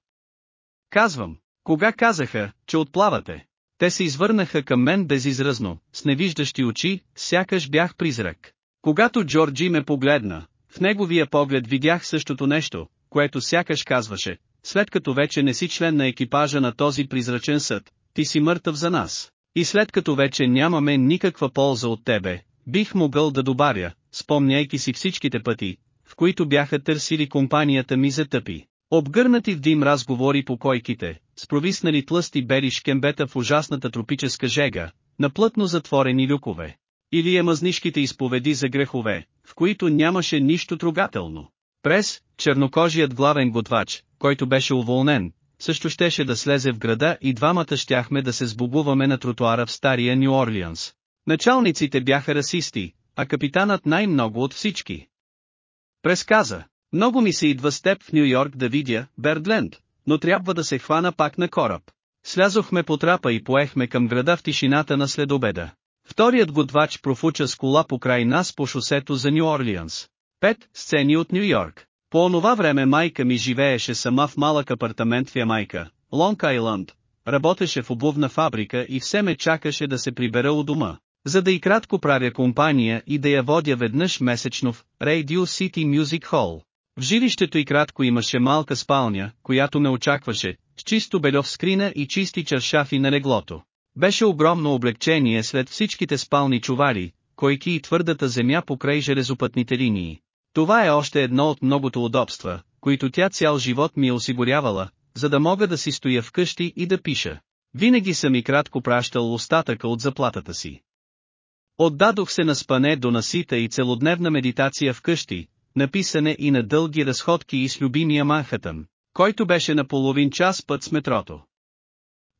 Казвам, кога казаха, че отплавате? Те се извърнаха към мен безизразно, с невиждащи очи, сякаш бях призрак. Когато Джорджи ме погледна, в неговия поглед видях същото нещо, което сякаш казваше, след като вече не си член на екипажа на този призрачен съд, ти си мъртъв за нас. И след като вече нямаме никаква полза от тебе, бих могъл да добавя, спомняйки си всичките пъти, в които бяха търсили компанията ми за тъпи. Обгърнати в дим разговори по койките, с провиснали тлъсти бели шкембета в ужасната тропическа жега, на плътно затворени люкове. Или е мъзнишките изповеди за грехове, в които нямаше нищо трогателно. През, чернокожият главен готвач, който беше уволнен, също щеше да слезе в града и двамата щяхме да се сбогуваме на тротуара в стария Нью Орлианс. Началниците бяха расисти, а капитанът най-много от всички. През каза, много ми се идва с теб в Нью Йорк да видя, Бердленд, но трябва да се хвана пак на кораб. Слязохме по трапа и поехме към града в тишината на следобеда. Вторият готвач профуча с кола покрай нас по шосето за Нью Орлианс. Пет сцени от Нью Йорк. По онова време майка ми живееше сама в малък апартамент в Ямайка, Лонг Айланд, работеше в обувна фабрика и все ме чакаше да се прибера у дома, за да и кратко правя компания и да я водя веднъж месечно в Radio City Music Hall. В жилището и кратко имаше малка спалня, която ме очакваше, с чисто бельов скрина и чисти чаршафи на леглото. Беше огромно облегчение след всичките спални чувари, койки и твърдата земя покрай железопътните линии. Това е още едно от многото удобства, които тя цял живот ми е осигурявала, за да мога да си стоя вкъщи и да пиша. Винаги съм и кратко пращал остатъка от заплатата си. Отдадох се на спане до насита и целодневна медитация вкъщи, написане и на дълги разходки и с любимия Манхатън, който беше на половин час път с метрото.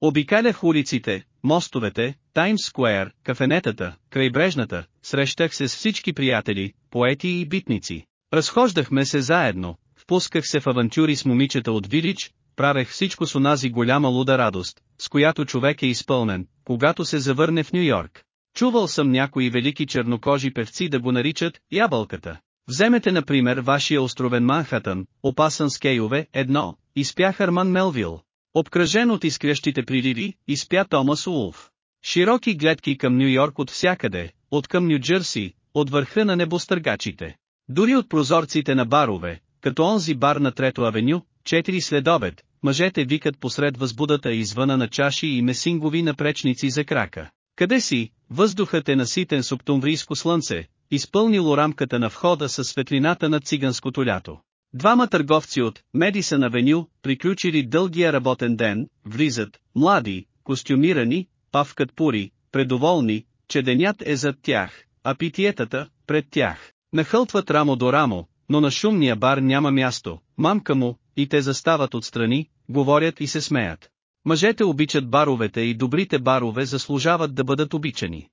Обикалях улиците, мостовете, Таймс Сквер, кафенетата, крайбрежната, срещах се с всички приятели, поети и битници. Разхождахме се заедно, впусках се в авантюри с момичета от Вилич, правех всичко с онази голяма луда радост, с която човек е изпълнен, когато се завърне в Нью Йорк. Чувал съм някои велики чернокожи певци да го наричат «ябълката». Вземете например вашия островен Манхатън, опасан с кейове, едно, изпя Харман Мелвил. Обкръжен от изкрещите приливи, изпя Томас Улф. Широки гледки към Нью Йорк от всякъде, от към Нью Джерси, от върха на небостъргачите. Дори от прозорците на барове, като онзи бар на Трето авеню, четири следобед, мъжете викат посред възбудата извъна на чаши и месингови напречници за крака. Къде си, въздухът е наситен с октомврийско слънце, изпълнило рамката на входа със светлината на циганското лято. Двама търговци от Медисън Авеню, приключили дългия работен ден, влизат, млади, костюмирани, павкат пури, предоволни, че денят е зад тях, а питиетата, пред тях. Нахълтват рамо до рамо, но на шумния бар няма място, мамка му, и те застават отстрани, говорят и се смеят. Мъжете обичат баровете и добрите барове заслужават да бъдат обичани.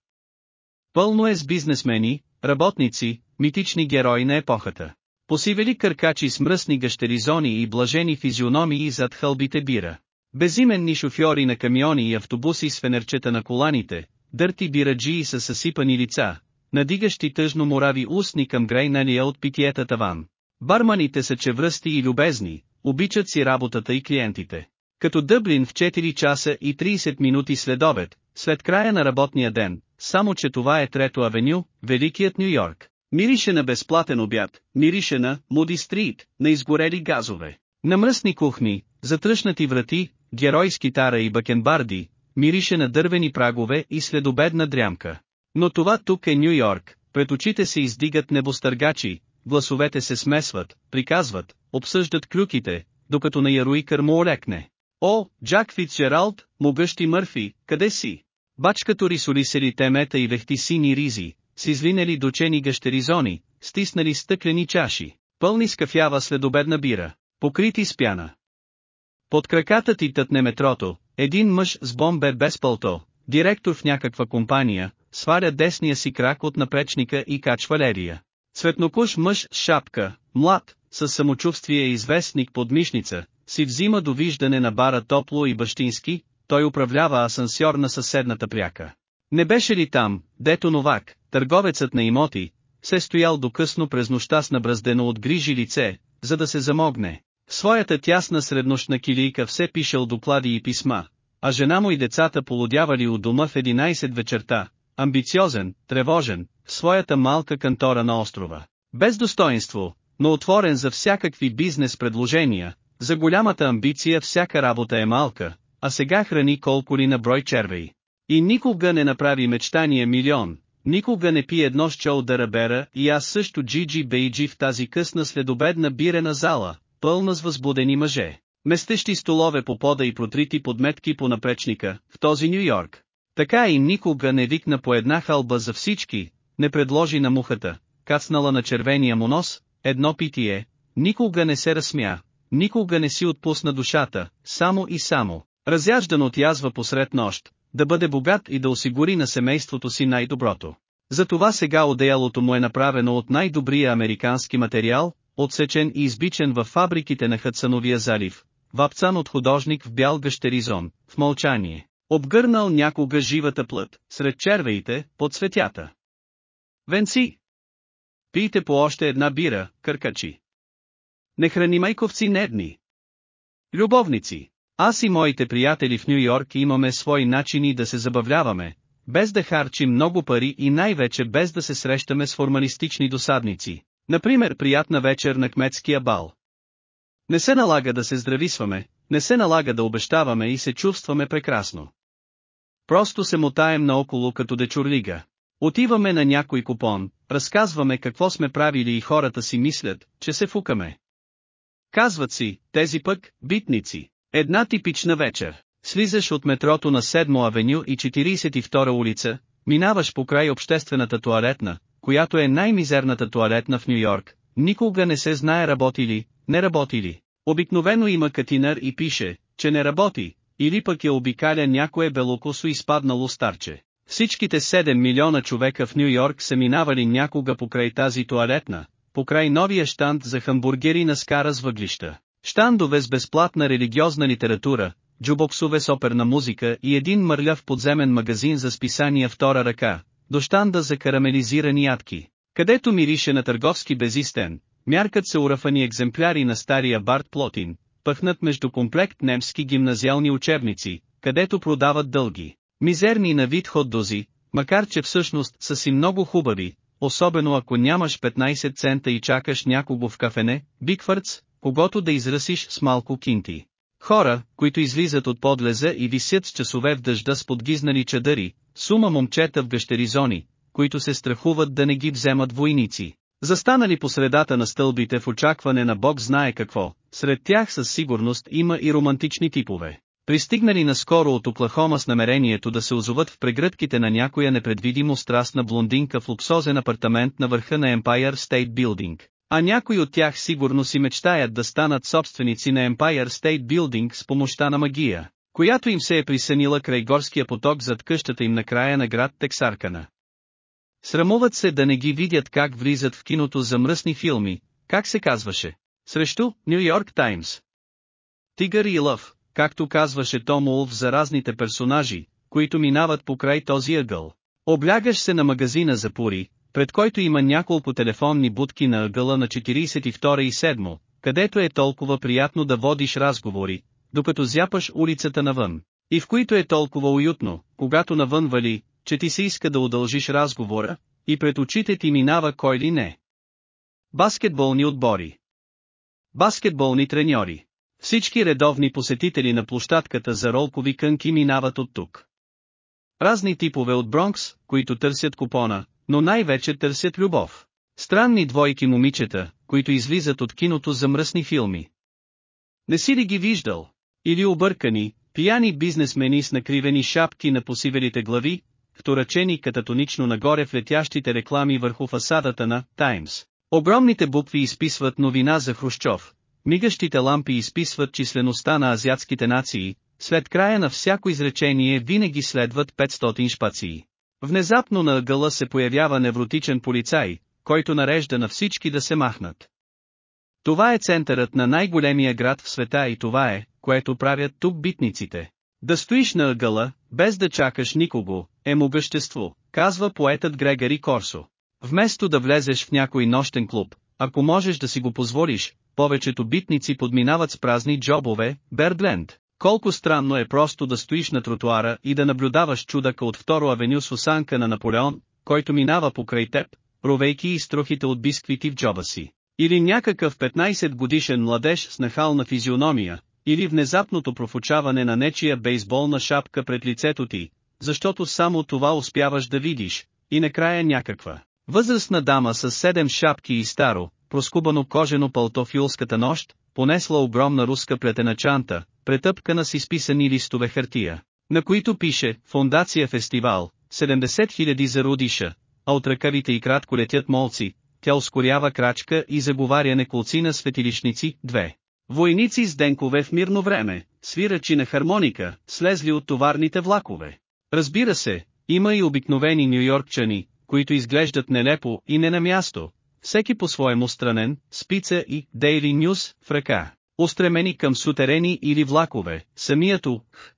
Пълно е с бизнесмени, работници, митични герои на епохата. Посивели къркачи с мръсни гъщеризони и блажени физиономии зад хълбите бира. Безименни шофьори на камиони и автобуси с фенерчета на коланите, дърти бираджии с съсипани лица, надигащи тъжно морави устни към грейналия от питиета таван. Барманите са чевръсти и любезни, обичат си работата и клиентите. Като Дъблин в 4 часа и 30 минути след обед, след края на работния ден, само че това е Трето авеню, Великият Нью Йорк. Мирише на безплатен обяд, мирише на Муди Стрит, на изгорели газове, на мръсни кухни, затръшнати врати, геройски тара и бакенбарди, мирише на дървени прагове и следобедна дрямка. Но това тук е Нью Йорк, пред очите се издигат небостъргачи, гласовете се смесват, приказват, обсъждат клюките, докато на яруикър му олекне. О, Джак Фитчералд, могъщи Мърфи, къде си? Бачкато рисоли сели темета и вехти сини ризи, с излинали дочени гъщеризони, стиснали стъклени чаши, пълни с кафява следобедна бира, покрити с пяна. Под краката ти тътне метрото, един мъж с бомбер без пълто, директор в някаква компания, сваря десния си крак от напречника и качва лерия. Цветнокуш мъж с шапка, млад, с самочувствие известник под мишница, си взима довиждане на бара топло и бащински, той управлява асансьор на съседната пряка. Не беше ли там, дето Новак, търговецът на имоти, се стоял до късно през нощта с набраздено от грижи лице, за да се замогне. В своята тясна среднощна килийка все пишел доклади и писма, а жена му и децата полудявали у дома в 11 вечерта, амбициозен, тревожен, в своята малка кантора на острова. Без достоинство, но отворен за всякакви бизнес предложения, за голямата амбиция всяка работа е малка, а сега храни колко ли на брой червей. И никога не направи мечтания милион, никога не пи едно с чол да рабера и аз също Джиджи Бейджи в тази късна следобедна бирена зала, пълна с възбудени мъже. Местещи столове по пода и протрити подметки по напречника, в този Нью Йорк. Така и никога не викна по една халба за всички, не предложи на мухата, кацнала на червения му нос, едно питие, никога не се разсмя, никога не си отпусна душата, само и само, разяждан от язва посред нощ, да бъде богат и да осигури на семейството си най-доброто. Затова сега одеялото му е направено от най-добрия американски материал, отсечен и избичен във фабриките на Хътсановия залив, вапцан от художник в бял гъщеризон, в мълчание, обгърнал някога живата плът, сред червеите, под светята. Венци! Пийте по още една бира, къркачи. Не храни майковци недни. Любовници, аз и моите приятели в Нью Йорк имаме свои начини да се забавляваме, без да харчим много пари и най-вече без да се срещаме с формалистични досадници. Например приятна вечер на кметския бал. Не се налага да се здрависваме, не се налага да обещаваме и се чувстваме прекрасно. Просто се мотаем наоколо като дечурлига. Отиваме на някой купон, разказваме какво сме правили и хората си мислят, че се фукаме. Казват си, тези пък, битници. Една типична вечер. Слизаш от метрото на 7 авеню и 42 улица, минаваш по край обществената туалетна, която е най-мизерната туалетна в Нью Йорк, никога не се знае работи ли, не работи ли. Обикновено има катинър и пише, че не работи, или пък я обикаля някое белокосо изпаднало старче. Всичките 7 милиона човека в Нью Йорк са минавали някога покрай тази туалетна, покрай новия штанд за хамбургери на скара с въглища. Штандове с безплатна религиозна литература, джубоксове с оперна музика и един мърляв подземен магазин за списания втора ръка, до штанда за карамелизирани ядки, където мирише на търговски безистен, мяркат се урафани екземпляри на стария Барт Плотин, пъхнат между комплект немски гимназиални учебници, където продават дълги, мизерни на вид хот-дози, макар че всъщност са си много хубави, особено ако нямаш 15 цента и чакаш някого в кафене, Биквърц, когато да израсиш с малко кинти. Хора, които излизат от подлеза и висят с часове в дъжда с подгизнали чадъри, сума момчета в гъщеризони, които се страхуват да не ги вземат войници. Застанали по средата на стълбите в очакване на Бог знае какво, сред тях със сигурност има и романтични типове. Пристигнали наскоро от Оклахома с намерението да се озоват в прегръдките на някоя непредвидимо страстна блондинка в луксозен апартамент на върха на Empire State Building. А някои от тях сигурно си мечтаят да станат собственици на Empire State Building с помощта на магия, която им се е присънила край горския поток зад къщата им на края на град Тексаркана. Срамуват се да не ги видят как влизат в киното за мръсни филми, как се казваше, срещу Нью Йорк Таймс. Тигър и лъв, както казваше Том Улф за разните персонажи, които минават покрай този ъгъл. Облягаш се на магазина за пури, пред който има няколко телефонни будки на ъгъла на 42 и 7, където е толкова приятно да водиш разговори, докато зяпаш улицата навън, и в които е толкова уютно, когато навън вали, че ти се иска да удължиш разговора, и пред очите ти минава кой ли не. Баскетболни отбори Баскетболни треньори Всички редовни посетители на площадката за ролкови кънки минават от тук. Разни типове от Бронкс, които търсят купона, но най-вече търсят любов. Странни двойки момичета, които излизат от киното за мръсни филми. Не си ли ги виждал? Или объркани, пияни бизнесмени с накривени шапки на посивелите глави, вторачени кататонично нагоре в летящите реклами върху фасадата на «Таймс». Огромните букви изписват новина за Хрущов, мигащите лампи изписват числеността на азиатските нации, след края на всяко изречение винаги следват 500 шпации. Внезапно на ъгъла се появява невротичен полицай, който нарежда на всички да се махнат. Това е центърът на най-големия град в света и това е, което правят тук битниците. Да стоиш на ъгъла, без да чакаш никого, е могъщество, казва поетът Грегори Корсо. Вместо да влезеш в някой нощен клуб, ако можеш да си го позволиш, повечето битници подминават с празни джобове, Бердленд. Колко странно е просто да стоиш на тротуара и да наблюдаваш чудака от второ авеню с осанка на Наполеон, който минава покрай теб, ровейки и струхите от бисквити в джоба си. Или някакъв 15 годишен младеж с нахална физиономия, или внезапното профучаване на нечия бейсболна шапка пред лицето ти, защото само това успяваш да видиш, и накрая някаква. Възрастна дама с седем шапки и старо, проскубано кожено пълто в юлската нощ, понесла огромна руска плетена чанта, претъпкана с изписани листове хартия, на които пише «Фундация фестивал», 70 000 за родиша, а от ръкавите и кратко летят молци, тя ускорява крачка и заговаря неколци на светилищници, две. Войници с денкове в мирно време, свирачи на хармоника, слезли от товарните влакове. Разбира се, има и обикновени нью-йоркчани, които изглеждат нелепо и не на място, всеки по-своему странен, спица и Daily News в ръка. Устремени към сутерени или влакове, самият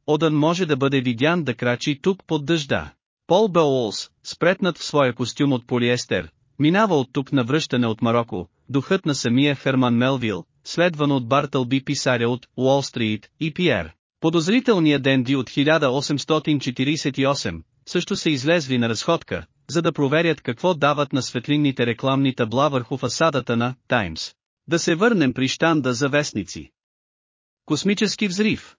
Одън може да бъде видян да крачи тук под дъжда. Пол Беолс, спретнат в своя костюм от полиестер, минава от тук на връщане от Марокко, духът на самия Херман Мелвил, следван от Бартълби писаря от Уолл Стрит и Пиер. Подозрителният Денди от 1848, също са излезли на разходка, за да проверят какво дават на светлинните рекламни табла върху фасадата на «Таймс». Да се върнем при щанда за вестници. Космически взрив.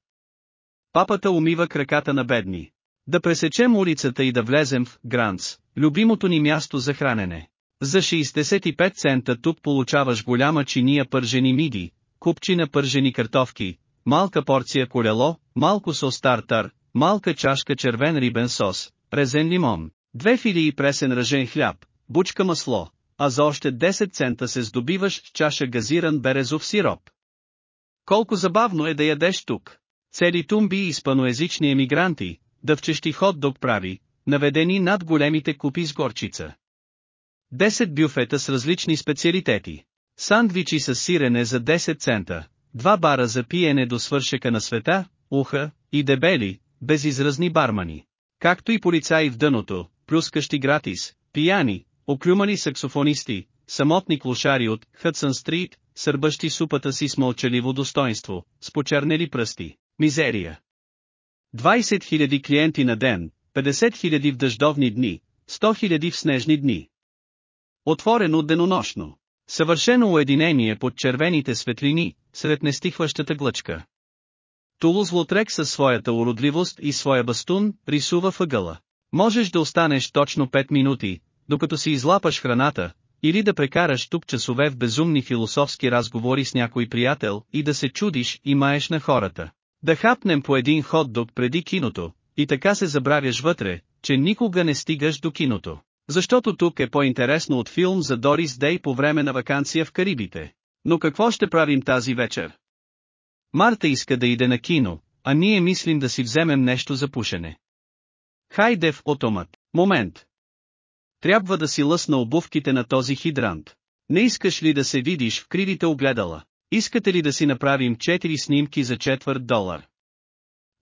Папата умива краката на бедни. Да пресечем улицата и да влезем в Гранц, любимото ни място за хранене. За 65 цента тук получаваш голяма чиния пържени миди, купчина пържени картофки, малка порция колело, малко сос тартар, малка чашка червен рибен сос, резен лимон, две филии пресен ръжен хляб, бучка масло, а за още 10 цента се здобиваш с чаша газиран березов сироп. Колко забавно е да ядеш тук. Цели тумби испаноязични емигранти, да вчещи хот-дог прави, наведени над големите купи с горчица. 10 бюфета с различни специалитети. Сандвичи с сирене за 10 цента, два бара за пиене до свършека на света, уха, и дебели, безизразни бармани. Както и полицаи в дъното, плюскащи гратис, пияни, оклюмани саксофонисти, самотни клошари от Хътсън Стрит, сърбащи супата си с мълчаливо достоинство, с почернели пръсти, мизерия. 20 000 клиенти на ден, 50 000 в дъждовни дни, 100 000 в снежни дни. Отворено денонощно. Съвършено уединение под червените светлини, сред нестихващата глъчка. Тулуз Лотрек със своята уродливост и своя бастун, рисува въгъла. Можеш да останеш точно 5 минути, докато си излапаш храната, или да прекараш тук часове в безумни философски разговори с някой приятел и да се чудиш и маеш на хората. Да хапнем по един хот-дог преди киното, и така се забравяш вътре, че никога не стигаш до киното. Защото тук е по-интересно от филм за Дорис Дей по време на вакансия в Карибите. Но какво ще правим тази вечер? Марта иска да иде на кино, а ние мислим да си вземем нещо за пушене. Хайде в отомат. Момент. Трябва да си лъсна обувките на този хидрант. Не искаш ли да се видиш в кривите огледала? Искате ли да си направим 4 снимки за четвърт долар?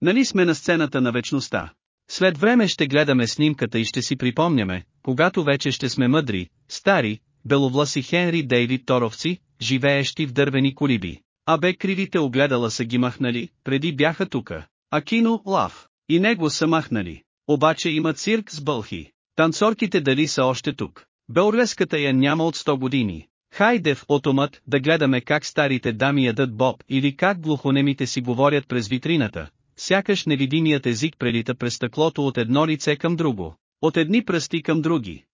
Нали сме на сцената на вечността? След време ще гледаме снимката и ще си припомняме, когато вече ще сме мъдри, стари, беловласи Хенри Дейвид Торовци, живеещи в дървени колиби. А бе кривите огледала са ги махнали, преди бяха тука. А кино, лав. И него са махнали. Обаче има цирк с бълхи. Танцорките дали са още тук. Белореската я няма от 100 години. Хайде в отомът да гледаме как старите дами ядат боб или как глухонемите си говорят през витрината. Сякаш невидимият език прелита през стъклото от едно лице към друго, от едни пръсти към други.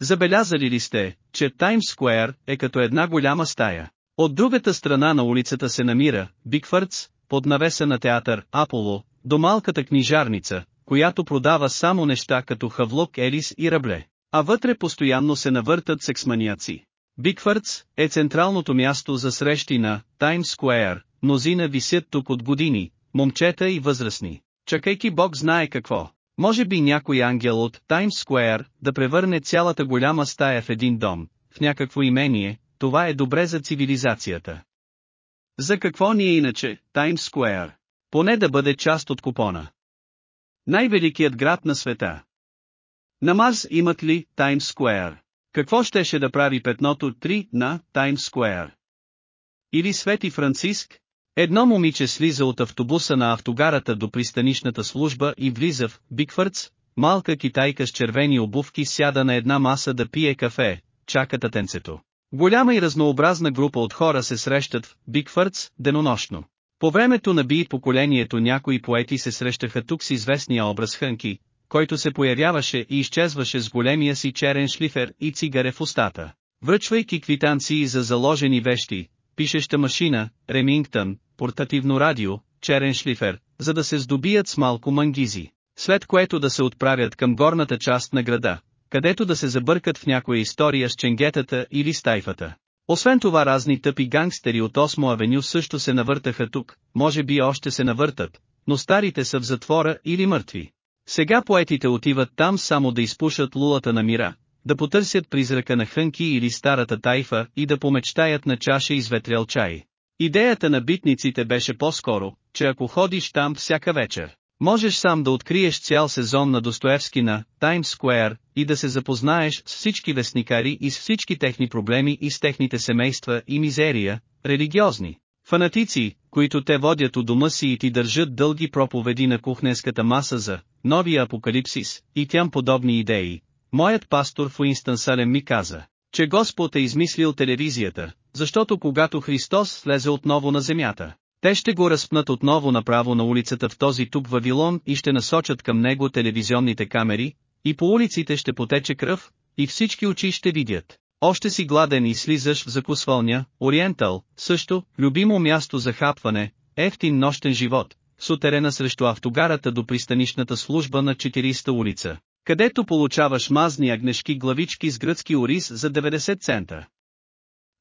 Забелязали ли сте, че Таймс Скуер е като една голяма стая? От другата страна на улицата се намира, Бигфърдс, под навеса на театър Аполо, до малката книжарница, която продава само неща като хавлок Елис и Рабле, а вътре постоянно се навъртат сексманиаци. Бигфърдс е централното място за срещи на Таймс Скуер, мнозина висят тук от години, момчета и възрастни, чакайки Бог знае какво. Може би някой ангел от Таймс Скуер да превърне цялата голяма стая в един дом, в някакво имение, това е добре за цивилизацията. За какво ни е иначе, Таймс Скуер? Поне да бъде част от купона. Най-великият град на света. На Марс имат ли Таймс Скуер? Какво щеше да прави петното 3 на Таймс Скуер? Или Свети Франциск? Едно момиче слиза от автобуса на автогарата до пристанишната служба и влиза в Бикфърдс, малка китайка с червени обувки сяда на една маса да пие кафе, чака татенцето. Голяма и разнообразна група от хора се срещат в Бигфърдс денонощно. По времето на би поколението някои поети се срещаха тук с известния образ Хънки, който се появяваше и изчезваше с големия си черен шлифер и цигаре в устата. Връчвайки квитанции за заложени вещи, пишеща машина, Ремингтън, портативно радио, черен шлифер, за да се здобият с малко мангизи, след което да се отправят към горната част на града, където да се забъркат в някоя история с ченгетата или стайфата. Освен това разни тъпи гангстери от 8 авеню също се навъртаха тук, може би още се навъртат, но старите са в затвора или мъртви. Сега поетите отиват там само да изпушат лулата на мира, да потърсят призрака на Хънки или старата тайфа и да помечтаят на чаша изветрял чай. Идеята на битниците беше по-скоро, че ако ходиш там всяка вечер, можеш сам да откриеш цял сезон на Достоевски на Таймс Сквер и да се запознаеш с всички вестникари и с всички техни проблеми и с техните семейства и мизерия, религиозни. Фанатици, които те водят у дома си и ти държат дълги проповеди на кухненската маса за новия апокалипсис и тям подобни идеи. Моят пастор в Уинстън ми каза, че Господ е измислил телевизията, защото когато Христос влезе отново на земята, те ще го разпнат отново направо на улицата в този тук Вавилон и ще насочат към него телевизионните камери, и по улиците ще потече кръв, и всички очи ще видят. Още си гладен и слизаш в закусвалня, Ориентал, също, любимо място за хапване, ефтин нощен живот, сутерена срещу автогарата до пристанишната служба на 40-та улица, където получаваш мазни агнешки главички с гръцки ориз за 90 цента.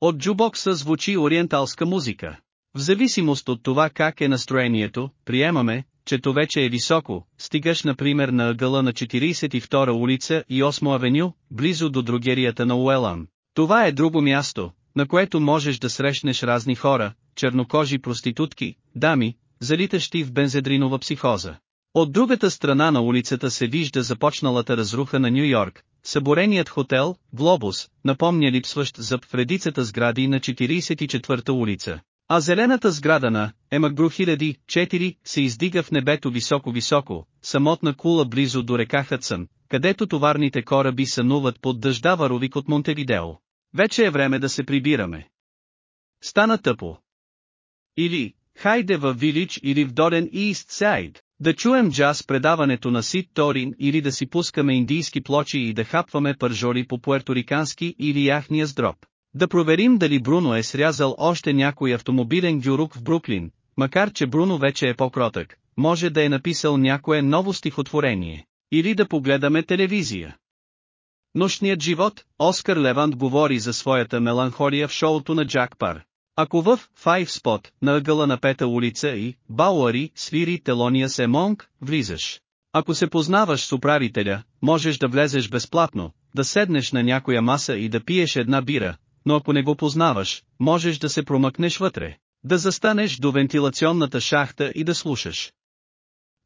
От джубокса звучи ориенталска музика. В зависимост от това как е настроението, приемаме, че то вече е високо, стигаш например на ъгъла на 42 улица и 8 авеню, близо до другерията на Уелан. Това е друго място, на което можеш да срещнеш разни хора, чернокожи проститутки, дами, залитащи в бензедринова психоза. От другата страна на улицата се вижда започналата разруха на Нью Йорк, събореният хотел, Глобус, напомня липсващ зъб в редицата сгради на 44-та улица. А зелената сграда на Емагбру 1004 се издига в небето високо-високо, самотна кула близо до река Хътсън, където товарните кораби сънуват под дъждава ровик от Монтевидео. Вече е време да се прибираме. Стана тъпо. Или, хайде в Вилич или в Дорен Ист Сайд, да чуем джаз предаването на Сид Торин или да си пускаме индийски плочи и да хапваме пържоли по пуерторикански или яхния с дроб. Да проверим дали Бруно е срязал още някой автомобилен гюрук в Бруклин, макар че Бруно вече е по-кротък, може да е написал някое ново стихотворение, или да погледаме телевизия. Нощният живот, Оскар Левант говори за своята меланхолия в шоуто на Джак Пар. Ако в Five Spot, на ъгъла на пета улица и Бауари свири Телония Семонг, влизаш. Ако се познаваш с управителя, можеш да влезеш безплатно, да седнеш на някоя маса и да пиеш една бира, но ако не го познаваш, можеш да се промъкнеш вътре, да застанеш до вентилационната шахта и да слушаш.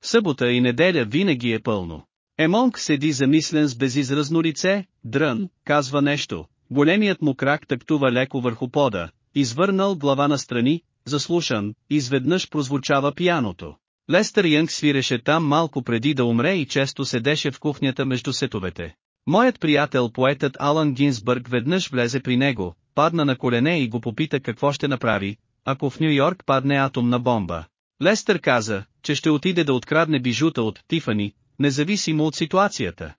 Събота и неделя винаги е пълно. Емонг седи замислен с безизразно лице, дрън, казва нещо, големият му крак тактува леко върху пода, извърнал глава на страни, заслушан, изведнъж прозвучава пияното. Лестър Янг свиреше там малко преди да умре и често седеше в кухнята между сетовете. Моят приятел поетът Алан Гинсбърг веднъж влезе при него, падна на колене и го попита какво ще направи, ако в Нью Йорк падне атомна бомба. Лестър каза, че ще отиде да открадне бижута от Тифани, независимо от ситуацията.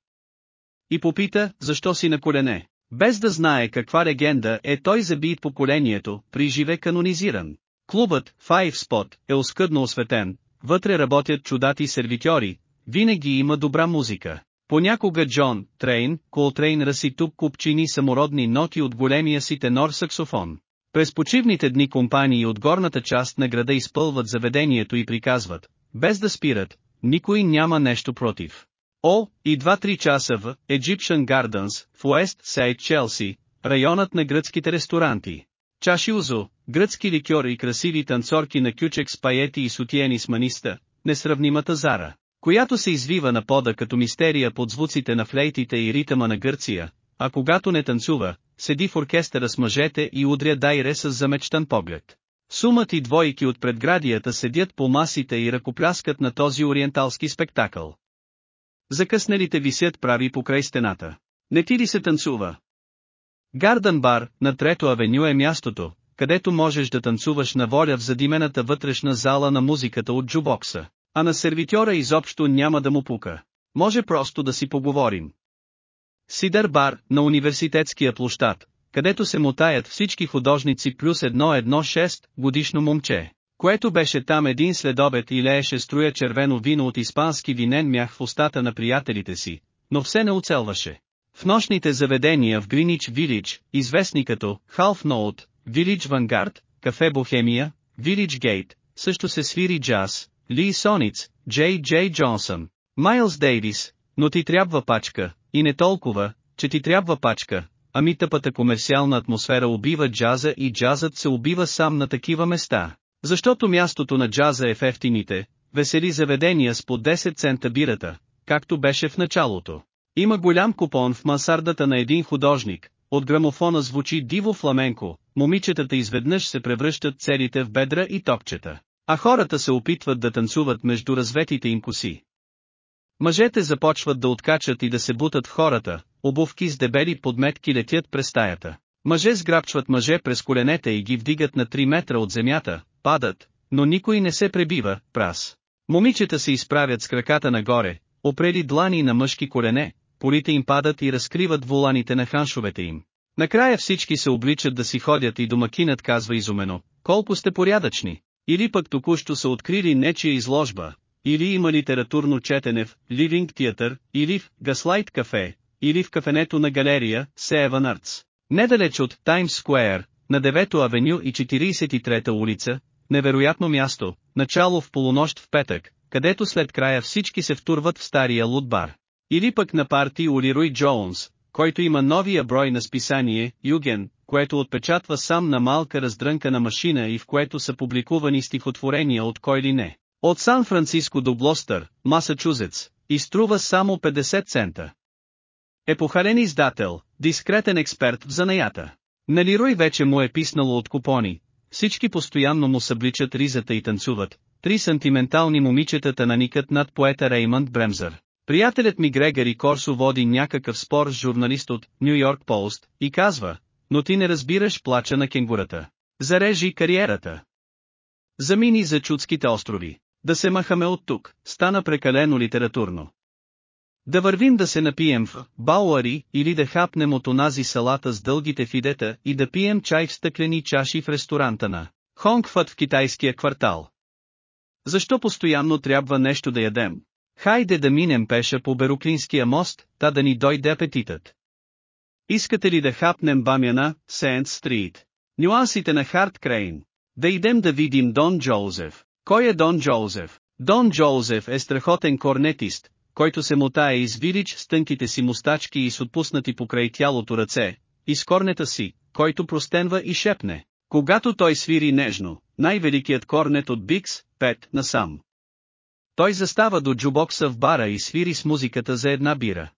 И попита, защо си на колене. Без да знае каква легенда е той забит поколението, при живе канонизиран. Клубът, Five Spot, е оскъдно осветен, вътре работят чудати сервитьори, винаги има добра музика. Понякога Джон, Трейн, Колтрейн раси тук купчини самородни ноти от големия си тенор саксофон. През почивните дни компании от горната част на града изпълват заведението и приказват, без да спират, никой няма нещо против. О, и 2-3 часа в Egyptian Gardens, в Уест Сейд Челси, районът на гръцките ресторанти. Чаши узо, гръцки ликьор и красиви танцорки на кючек с паети и сутиени с маниста, несравнимата зара която се извива на пода като мистерия под звуците на флейтите и ритъма на Гърция, а когато не танцува, седи в оркестъра с мъжете и удря дайре с замечтан поглед. Сумът и двойки от предградията седят по масите и ръкопляскат на този ориенталски спектакъл. Закъснелите висят прави покрай стената. Не ти ли се танцува? Гарден бар, на Трето авеню е мястото, където можеш да танцуваш на воля в задимената вътрешна зала на музиката от джубокса, а на сервитьора изобщо няма да му пука. Може просто да си поговорим. Сидър бар, на университетския площад, където се мотаят всички художници плюс едно едно шест годишно момче, което беше там един следобед и лееше струя червено вино от испански винен мях в устата на приятелите си, но все не оцелваше. В нощните заведения в Гринич Вилидж, известни като Half Note, Village Vanguard, Кафе Бохемия, Village Gate, също се свири джаз, Ли Сониц, Джей Джей Джонсън, Майлз Дейвис, но ти трябва пачка, и не толкова, че ти трябва пачка, ами тъпата комерциална атмосфера убива джаза и джазът се убива сам на такива места. Защото мястото на джаза е в ефтините, весели заведения с по 10 цента бирата, както беше в началото. Има голям купон в мансардата на един художник, от грамофона звучи диво фламенко, момичетата изведнъж се превръщат целите в бедра и топчета, а хората се опитват да танцуват между разветите им коси. Мъжете започват да откачат и да се бутат в хората, обувки с дебели подметки летят през стаята. Мъже сграбчват мъже през коленете и ги вдигат на 3 метра от земята, падат, но никой не се пребива, прас. Момичета се изправят с краката нагоре, опрели длани на мъжки колене, полите им падат и разкриват воланите на ханшовете им. Накрая всички се обличат да си ходят и домакинът казва изумено, колко сте порядъчни. Или пък току-що са открили нечия изложба, или има литературно четене в Living Theater, или в Gaslight Cafe, или в кафенето на галерия Seven Arts. Недалеч от Times Square, на 9-то авеню и 43-та улица, невероятно място, начало в полунощ в петък, където след края всички се втурват в стария лутбар. Или пък на парти Ули Руй Джонс, който има новия брой на списание, Юген, което отпечатва сам на малка раздрънкана машина и в което са публикувани стихотворения от кой ли не. От Сан-Франциско до Блостър, Масачузетс, и струва само 50 цента. Епохален издател, дискретен експерт в занаята. На Лирой вече му е писнало от купони, всички постоянно му събличат ризата и танцуват, три сантиментални момичетата наникат над поета Реймънд Бремзър. Приятелят ми Грегори Корсо води някакъв спор с журналист от Нью Йорк Пост и казва, но ти не разбираш плача на кенгурата. Зарежи кариерата. Замини за Чудските острови. Да се махаме от тук, стана прекалено литературно. Да вървим да се напием в Бауари или да хапнем от онази салата с дългите фидета и да пием чай в стъклени чаши в ресторанта на Хонгфът в китайския квартал. Защо постоянно трябва нещо да ядем? Хайде да минем пеша по Беруклинския мост, та да ни дойде апетитът. Искате ли да хапнем бамяна, Сент Стрит? Нюансите на Харт Крейн. Да идем да видим Дон Джозеф. Кой е Дон Джозеф? Дон Джозеф е страхотен корнетист, който се мотае из вилич с тънките си мустачки и с отпуснати покрай тялото ръце, и с корнета си, който простенва и шепне. Когато той свири нежно, най-великият корнет от Бикс, пет, насам. Той застава до джубокса в бара и свири с музиката за една бира.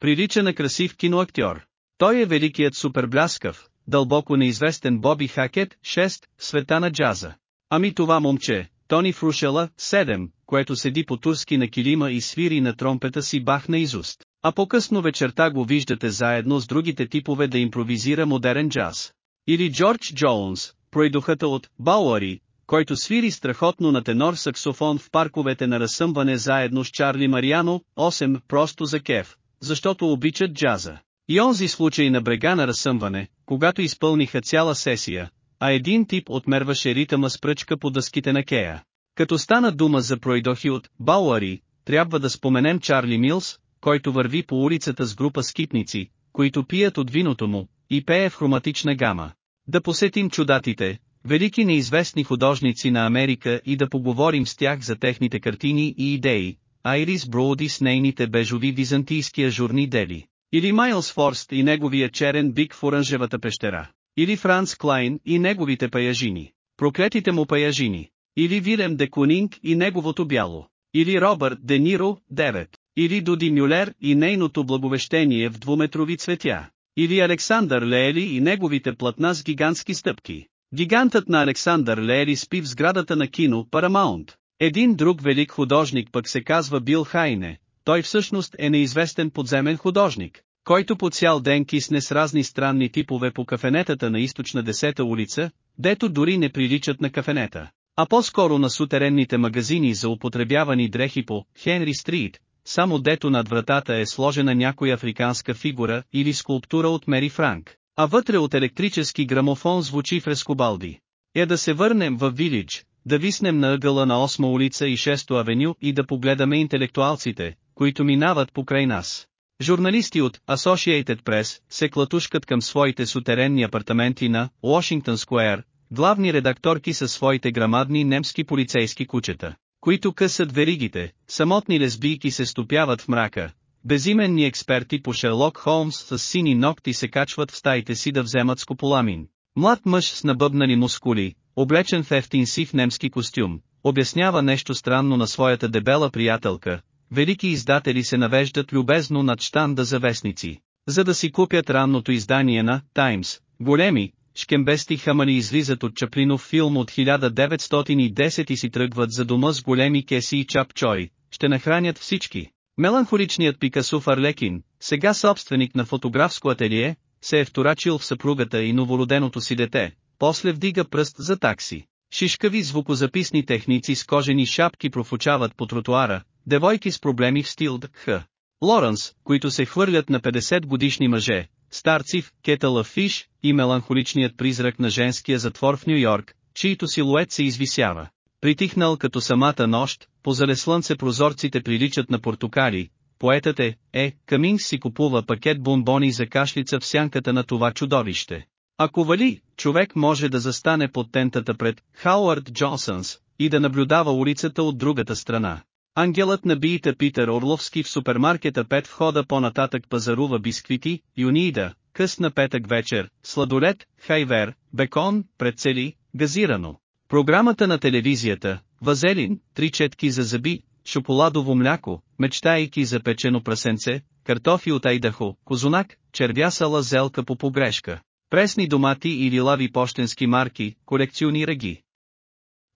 Прилича на красив киноактьор. Той е великият супербляскав, дълбоко неизвестен Боби Хакет, 6, света на джаза. Ами това момче, Тони Фрушела, 7, което седи по турски на килима и свири на тромпета си бах на изуст. А по-късно вечерта го виждате заедно с другите типове да импровизира модерен джаз. Или Джордж Джонс, пройдохата от Бауари, който свири страхотно на тенор саксофон в парковете на разсъмване заедно с Чарли Мариано, 8 просто за кеф, защото обичат джаза. И онзи случай на брега на разсъмване, когато изпълниха цяла сесия, а един тип отмерваше ритъма с пръчка по дъските на Кея. Като стана дума за пройдохи от Бауари, трябва да споменем Чарли Милс, който върви по улицата с група скитници, които пият от виното му, и пее в хроматична гама. Да посетим чудатите, велики неизвестни художници на Америка и да поговорим с тях за техните картини и идеи, Айрис Броуди с нейните бежови византийския журни дели, или Майлс Форст и неговия черен бик в оранжевата пещера, или Франц Клайн и неговите паяжини, проклетите му паяжини, или Вилем де Кунинг и неговото бяло, или Робърт де Ниро, 9, или Дуди Мюлер и нейното благовещение в двуметрови цветя. Или Александър Леели и неговите платна с гигантски стъпки. Гигантът на Александър Леели спи в сградата на кино Парамаунт. Един друг велик художник пък се казва Бил Хайне, той всъщност е неизвестен подземен художник, който по цял ден кисне с разни странни типове по кафенетата на източна 10-та улица, дето дори не приличат на кафенета, а по-скоро на сутеренните магазини за употребявани дрехи по Хенри Стрит, само дето над вратата е сложена някоя африканска фигура или скулптура от Мери Франк, а вътре от електрически грамофон звучи фрескобалди. Е да се върнем в Вилидж, да виснем на ъгъла на 8 улица и 6 авеню и да погледаме интелектуалците, които минават покрай нас. Журналисти от Associated Press се клатушкат към своите сутеренни апартаменти на Washington Square, главни редакторки със своите грамадни немски полицейски кучета, които късат веригите, самотни лесбийки се стопяват в мрака, безименни експерти по Шерлок Холмс с сини ногти се качват в стаите си да вземат скополамин. Млад мъж с набъбнали мускули, облечен в ефтин сив немски костюм, обяснява нещо странно на своята дебела приятелка, велики издатели се навеждат любезно над штанда за вестници, за да си купят ранното издание на «Таймс». Големи, шкембести хамали излизат от Чаплинов филм от 1910 и си тръгват за дома с големи кеси и чапчой, ще нахранят всички. Меланхоличният Пикасов Арлекин, сега собственик на фотографско ателие, се е вторачил в съпругата и новороденото си дете, после вдига пръст за такси. Шишкави звукозаписни техници с кожени шапки профучават по тротуара, девойки с проблеми в стил Х. Лоренс, които се хвърлят на 50 годишни мъже, старци в Кетала Фиш и меланхоличният призрак на женския затвор в Нью Йорк, чието силует се извисява. Притихнал като самата нощ, по слънце прозорците приличат на портокали, поетът е, е, Каминг си купува пакет бомбони за кашлица в сянката на това чудовище. Ако вали, човек може да застане под тентата пред Хауърд Джонсънс и да наблюдава улицата от другата страна. Ангелът на биите Питър Орловски в супермаркета Пет входа по-нататък пазарува бисквити, юнида, късна петък вечер, сладолет, хайвер, бекон, прецели, газирано. Програмата на телевизията, вазелин, три четки за зъби, шоколадово мляко, мечтайки за печено прасенце, картофи от Айдахо, козунак, червясала зелка по погрешка, пресни домати или лави почтенски марки, колекционира ги.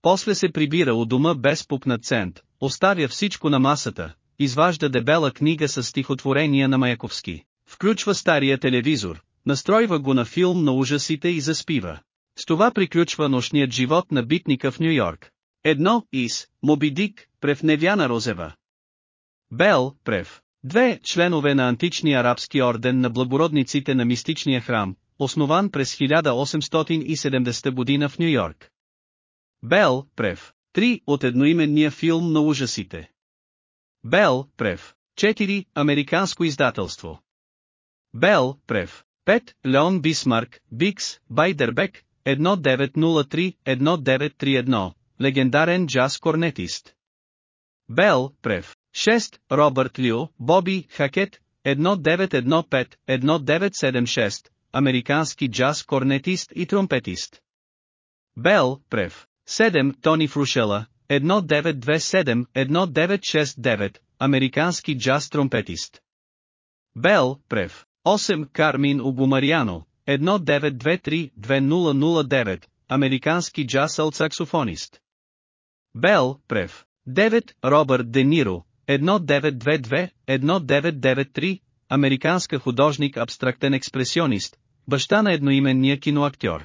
После се прибира у дома без пупнат цент, оставя всичко на масата, изважда дебела книга с стихотворения на Маяковски, включва стария телевизор, настройва го на филм на ужасите и заспива. С това приключва нощният живот на битника в Нью Йорк. Едно, Ис, Моби Дик, Прев Невяна Розева. Бел, Прев. Две, членове на античния арабски орден на благородниците на мистичния храм, основан през 1870 година в Нью Йорк. Бел, Прев. 3. От едноименния филм на ужасите. Бел, Прев. 4. Американско издателство. Бел, Прев. 5. Леон Бисмарк, Бикс, Байдербек, 1903-1931, легендарен джаз корнетист. Бел, Прев. 6. Робърт Лио, Боби, Хакет, 1915-1976, американски джаз корнетист и тромпетист. Бел, Прев. 7. Тони Фрушела, 1927-1969, американски джаз тромпетист. Бел, Прев. 8. Кармин Угумариано, 1923-2009, американски джаз саксофонист. Бел, Прев. 9. Робърт Де Ниро, 1922-1993, американска художник абстрактен експресионист, баща на едноименния киноактьор.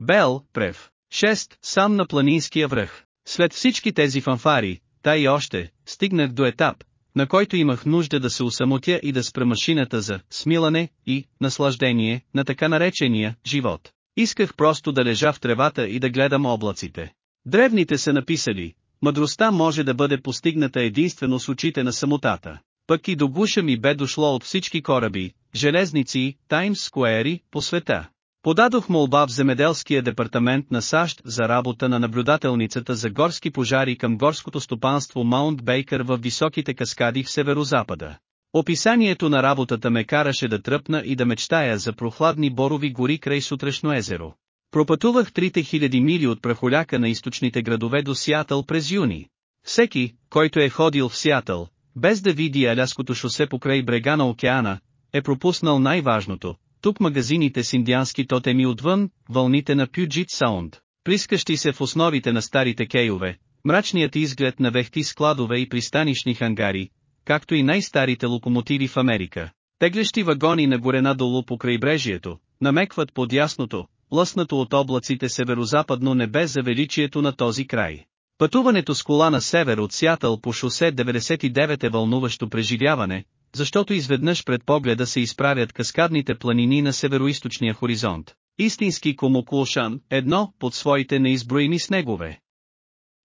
Бел, Прев. 6. Сам на планинския връх. След всички тези фанфари, та и още, стигнах до етап, на който имах нужда да се усамотя и да спра машината за смилане и наслаждение на така наречения живот. Исках просто да лежа в тревата и да гледам облаците. Древните са написали, мъдростта може да бъде постигната единствено с очите на самотата. Пък и до гуша ми бе дошло от всички кораби, железници, Таймс Скуери, по света. Подадох молба в земеделския департамент на САЩ за работа на наблюдателницата за горски пожари към горското стопанство Маунт Бейкър в високите каскади в северозапада. Описанието на работата ме караше да тръпна и да мечтая за прохладни борови гори край сутрешно езеро. Пропътувах трите хиляди мили от прахоляка на източните градове до Сиатъл през юни. Всеки, който е ходил в Сиатъл, без да види Аляското шосе покрай брега на океана, е пропуснал най-важното. Тук магазините с индиански тотеми отвън, вълните на Puget Sound, прискащи се в основите на старите кейове, мрачният изглед на вехти складове и пристанишни хангари, както и най-старите локомотиви в Америка. Теглещи вагони на горе надолу по крайбрежието, намекват под ясното, лъснато от облаците северо-западно небе за величието на този край. Пътуването с кола на север от Сиатъл по шосе 99 е вълнуващо преживяване, защото изведнъж пред погледа се изправят каскадните планини на североисточния хоризонт. Истински комокулшан, едно, под своите неизброими снегове.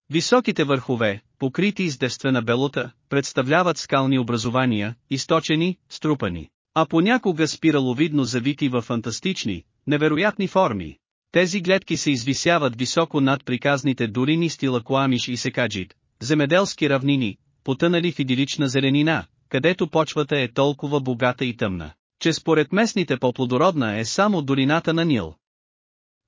Високите върхове, покрити с девствена белота, представляват скални образования, източени, струпани, а понякога спираловидно завити в фантастични, невероятни форми. Тези гледки се извисяват високо над приказните долини стила Куамиш и Секаджит, земеделски равнини, потънали в идилична зеленина, където почвата е толкова богата и тъмна, че според местните по-плодородна е само долината на Нил.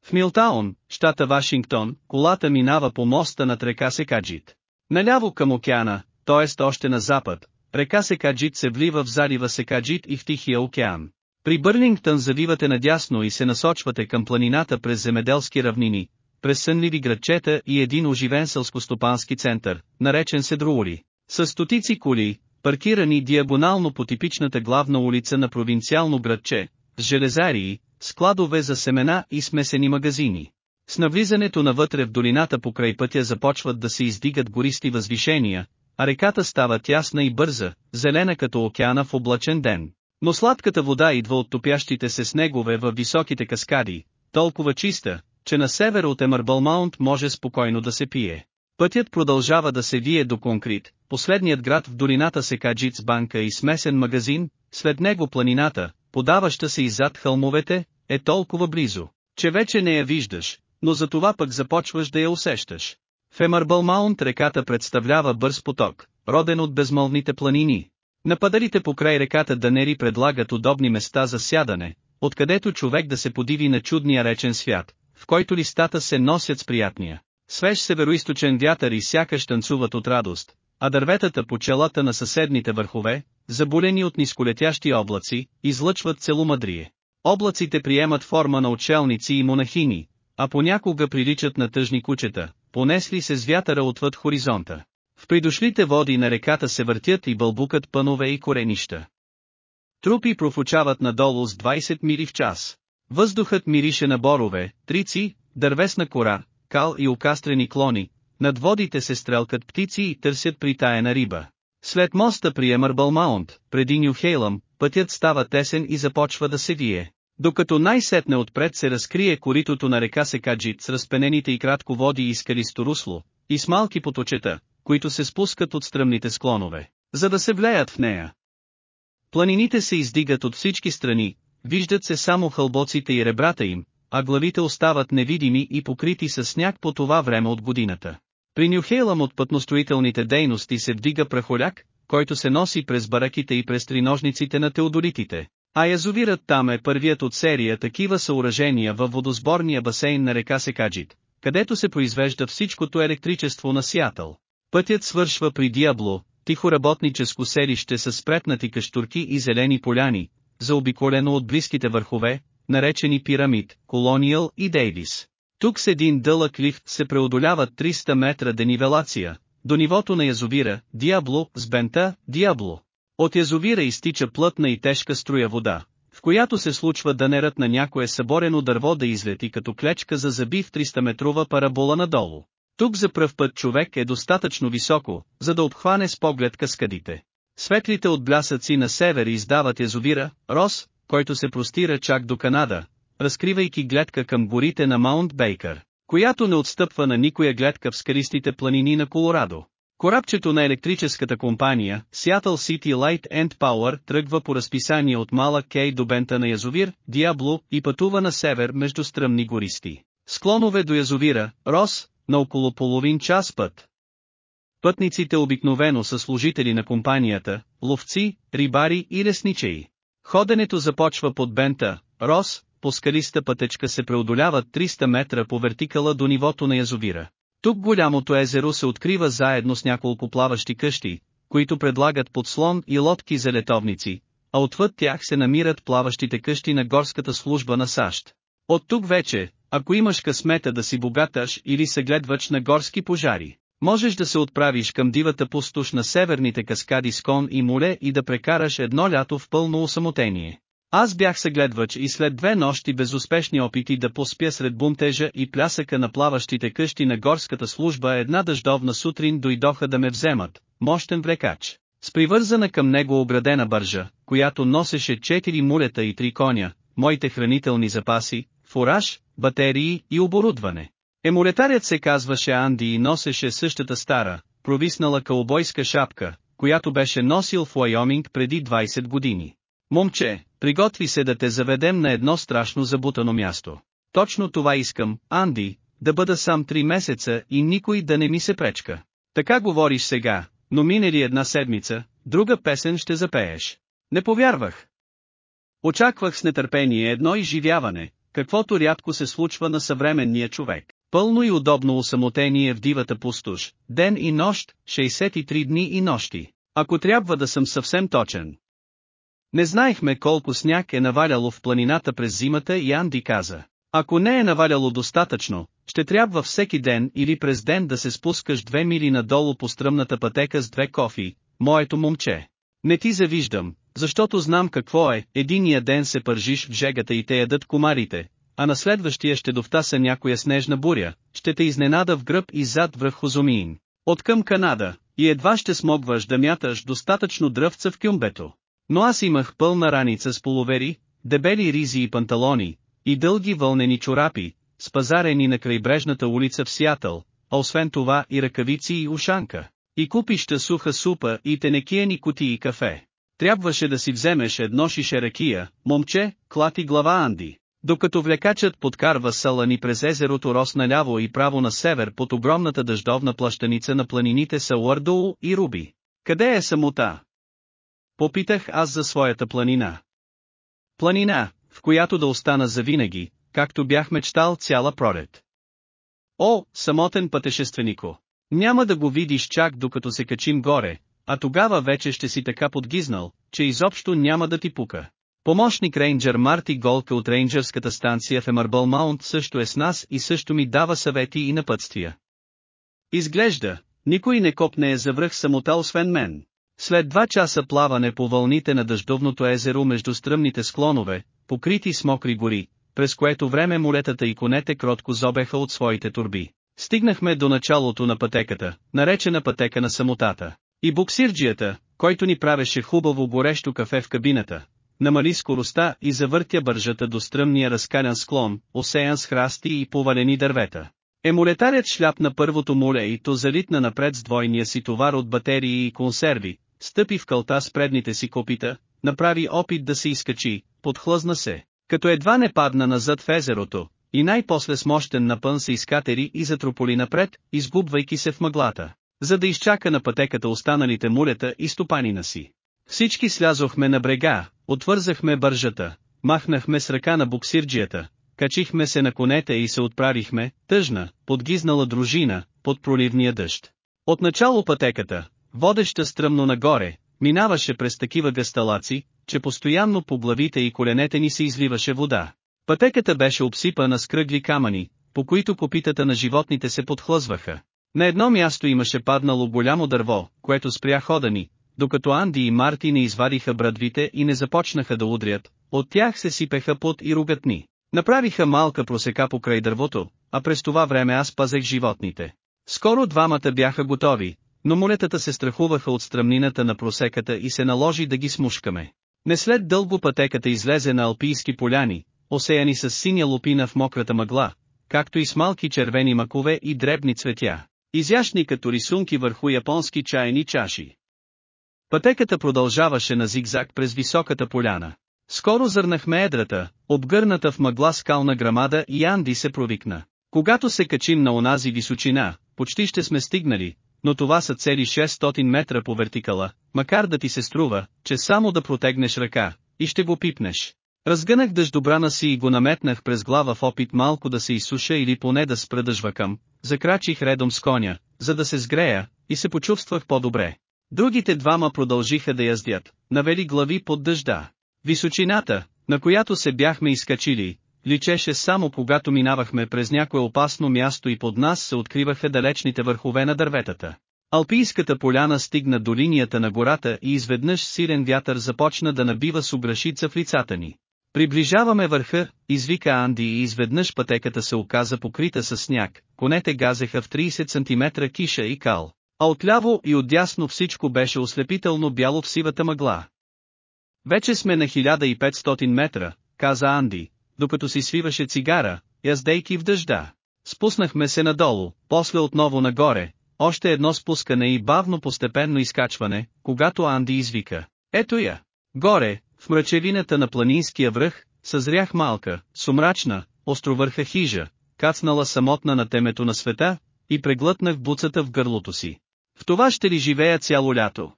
В Милтаун, щата Вашингтон, колата минава по моста над река Секаджит. Наляво към океана, т.е. още на запад, река Секаджит се влива в залива Секаджит и в Тихия океан. При Бърнингтън завивате надясно и се насочвате към планината през земеделски равнини, през сънливи градчета и един оживен селскостопански център, наречен Седруоли, с стотици коли, паркирани диагонално по типичната главна улица на провинциално градче, с железарии, складове за семена и смесени магазини. С навлизането навътре в долината по край пътя започват да се издигат гористи възвишения, а реката става тясна и бърза, зелена като океана в облачен ден. Но сладката вода идва от топящите се снегове във високите каскади, толкова чиста, че на север от Емърбъл Маунт може спокойно да се пие. Пътят продължава да се вие до Конкрит, последният град в долината се Каджиц банка и смесен магазин, след него планината, подаваща се иззад хълмовете, е толкова близо, че вече не я виждаш, но за това пък започваш да я усещаш. В Емърбъл Маунт реката представлява бърз поток, роден от безмолвните планини. Нападалите по край реката Данери предлагат удобни места за сядане, откъдето човек да се подиви на чудния речен свят, в който листата се носят с приятния. Свеж североисточен вятър и сякаш танцуват от радост, а дърветата по челата на съседните върхове, заболени от нисколетящи облаци, излъчват целомъдрие. Облаците приемат форма на отшелници и монахини, а понякога приличат на тъжни кучета, понесли се с вятъра отвъд хоризонта. В придошлите води на реката се въртят и бълбукат пънове и коренища. Трупи профучават надолу с 20 мили в час. Въздухът мирише на борове, трици, дървесна кора, кал и окастрени клони, над водите се стрелкат птици и търсят притаена риба. След моста при Емърбъл Маунт, преди Нью Хейлъм, пътят става тесен и започва да се вие. Докато най-сетне отпред се разкрие коритото на река Секаджит с разпенените и кратко води и скалисто русло, и с малки поточета, които се спускат от стръмните склонове, за да се влеят в нея. Планините се издигат от всички страни, виждат се само хълбоците и ребрата им, а главите остават невидими и покрити с сняг по това време от годината. При Нюхейлъм от пътностроителните дейности се вдига прахоляк, който се носи през бараките и през триножниците на теодолитите. А язовирът там е първият от серия такива съоръжения във водосборния басейн на река Секаджит, където се произвежда всичкото електричество на Сиатъл. Пътят свършва при Диабло, тихо работническо селище с спретнати каштурки и зелени поляни, заобиколено от близките върхове, наречени Пирамид, Колониал и Дейвис. Тук с един дълъг лифт се преодоляват 300 метра денивелация, до нивото на язовира, Диабло, с бента, Диабло. От язовира изтича плътна и тежка струя вода, в която се случва дънерът на някое съборено дърво да излети като клечка за заби в 300-метрова парабола надолу. Тук за пръв път човек е достатъчно високо, за да обхване с поглед каскадите. Светлите от блясъци на север издават язовира, Рос, който се простира чак до Канада, разкривайки гледка към горите на Маунт Бейкър, която не отстъпва на никоя гледка в скаристите планини на Колорадо. Корабчето на електрическата компания, Seattle City Light and Power, тръгва по разписание от малък кей до бента на язовир, Диабло, и пътува на север между стръмни гористи. Склонове до язовира, Рос, на около половин час път. Пътниците обикновено са служители на компанията, ловци, рибари и лесничеи. Ходенето започва под бента, Рос, по скалиста пътечка се преодоляват 300 метра по вертикала до нивото на язовира. Тук голямото езеро се открива заедно с няколко плаващи къщи, които предлагат подслон и лодки за летовници, а отвъд тях се намират плаващите къщи на горската служба на САЩ. От тук вече, ако имаш късмета да си богаташ или съгледвач на горски пожари, можеш да се отправиш към дивата пустош на северните каскади с кон и море и да прекараш едно лято в пълно усамотение. Аз бях съгледвач и след две нощи безуспешни опити да поспя сред бунтежа и плясъка на плаващите къщи на горската служба една дъждовна сутрин дойдоха да ме вземат, мощен влекач, с привързана към него оградена бържа, която носеше четири мулета и три коня, моите хранителни запаси, фураж, батерии и оборудване. Емулетарят се казваше Анди и носеше същата стара, провиснала каубойска шапка, която беше носил в Уайоминг преди 20 години. Момче, приготви се да те заведем на едно страшно забутано място. Точно това искам, Анди, да бъда сам три месеца и никой да не ми се пречка. Така говориш сега, но мине ли една седмица, друга песен ще запееш. Не повярвах. Очаквах с нетърпение едно изживяване, каквото рядко се случва на съвременния човек. Пълно и удобно усамотение в дивата пустош, ден и нощ, 63 дни и нощи. Ако трябва да съм съвсем точен. Не знаехме колко сняг е наваляло в планината през зимата и Анди каза. Ако не е наваляло достатъчно, ще трябва всеки ден или през ден да се спускаш две мили надолу по стръмната пътека с две кофи, моето момче. Не ти завиждам, защото знам какво е, единия ден се пържиш в жегата и те ядат комарите, а на следващия ще довтаса някоя снежна буря, ще те изненада в гръб и зад връх Хозумиин. От към Канада, и едва ще смогваш да мяташ достатъчно дръвца в кюмбето. Но аз имах пълна раница с половери, дебели ризи и панталони, и дълги вълнени чорапи, спазарени на крайбрежната улица в Сиатъл, а освен това и ръкавици и ушанка, и купища суха супа и тенекияни кутии кафе. Трябваше да си вземеш едно шише ракия, момче, клати глава Анди. Докато влекачът подкарва салани през езерото Рос наляво и право на север под огромната дъждовна плащаница на планините са Уардоу и Руби. Къде е самота? Попитах аз за своята планина. Планина, в която да остана завинаги, както бях мечтал цяла пролет. О, самотен пътешественико! Няма да го видиш чак докато се качим горе, а тогава вече ще си така подгизнал, че изобщо няма да ти пука. Помощник рейнджер Марти Голка от рейнджерската станция в Емърбъл Маунт също е с нас и също ми дава съвети и напътствия. Изглежда, никой не копне е за връх самота освен мен. След два часа плаване по вълните на дъждовното езеро между стръмните склонове, покрити с мокри гори, през което време молетата и конете кротко зобеха от своите турби. Стигнахме до началото на пътеката, наречена пътека на самотата. И буксирджията, който ни правеше хубаво горещо кафе в кабината, намали скоростта и завъртя бържата до стръмния разкалян склон, осеян с храсти и повалени дървета. Емулетарят шляпна първото моле и то залитна напред с двойния си товар от батерии и консерви, стъпи в кълта с предните си копита, направи опит да се изкачи, подхлъзна се, като едва не падна назад в езерото, и най-после с мощен напън се изкатери и затрополи напред, изгубвайки се в мъглата, за да изчака на пътеката останалите мулета и стопанина си. Всички слязохме на брега, отвързахме бържата, махнахме с ръка на буксирджията, качихме се на конете и се отправихме, тъжна, подгизнала дружина, под проливния дъжд. Отначало пътеката, водеща стръмно нагоре, минаваше през такива гасталаци, че постоянно по главите и коленете ни се изливаше вода. Пътеката беше обсипана с кръгли камъни, по които копитата на животните се подхлъзваха. На едно място имаше паднало голямо дърво, което спря хода ни, докато Анди и Марти не извадиха брадвите и не започнаха да удрят, от тях се сипеха пот и ругатни. Направиха малка просека покрай дървото, а през това време аз пазех животните. Скоро двамата бяха готови, но молетата се страхуваха от стръмнината на просеката и се наложи да ги смушкаме. Не след дълго пътеката излезе на алпийски поляни, осеяни с синя лупина в мократа мъгла, както и с малки червени макове и дребни цветя, изящни като рисунки върху японски чайни чаши. Пътеката продължаваше на зигзаг през високата поляна. Скоро зърнахме едрата, обгърната в мъгла скална грамада и Анди се провикна. Когато се качим на онази височина, почти ще сме стигнали, но това са цели 600 метра по вертикала, макар да ти се струва, че само да протегнеш ръка, и ще го пипнеш. Разгънах дъждобрана си и го наметнах през глава в опит малко да се изсуша или поне да спра дъжвакъм, закрачих редом с коня, за да се сгрея, и се почувствах по-добре. Другите двама продължиха да яздят, навели глави под дъжда. Височината, на която се бяхме изкачили, личеше само когато минавахме през някое опасно място и под нас се откриваха далечните върхове на дърветата. Алпийската поляна стигна до линията на гората и изведнъж силен вятър започна да набива с обрашица в лицата ни. Приближаваме върха, извика Анди и изведнъж пътеката се оказа покрита с сняг, конете газеха в 30 см киша и кал, а отляво и отдясно всичко беше ослепително бяло в сивата мъгла. Вече сме на 1500 метра, каза Анди, докато си свиваше цигара, яздейки в дъжда. Спуснахме се надолу, после отново нагоре, още едно спускане и бавно постепенно изкачване, когато Анди извика. Ето я! Горе, в мрачевината на планинския връх, съзрях малка, сумрачна, островърха хижа, кацнала самотна на темето на света, и преглътнах буцата в гърлото си. В това ще ли живея цяло лято?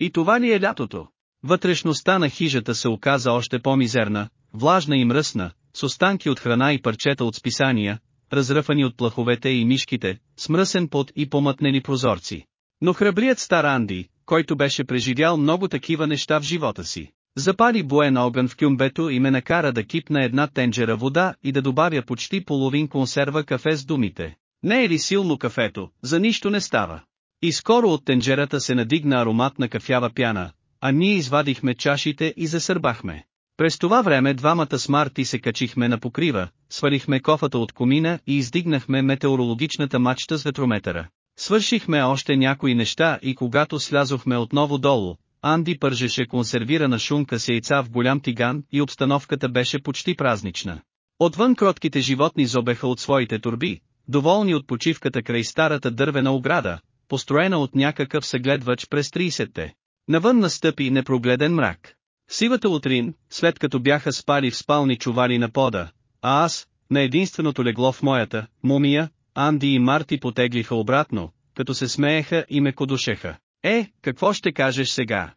И това ли е лятото? Вътрешността на хижата се оказа още по-мизерна, влажна и мръсна, с останки от храна и парчета от списания, разръфани от плаховете и мишките, с мръсен пот и помътнени прозорци. Но храбрият стар Анди, който беше преживял много такива неща в живота си, запали буен огън в кюмбето и ме накара да кипна една тенджера вода и да добавя почти половин консерва кафе с думите. Не е ли силно кафето, за нищо не става. И скоро от тенджерата се надигна ароматна кафява пяна, а ние извадихме чашите и засърбахме. През това време двамата смарти се качихме на покрива, свалихме кофата от комина и издигнахме метеорологичната мачта с ветрометъра. Свършихме още някои неща и когато слязохме отново долу, Анди пържеше консервирана шунка с яйца в голям тиган и обстановката беше почти празнична. Отвън кротките животни зобеха от своите турби, доволни от почивката край старата дървена ограда, построена от някакъв съгледвач през 30-те. Навън настъпи непрогледен мрак. Сивата утрин, след като бяха спали в спални чували на пода, а аз, на единственото легло в моята, мумия, Анди и Марти потеглиха обратно, като се смееха и ме кодушеха. Е, какво ще кажеш сега?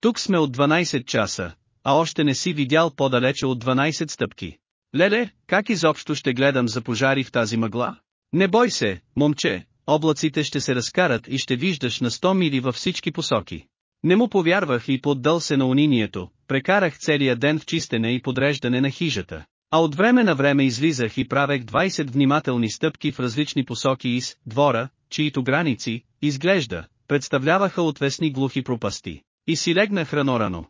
Тук сме от 12 часа, а още не си видял по-далече от 12 стъпки. Леле, как изобщо ще гледам за пожари в тази мъгла? Не бой се, момче, облаците ще се разкарат и ще виждаш на 100 мили във всички посоки. Не му повярвах и поддъл се на унинието, прекарах целия ден в чистене и подреждане на хижата. А от време на време излизах и правех 20 внимателни стъпки в различни посоки из двора, чието граници, изглежда, представляваха отвесни глухи пропасти. И си легнах рано-рано.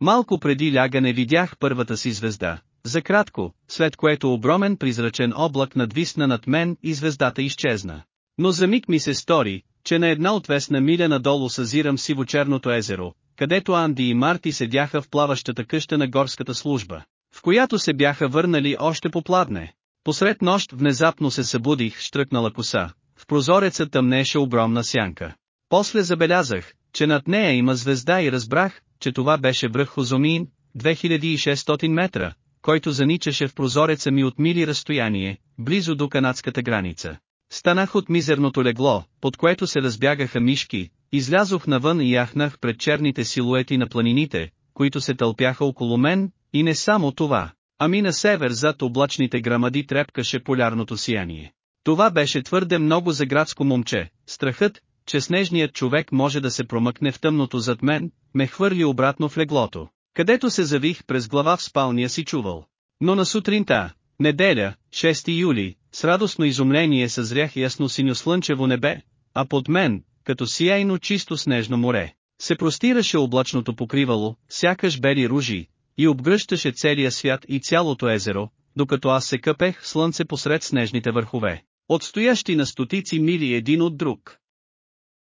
Малко преди лягане видях първата си звезда, за кратко, след което огромен призрачен облак надвисна над мен и звездата изчезна. Но за миг ми се стори, че на една отвесна миля надолу съзирам сивочерното езеро, където Анди и Марти седяха в плаващата къща на горската служба, в която се бяха върнали още по пладне. Посред нощ внезапно се събудих штръкнала коса, в прозореца тъмнеше огромна сянка. После забелязах, че над нея има звезда и разбрах, че това беше връх Хозомин, 2600 метра, който заничаше в прозореца ми от мили разстояние, близо до канадската граница. Станах от мизерното легло, под което се разбягаха мишки, излязох навън и яхнах пред черните силуети на планините, които се тълпяха около мен, и не само това, ами на север зад облачните грамади трепкаше полярното сияние. Това беше твърде много за градско момче, страхът, че снежният човек може да се промъкне в тъмното зад мен, ме хвърли обратно в леглото, където се завих през глава в спалния си чувал. Но на сутринта, неделя, 6 юли, с радостно изумление съзрях ясно синьо слънчево небе, а под мен, като сияйно чисто снежно море, се простираше облачното покривало, сякаш бели ружи, и обгръщаше целия свят и цялото езеро, докато аз се къпех слънце посред снежните върхове, отстоящи на стотици мили един от друг.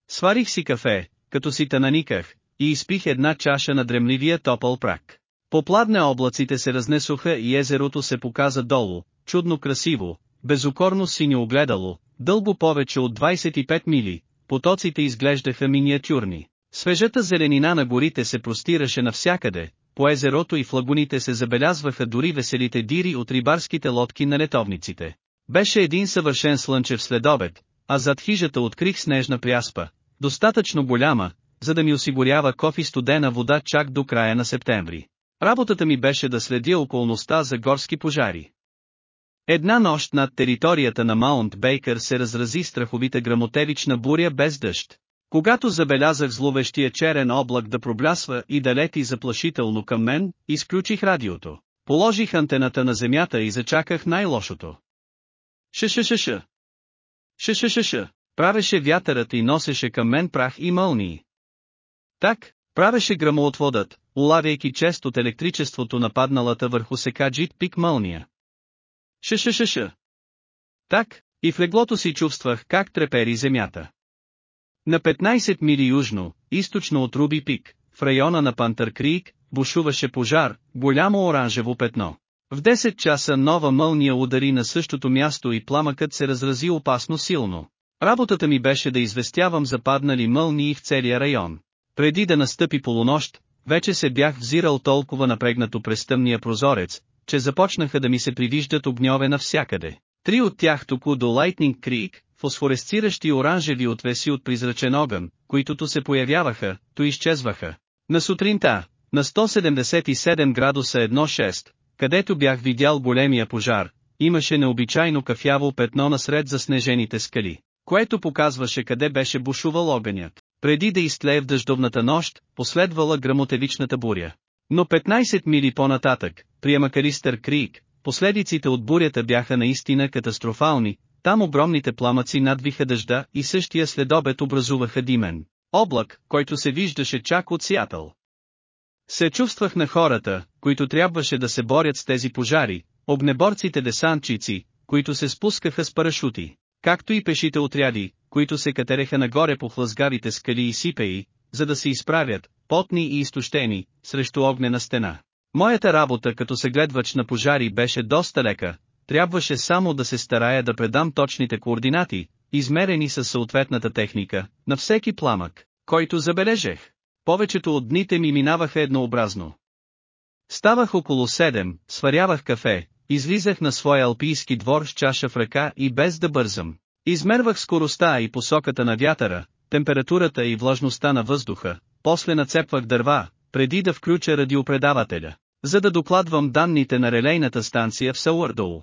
Сварих си кафе, като си тананиках, и изпих една чаша на дремливия топъл прак. По пладне облаците се разнесоха и езерото се показа долу, чудно красиво, безукорно синьо огледало, дълго повече от 25 мили, потоците изглеждаха миниатюрни. Свежата зеленина на горите се простираше навсякъде, по езерото и в се забелязваха дори веселите дири от рибарските лодки на летовниците. Беше един съвършен слънчев следобед, а зад хижата открих снежна пряспа, достатъчно голяма, за да ми осигурява кофи студена вода чак до края на септември. Работата ми беше да следя околността за горски пожари. Една нощ над територията на Маунт Бейкър се разрази страховита грамотевична буря без дъжд. Когато забелязах зловещия черен облак да проблясва и да лети заплашително към мен, изключих радиото. Положих антената на земята и зачаках най-лошото. Ш-ш-ш-ш. Ш-ш-ш-ш. Правеше вятърът и носеше към мен прах и мълнии. Так, правеше грамоотводът, улавяйки чест от електричеството нападналата върху секаджит пик мълния. Ш-ш-ш-ш. Так, и в леглото си чувствах как трепери земята. На 15 мили южно, източно от Руби Пик, в района на Пантър Крик, бушуваше пожар, голямо оранжево петно. В 10 часа нова мълния удари на същото място и пламъкът се разрази опасно силно. Работата ми беше да известявам западнали мълнии в целия район. Преди да настъпи полунощ, вече се бях взирал толкова напрегнато през тъмния прозорец, че започнаха да ми се привиждат огньове навсякъде. Три от тях току до Лайтнинг Крик, фосфоресциращи оранжеви отвеси от призрачен огън, които то се появяваха, то изчезваха. На сутринта, на 177 градуса 1.6, където бях видял големия пожар, имаше необичайно кафяво петно насред заснежените скали, което показваше къде беше бушувал огънят. Преди да изтлее в дъждовната нощ, последвала грамотевичната буря. Но 15 мили по-нататък, при Амакаристър Крик, последиците от бурята бяха наистина катастрофални, там огромните пламъци надвиха дъжда и същия следобед образуваха димен. Облак, който се виждаше чак от Сиатъл. Се чувствах на хората, които трябваше да се борят с тези пожари, огнеборците десантчици, които се спускаха с парашути, както и пешите отряди, които се катереха нагоре по хлъзгавите скали и сипеи, за да се изправят, потни и изтощени, срещу огнена стена. Моята работа като съгледвач на пожари беше доста лека, трябваше само да се старая да предам точните координати, измерени със съответната техника, на всеки пламък, който забележех. Повечето от дните ми минаваха еднообразно. Ставах около 7, сварявах кафе, излизах на своя алпийски двор с чаша в ръка и без да бързам. Измервах скоростта и посоката на вятъра, температурата и влажността на въздуха, после нацепвах дърва, преди да включа радиопредавателя, за да докладвам данните на релейната станция в Сауърдоу.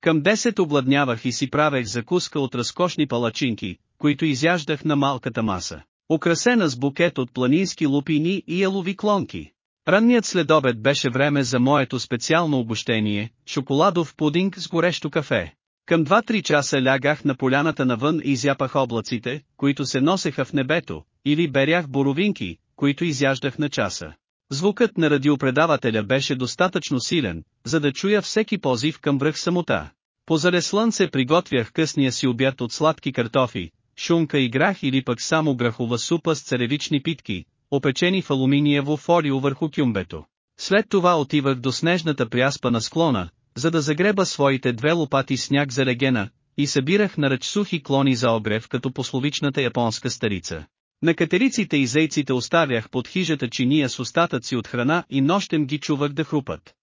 Към 10 обладнявах и си правех закуска от разкошни палачинки, които изяждах на малката маса, украсена с букет от планински лупини и елови клонки. Ранният следобед беше време за моето специално обощение, шоколадов пудинг с горещо кафе. Към 2-3 часа лягах на поляната навън и изяпах облаците, които се носеха в небето, или берях боровинки, които изяждах на часа. Звукът на радиопредавателя беше достатъчно силен, за да чуя всеки позив към връх самота. По зале слънце приготвях късния си обяд от сладки картофи, шунка и грах или пък само грахова супа с царевични питки, опечени в алуминиево фолио върху кюмбето. След това отивах до снежната пряспа на склона, за да загреба своите две лопати сняг за легена, и събирах на ръч сухи клони за огрев като пословичната японска старица. На катериците и зейците оставях под хижата чиния с остатъци от храна и нощем ги чувах да хрупат.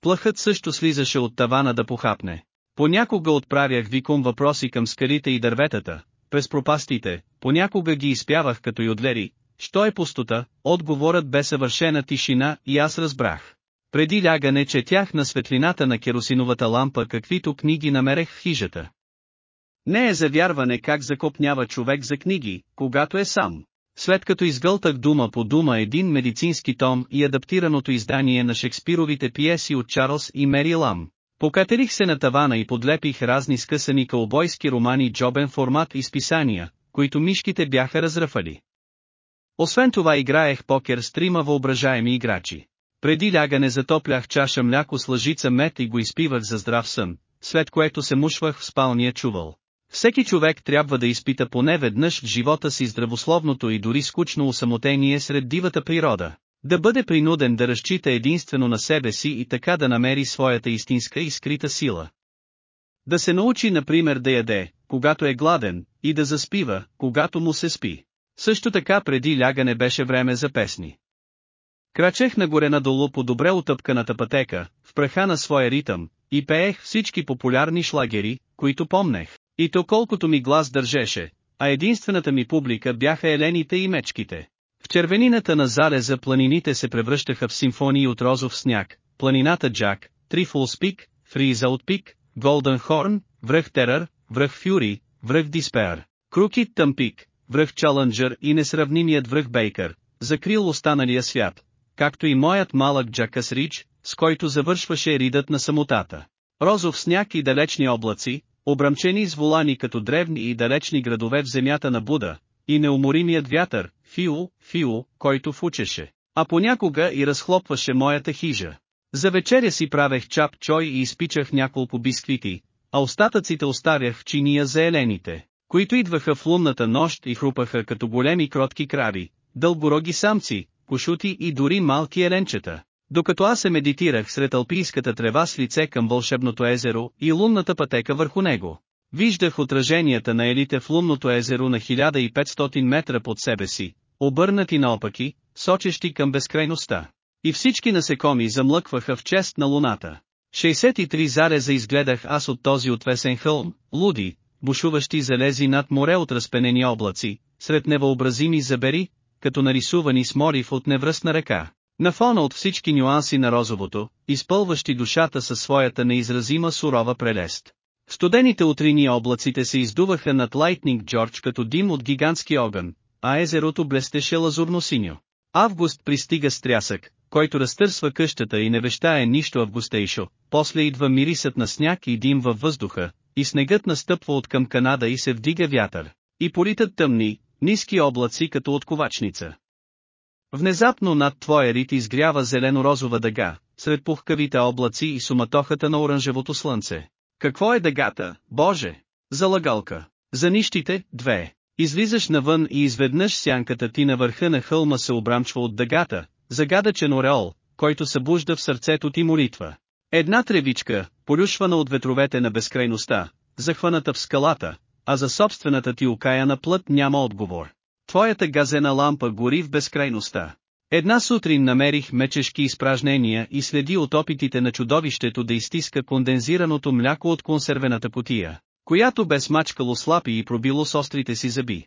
Плъхът също слизаше от тавана да похапне. Понякога отправях виком въпроси към скалите и дърветата, през пропастите, понякога ги изпявах като юдлери, що е пустота, отговорът бе съвършена тишина и аз разбрах. Преди лягане четях на светлината на керосиновата лампа каквито книги намерех в хижата. Не е за вярване как закопнява човек за книги, когато е сам. След като изгълтах дума по дума един медицински том и адаптираното издание на Шекспировите пиеси от Чарлз и Мери Лам, покатерих се на тавана и подлепих разни скъсани кълбойски романи джобен формат и списания, които мишките бяха разръфали. Освен това играех покер с трима въображаеми играчи. Преди лягане затоплях чаша мляко с лъжица мед и го изпивах за здрав сън, след което се мушвах в спалния чувал. Всеки човек трябва да изпита поне веднъж в живота си здравословното и дори скучно усамотение сред дивата природа. Да бъде принуден да разчита единствено на себе си и така да намери своята истинска и скрита сила. Да се научи например да яде, когато е гладен, и да заспива, когато му се спи. Също така преди лягане беше време за песни. Крачех нагоре-надолу по добре отъпканата пътека, в праха на своя ритъм, и пеех всички популярни шлагери, които помнех. И то колкото ми глас държеше, а единствената ми публика бяха елените и мечките. В червенината на залеза планините се превръщаха в симфонии от розов сняг, планината Джак, Трифулс пик, Фризаут пик, Голден Хорн, връх Терър, връх Фюри, връх Диспер, Крукит Тъмпик, връх Чалънджър и несравнимият връх Бейкър, закрил останалия свят, както и моят малък Джакас Рич, с който завършваше ридът на самотата. Розов сняг и далечни облаци, обрамчени с волани като древни и далечни градове в земята на Буда, и неуморимият вятър, Фио, Фио, който фучеше, а понякога и разхлопваше моята хижа. За вечеря си правех чап чой и изпичах няколко бисквити, а остатъците оставях в чиния за елените, които идваха в лунната нощ и хрупаха като големи кротки крави, дълбороги самци, кошути и дори малки еленчета. Докато аз се медитирах сред алпийската трева с лице към вълшебното езеро и лунната пътека върху него. Виждах отраженията на елите в лунното езеро на 1500 метра под себе си, обърнати наопаки, сочещи към безкрайността. И всички насекоми замлъкваха в чест на луната. 63 зареза изгледах аз от този отвесен хълм, луди, бушуващи залези над море от разпенени облаци, сред невъобразими забери, като нарисувани с морив от невръстна ръка. На фона от всички нюанси на розовото, изпълващи душата със своята неизразима сурова прелест. Студените утрини облаците се издуваха над Лайтнинг Джордж като дим от гигантски огън, а езерото блестеше лазурно-синьо. Август пристига с трясък, който разтърсва къщата и не вещае нищо августейшо, после идва мирисът на сняг и дим във въздуха, и снегът настъпва от към Канада и се вдига вятър, и политат тъмни, ниски облаци като от ковачница. Внезапно над твоя рит изгрява зелено-розова дъга, сред пухкавите облаци и суматохата на оранжевото слънце. Какво е дъгата, Боже? Залагалка. За нищите, две. Излизаш навън и изведнъж сянката ти на върха на хълма се обрамчва от дъгата, загадъчен ореол, който събужда в сърцето ти молитва. Една тревичка, полюшвана от ветровете на безкрайността, захваната в скалата, а за собствената ти окаяна плът няма отговор. Твоята газена лампа гори в безкрайността. Една сутрин намерих мечешки изпражнения и следи от опитите на чудовището да изтиска кондензираното мляко от консервената потия, която бе смачкало слапи и пробило с острите си зъби.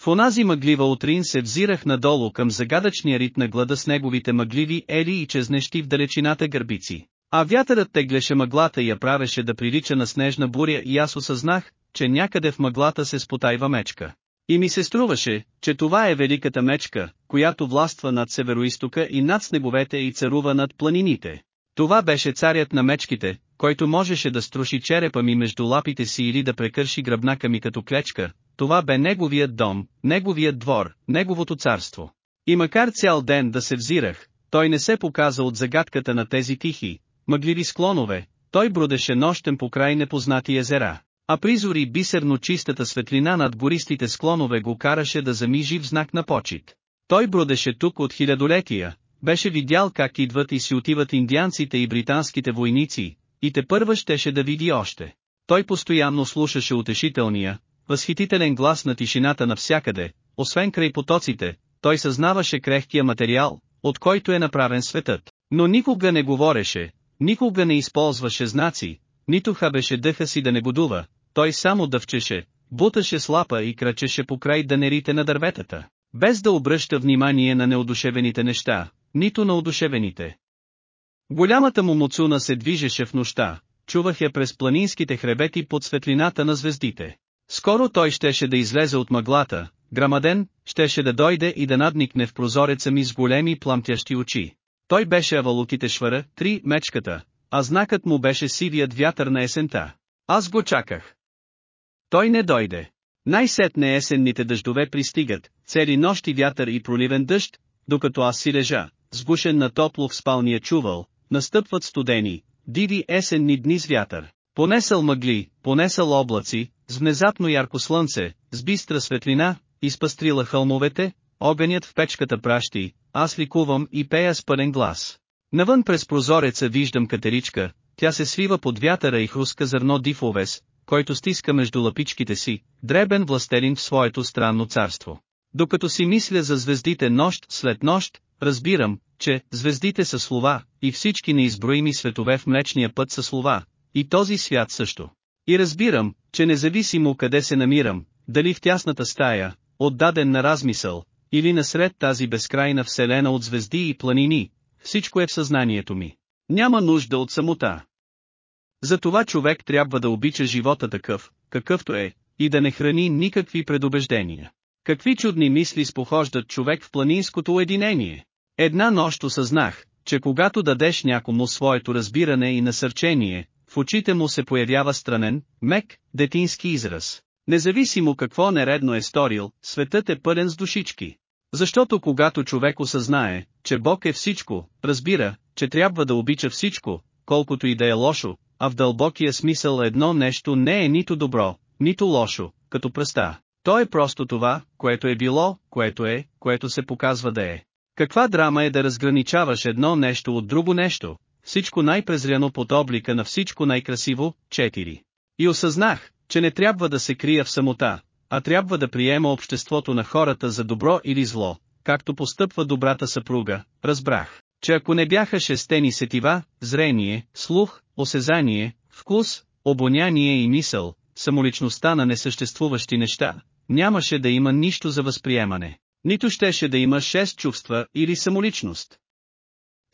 В онази мъглива утрин се взирах надолу към загадъчния рит на глада с неговите мъгливи ели и чезнещи в далечината гърбици. А вятърът теглеше мъглата и я правеше да прилича на снежна буря и аз осъзнах, че някъде в мъглата се спотайва мечка. И ми се струваше, че това е великата мечка, която властва над североистока и над снеговете и царува над планините. Това беше царят на мечките, който можеше да струши черепа ми между лапите си или да прекърши гръбнака ми като клечка, това бе неговият дом, неговият двор, неговото царство. И макар цял ден да се взирах, той не се показа от загадката на тези тихи, мъгливи склонове, той бродеше нощем по край непознати езера, а призори бисерно чистата светлина над гористите склонове го караше да замижи в знак на почет. Той бродеше тук от хилядолетия, беше видял как идват и си отиват индианците и британските войници, и те първа щеше да види още. Той постоянно слушаше утешителния, възхитителен глас на тишината навсякъде, освен край потоците, той съзнаваше крехкия материал, от който е направен светът, но никога не говореше, никога не използваше знаци, нито хабеше дъха си да не будува, той само дъвчеше, буташе слапа и крачеше по край данерите на дърветата, без да обръща внимание на неодушевените неща, нито на одушевените. Голямата му муцуна се движеше в нощта, чувах я през планинските хребети под светлината на звездите. Скоро той щеше да излезе от мъглата, грамаден, щеше да дойде и да надникне в прозореца ми с големи пламтящи очи. Той беше авалуките швара, три мечката, а знакът му беше сивият вятър на есента. Аз го чаках. Той не дойде. Най-сетне есенните дъждове пристигат, цели нощи вятър и проливен дъжд, докато аз си лежа, сгушен на топло в спалния чувал, настъпват студени, диви есенни дни с вятър. Понесъл мъгли, понесъл облаци, с внезапно ярко слънце, с бистра светлина, изпастрила хълмовете, огънят в печката пращи, аз ликувам и пея с пълен глас. Навън през прозореца виждам катеричка, тя се свива под вятъра и хруска зърно див овес, който стиска между лапичките си, дребен властелин в своето странно царство. Докато си мисля за звездите нощ след нощ, разбирам, че звездите са слова, и всички неизброими светове в Млечния път са слова, и този свят също. И разбирам, че независимо къде се намирам, дали в тясната стая, отдаден на размисъл, или насред тази безкрайна вселена от звезди и планини, всичко е в съзнанието ми. Няма нужда от самота. Затова човек трябва да обича живота такъв, какъвто е, и да не храни никакви предубеждения. Какви чудни мисли спохождат човек в планинското уединение? Една нощ осъзнах, че когато дадеш някому своето разбиране и насърчение, в очите му се появява странен, мек, детински израз. Независимо какво нередно е сторил, светът е пълен с душички. Защото когато човек осъзнае, че Бог е всичко, разбира, че трябва да обича всичко, колкото и да е лошо, а в дълбокия смисъл едно нещо не е нито добро, нито лошо, като пръста. То е просто това, което е било, което е, което се показва да е. Каква драма е да разграничаваш едно нещо от друго нещо, всичко най-презряно под облика на всичко най-красиво, 4. И осъзнах, че не трябва да се крия в самота, а трябва да приема обществото на хората за добро или зло, както постъпва добрата съпруга, разбрах, че ако не бяха шестени сетива, зрение, слух, осезание, вкус, обоняние и мисъл, самоличността на несъществуващи неща, нямаше да има нищо за възприемане. Нито щеше да има шест чувства или самоличност.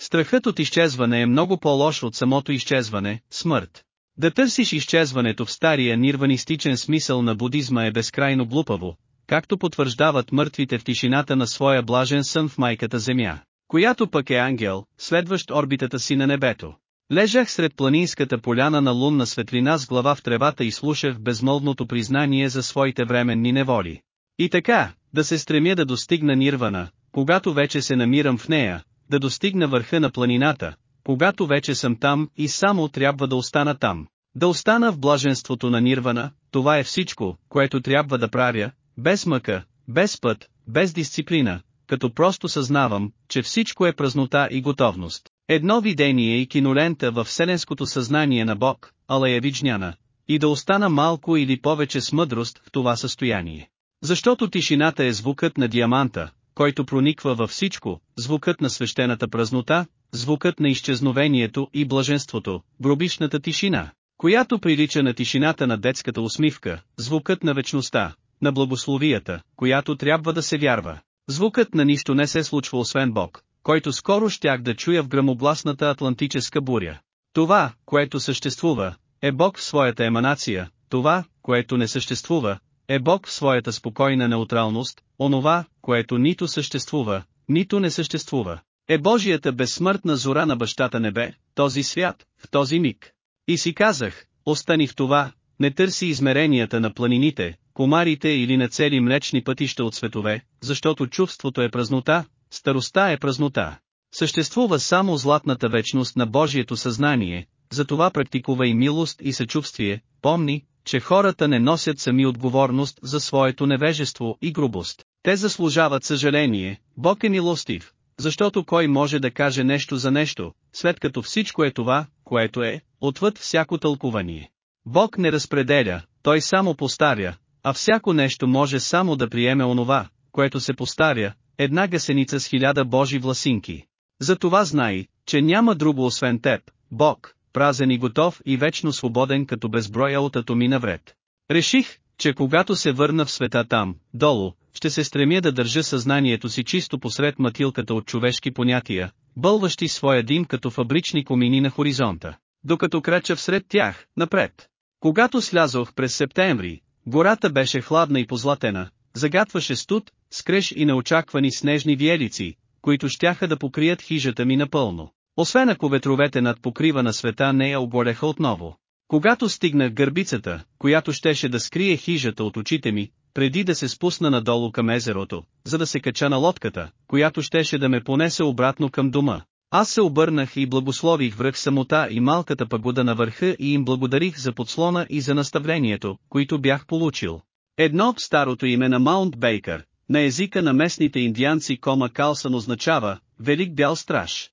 Страхът от изчезване е много по-лош от самото изчезване, смърт. Да търсиш изчезването в стария нирванистичен смисъл на будизма е безкрайно глупаво, както потвърждават мъртвите в тишината на своя блажен сън в майката земя, която пък е ангел, следващ орбитата си на небето. Лежах сред планинската поляна на лунна светлина с глава в тревата и слушах безмолвното признание за своите временни неволи. И така, да се стремя да достигна нирвана, когато вече се намирам в нея, да достигна върха на планината, когато вече съм там и само трябва да остана там. Да остана в блаженството на нирвана, това е всичко, което трябва да правя, без мъка, без път, без дисциплина, като просто съзнавам, че всичко е празнота и готовност. Едно видение и кинолента в вселенското съзнание на Бог, Алая Виджняна, и да остана малко или повече с мъдрост в това състояние. Защото тишината е звукът на диаманта, който прониква във всичко, звукът на свещената празнота, звукът на изчезновението и блаженството, гробишната тишина, която прилича на тишината на детската усмивка, звукът на вечността, на благословията, която трябва да се вярва. Звукът на нищо не се случва освен Бог, който скоро щях да чуя в грамобласната атлантическа буря. Това, което съществува, е Бог в своята еманация, това, което не съществува, е Бог в своята спокойна неутралност, онова, което нито съществува, нито не съществува. Е Божията безсмъртна зора на бащата небе, този свят, в този миг. И си казах, остани в това, не търси измеренията на планините, комарите или на цели млечни пътища от светове, защото чувството е празнота, староста е празнота. Съществува само златната вечност на Божието съзнание, затова практикувай милост и съчувствие, помни, че хората не носят сами отговорност за своето невежество и грубост. Те заслужават съжаление, Бог е милостив, защото кой може да каже нещо за нещо, след като всичко е това, което е, отвъд всяко тълкувание. Бог не разпределя, Той само постаря, а всяко нещо може само да приеме онова, което се постаря, една гасеница с хиляда Божи власинки. Затова знай, че няма друго освен теб, Бог, празен и готов и вечно свободен като безброя от атоми навред. Реших, че когато се върна в света там, долу, ще се стремя да държа съзнанието си чисто посред матилката от човешки понятия, бълващи своя дим като фабрични комини на хоризонта, докато крача всред тях, напред. Когато слязох през септември, гората беше хладна и позлатена, загатваше студ, скреж и неочаквани снежни виелици, които щяха да покрият хижата ми напълно. Освен ако ветровете над покрива на света не я оголеха отново. Когато стигнах гърбицата, която щеше да скрие хижата от очите ми, преди да се спусна надолу към езерото, за да се кача на лодката, която щеше да ме понесе обратно към дома. Аз се обърнах и благослових връх самота и малката пагода на върха и им благодарих за подслона и за наставлението, които бях получил. Едно старото име на Маунт Бейкър, на езика на местните индианци Кома Калсън означава «Велик бял страж».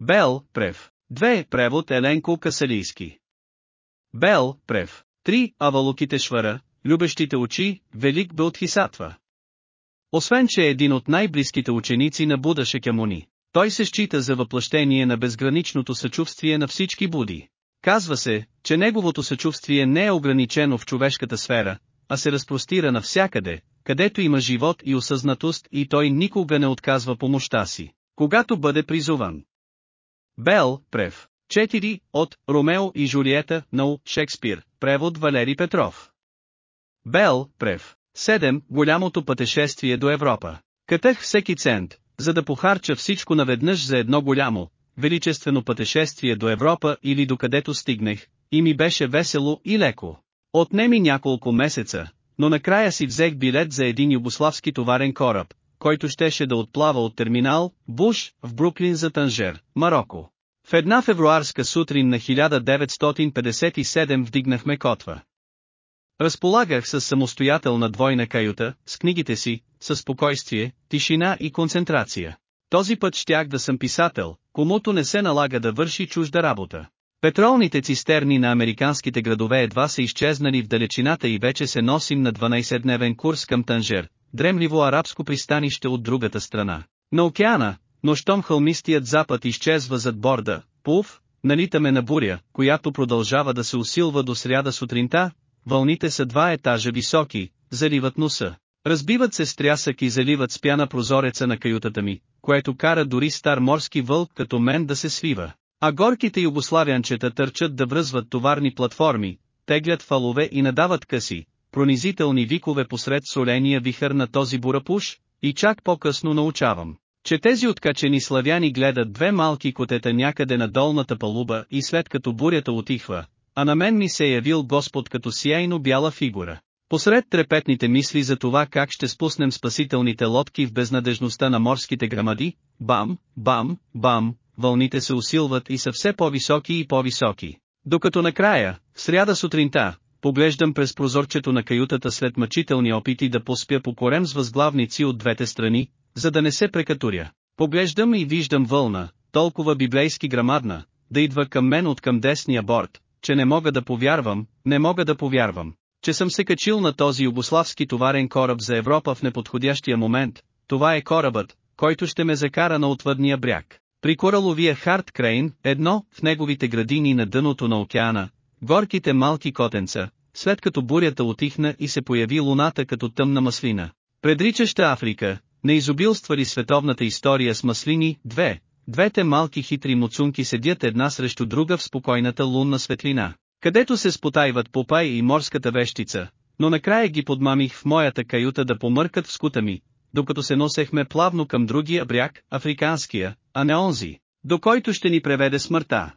Бел, Прев. 2. Превод Еленко Касалийски. Бел, Прев. 3. Авалуките Швара, любещите очи, Велик Бълтхисатва. Освен че е един от най-близките ученици на Буда Шекямуни, той се счита за въплъщение на безграничното съчувствие на всички буди. Казва се, че неговото съчувствие не е ограничено в човешката сфера, а се разпростира навсякъде, където има живот и осъзнатост и той никога не отказва помощта си, когато бъде призован. Бел, Прев. 4. От Ромео и Жулиета, Ноу, Шекспир. Превод Валери Петров. Бел, Прев. 7. Голямото пътешествие до Европа. Катех всеки цент, за да похарча всичко наведнъж за едно голямо, величествено пътешествие до Европа или до където стигнах, и ми беше весело и леко. Отнеми няколко месеца, но накрая си взех билет за един югославски товарен кораб, който щеше да отплава от терминал, Буш, в Бруклин за Танжер, Марокко. В една февруарска сутрин на 1957 вдигнахме котва. Разполагах с самостоятелна двойна каюта, с книгите си, с спокойствие, тишина и концентрация. Този път щях да съм писател, комуто не се налага да върши чужда работа. Петролните цистерни на американските градове едва са изчезнали в далечината и вече се носим на 12-дневен курс към Танжер, дремливо арабско пристанище от другата страна. На океана, но щом хълмистият запад изчезва зад борда, пуф, налитаме на буря, която продължава да се усилва до сряда сутринта, вълните са два етажа високи, заливат носа. Разбиват се с трясък и заливат с пяна прозореца на каютата ми, което кара дори стар морски вълк като мен да се свива. А горките югославянчета търчат да връзват товарни платформи, теглят фалове и надават къси, пронизителни викове посред соления вихър на този бурапуш, и чак по-късно научавам, че тези откачени славяни гледат две малки котета някъде на долната палуба и след като бурята отихва, а на мен ми се е явил Господ като сияйно бяла фигура. Посред трепетните мисли за това как ще спуснем спасителните лодки в безнадежността на морските грамади, бам, бам, бам, вълните се усилват и са все по-високи и по-високи. Докато накрая, в сряда сутринта, поглеждам през прозорчето на каютата след мъчителни опити да поспя по корем с възглавници от двете страни, за да не се прекатуря. Поглеждам и виждам вълна, толкова библейски грамадна, да идва към мен от към десния борт, че не мога да повярвам, не мога да повярвам, че съм се качил на този югославски товарен кораб за Европа в неподходящия момент, това е корабът, който ще ме закара на отвъдния бряг. При кораловия Харт Крейн, едно, в неговите градини на дъното на океана, горките малки котенца, след като бурята отихна и се появи луната като тъмна маслина. Предричаща Африка, не изобилства ли световната история с маслини, две, двете малки хитри муцунки седят една срещу друга в спокойната лунна светлина, където се спотайват Попай и морската вещица, но накрая ги подмамих в моята каюта да помъркат в скута ми, докато се носехме плавно към другия бряг, африканския, а не онзи, до който ще ни преведе смъртта.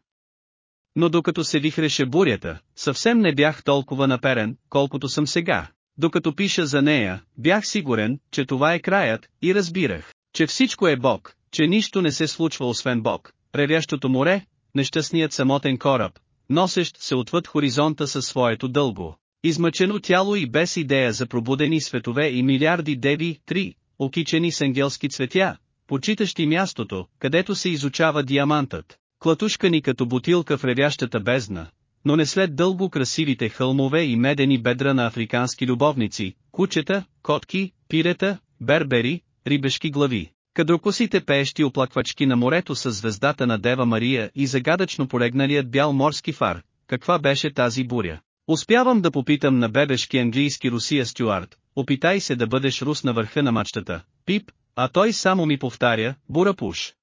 Но докато се вихреше бурята, съвсем не бях толкова наперен, колкото съм сега. Докато пиша за нея, бях сигурен, че това е краят, и разбирах, че всичко е Бог, че нищо не се случва освен Бог, ревящото море, нещастният самотен кораб, носещ се отвъд хоризонта със своето дълго, измъчено тяло и без идея за пробудени светове и милиарди деви, три, окичени с ангелски цветя, почитащи мястото, където се изучава диамантът, клатушкани като бутилка в ревящата бездна, но не след дълго красивите хълмове и медени бедра на африкански любовници, кучета, котки, пирета, бербери, рибешки глави, кадрокосите пеещи оплаквачки на морето с звездата на Дева Мария и загадъчно полегналият бял морски фар, каква беше тази буря. Успявам да попитам на бебешки английски Русия Стюарт, опитай се да бъдеш рус на върха на мачтата, пип, а той само ми повтаря, бурапуш.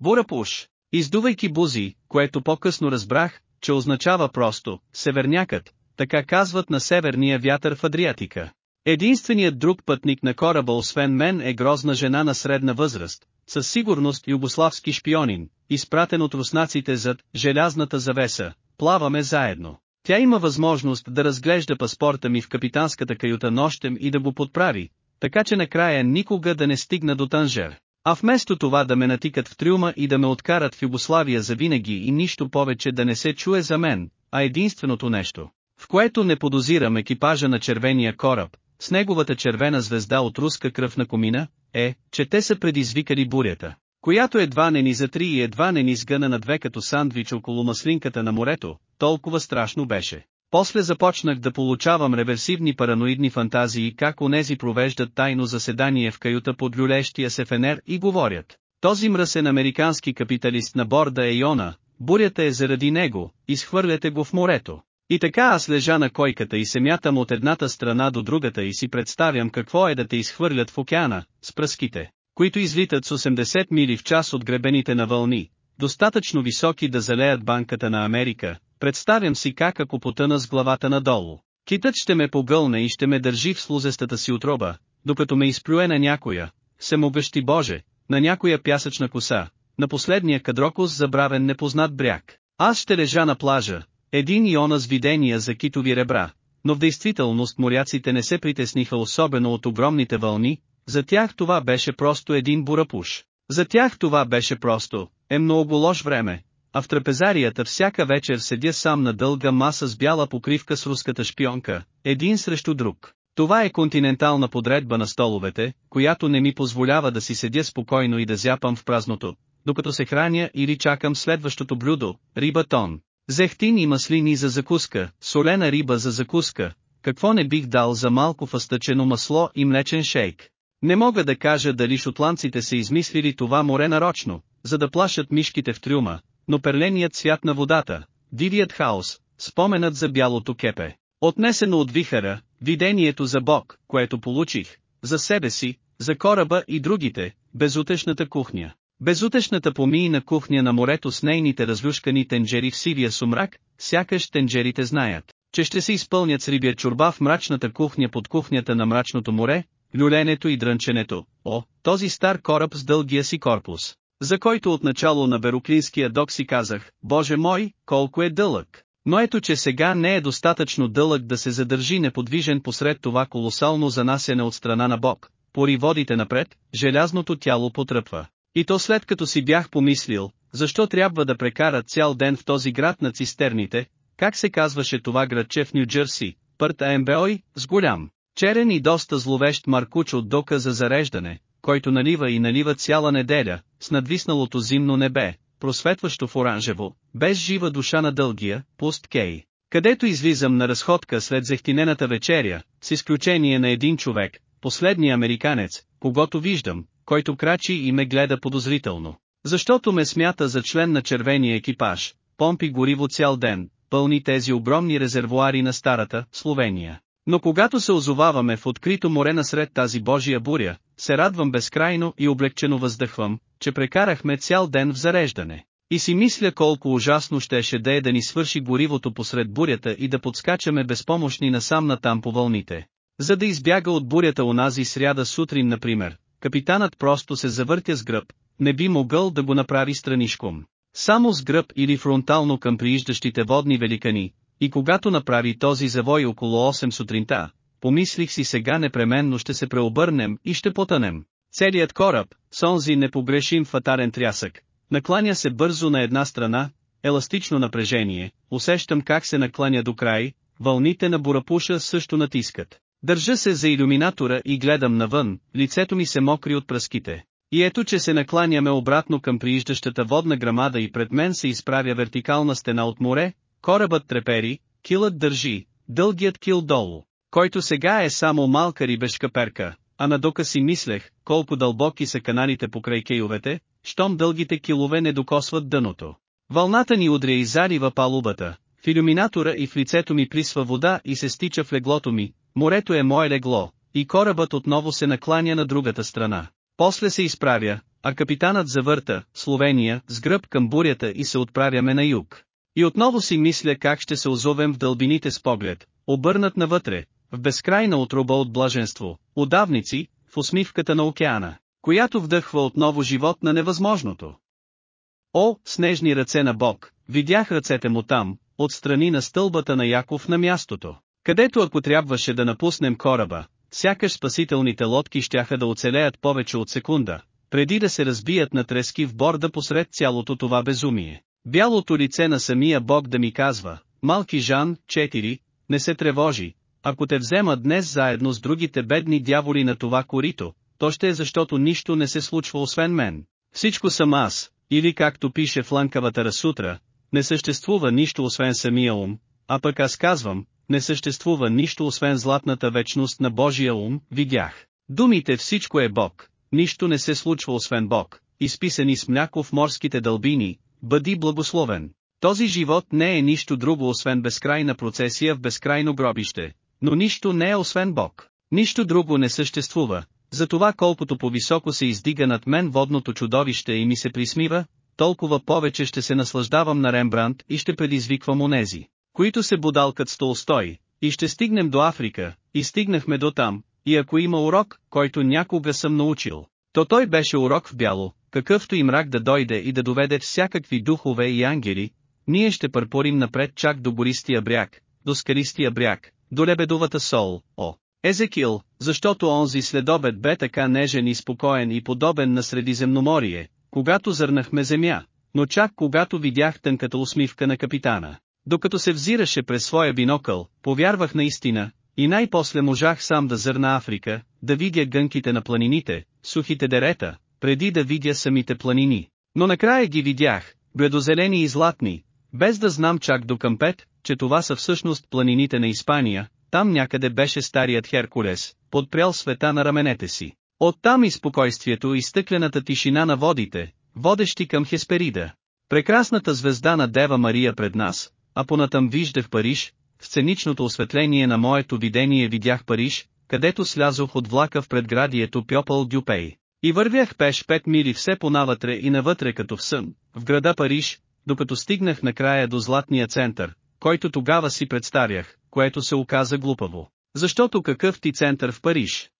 Бурапуш, издувайки бузи, което по-късно разбрах, че означава просто, севернякът, така казват на северния вятър в Адриатика. Единственият друг пътник на кораба освен мен е грозна жена на средна възраст, със сигурност югославски шпионин, изпратен от руснаците зад желязната завеса, плаваме заедно. Тя има възможност да разглежда паспорта ми в капитанската каюта нощем и да го подправи, така че накрая никога да не стигна до Танжер. А вместо това да ме натикат в трюма и да ме откарат в Югославия за винаги и нищо повече да не се чуе за мен, а единственото нещо, в което не подозирам екипажа на червения кораб, с неговата червена звезда от руска кръв на комина, е, че те са предизвикали бурята, която едва не ни затри и едва не ни сгъна на две като сандвич около маслинката на морето, толкова страшно беше. После започнах да получавам реверсивни параноидни фантазии как онези провеждат тайно заседание в каюта под люлещия се фенер и говорят. Този мръсен американски капиталист на борда е Йона, бурята е заради него, изхвърляте го в морето. И така аз лежа на койката и се мятам от едната страна до другата и си представям какво е да те изхвърлят в океана, с пръските, които излитат с 80 мили в час от гребените на вълни, достатъчно високи да залеят банката на Америка, представям си как ако потъна с главата надолу, Китът ще ме погълне и ще ме държи в слузестата си отроба, докато ме изплюе на някоя, всемогъщи Боже, на някоя пясъчна коса, на последния кадрокос забравен непознат бряг. Аз ще лежа на плажа, един иона с видения за китови ребра, но в действителност моряците не се притесниха особено от огромните вълни, за тях това беше просто един бурапуш. За тях това беше просто, е много лош време, а в трапезарията всяка вечер седя сам на дълга маса с бяла покривка с руската шпионка, един срещу друг. Това е континентална подредба на столовете, която не ми позволява да си седя спокойно и да зяпам в празното, докато се храня или чакам следващото блюдо, риба тон. Зехтин и маслини за закуска, солена риба за закуска, какво не бих дал за малко фъстъчено масло и млечен шейк. Не мога да кажа дали шотландците са измислили това море нарочно, за да плашат мишките в трюма, но перленият свят на водата, дивият хаос, споменът за бялото кепе, отнесено от вихара, видението за Бог, което получих, за себе си, за кораба и другите, безутешната кухня. Безутешната помийна кухня на морето с нейните разлюшкани тенджери в сивия сумрак, сякаш тенджерите знаят, че ще се изпълнят с рибия чорба в мрачната кухня под кухнята на мрачното море, люленето и дрънченето, о, този стар кораб с дългия си корпус, за който от начало на Беруклинския док си казах, Боже мой, колко е дълъг. Но ето че сега не е достатъчно дълъг да се задържи неподвижен посред това колосално занасене от страна на Бог. Пори водите напред, желязното тяло потръпва. И то след като си бях помислил, защо трябва да прекара цял ден в този град на цистерните, как се казваше това градче в Нью-Джерси, Пърт Ембеой, с голям, черен и доста зловещ маркуч от дока за зареждане, който налива и налива цяла неделя, с надвисналото зимно небе, просветващо в оранжево, без жива душа на дългия, пуст кей. Където излизам на разходка след зехтинената вечеря, с изключение на един човек, последния американец, когато виждам, който крачи и ме гледа подозрително. Защото ме смята за член на червения екипаж, помпи гориво цял ден, пълни тези огромни резервуари на старата Словения. Но когато се озоваваме в открито море насред тази божия буря, се радвам безкрайно и облегчено въздъхвам, че прекарахме цял ден в зареждане. И си мисля колко ужасно щеше да е да ни свърши горивото посред бурята и да подскачаме безпомощни насам натам по вълните. За да избяга от бурята онази сряда сутрин например, капитанът просто се завъртя с гръб, не би могъл да го направи странишком. Само с гръб или фронтално към прииждащите водни великани, и когато направи този завой около 8 сутринта, помислих си сега непременно ще се преобърнем и ще потънем. Целият кораб, с онзи непогрешим фатарен трясък, накланя се бързо на една страна, еластично напрежение, усещам как се накланя до край, вълните на бурапуша също натискат. Държа се за иллюминатора и гледам навън, лицето ми се мокри от пръските. И ето че се накланяме обратно към прииждащата водна грамада и пред мен се изправя вертикална стена от море, корабът трепери, килът държи, дългият кил долу, който сега е само малка рибешка перка, а надока си мислех, колко дълбоки са каналите покрай кейовете, щом дългите килове не докосват дъното. Вълната ни удря и зарива палубата, в иллюминатора и в лицето ми присва вода и се стича в леглото ми, морето е мое легло, и корабът отново се накланя на другата страна. После се изправя, а капитанът завърта, Словения, с гръб към бурята и се отправяме на юг. И отново си мисля как ще се озовем в дълбините с поглед, обърнат навътре, в безкрайна отруба от блаженство, отдавници, в усмивката на океана, която вдъхва отново живот на невъзможното. О, снежни ръце на Бог, видях ръцете му там, отстрани на стълбата на Яков на мястото, където ако трябваше да напуснем кораба, сякаш спасителните лодки щяха да оцелеят повече от секунда, преди да се разбият на трески в борда посред цялото това безумие. Бялото лице на самия Бог да ми казва, малки Жан, 4, не се тревожи, ако те взема днес заедно с другите бедни дяволи на това корито, то ще е защото нищо не се случва освен мен. Всичко съм аз, или както пише в Ланкавата разсутра, не съществува нищо освен самия ум, а пък аз казвам, не съществува нищо освен златната вечност на Божия ум, видях. Думите всичко е Бог, нищо не се случва освен Бог, изписани с мляко в морските дълбини, бъди благословен. Този живот не е нищо друго освен безкрайна процесия в безкрайно гробище, но нищо не е освен Бог. Нищо друго не съществува, затова колкото по-високо се издига над мен водното чудовище и ми се присмива, толкова повече ще се наслаждавам на Рембрандт и ще предизвиквам онези, които се будалкат с Толстой, и ще стигнем до Африка, и стигнахме до там, и ако има урок, който някога съм научил, то той беше урок в бяло, какъвто и мрак да дойде и да доведе всякакви духове и ангели, ние ще пърпорим напред чак до гористия бряг, до скалистия бряг, до лебедовата сол, о, Езекил, защото онзи следобед бе така нежен и спокоен и подобен на Средиземноморие, когато зърнахме земя, но чак когато видях тънката усмивка на капитана, докато се взираше през своя бинокъл, повярвах наистина, и най-после можах сам да зърна Африка, да видя гънките на планините, сухите дерета, преди да видя самите планини. Но накрая ги видях, бледозелени и златни, без да знам чак до къмпет, че това са всъщност планините на Испания, там някъде беше старият Херкулес, подпрял света на раменете си. Оттам и спокойствието и стъклената тишина на водите, водещи към Хесперида. Прекрасната звезда на Дева Мария пред нас, а понатъм виждах Париж, в сценичното осветление на моето видение видях Париж, където слязох от влака в предградието Пьопъл Дюпей. И вървях пеш пет мили все понавътре и навътре като в сън, в града Париж, докато стигнах накрая до златния център, който тогава си представях, което се оказа глупаво. Защото какъв ти център в Париж?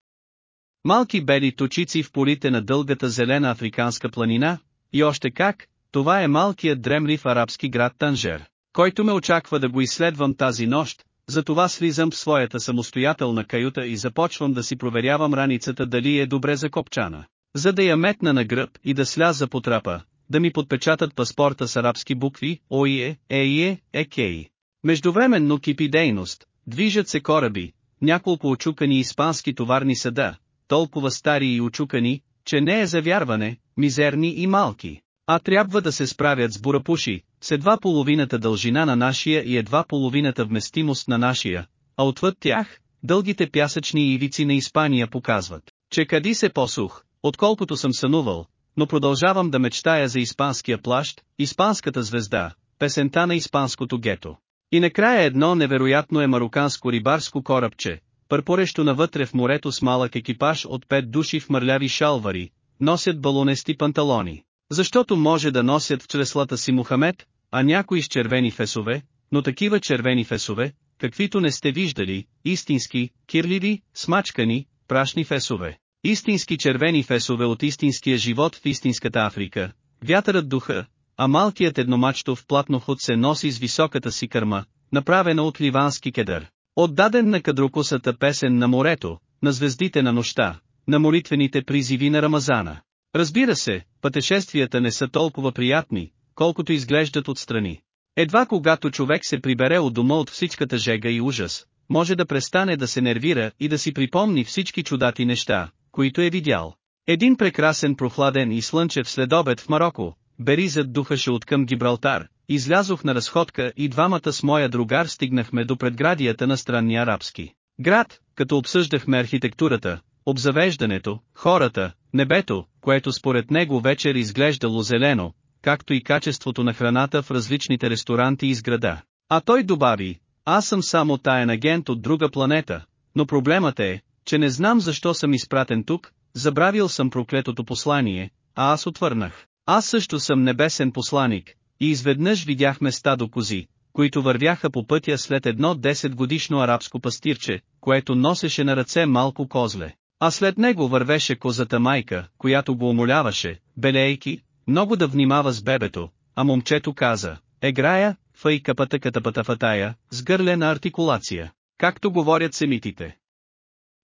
Малки бели точици в полите на дългата зелена африканска планина, и още как, това е малкият дремлив арабски град Танжер, който ме очаква да го изследвам тази нощ, затова слизам в своята самостоятелна каюта и започвам да си проверявам раницата дали е добре закопчана, за да я метна на гръб и да сляза по трапа, да ми подпечатат паспорта с арабски букви, ОИЕ, ЕИЕ, ЕКЕИ. Междувременно кипи дейност, движат се кораби, няколко очукани испански товарни съда, толкова стари и очукани, че не е за вярване, мизерни и малки, а трябва да се справят с бурапуши, с едва половината дължина на нашия и едва половината вместимост на нашия, а отвъд тях, дългите пясъчни ивици на Испания показват, че къди се посух, отколкото съм сънувал, но продължавам да мечтая за испанския плащ, испанската звезда, песента на испанското гето. И накрая едно невероятно е мароканско рибарско корабче, пърпорещо навътре в морето с малък екипаж от пет души в мърляви шалвари, носят балонести панталони. Защото може да носят в чреслата си Мухамед, а някои с червени фесове, но такива червени фесове, каквито не сте виждали, истински, кирливи, смачкани, прашни фесове. Истински червени фесове от истинския живот в истинската Африка, вятърът духа, а малкият едномачтов платноход се носи с високата си кърма, направена от ливански кедър. Отдаден на кадрокосата песен на морето, на звездите на нощта, на молитвените призиви на Рамазана. Разбира се, пътешествията не са толкова приятни, колкото изглеждат отстрани. Едва когато човек се прибере от дома от всичката жега и ужас, може да престане да се нервира и да си припомни всички чудати неща, които е видял. Един прекрасен прохладен и слънчев следобед в Марокко, Беризът духаше от към Гибралтар, излязох на разходка и двамата с моя другар стигнахме до предградията на странния арабски град, като обсъждахме архитектурата, обзавеждането, хората, небето, което според него вечер изглеждало зелено, както и качеството на храната в различните ресторанти из града. А той добави, аз съм само таен агент от друга планета, но проблемът е, че не знам защо съм изпратен тук, забравил съм проклетото послание, а аз отвърнах. Аз също съм небесен посланик, и изведнъж видяхме стадо кози, които вървяха по пътя след едно 10 годишно арабско пастирче, което носеше на ръце малко козле. А след него вървеше козата майка, която го умоляваше, белейки, много да внимава с бебето, а момчето каза, еграя, фъй капата катапата фатая, с артикулация, както говорят семитите.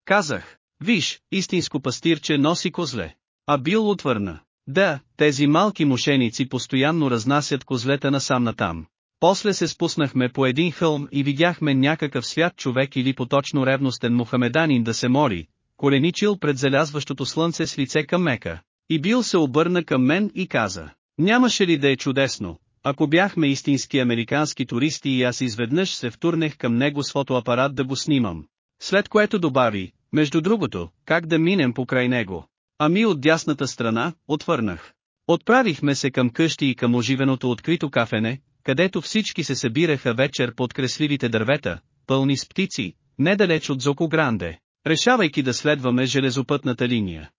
Казах, виж, истинско пастирче носи козле. А Бил отвърна, да, тези малки мошеници постоянно разнасят козлета насам натам. После се спуснахме по един хълм и видяхме някакъв свят човек или поточно ревностен мухамеданин да се мори, коленичил пред залязващото слънце с лице към мека. И Бил се обърна към мен и каза, нямаше ли да е чудесно, ако бяхме истински американски туристи и аз изведнъж се втурнех към него с фотоапарат да го снимам. След което добави, между другото, как да минем покрай него. Ами от дясната страна, отвърнах. Отправихме се към къщи и към оживеното открито кафене, където всички се събираха вечер под кресливите дървета, пълни с птици, недалеч от Зоко Гранде, решавайки да следваме железопътната линия.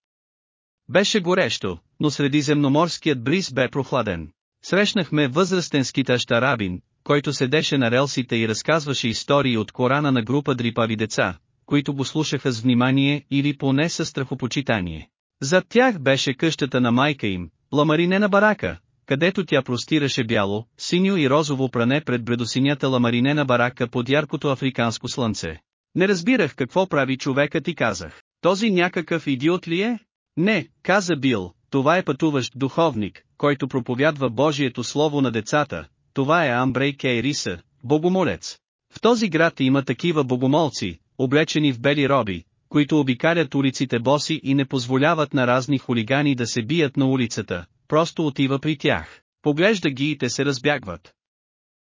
Беше горещо, но средиземноморският бриз бе прохладен. Срещнахме възрастен скитащ арабин, който седеше на релсите и разказваше истории от Корана на група дрипави деца, които го слушаха с внимание или поне със страхопочитание. Зад тях беше къщата на майка им, ламаринена барака, където тя простираше бяло, синьо и розово пране пред бредосинята ламаринена барака под яркото африканско слънце. Не разбирах какво прави човекът и казах. Този някакъв идиот ли е? Не, каза Бил, това е пътуващ духовник, който проповядва Божието Слово на децата, това е Амбрей Кейриса, богомолец. В този град има такива богомолци, облечени в бели роби, които обикалят улиците боси и не позволяват на разни хулигани да се бият на улицата, просто отива при тях, поглежда ги и те се разбягват.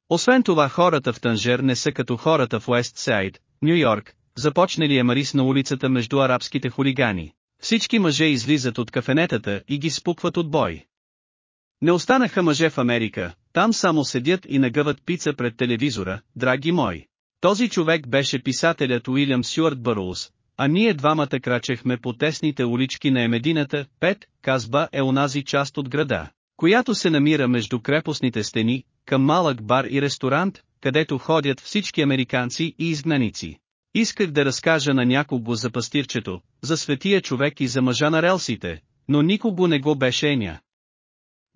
Освен това хората в Танжер не са като хората в Уестсайд, Нью Йорк, започнали е Марис на улицата между арабските хулигани. Всички мъже излизат от кафенетата и ги спукват от бой. Не останаха мъже в Америка, там само седят и нагъват пица пред телевизора, драги мои. Този човек беше писателят Уилям Сюарт Бъроуз, а ние двамата крачехме по тесните улички на Емедината, Пет, казба е онази част от града, която се намира между крепостните стени, към малък бар и ресторант, където ходят всички американци и изгнаници. Исках да разкажа на някого за пастирчето, за светия човек и за мъжа на релсите, но никого не го беше еня.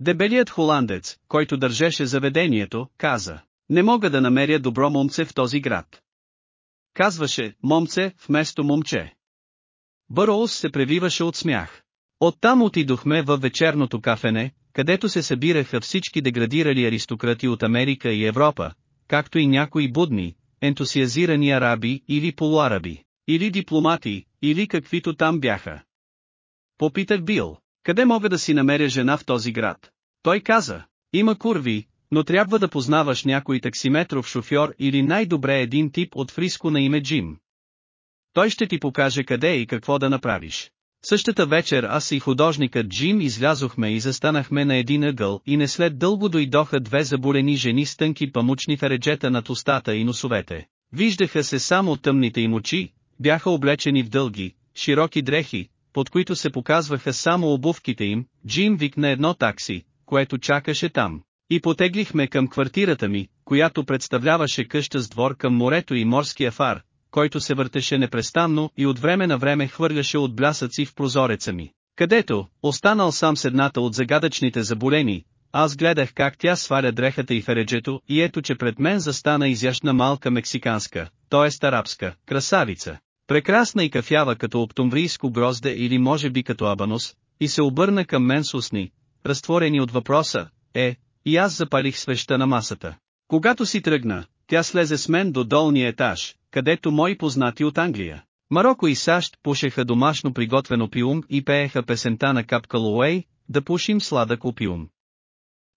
Дебелият холандец, който държеше заведението, каза, не мога да намеря добро момце в този град. Казваше, момце, вместо момче. Бъроуз се превиваше от смях. Оттам отидохме във вечерното кафене, където се събираха всички деградирали аристократи от Америка и Европа, както и някои будни, ентусиазирани араби или полуараби, или дипломати, или каквито там бяха. Попитах Бил, къде мога да си намеря жена в този град? Той каза, има курви, но трябва да познаваш някой таксиметров шофьор или най-добре един тип от Фриско на име Джим. Той ще ти покаже къде и какво да направиш. Същата вечер аз и художникът Джим излязохме и застанахме на един ъгъл и не след дълго дойдоха две заболени жени с тънки памучни фереджета над устата и носовете. Виждаха се само тъмните им очи, бяха облечени в дълги, широки дрехи, под които се показваха само обувките им, Джим викна едно такси, което чакаше там. И потеглихме към квартирата ми, която представляваше къща с двор към морето и морския фар, който се въртеше непрестанно и от време на време хвърляше от блясъци в прозореца ми. Където, останал сам с едната от загадъчните заболени, аз гледах как тя сваля дрехата и фереджето и ето че пред мен застана изящна малка мексиканска, т.е. арабска, красавица. Прекрасна и кафява като оптомврийско грозде или може би като абанос, и се обърна към мен с устни, разтворени от въпроса, е, и аз запалих свеща на масата. Когато си тръгна, тя слезе с мен до долния етаж, където мои познати от Англия. Марокко и САЩ пушеха домашно приготвен опиум и пееха песента на Кап Калуей, да пушим сладък опиум.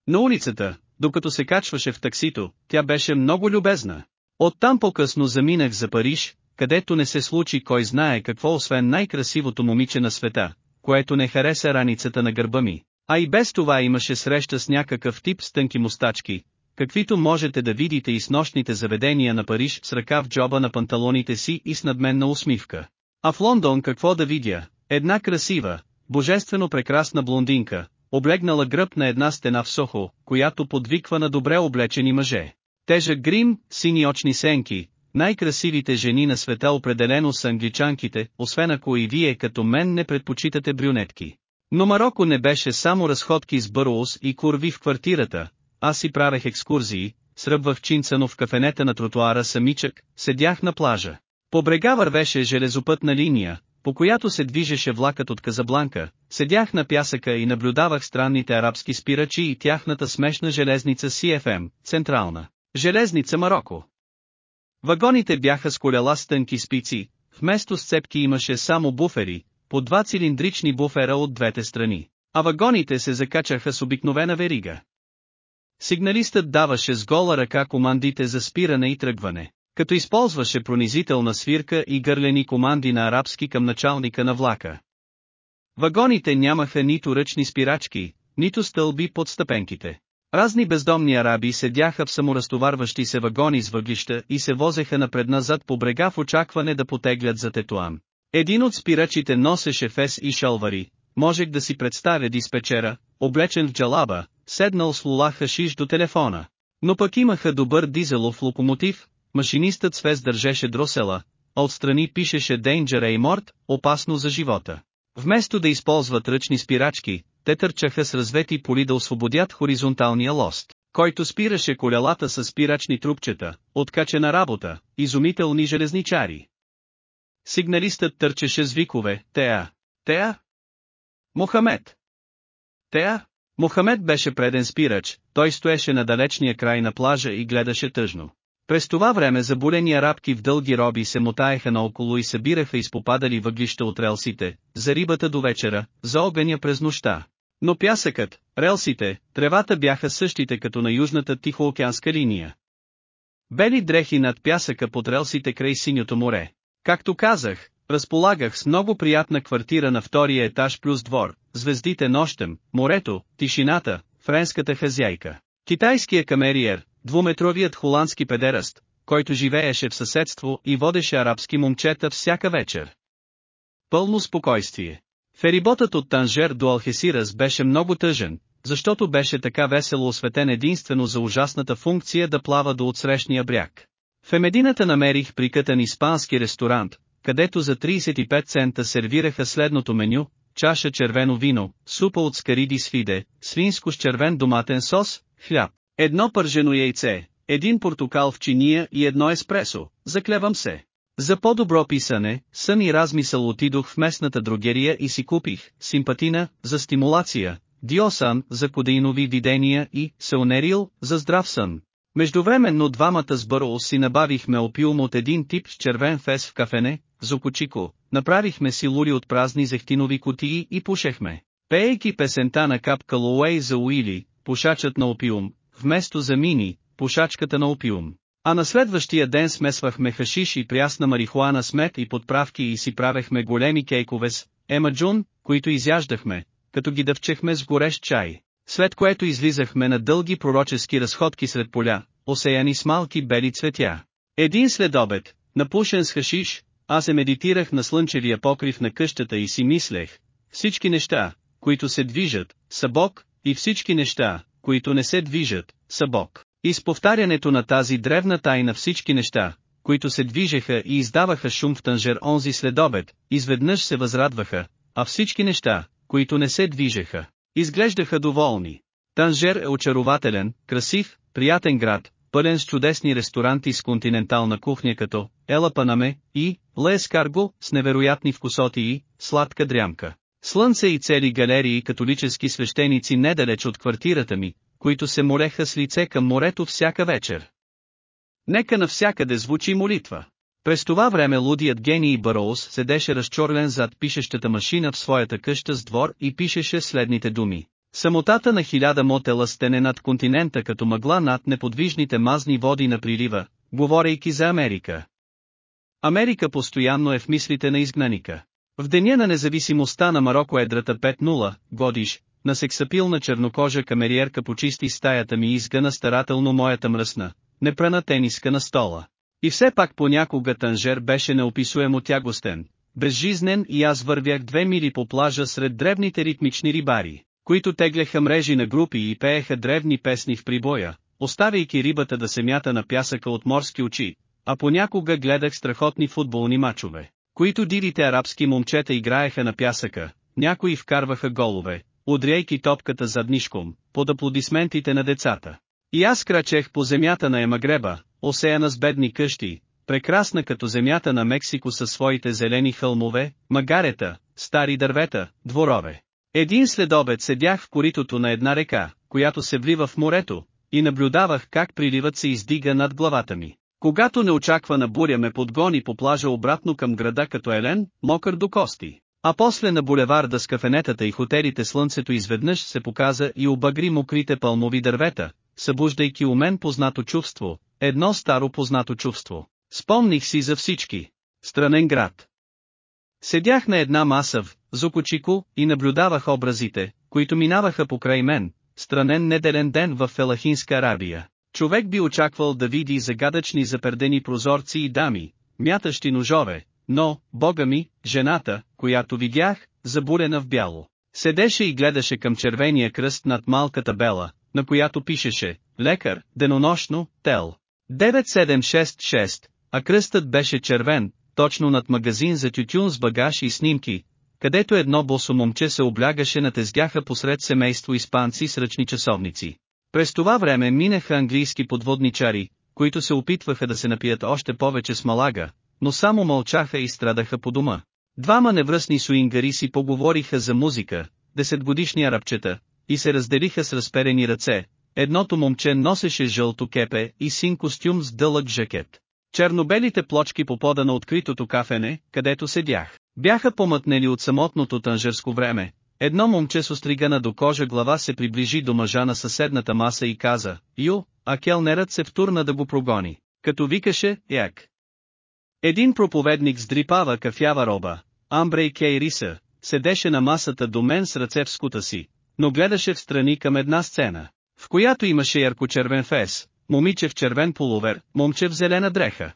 На улицата, докато се качваше в таксито, тя беше много любезна. Оттам по-късно заминах за Париж, където не се случи кой знае какво освен най-красивото момиче на света, което не хареса раницата на гърба ми, а и без това имаше среща с някакъв тип с тънки мустачки, каквито можете да видите и с нощните заведения на Париж с ръка в джоба на панталоните си и с надменна усмивка. А в Лондон какво да видя? Една красива, божествено прекрасна блондинка, облегнала гръб на една стена в Сохо, която подвиква на добре облечени мъже. Тежък грим, сини очни сенки, най-красивите жени на света определено са англичанките, освен ако и вие като мен не предпочитате брюнетки. Но Марокко не беше само разходки с Бъроус и курви в квартирата, аз си правех екскурзии, сръбвах чинцано в кафенета на тротуара самичък, седях на плажа. По брега вървеше железопътна линия, по която се движеше влакът от Казабланка, седях на пясъка и наблюдавах странните арабски спирачи и тяхната смешна железница CFM, централна. Железница Марокко. Вагоните бяха с колела с тънки спици, вместо сцепки имаше само буфери, по два цилиндрични буфера от двете страни, а вагоните се закачаха с обикновена верига. Сигналистът даваше с гола ръка командите за спиране и тръгване, като използваше пронизителна свирка и гърлени команди на арабски към началника на влака. Вагоните нямаха нито ръчни спирачки, нито стълби под стъпенките. Разни бездомни араби седяха в саморазтоварващи се вагони с въглища и се возеха напред-назад по брега в очакване да потеглят за Тетуан. Един от спирачите носеше фес и шалвари, можех да си представя диспечера, облечен в джалаба, седнал с лула хашиш до телефона. Но пък имаха добър дизелов локомотив, машинистът Свес държеше дросела, а отстрани пишеше Danger Mort, опасно за живота. Вместо да използват ръчни спирачки, те търчаха с развети поли да освободят хоризонталния лост, който спираше колелата с спирачни трупчета, откачена работа, изумителни железничари. Сигналистът търчеше с викове, Теа, Теа, Мохамед, Теа. Мохамед беше преден спирач, той стоеше на далечния край на плажа и гледаше тъжно. През това време заболени арабки в дълги роби се мотаеха наоколо и събираха изпопадали въглища от релсите, за рибата до вечера, за огъня през нощта. Но пясъкът, релсите, тревата бяха същите като на южната Тихоокеанска линия. Бели дрехи над пясъка под релсите край синьото море. Както казах, разполагах с много приятна квартира на втория етаж плюс двор, звездите нощем, морето, тишината, френската хазяйка. Китайския камериер, двуметровият холандски педераст, който живееше в съседство и водеше арабски момчета всяка вечер. Пълно спокойствие. Фериботът от Танжер до Алхесирас беше много тъжен, защото беше така весело осветен единствено за ужасната функция да плава до отсрещния бряг. В Емедината намерих прикътан испански ресторант, където за 35 цента сервираха следното меню, чаша червено вино, супа от скариди с фиде, свинско с червен доматен сос, хляб, едно пържено яйце, един портокал в чиния и едно еспресо, заклевам се. За по-добро писане, сън и размисъл отидох в местната другерия и си купих симпатина за стимулация, диосан за кодеинови видения и сеонерил за здрав сън. Междувременно двамата с Бърл си набавихме опиум от един тип с червен фес в кафене, Зокочико, направихме си лури от празни зехтинови кутии и пушехме. Пеейки песента на капка Луей за Уили, пушачът на опиум, вместо за Мини, пушачката на опиум. А на следващия ден смесвахме хашиш и прясна марихуана с мед и подправки и си правехме големи кейкове с емаджун, които изяждахме, като ги дъвчехме с горещ чай, след което излизахме на дълги пророчески разходки сред поля, осеяни с малки бели цветя. Един следобед, напушен с хашиш, аз се медитирах на слънчевия покрив на къщата и си мислех, всички неща, които се движат, са Бог, и всички неща, които не се движат, са Бог. И с повтарянето на тази древна тайна всички неща, които се движеха и издаваха шум в Танжер онзи следобед, изведнъж се възрадваха, а всички неща, които не се движеха, изглеждаха доволни. Танжер е очарователен, красив, приятен град, пълен с чудесни ресторанти с континентална кухня като Ела Панаме и Лес Карго с невероятни вкусоти сладка дрямка. Слънце и цели галерии католически свещеници недалеч от квартирата ми, които се молеха с лице към морето всяка вечер. Нека навсякъде звучи молитва. През това време лудият гений Бароус седеше разчорлен зад пишещата машина в своята къща с двор и пишеше следните думи. Самотата на хиляда мотела стене над континента като мъгла над неподвижните мазни води на прилива, говорейки за Америка. Америка постоянно е в мислите на изгнаника. В деня на независимостта на Марокко едрата 5-0, годиш, на сексапилна чернокожа камериерка почисти стаята ми и изгъна старателно моята мръсна, непрана тениска на стола. И все пак понякога Танжер беше неописуемо тягостен, безжизнен и аз вървях две мили по плажа сред древните ритмични рибари които тегляха мрежи на групи и пееха древни песни в прибоя, оставяйки рибата да се мята на пясъка от морски очи, а понякога гледах страхотни футболни мачове, които дивите арабски момчета играеха на пясъка, някои вкарваха голове, удряйки топката заднишком, под аплодисментите на децата. И аз крачех по земята на Емагреба, осеяна с бедни къщи, прекрасна като земята на Мексико със своите зелени хълмове, магарета, стари дървета, дворове. Един следобед седях в коритото на една река, която се влива в морето, и наблюдавах как приливът се издига над главата ми. Когато неочаквана буря ме подгони по плажа обратно към града като Елен, мокър до кости. А после на булеварда с кафенетата и хотелите слънцето изведнъж се показа и обагри мокрите пълмови дървета, събуждайки у мен познато чувство, едно старо познато чувство. Спомних си за всички. Странен град. Седях на една маса в Зокочико и наблюдавах образите, които минаваха покрай мен, странен неделен ден в Фелахинска Арабия. Човек би очаквал да види загадъчни запердени прозорци и дами, мятащи ножове, но, бога ми, жената, която видях, забурена в бяло, седеше и гледаше към червения кръст над малката бела, на която пишеше, лекар, денонощно, тел. 9766, а кръстът беше червен, точно над магазин за тютюн с багаж и снимки, където едно босо момче се облягаше на тезгяха посред семейство испанци с ръчни часовници. През това време минаха английски подводничари, които се опитваха да се напият още повече с малага, но само мълчаха и страдаха по дома. Двама невръстни суингари си поговориха за музика, десетгодишни арабчета, и се разделиха с разперени ръце. Едното момче носеше жълто кепе и син костюм с дълъг жакет. Чернобелите плочки по пода на откритото кафене, където седях, бяха помътнели от самотното тънжерско време. Едно момче с остригана до кожа глава се приближи до мъжа на съседната маса и каза, Ю, а келнерът се втурна да го прогони, като викаше, як. Един проповедник с дрипава кафява роба, Амбрей Кей Риса, седеше на масата до мен с ръце в скута си, но гледаше в страни към една сцена, в която имаше яркочервен фес, момиче в червен полувер, момче в зелена дреха.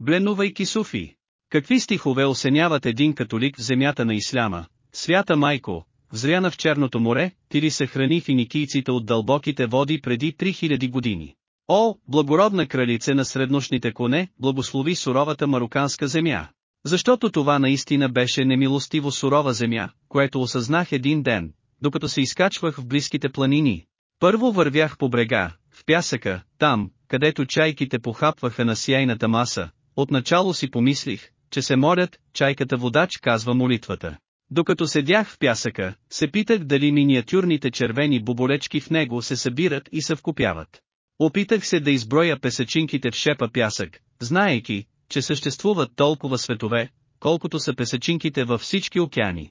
Бленувайки Суфи. Какви стихове осеняват един католик в земята на исляма, свята майко, взряна в черното море, ти ли съхрани финикийците от дълбоките води преди 3000 години. О, благородна кралице на среднощните коне, благослови суровата мароканска земя. Защото това наистина беше немилостиво сурова земя, което осъзнах един ден, докато се изкачвах в близките планини. Първо вървях по брега, в пясъка, там, където чайките похапваха на сияйната маса, отначало си помислих, че се морят, чайката водач казва молитвата. Докато седях в пясъка, се питах дали миниатюрните червени боболечки в него се събират и се вкупяват. Опитах се да изброя песачинките в шепа пясък, знаейки, че съществуват толкова светове, колкото са песачинките във всички океани.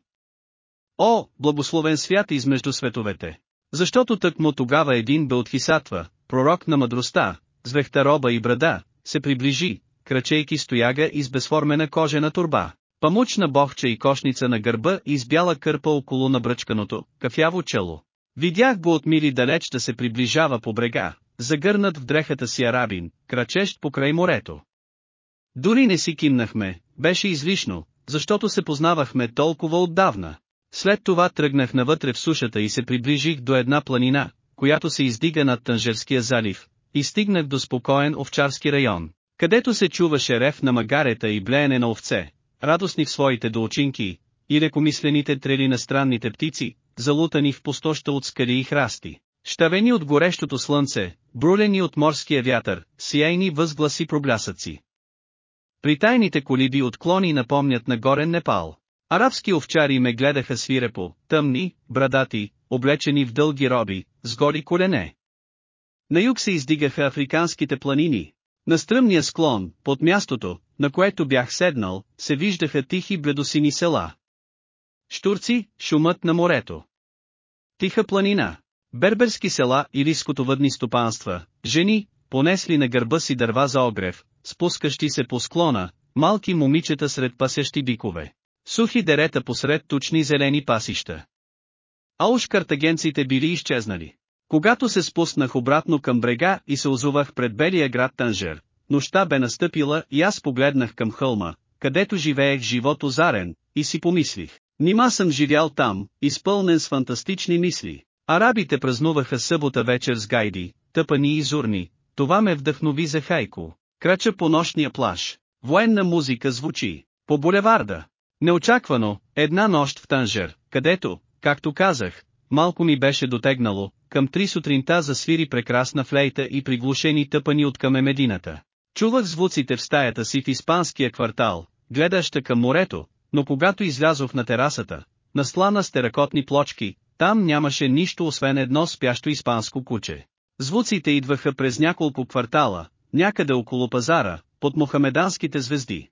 О, благословен свят измежду световете! Защото тък му тогава един Белтхисатва, пророк на мъдростта, с вехтароба и брада, се приближи, крачейки стояга и с безформена кожена турба, памучна бохча и кошница на гърба и с бяла кърпа около набръчканото, кафяво чело. Видях го от мили далеч да се приближава по брега, загърнат в дрехата си арабин, крачещ покрай морето. Дори не си кимнахме, беше излишно, защото се познавахме толкова отдавна. След това тръгнах навътре в сушата и се приближих до една планина, която се издига над Танжерския залив, и стигнах до спокоен овчарски район, където се чуваше рев на магарета и блеене на овце, радостни в своите доочинки, и лекомислените трели на странните птици, залутани в пустоща от скали и храсти, щавени от горещото слънце, брулени от морския вятър, сияйни възгласи проблясъци. Притайните колиби отклони напомнят на горен Непал. Арабски овчари ме гледаха свирепо, тъмни, брадати, облечени в дълги роби, с гори колене. На юг се издигаха африканските планини. На стръмния склон, под мястото, на което бях седнал, се виждаха тихи бледосини села. Штурци, шумът на морето. Тиха планина. Берберски села и рискотовъдни стопанства, жени, понесли на гърба си дърва за огрев, спускащи се по склона, малки момичета сред пасещи бикове. Сухи дерета посред тучни зелени пасища. А уж картагенците били изчезнали. Когато се спуснах обратно към брега и се озувах пред белия град Танжер, нощта бе настъпила и аз погледнах към хълма, където живеех живот озарен, и си помислих. Нима съм живял там, изпълнен с фантастични мисли. Арабите празнуваха събота вечер с гайди, тъпани и зурни, това ме вдъхнови за хайко. Крача по нощния плаж. Военна музика звучи. По булеварда. Неочаквано, една нощ в Танжер, където, както казах, малко ми беше дотегнало, към три сутринта засвири прекрасна флейта и приглушени тъпани от към медината. Чувах звуците в стаята си в испанския квартал, гледаща към морето, но когато излязох на терасата, наслана с теракотни плочки, там нямаше нищо освен едно спящо испанско куче. Звуците идваха през няколко квартала, някъде около пазара, под мухамеданските звезди.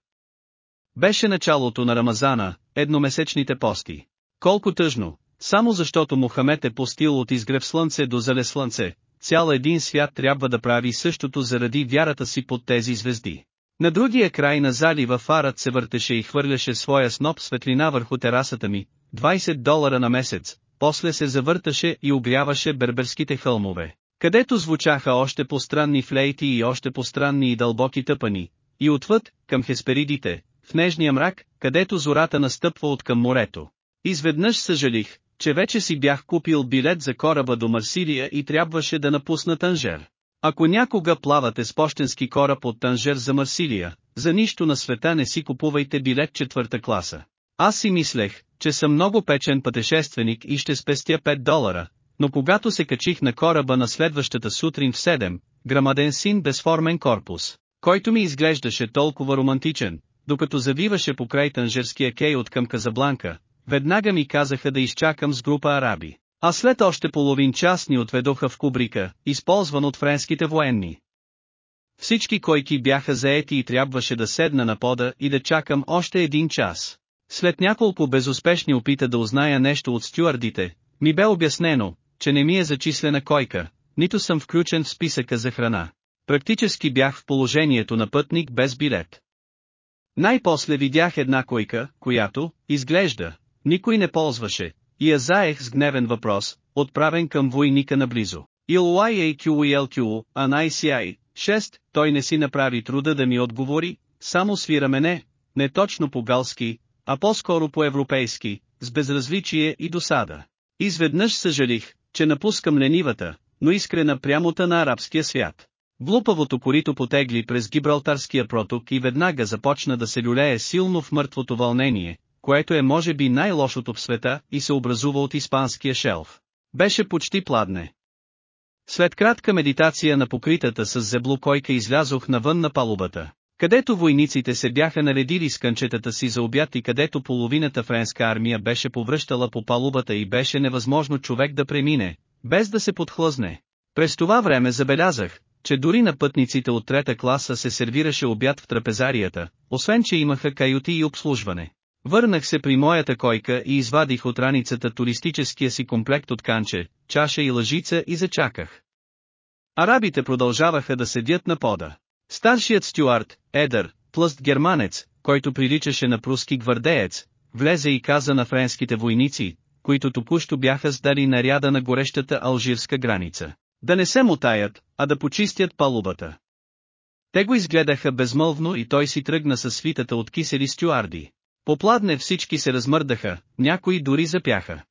Беше началото на Рамазана, едномесечните пости. Колко тъжно, само защото Мохамед е постил от изгрев слънце до зале слънце, цял един свят трябва да прави същото заради вярата си под тези звезди. На другия край на залива фарът се въртеше и хвърляше своя сноп светлина върху терасата ми, 20 долара на месец, после се завърташе и обряваше берберските хълмове, където звучаха още по-странни флейти и още по-странни и дълбоки тъпани, и отвъд, към хесперидите, в нежния мрак, където зората настъпва от към морето. Изведнъж съжалих, че вече си бях купил билет за кораба до Марсилия и трябваше да напусна Танжер. Ако някога плавате с почтенски кораб от Танжер за Марсилия, за нищо на света не си купувайте билет четвърта класа. Аз си мислех, че съм много печен пътешественик и ще спестя 5 долара, но когато се качих на кораба на следващата сутрин в 7, грамаден син безформен корпус, който ми изглеждаше толкова романтичен, докато завиваше по край Танжерския кей от към Казабланка, веднага ми казаха да изчакам с група араби. А след още половин час ни отведоха в кубрика, използван от френските военни. Всички койки бяха заети и трябваше да седна на пода и да чакам още един час. След няколко безуспешни опита да узная нещо от стюардите, ми бе обяснено, че не ми е зачислена койка, нито съм включен в списъка за храна. Практически бях в положението на пътник без билет. Най-после видях една койка, която, изглежда, никой не ползваше, и я заех с гневен въпрос, отправен към войника наблизо. ILYAQELQ, ANICI, 6, той не си направи труда да ми отговори, само свира мене, не точно по-галски, а по-скоро по-европейски, с безразличие и досада. Изведнъж съжалих, че напускам ленивата, но искрена прямота на арабския свят. Глупавото корито потегли през Гибралтарския проток и веднага започна да се люлее силно в мъртвото вълнение, което е може би най-лошото в света и се образува от испанския шелф. Беше почти пладне. След кратка медитация на покритата с зебло койка излязох навън на палубата, където войниците се бяха наредили с кънчетата си за обяд и където половината френска армия беше повръщала по палубата и беше невъзможно човек да премине, без да се подхлъзне. През това време забелязах, че дори на пътниците от трета класа се сервираше обяд в трапезарията, освен че имаха каюти и обслужване. Върнах се при моята койка и извадих от раницата туристическия си комплект от канче, чаша и лъжица и зачаках. Арабите продължаваха да седят на пода. Старшият стюард, Едър, плъст германец, който приличаше на пруски гвардеец, влезе и каза на френските войници, които току-що бяха сдали наряда на горещата алжирска граница. Да не се мутаят, а да почистят палубата. Те го изгледаха безмълвно и той си тръгна със свитата от кисели стюарди. Попладне всички се размърдаха, някои дори запяха.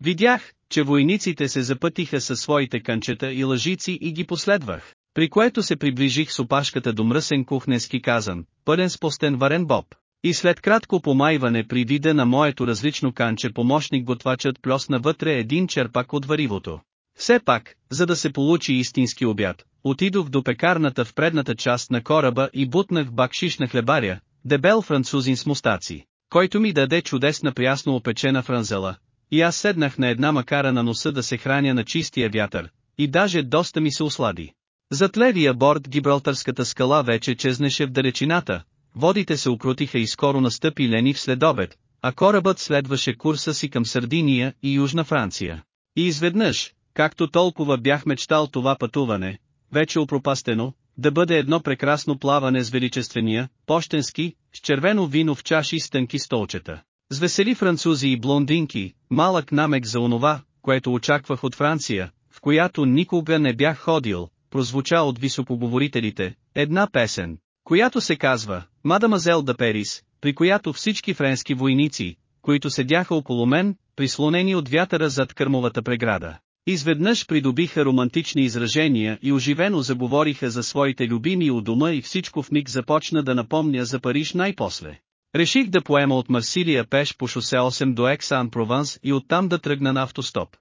Видях, че войниците се запътиха със своите кънчета и лъжици и ги последвах, при което се приближих с опашката до мръсен кухненски казан, пълен с постен варен боб. И след кратко помайване при вида на моето различно канче помощник готвачът плесна вътре един черпак от варивото. Все пак, за да се получи истински обяд, отидох до пекарната в предната част на кораба и бутнах бакшиш на хлебаря, дебел французин с мустаци, който ми даде чудесна прясно опечена франзела, и аз седнах на една макара на носа да се храня на чистия вятър, и даже доста ми се ослади. Зад левия борт Гибралтарската скала вече чезнеше в далечината, водите се укрутиха и скоро настъпи лени в следобед, а корабът следваше курса си към Сардиния и Южна Франция. И изведнъж, както толкова бях мечтал това пътуване, вече опропастено, да бъде едно прекрасно плаване с величествения, пощенски, с червено вино в чаши с тънки столчета. С весели французи и блондинки, малък намек за онова, което очаквах от Франция, в която никога не бях ходил, прозвуча от високоговорителите, една песен, която се казва «Мадамазел да Перис», при която всички френски войници, които седяха около мен, прислонени от вятъра зад кърмовата преграда, Изведнъж придобиха романтични изражения и оживено заговориха за своите любими у дома и всичко в миг започна да напомня за Париж най-после. Реших да поема от Марсилия пеш по шосе 8 до Ексан Прованс и оттам да тръгна на автостоп.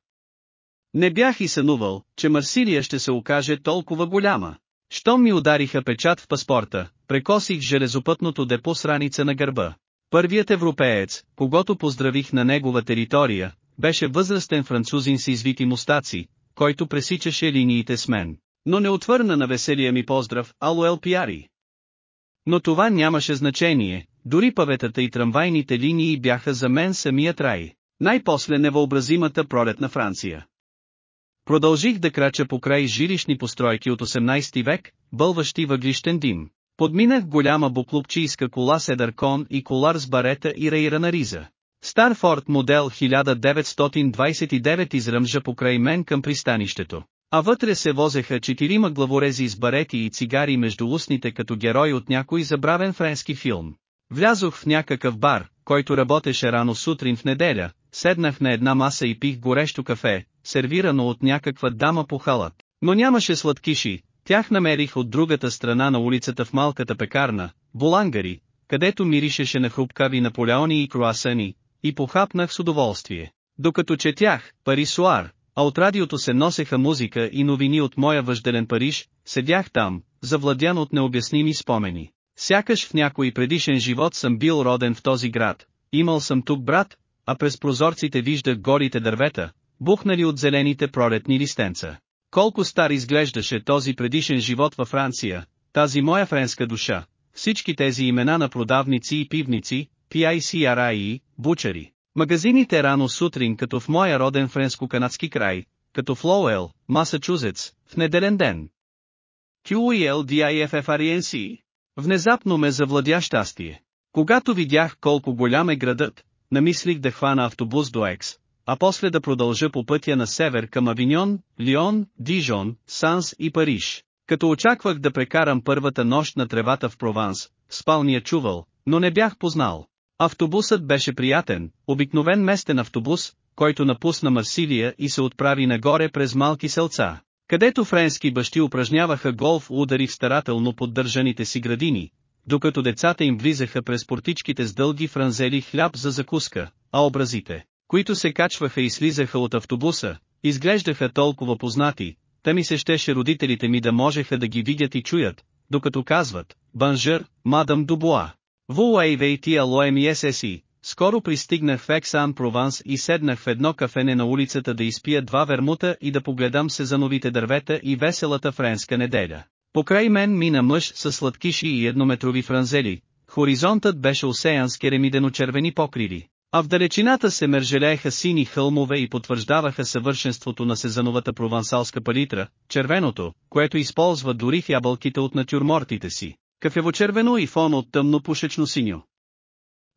Не бях и сънувал, че Марсилия ще се окаже толкова голяма. Щом ми удариха печат в паспорта, прекосих железопътното депо с раница на гърба. Първият европеец, когато поздравих на негова територия, беше възрастен французин с извити мустаци, който пресичаше линиите с мен, но не отвърна на веселия ми поздрав, Алуел Пиари. Но това нямаше значение, дори паветата и трамвайните линии бяха за мен самият рай, най-после невъобразимата пролет на Франция. Продължих да крача по край жилищни постройки от 18 век, бълващи въглищен дим. Подминах голяма буклупчийска кола Седъркон и колар с барета и рейра на риза. Стар Форд модел 1929 изръмжа покрай мен към пристанището. А вътре се возеха четирима главорези с барети и цигари между устните като герой от някой забравен френски филм. Влязох в някакъв бар, който работеше рано сутрин в неделя, седнах на една маса и пих горещо кафе, сервирано от някаква дама по халат. Но нямаше сладкиши, тях намерих от другата страна на улицата в малката пекарна, Болангари, където миришеше на хрупкави наполеони и круасани, и похапнах с удоволствие. Докато четях, Парисуар, а от радиото се носеха музика и новини от моя въжделен Париж, седях там, завладян от необясними спомени. Сякаш в някой предишен живот съм бил роден в този град, имал съм тук брат, а през прозорците виждах горите дървета, бухнали от зелените пролетни листенца. Колко стар изглеждаше този предишен живот във Франция, тази моя френска душа, всички тези имена на продавници и пивници, PICRI, бучари. Магазините рано сутрин като в моя роден френско-канадски край, като в Лоуел, Масачузетс, в неделен ден. QELDIFFRENC. Внезапно ме завладя щастие. Когато видях колко голям е градът, намислих да хвана автобус до Екс, а после да продължа по пътя на север към Авиньон, Лион, Дижон, Санс и Париж. Като очаквах да прекарам първата нощ на тревата в Прованс, спалния чувал, но не бях познал. Автобусът беше приятен, обикновен местен автобус, който напусна Марсилия и се отправи нагоре през малки селца, където френски бащи упражняваха голф удари в старателно поддържаните си градини, докато децата им влизаха през портичките с дълги франзели хляб за закуска, а образите, които се качваха и слизаха от автобуса, изглеждаха толкова познати, та ми се щеше родителите ми да можеха да ги видят и чуят, докато казват, Банжър, мадам Дубуа. Вуайвейти алоемиесеси, скоро пристигнах в Ексан Прованс и седнах в едно кафене на улицата да изпия два вермута и да погледам сезановите дървета и веселата френска неделя. Покрай мен мина мъж с сладкиши и еднометрови франзели, хоризонтът беше осеян с керемидено-червени покриви, а в далечината се мержелееха сини хълмове и потвърждаваха съвършенството на сезановата провансалска палитра, червеното, което използва дори в ябълките от натюрмортите си, кафево-червено и фон от тъмно пушечно синьо.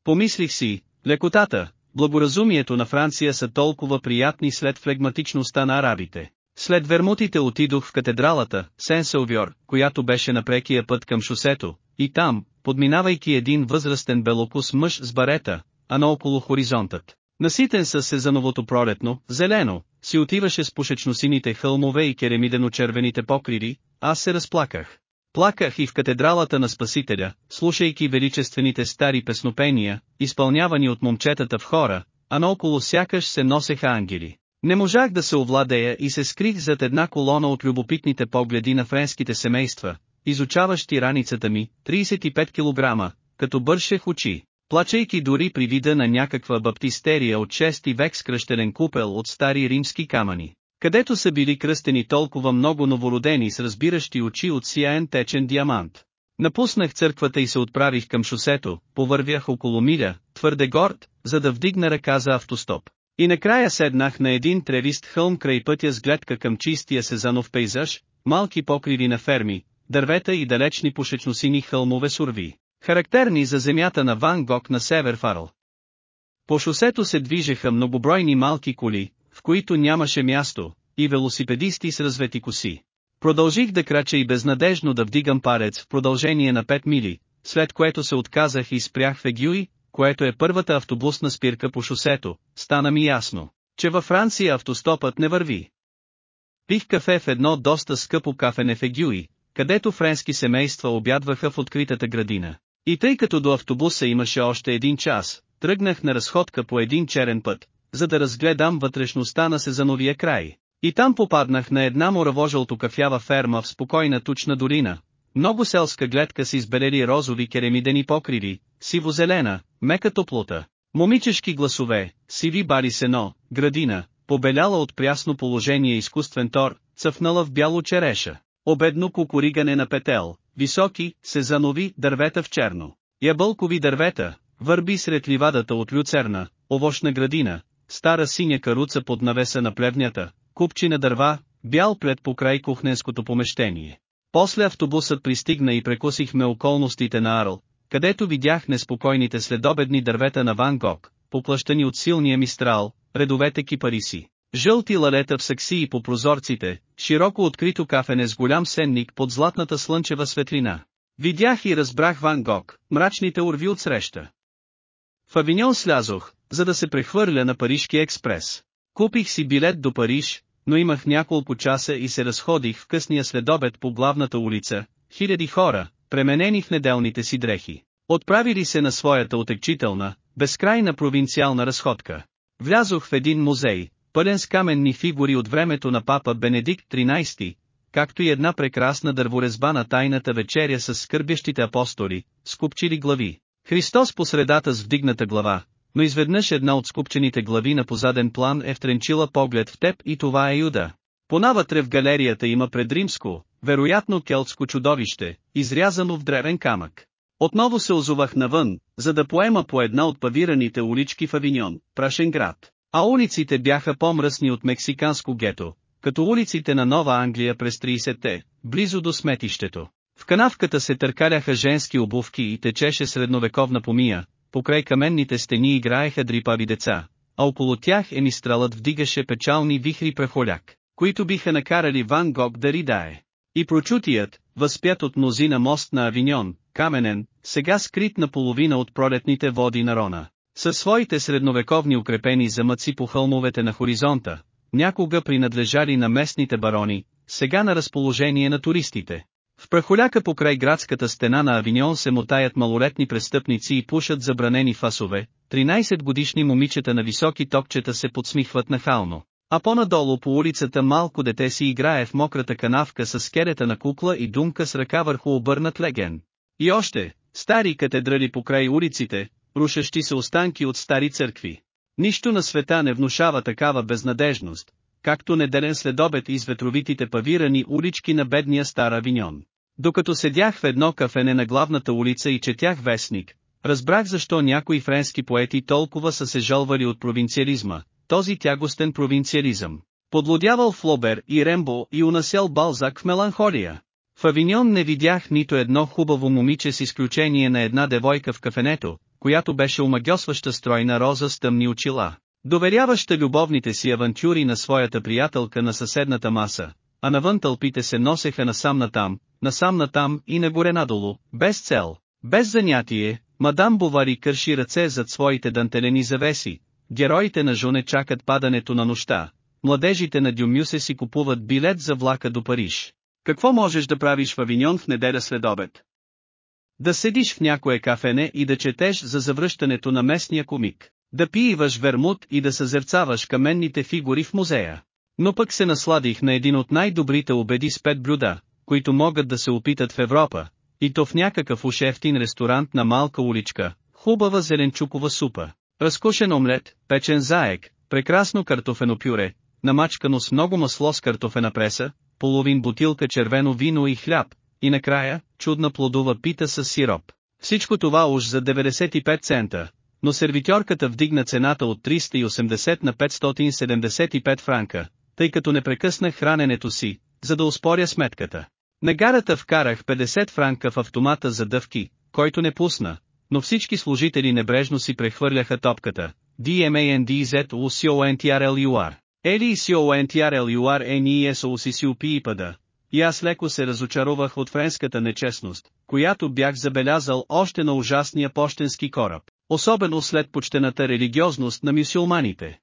Помислих си, лекотата, благоразумието на Франция са толкова приятни след флегматичността на арабите. След вермутите отидох в катедралата, Сен-Сълвьор, която беше на прекия път към шосето, и там, подминавайки един възрастен белокус мъж с барета, а наоколо хоризонтът, наситен с сезановото пролетно, зелено, си отиваше с пушечно-сините хълмове и керемидено-червените покриви, аз се разплаках. Плаках и в катедралата на Спасителя, слушайки величествените стари песнопения, изпълнявани от момчетата в хора, а наоколо сякаш се носеха ангели. Не можах да се овладея и се скрих зад една колона от любопитните погледи на френските семейства, изучаващи раницата ми, 35 кг, като бършех очи, плачейки дори при вида на някаква баптистерия от 6 век с кръщелен купел от стари римски камъни, където са били кръстени толкова много новородени с разбиращи очи от сияен течен диамант. Напуснах църквата и се отправих към шосето, повървях около миля, твърде горд, за да вдигна ръка за автостоп. И накрая седнах на един тревист хълм край пътя с гледка към чистия сезанов пейзаж, малки покриви на ферми, дървета и далечни пушечносини хълмове сурви, характерни за земята на Ван Гог на север Фарл. По шосето се движеха многобройни малки коли, които нямаше място, и велосипедисти с развети коси. Продължих да крача и безнадежно да вдигам парец в продължение на 5 мили, след което се отказах и спрях в Егюи, което е първата автобусна спирка по шосето, стана ми ясно, че във Франция автостопът не върви. Пих кафе в едно доста скъпо кафене в Егюи, където френски семейства обядваха в откритата градина. И тъй като до автобуса имаше още един час, тръгнах на разходка по един черен път, за да разгледам вътрешността на сезановия край. И там попаднах на една моравожълто кафява ферма в спокойна тучна долина, много селска гледка с избелели розови керемидени покриви, сиво-зелена, мека топлота, момичешки гласове, сиви бари сено, градина, побеляла от прясно положение изкуствен тор, цъфнала в бяло череша, обедно кукуригане на петел, високи, сезанови дървета в черно, ябълкови дървета, върби сред ливадата от люцерна, овощна градина, стара синя каруца под навеса на плевнята, купчина дърва, бял плед по край кухненското помещение. После автобусът пристигна и прекусихме околностите на Арл, където видях неспокойните следобедни дървета на Ван Гог, поплащани от силния мистрал, редовете кипариси. Жълти лалета в саксии по прозорците, широко открито кафене с голям сенник под златната слънчева светлина. Видях и разбрах Ван Гог, мрачните урви от среща. В Авиньон слязох, за да се прехвърля на Парижки експрес. Купих си билет до Париж, но имах няколко часа и се разходих в късния следобед по главната улица, хиляди хора, пременени в неделните си дрехи. Отправили се на своята отекчителна, безкрайна провинциална разходка. Влязох в един музей, пълен с каменни фигури от времето на папа Бенедикт XIII, както и една прекрасна дърворезба на тайната вечеря с скърбящите апостоли, скупчили глави. Христос по средата с вдигната глава, но изведнъж една от скупчените глави на позаден план е втренчила поглед в теб и това е Юда. Понавътре в галерията има предримско, вероятно келтско чудовище, изрязано в древен камък. Отново се озовах навън, за да поема по една от павираните улички в Авиньон, прашен град. А улиците бяха по-мръсни от мексиканско гето, като улиците на Нова Англия през 30-те, близо до сметището. В канавката се търкаляха женски обувки и течеше средновековна помия, покрай каменните стени играеха дрипави деца, а около тях емистралът вдигаше печални вихри прехоляк, които биха накарали Ван Гог да ридае. И прочутият, възпят от мнозина мост на Авиньон, каменен, сега скрит наполовина от пролетните води на Рона, със своите средновековни укрепени замъци по хълмовете на хоризонта, някога принадлежали на местните барони, сега на разположение на туристите. В прахоляка покрай градската стена на Авиньон се мотаят малолетни престъпници и пушат забранени фасове, 13 годишни момичета на високи топчета се подсмихват нахално. А по-надолу по улицата малко дете си играе в мократа канавка с скелета на кукла и думка с ръка върху обърнат леген. И още, стари катедрали покрай улиците, рушащи се останки от стари църкви. Нищо на света не внушава такава безнадежност, както неделен следобед из ветровитите павирани улички на бедния стар Авиньон. Докато седях в едно кафене на главната улица и четях вестник, разбрах защо някои френски поети толкова са се жалвали от провинциализма, този тягостен провинциализъм. Подлодявал Флобер и Рембо и унасял Балзак в меланхолия. В Авиньон не видях нито едно хубаво момиче с изключение на една девойка в кафенето, която беше омагьосваща стройна роза с тъмни очила, доверяваща любовните си авантюри на своята приятелка на съседната маса, а навън тълпите се носеха насам натам, насам натам и нагоре надолу, без цел, без занятие, мадам Бовари кърши ръце зад своите дантелени завеси, героите на Жоне чакат падането на нощта, младежите на Дюмюсе си купуват билет за влака до Париж. Какво можеш да правиш в Авиньон в неделя след обед? Да седиш в някое кафене и да четеш за завръщането на местния комик, да пииваш вермут и да съзерцаваш каменните фигури в музея. Но пък се насладих на един от най-добрите обеди с пет блюда, които могат да се опитат в Европа, и то в някакъв ушефтин ресторант на малка уличка, хубава зеленчукова супа, разкушен омлет, печен заек, прекрасно картофено пюре, намачкано с много масло с картофена преса, половин бутилка червено вино и хляб, и накрая, чудна плодова пита с сироп. Всичко това уж за 95 цента, но сервитьорката вдигна цената от 380 на 575 франка, тъй като не прекъснах храненето си, за да успоря сметката. На гарата вкарах 50 франка в автомата за дъвки, който не пусна, но всички служители небрежно си прехвърляха топката. DMANDZ UCONTRLUR. Ели CONTRLUR NESOCCUP и пада. И аз леко се разочаровах от френската нечестност, която бях забелязал още на ужасния почтенски кораб, особено след почтената религиозност на мюсюлманите.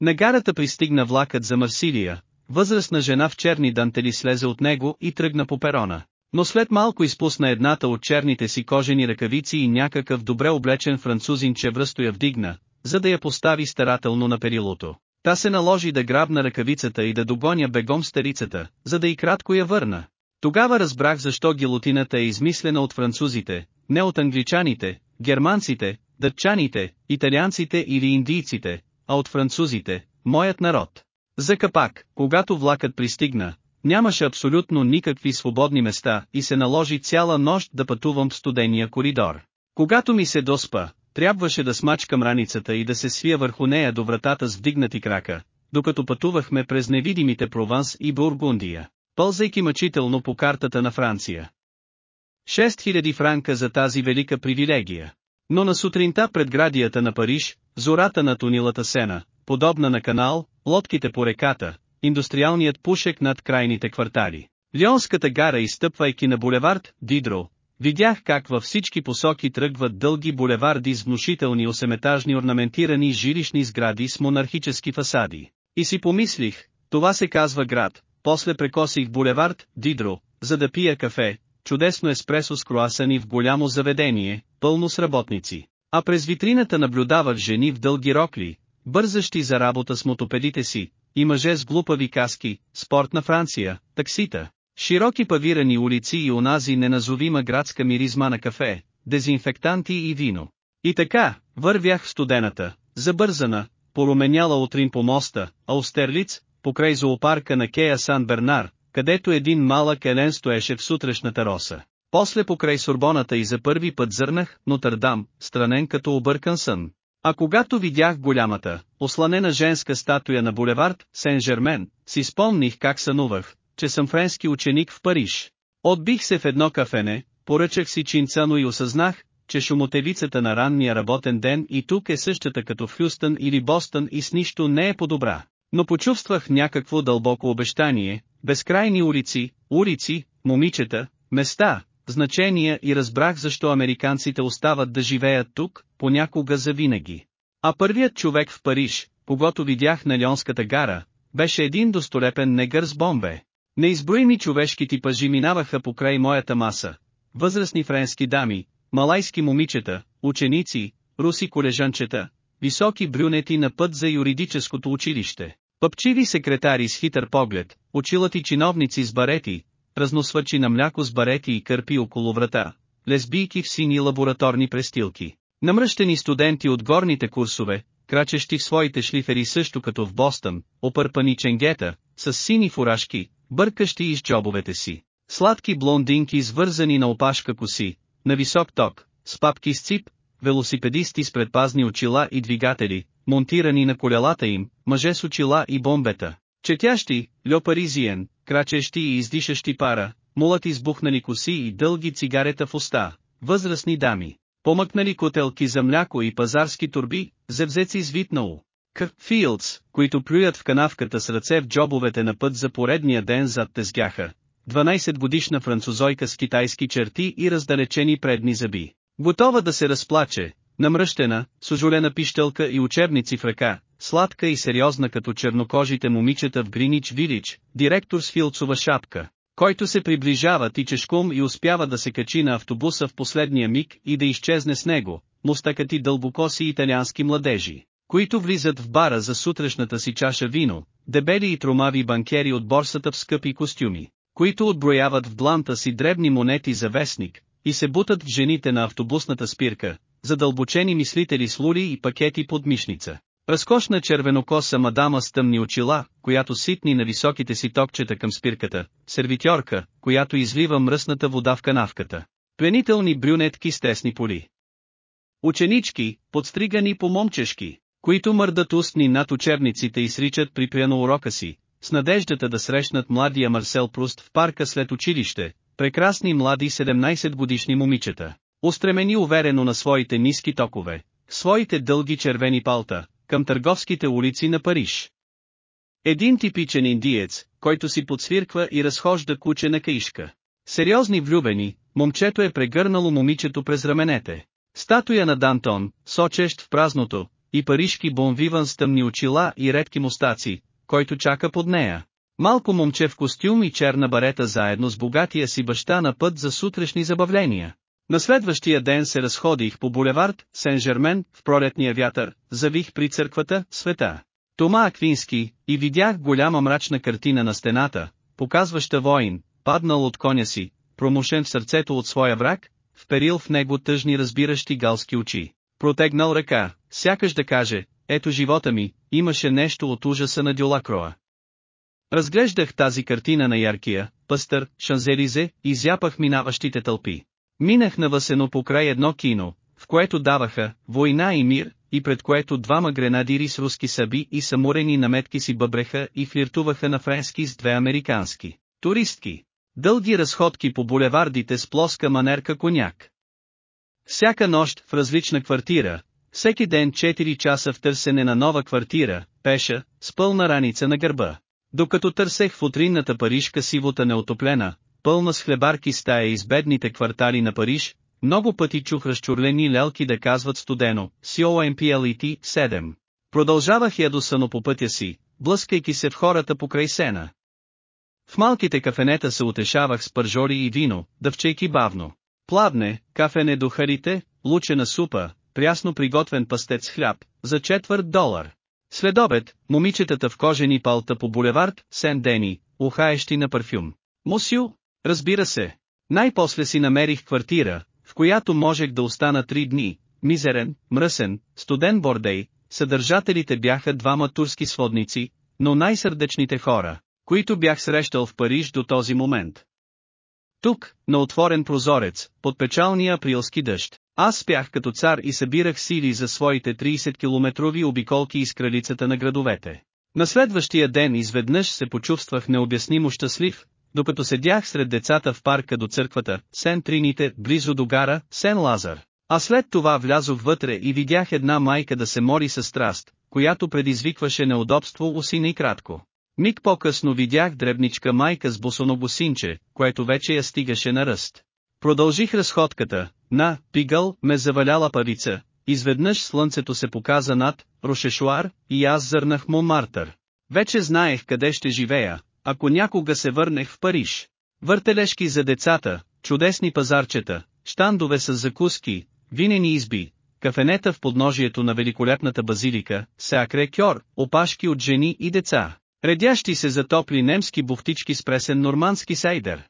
На гарата пристигна влакът за Марсилия, възрастна жена в черни дантели слезе от него и тръгна по перона. Но след малко изпусна едната от черните си кожени ръкавици и някакъв добре облечен французин чевръсто я вдигна, за да я постави старателно на перилото. Та се наложи да грабна ръкавицата и да догоня бегом старицата, за да и кратко я върна. Тогава разбрах защо гилотината е измислена от французите, не от англичаните, германците, дъчаните, италианците или индийците, а от французите, моят народ. За капак, когато влакът пристигна, нямаше абсолютно никакви свободни места и се наложи цяла нощ да пътувам в студения коридор. Когато ми се доспа, трябваше да смачкам раницата и да се свия върху нея до вратата с вдигнати крака, докато пътувахме през невидимите Прованс и Бургундия, пълзайки мъчително по картата на Франция. 6000 франка за тази велика привилегия. Но на сутринта пред градията на Париж, зората на тунилата сена, подобна на канал, лодките по реката, индустриалният пушек над крайните квартали, Лионската гара изстъпвайки на булевард, Дидро, видях как във всички посоки тръгват дълги булеварди с внушителни осеметажни орнаментирани жилищни сгради с монархически фасади. И си помислих, това се казва град, после прекосих булевард, Дидро, за да пия кафе, чудесно еспресо с круасани в голямо заведение, пълно с работници. А през витрината наблюдавах жени в дълги рокли, бързащи за работа с мотопедите си, и мъже с глупави каски, спортна Франция, таксита, широки павирани улици и онази неназовима градска миризма на кафе, дезинфектанти и вино. И така, вървях в студената, забързана, поруменяла утрин по моста, Аустерлиц, покрай зоопарка на Кея Сан Бернар, където един малък елен стоеше в сутрешната роса. После покрай Сорбоната и за първи път зърнах Нотърдам, странен като объркан сън. А когато видях голямата, осланена женска статуя на булевард Сен-Жермен, си спомних как сънувах, че съм френски ученик в Париж. Отбих се в едно кафене, поръчах си чинцано и осъзнах, че шумотевицата на ранния работен ден и тук е същата като в Хюстън или Бостън и с нищо не е по-добра. Но почувствах някакво дълбоко обещание, безкрайни улици, улици, момичета, места, значения и разбрах защо американците остават да живеят тук, понякога завинаги. А първият човек в Париж, когато видях на Льонската гара, беше един достолепен негър с бомбе. Неизброими човешки типажи минаваха покрай моята маса. Възрастни френски дами, малайски момичета, ученици, руси колежанчета, високи брюнети на път за юридическото училище, пъпчиви секретари с хитър поглед, очилати чиновници с барети, разносвачи на мляко с барети и кърпи около врата, лесбийки в сини лабораторни престилки, намръщени студенти от горните курсове, крачещи в своите шлифери също като в Бостън, опърпани ченгета, с сини фуражки, бъркащи из джобовете си, сладки блондинки свързани на опашка коси, на висок ток, с папки с цип, велосипедисти с предпазни очила и двигатели, монтирани на колелата им, мъже с очила и бомбета, четящи, льо паризиен, крачещи и издишащи пара, мулати избухнали коси и дълги цигарета в уста, възрастни дами, помъкнали котелки за мляко и пазарски турби, зевзеци с витнало. К. Филдс, които плюят в канавката с ръце в джобовете на път за поредния ден зад тезгяха. 12 годишна французойка с китайски черти и раздалечени предни зъби. Готова да се разплаче, намръщена, с ожолена пищелка и учебници в ръка, сладка и сериозна като чернокожите момичета в Гринич Вилич, директор с филцова шапка, който се приближава тичешком и успява да се качи на автобуса в последния миг и да изчезне с него, мустакати дълбокоси италиански младежи, които влизат в бара за сутрешната си чаша вино, дебели и тромави банкери от борсата в скъпи костюми, които отброяват в дланта си дребни монети за вестник, и се бутат в жените на автобусната спирка, задълбочени мислители с лули и пакети под мишница. Разкошна червенокоса мадама с тъмни очила, която ситни на високите си топчета към спирката, сервитьорка, която излива мръсната вода в канавката. Пленителни брюнетки с тесни поли. Ученички, подстригани по момчешки, които мърдат устни над учебниците и сричат при урока си, с надеждата да срещнат младия Марсел Пруст в парка след училище, прекрасни млади 17 годишни момичета, устремени уверено на своите ниски токове, своите дълги червени палта, към търговските улици на Париж. Един типичен индиец, който си подсвирква и разхожда куче на каишка. Сериозни влюбени, момчето е прегърнало момичето през раменете. Статуя на Дантон, сочещ в празното, и парижки бонвиван с тъмни очила и редки мустаци, който чака под нея. Малко момче в костюм и черна барета заедно с богатия си баща на път за сутрешни забавления. На следващия ден се разходих по булевард Сен-Жермен в пролетния вятър, завих при църквата Света. Тома Аквински, и видях голяма мрачна картина на стената, показваща воин, паднал от коня си, промушен в сърцето от своя враг, вперил в него тъжни разбиращи галски очи. Протегнал ръка, сякаш да каже, ето живота ми, имаше нещо от ужаса на Дюлакроа. Разглеждах тази картина на яркия, пъстър, шанзелизе, и зяпах минаващите тълпи. Минах навъсено покрай едно кино, в което даваха «Война и мир», и пред което двама гренадири с руски саби и самурени наметки си бъбреха и флиртуваха на френски с две американски туристки. Дълги разходки по булевардите с плоска манерка коняк. Всяка нощ в различна квартира, всеки ден 4 часа в търсене на нова квартира, пеша, с пълна раница на гърба. Докато търсех в утринната парижка сивота неотоплена, пълна с хлебарки стая из бедните квартали на Париж, много пъти чух разчурлени лелки да казват студено, COMPLET 7. Продължавах ядосано по пътя си, блъскайки се в хората покрай сена. В малките кафенета се утешавах с пържори и вино, дъвчейки бавно. Пладне, кафене до харите, лучена супа, прясно приготвен пастец хляб, за четвърт долар. След обед, момичетата в кожени палта по булевард, Сен Дени, ухаещи на парфюм. Мусю, разбира се. Най-после си намерих квартира, в която можех да остана три дни, мизерен, мръсен, студен бордей, съдържателите бяха двама турски сводници, но най-сърдечните хора, които бях срещал в Париж до този момент. Тук, на отворен прозорец, под печалния априлски дъжд, аз спях като цар и събирах сили за своите 30-километрови обиколки из кралицата на градовете. На следващия ден изведнъж се почувствах необяснимо щастлив, докато седях сред децата в парка до църквата, Сен Трините, близо до гара, Сен Лазар. А след това влязох вътре и видях една майка да се мори със страст, която предизвикваше неудобство у сина и кратко. Миг по-късно видях дребничка майка с босоного синче, което вече я стигаше на ръст. Продължих разходката, на, пигъл, ме заваляла парица, изведнъж слънцето се показа над, Рошешуар, и аз зърнах Монмартър. Вече знаех къде ще живея, ако някога се върнех в Париж. Въртележки за децата, чудесни пазарчета, щандове с закуски, винени изби, кафенета в подножието на великолепната базилика, сеакре кьор, опашки от жени и деца, редящи се за топли немски буфтички с пресен нормандски сайдер.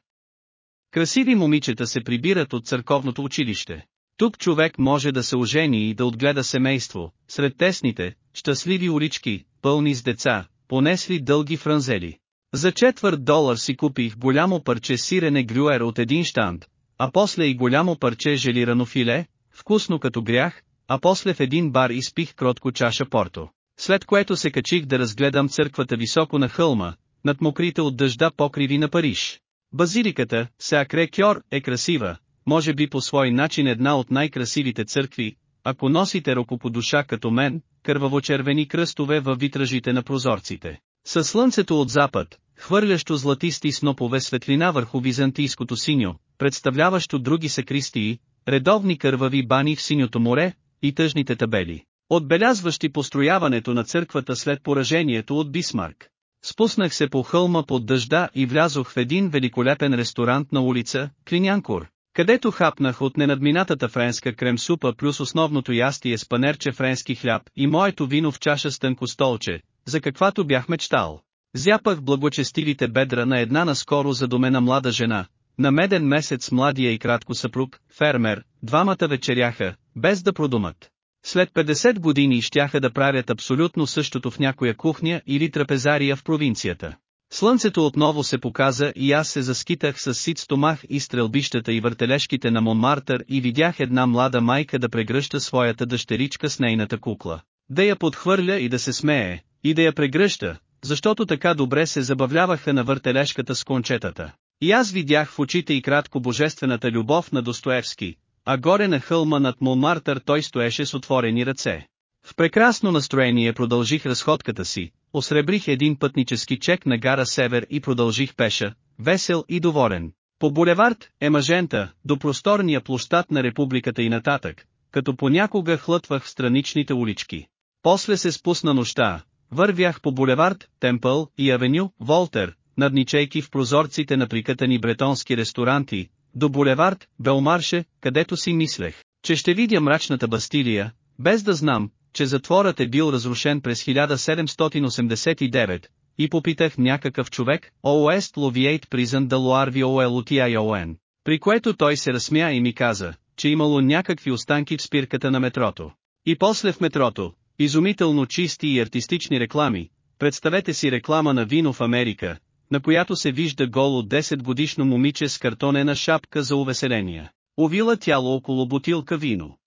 Красиви момичета се прибират от църковното училище. Тук човек може да се ожени и да отгледа семейство, сред тесните, щастливи улички, пълни с деца, понесли дълги франзели. За четвърт долар си купих голямо парче сирене грюер от един штанд, а после и голямо парче желирано филе, вкусно като грях, а после в един бар изпих кротко чаша порто. След което се качих да разгледам църквата високо на хълма, над мокрите от дъжда покриви на Париж. Базиликата, Сеакре Кьор, е красива, може би по свой начин една от най-красивите църкви, ако носите ръкоподуша като мен, кърваво-червени кръстове във витражите на прозорците. Със слънцето от запад, хвърлящо златисти снопове светлина върху византийското синьо, представляващо други сакристии, редовни кървави бани в синьото море, и тъжните табели, отбелязващи построяването на църквата след поражението от Бисмарк. Спуснах се по хълма под дъжда и влязох в един великолепен ресторант на улица, Клинянкур, където хапнах от ненадминатата френска крем-супа плюс основното ястие с панерче френски хляб и моето вино в чаша с тънко столче, за каквато бях мечтал. Зяпах благочестивите бедра на една наскоро задумена млада жена, на меден месец младия и кратко съпруг, фермер, двамата вечеряха, без да продумат. След 50 години щяха да правят абсолютно същото в някоя кухня или трапезария в провинцията. Слънцето отново се показа и аз се заскитах с сит стомах и стрелбищата и въртележките на Монмартър и видях една млада майка да прегръща своята дъщеричка с нейната кукла. Да я подхвърля и да се смее, и да я прегръща, защото така добре се забавляваха на въртележката с кончетата. И аз видях в очите и кратко божествената любов на Достоевски, а горе на хълма над Монмартър той стоеше с отворени ръце. В прекрасно настроение продължих разходката си, осребрих един пътнически чек на гара Север и продължих пеша, весел и доволен. По булевард, Емажента, до просторния площад на републиката и нататък, като понякога хлътвах в страничните улички. После се спусна нощта, вървях по булевард, Темпъл и Авеню, Волтер, надничейки в прозорците на прикатани бретонски ресторанти, до булевард, Белмарше, където си мислех, че ще видя мрачната Бастилия, без да знам, че затворът е бил разрушен през 1789, и попитах някакъв човек, Оуест Ловиейт Призън да Луарви Оелутиайоен, при което той се разсмя и ми каза, че имало някакви останки в спирката на метрото. И после в метрото, изумително чисти и артистични реклами, представете си реклама на вино в Америка, на която се вижда голо 10 годишно момиче с картонена шапка за увеселения. Овила тяло около бутилка вино.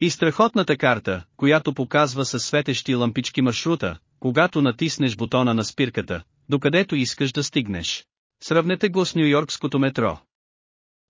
И страхотната карта, която показва със светещи лампички маршрута, когато натиснеш бутона на спирката, докъдето искаш да стигнеш. Сравнете го с Нью-Йоркското метро.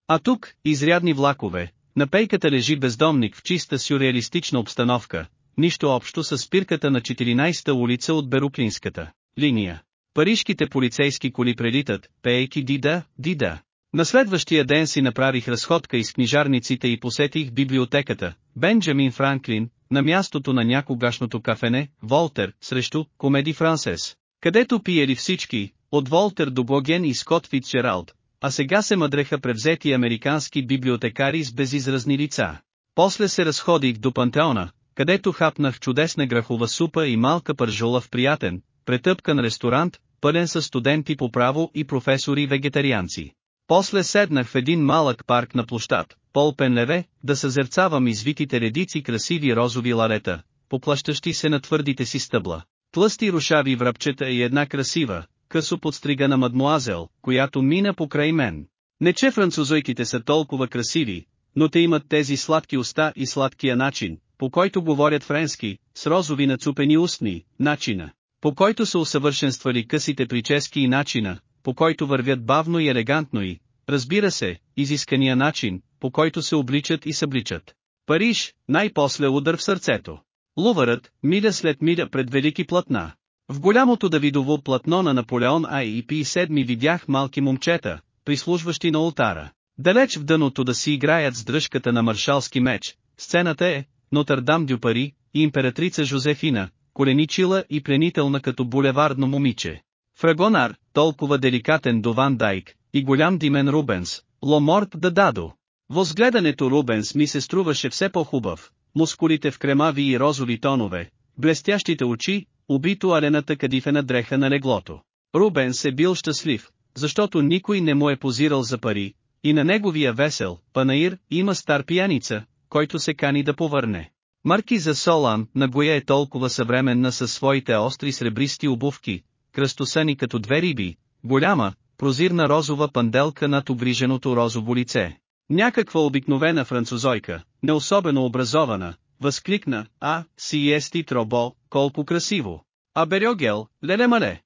А тук, изрядни влакове, на пейката лежи бездомник в чиста сюрреалистична обстановка, нищо общо с спирката на 14-та улица от Беруклинската линия. Парижките полицейски коли прелитат, пеейки дида, дида. На следващия ден си направих разходка из книжарниците и посетих библиотеката, Бенджамин Франклин, на мястото на някогашното кафене, Волтер, срещу Комеди Франсес, където пиели всички, от Волтер до Боген и Скот Фицджералд, а сега се мъдреха превзети американски библиотекари с безизразни лица. После се разходих до пантеона, където хапнах чудесна грахова супа и малка пържола в приятен, претъпкан ресторант, пълен с студенти по право и професори вегетарианци. После седнах в един малък парк на площад, Пол Пенлеве, да съзерцавам извитите редици красиви розови ларета, поплащащи се на твърдите си стъбла. Тлъсти рушави връбчета и една красива, късо подстригана мадмуазел, която мина покрай мен. Не че французойките са толкова красиви, но те имат тези сладки уста и сладкия начин, по който говорят френски, с розови нацупени устни, начина, по който са усъвършенствали късите прически и начина, по който вървят бавно и елегантно и, разбира се, изискания начин, по който се обличат и събличат. Париж, най-после удар в сърцето. Лувърът, миля след миля пред велики платна. В голямото Давидово платно на Наполеон А и Пи седми видях малки момчета, прислужващи на ултара. Далеч в дъното да си играят с дръжката на маршалски меч, сцената е, Нотърдам дю Пари, императрица Жозефина, коленичила и пленителна като булевардно момиче. Фрагонар, толкова деликатен до Ван Дайк, и голям Димен Рубенс, Ломорт да дадо. Возгледането Рубенс ми се струваше все по-хубав, мускулите в кремави и розови тонове, блестящите очи, убито алената кадифена дреха на леглото. Рубенс е бил щастлив, защото никой не му е позирал за пари, и на неговия весел, панаир, има стар пияница, който се кани да повърне. Маркиза Солан, на гоя е толкова съвременна със своите остри сребристи обувки, кръстосани като две риби, голяма, прозирна розова панделка над обриженото розово лице. Някаква обикновена французойка, не особено образована, възкликна, а, си ести тробо, колко красиво. А Берьогел, леле-мале.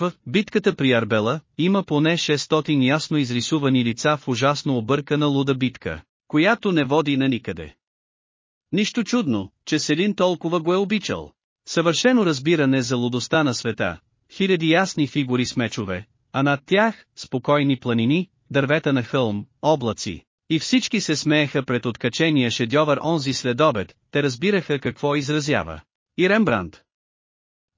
В битката при Арбела има поне 600 ясно изрисувани лица в ужасно объркана луда битка, която не води на никъде. Нищо чудно, че Селин толкова го е обичал. Съвършено разбиране за лудостта на света, хиляди ясни фигури с мечове, а над тях, спокойни планини, дървета на хълм, облаци. И всички се смееха пред откачения шедьовър онзи следобед, те разбираха какво изразява. И Рембрандт.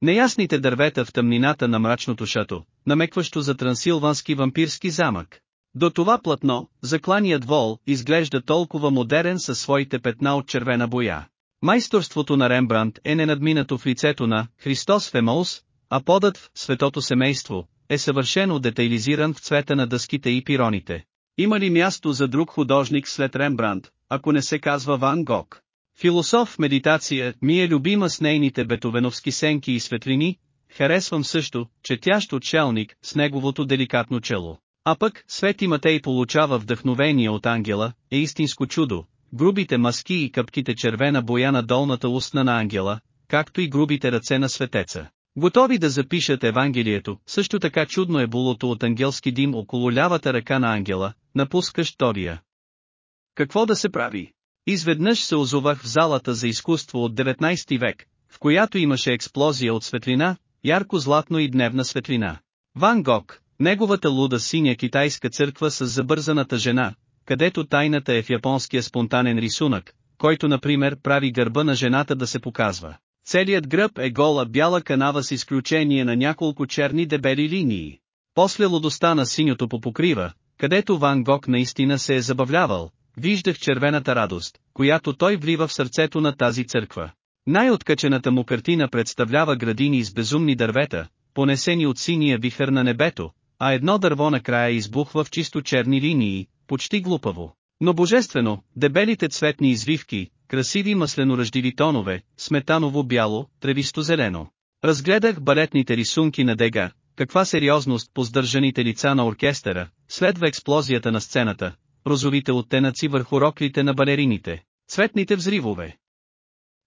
Неясните дървета в тъмнината на мрачното шато, намекващо за трансилвански вампирски замък. До това платно, закланият вол, изглежда толкова модерен със своите петна от червена боя. Майсторството на Рембрандт е ненадминато в лицето на Христос Фемоус, а подът в Светото семейство е съвършено детайлизиран в цвета на дъските и пироните. Има ли място за друг художник след Рембрандт, ако не се казва Ван Гог? Философ медитация ми е любима с нейните бетовеновски сенки и светлини, харесвам също, четящ отшелник с неговото деликатно чело. А пък, Свети Матей получава вдъхновение от ангела, е истинско чудо, грубите маски и капките червена боя на долната устна на ангела, както и грубите ръце на светеца. Готови да запишат Евангелието, също така чудно е булото от ангелски дим около лявата ръка на ангела, напускащ Тория. Какво да се прави? Изведнъж се озовах в залата за изкуство от 19 век, в която имаше експлозия от светлина, ярко златно и дневна светлина. Ван Гог, неговата луда синя китайска църква с забързаната жена, където тайната е в японския спонтанен рисунък, който например прави гърба на жената да се показва. Целият гръб е гола бяла канава с изключение на няколко черни дебели линии. После лудостта на синьото по покрива, където Ван Гог наистина се е забавлявал, виждах червената радост, която той влива в сърцето на тази църква. Най-откачената му картина представлява градини с безумни дървета, понесени от синия вихър на небето, а едно дърво накрая избухва в чисто черни линии, почти глупаво. Но божествено, дебелите цветни извивки, красиви масленоръждиви тонове, сметаново бяло, тревисто зелено. Разгледах балетните рисунки на Дега, каква сериозност по сдържаните лица на оркестъра, следва експлозията на сцената, розовите оттенъци върху роклите на балерините, цветните взривове.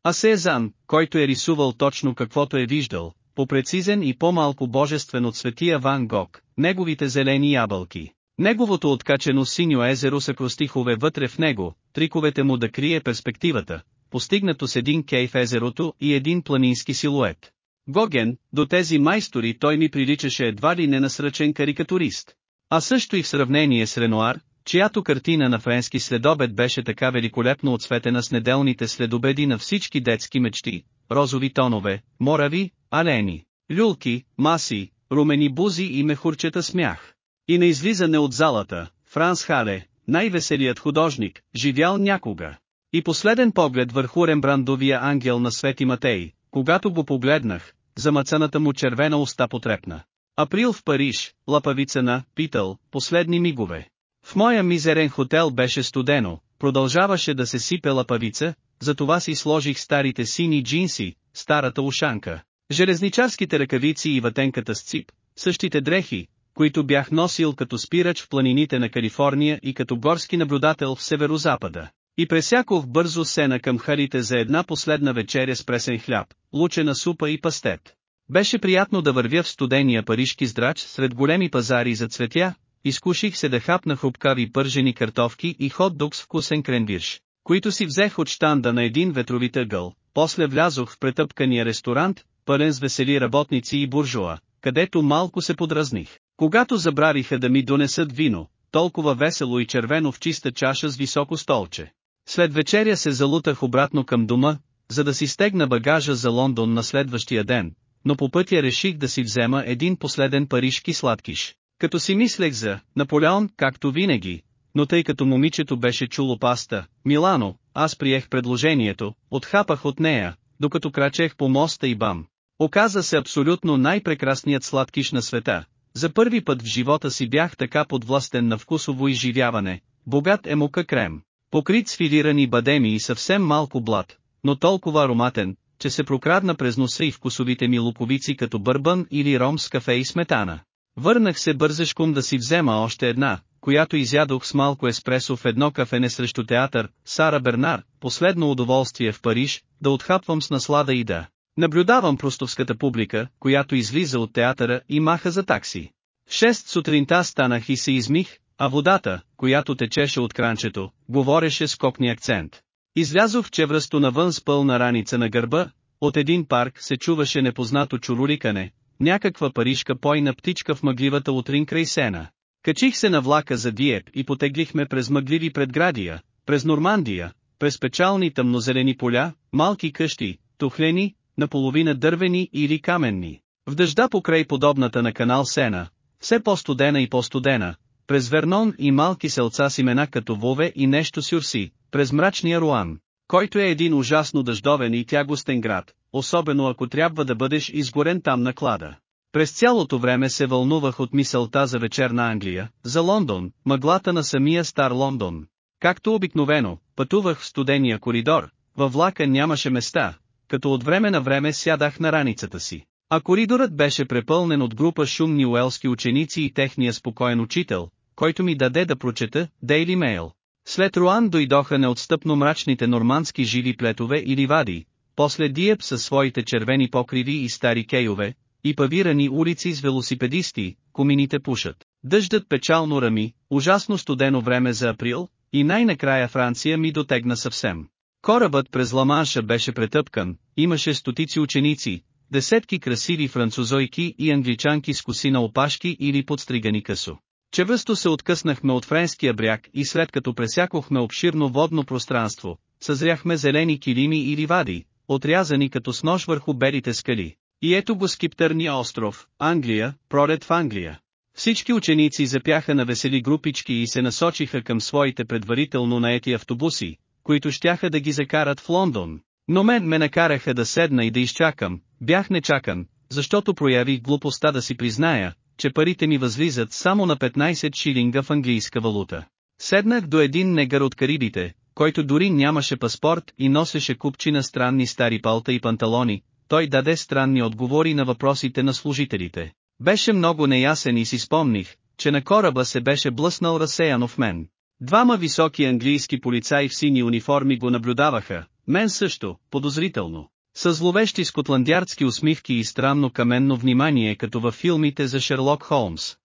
А Сезан, който е рисувал точно каквото е виждал, по-прецизен и по-малко божествен от светия Ван Гог, неговите зелени ябълки. Неговото откачено синьо езеро са кростихове вътре в него, триковете му да крие перспективата, постигнато с един кей в езерото и един планински силует. Гоген, до тези майстори той ми приличаше едва ли ненасръчен карикатурист. А също и в сравнение с Ренуар, чиято картина на френски следобед беше така великолепно отсветена с неделните следобеди на всички детски мечти, розови тонове, морави, алени, люлки, маси, румени бузи и мехурчета смях. И на излизане от залата, Франс Хале, най-веселият художник, живял някога. И последен поглед върху Рембрандовия ангел на Свети Матей, когато го погледнах, замъцаната му червена уста потрепна. Април в Париж, лапавица на, питал, последни мигове. В моя мизерен хотел беше студено, продължаваше да се сипе лапавица, затова си сложих старите сини джинси, старата ушанка, железничарските ръкавици и ватенката с цип, същите дрехи, които бях носил като спирач в планините на Калифорния и като горски наблюдател в северозапада. И пресякох бързо сена към харите за една последна вечеря с пресен хляб, лучена супа и пастет. Беше приятно да вървя в студения парижки здрач сред големи пазари за цветя, изкуших се да хапна хрупкави пържени картофки и хот-дог с вкусен кренвирш, които си взех от штанда на един ветровит ъгъл, после влязох в претъпкания ресторант, пълен с весели работници и буржуа, където малко се подразних. Когато забравиха да ми донесат вино, толкова весело и червено в чиста чаша с високо столче. След вечеря се залутах обратно към дома, за да си стегна багажа за Лондон на следващия ден, но по пътя реших да си взема един последен парижки сладкиш. Като си мислех за Наполеон, както винаги, но тъй като момичето беше чуло паста, Милано, аз приех предложението, отхапах от нея, докато крачех по моста и бам. Оказа се абсолютно най-прекрасният сладкиш на света. За първи път в живота си бях така подвластен на вкусово изживяване, богат е мука крем, покрит с филирани бадеми и съвсем малко блат, но толкова ароматен, че се прокрадна през носа и вкусовите ми луковици като бърбан или ром с кафе и сметана. Върнах се бързешком да си взема още една, която изядох с малко еспресо в едно кафене срещу театър, Сара Бернар, последно удоволствие в Париж, да отхапвам с наслада и да наблюдавам простовската публика, която излиза от театъра и маха за такси. Шест сутринта станах и се измих, а водата, която течеше от кранчето, говореше с кокни акцент. Излязох чевръсто навън с пълна раница на гърба, от един парк се чуваше непознато чуруликане, някаква парижка пойна птичка в мъгливата утрин край сена. Качих се на влака за Диеп и потеглихме през мъгливи предградия, през Нормандия, през печални тъмнозелени поля, малки къщи, тухлени, наполовина дървени или каменни. В дъжда покрай подобната на канал Сена, все по-студена и по-студена, през Вернон и малки селца с имена като Вове и нещо сюрси, през мрачния Руан, който е един ужасно дъждовен и тягостен град, особено ако трябва да бъдеш изгорен там на клада. През цялото време се вълнувах от мисълта за вечерна Англия, за Лондон, мъглата на самия стар Лондон. Както обикновено, пътувах в студения коридор, във влака нямаше места, като от време на време сядах на раницата си. А коридорът беше препълнен от група шумни уелски ученици и техния спокоен учител, който ми даде да прочета Daily Mail. След Руан дойдоха неотстъпно мрачните нормандски живи плетове и ливади, после Диеп със своите червени покриви и стари кейове, и павирани улици с велосипедисти, комините пушат. Дъждът печално рами, ужасно студено време за април, и най-накрая Франция ми дотегна съвсем. Корабът през Ламанша беше претъпкан, имаше стотици ученици, десетки красиви французойки и англичанки с коси на опашки или подстригани късо. Чевъсто се откъснахме от френския бряг и след като пресякохме обширно водно пространство, съзряхме зелени килими и ривади, отрязани като с нож върху белите скали. И ето го скиптърния остров, Англия, пролет в Англия. Всички ученици запяха на весели групички и се насочиха към своите предварително наети автобуси, които щяха да ги закарат в Лондон. Но мен ме накараха да седна и да изчакам, бях нечакан, защото проявих глупостта да си призная, че парите ми възлизат само на 15 шилинга в английска валута. Седнах до един негър от Карибите, който дори нямаше паспорт и носеше купчина странни стари палта и панталони, той даде странни отговори на въпросите на служителите. Беше много неясен и си спомних, че на кораба се беше блъснал разсеяно в мен. Двама високи английски полицаи в сини униформи го наблюдаваха, мен също, подозрително. С зловещи скотландярски усмивки и странно каменно внимание като във филмите за Шерлок Холмс.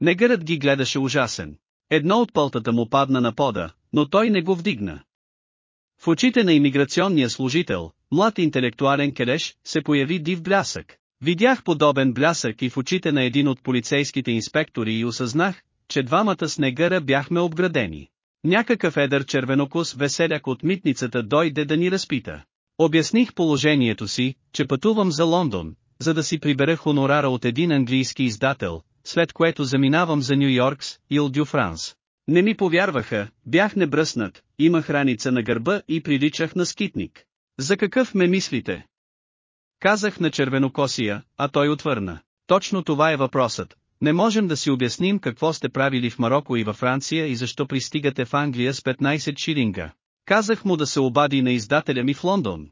Негърът ги гледаше ужасен. Едно от пълтата му падна на пода, но той не го вдигна. В очите на имиграционния служител, млад интелектуален келеш, се появи див блясък. Видях подобен блясък и в очите на един от полицейските инспектори и осъзнах, че двамата с негъра бяхме обградени. Някакъв едър червенокос веселяк от митницата дойде да ни разпита. Обясних положението си, че пътувам за Лондон, за да си прибера хонорара от един английски издател, след което заминавам за Нью Йоркс, Ил Дю Франс. Не ми повярваха, бях небръснат, имах раница на гърба и приличах на скитник. За какъв ме мислите? Казах на червенокосия, а той отвърна. Точно това е въпросът. Не можем да си обясним какво сте правили в Марокко и във Франция и защо пристигате в Англия с 15 шилинга. Казах му да се обади на издателя ми в Лондон.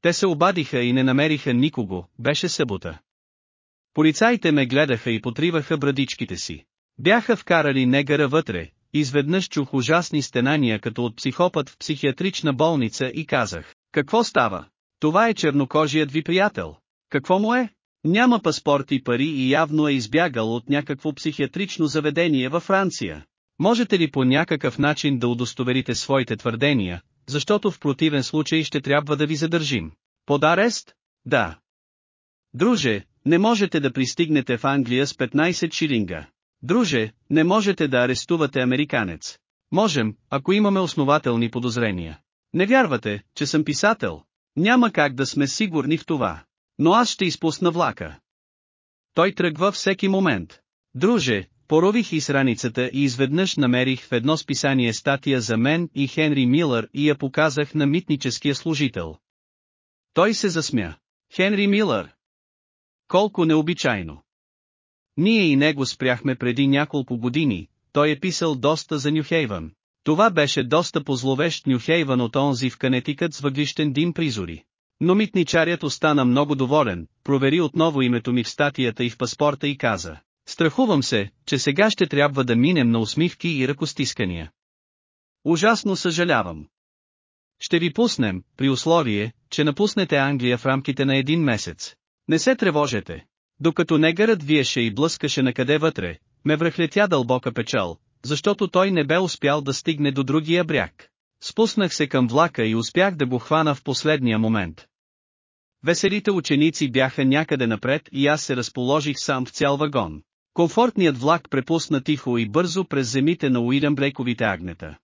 Те се обадиха и не намериха никого, беше събота. Полицаите ме гледаха и потриваха брадичките си. Бяха вкарали негъра вътре, изведнъж чух ужасни стенания като от психопат в психиатрична болница и казах, какво става? Това е чернокожият ви приятел. Какво му е? Няма паспорт и пари и явно е избягал от някакво психиатрично заведение във Франция. Можете ли по някакъв начин да удостоверите своите твърдения, защото в противен случай ще трябва да ви задържим? Под арест? Да. Друже, не можете да пристигнете в Англия с 15 шилинга. Друже, не можете да арестувате американец. Можем, ако имаме основателни подозрения. Не вярвате, че съм писател? Няма как да сме сигурни в това. Но аз ще изпусна влака. Той тръгва всеки момент. Друже, порових из раницата и изведнъж намерих в едно списание статия за мен и Хенри Милър и я показах на митническия служител. Той се засмя. Хенри Милър. Колко необичайно. Ние и него спряхме преди няколко години, той е писал доста за Нюхейвън. Това беше доста позловещ Нюхейвън от онзи в канетикът с въглищен дим призори. Но митничарят остана много доволен, провери отново името ми в статията и в паспорта и каза. Страхувам се, че сега ще трябва да минем на усмивки и ръкостискания. Ужасно съжалявам. Ще ви пуснем, при условие, че напуснете Англия в рамките на един месец. Не се тревожете. Докато негърът виеше и блъскаше накъде вътре, ме връхлетя дълбока печал, защото той не бе успял да стигне до другия бряг. Спуснах се към влака и успях да го хвана в последния момент. Веселите ученици бяха някъде напред и аз се разположих сам в цял вагон. Комфортният влак препусна тихо и бързо през земите на Уилямбрековите агнета.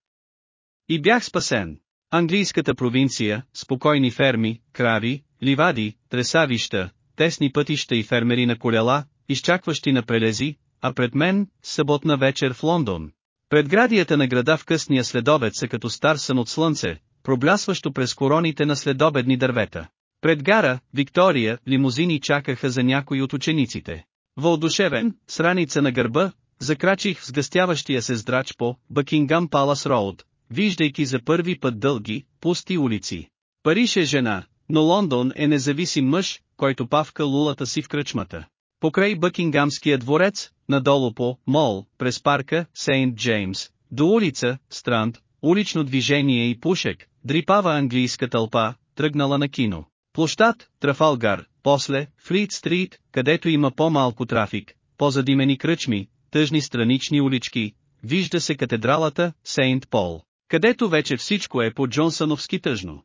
И бях спасен. Английската провинция, спокойни ферми, крави, ливади, тресавища, тесни пътища и фермери на колела, изчакващи на прелези, а пред мен, съботна вечер в Лондон. Предградията на града в късния следобед са като стар сън от слънце, проблясващо през короните на следобедни дървета. Пред гара, Виктория, лимузини чакаха за някои от учениците. Въодушевен, с раница на гърба, закрачих сгъстяващия се здрач по Бъкингам Палас Роуд, виждайки за първи път дълги, пусти улици. Париж е жена, но Лондон е независим мъж, който павка лулата си в кръчмата. Покрай Бъкингамския дворец, надолу по Мол, през парка Сейнт Джеймс, до улица Странд, улично движение и пушек, дрипава английска тълпа, тръгнала на кино. Площад, Трафалгар, после, Флит Стрит, където има по-малко трафик, по-задимени кръчми, тъжни странични улички, вижда се катедралата, Сейнт Пол, където вече всичко е по Джонсъновски тъжно.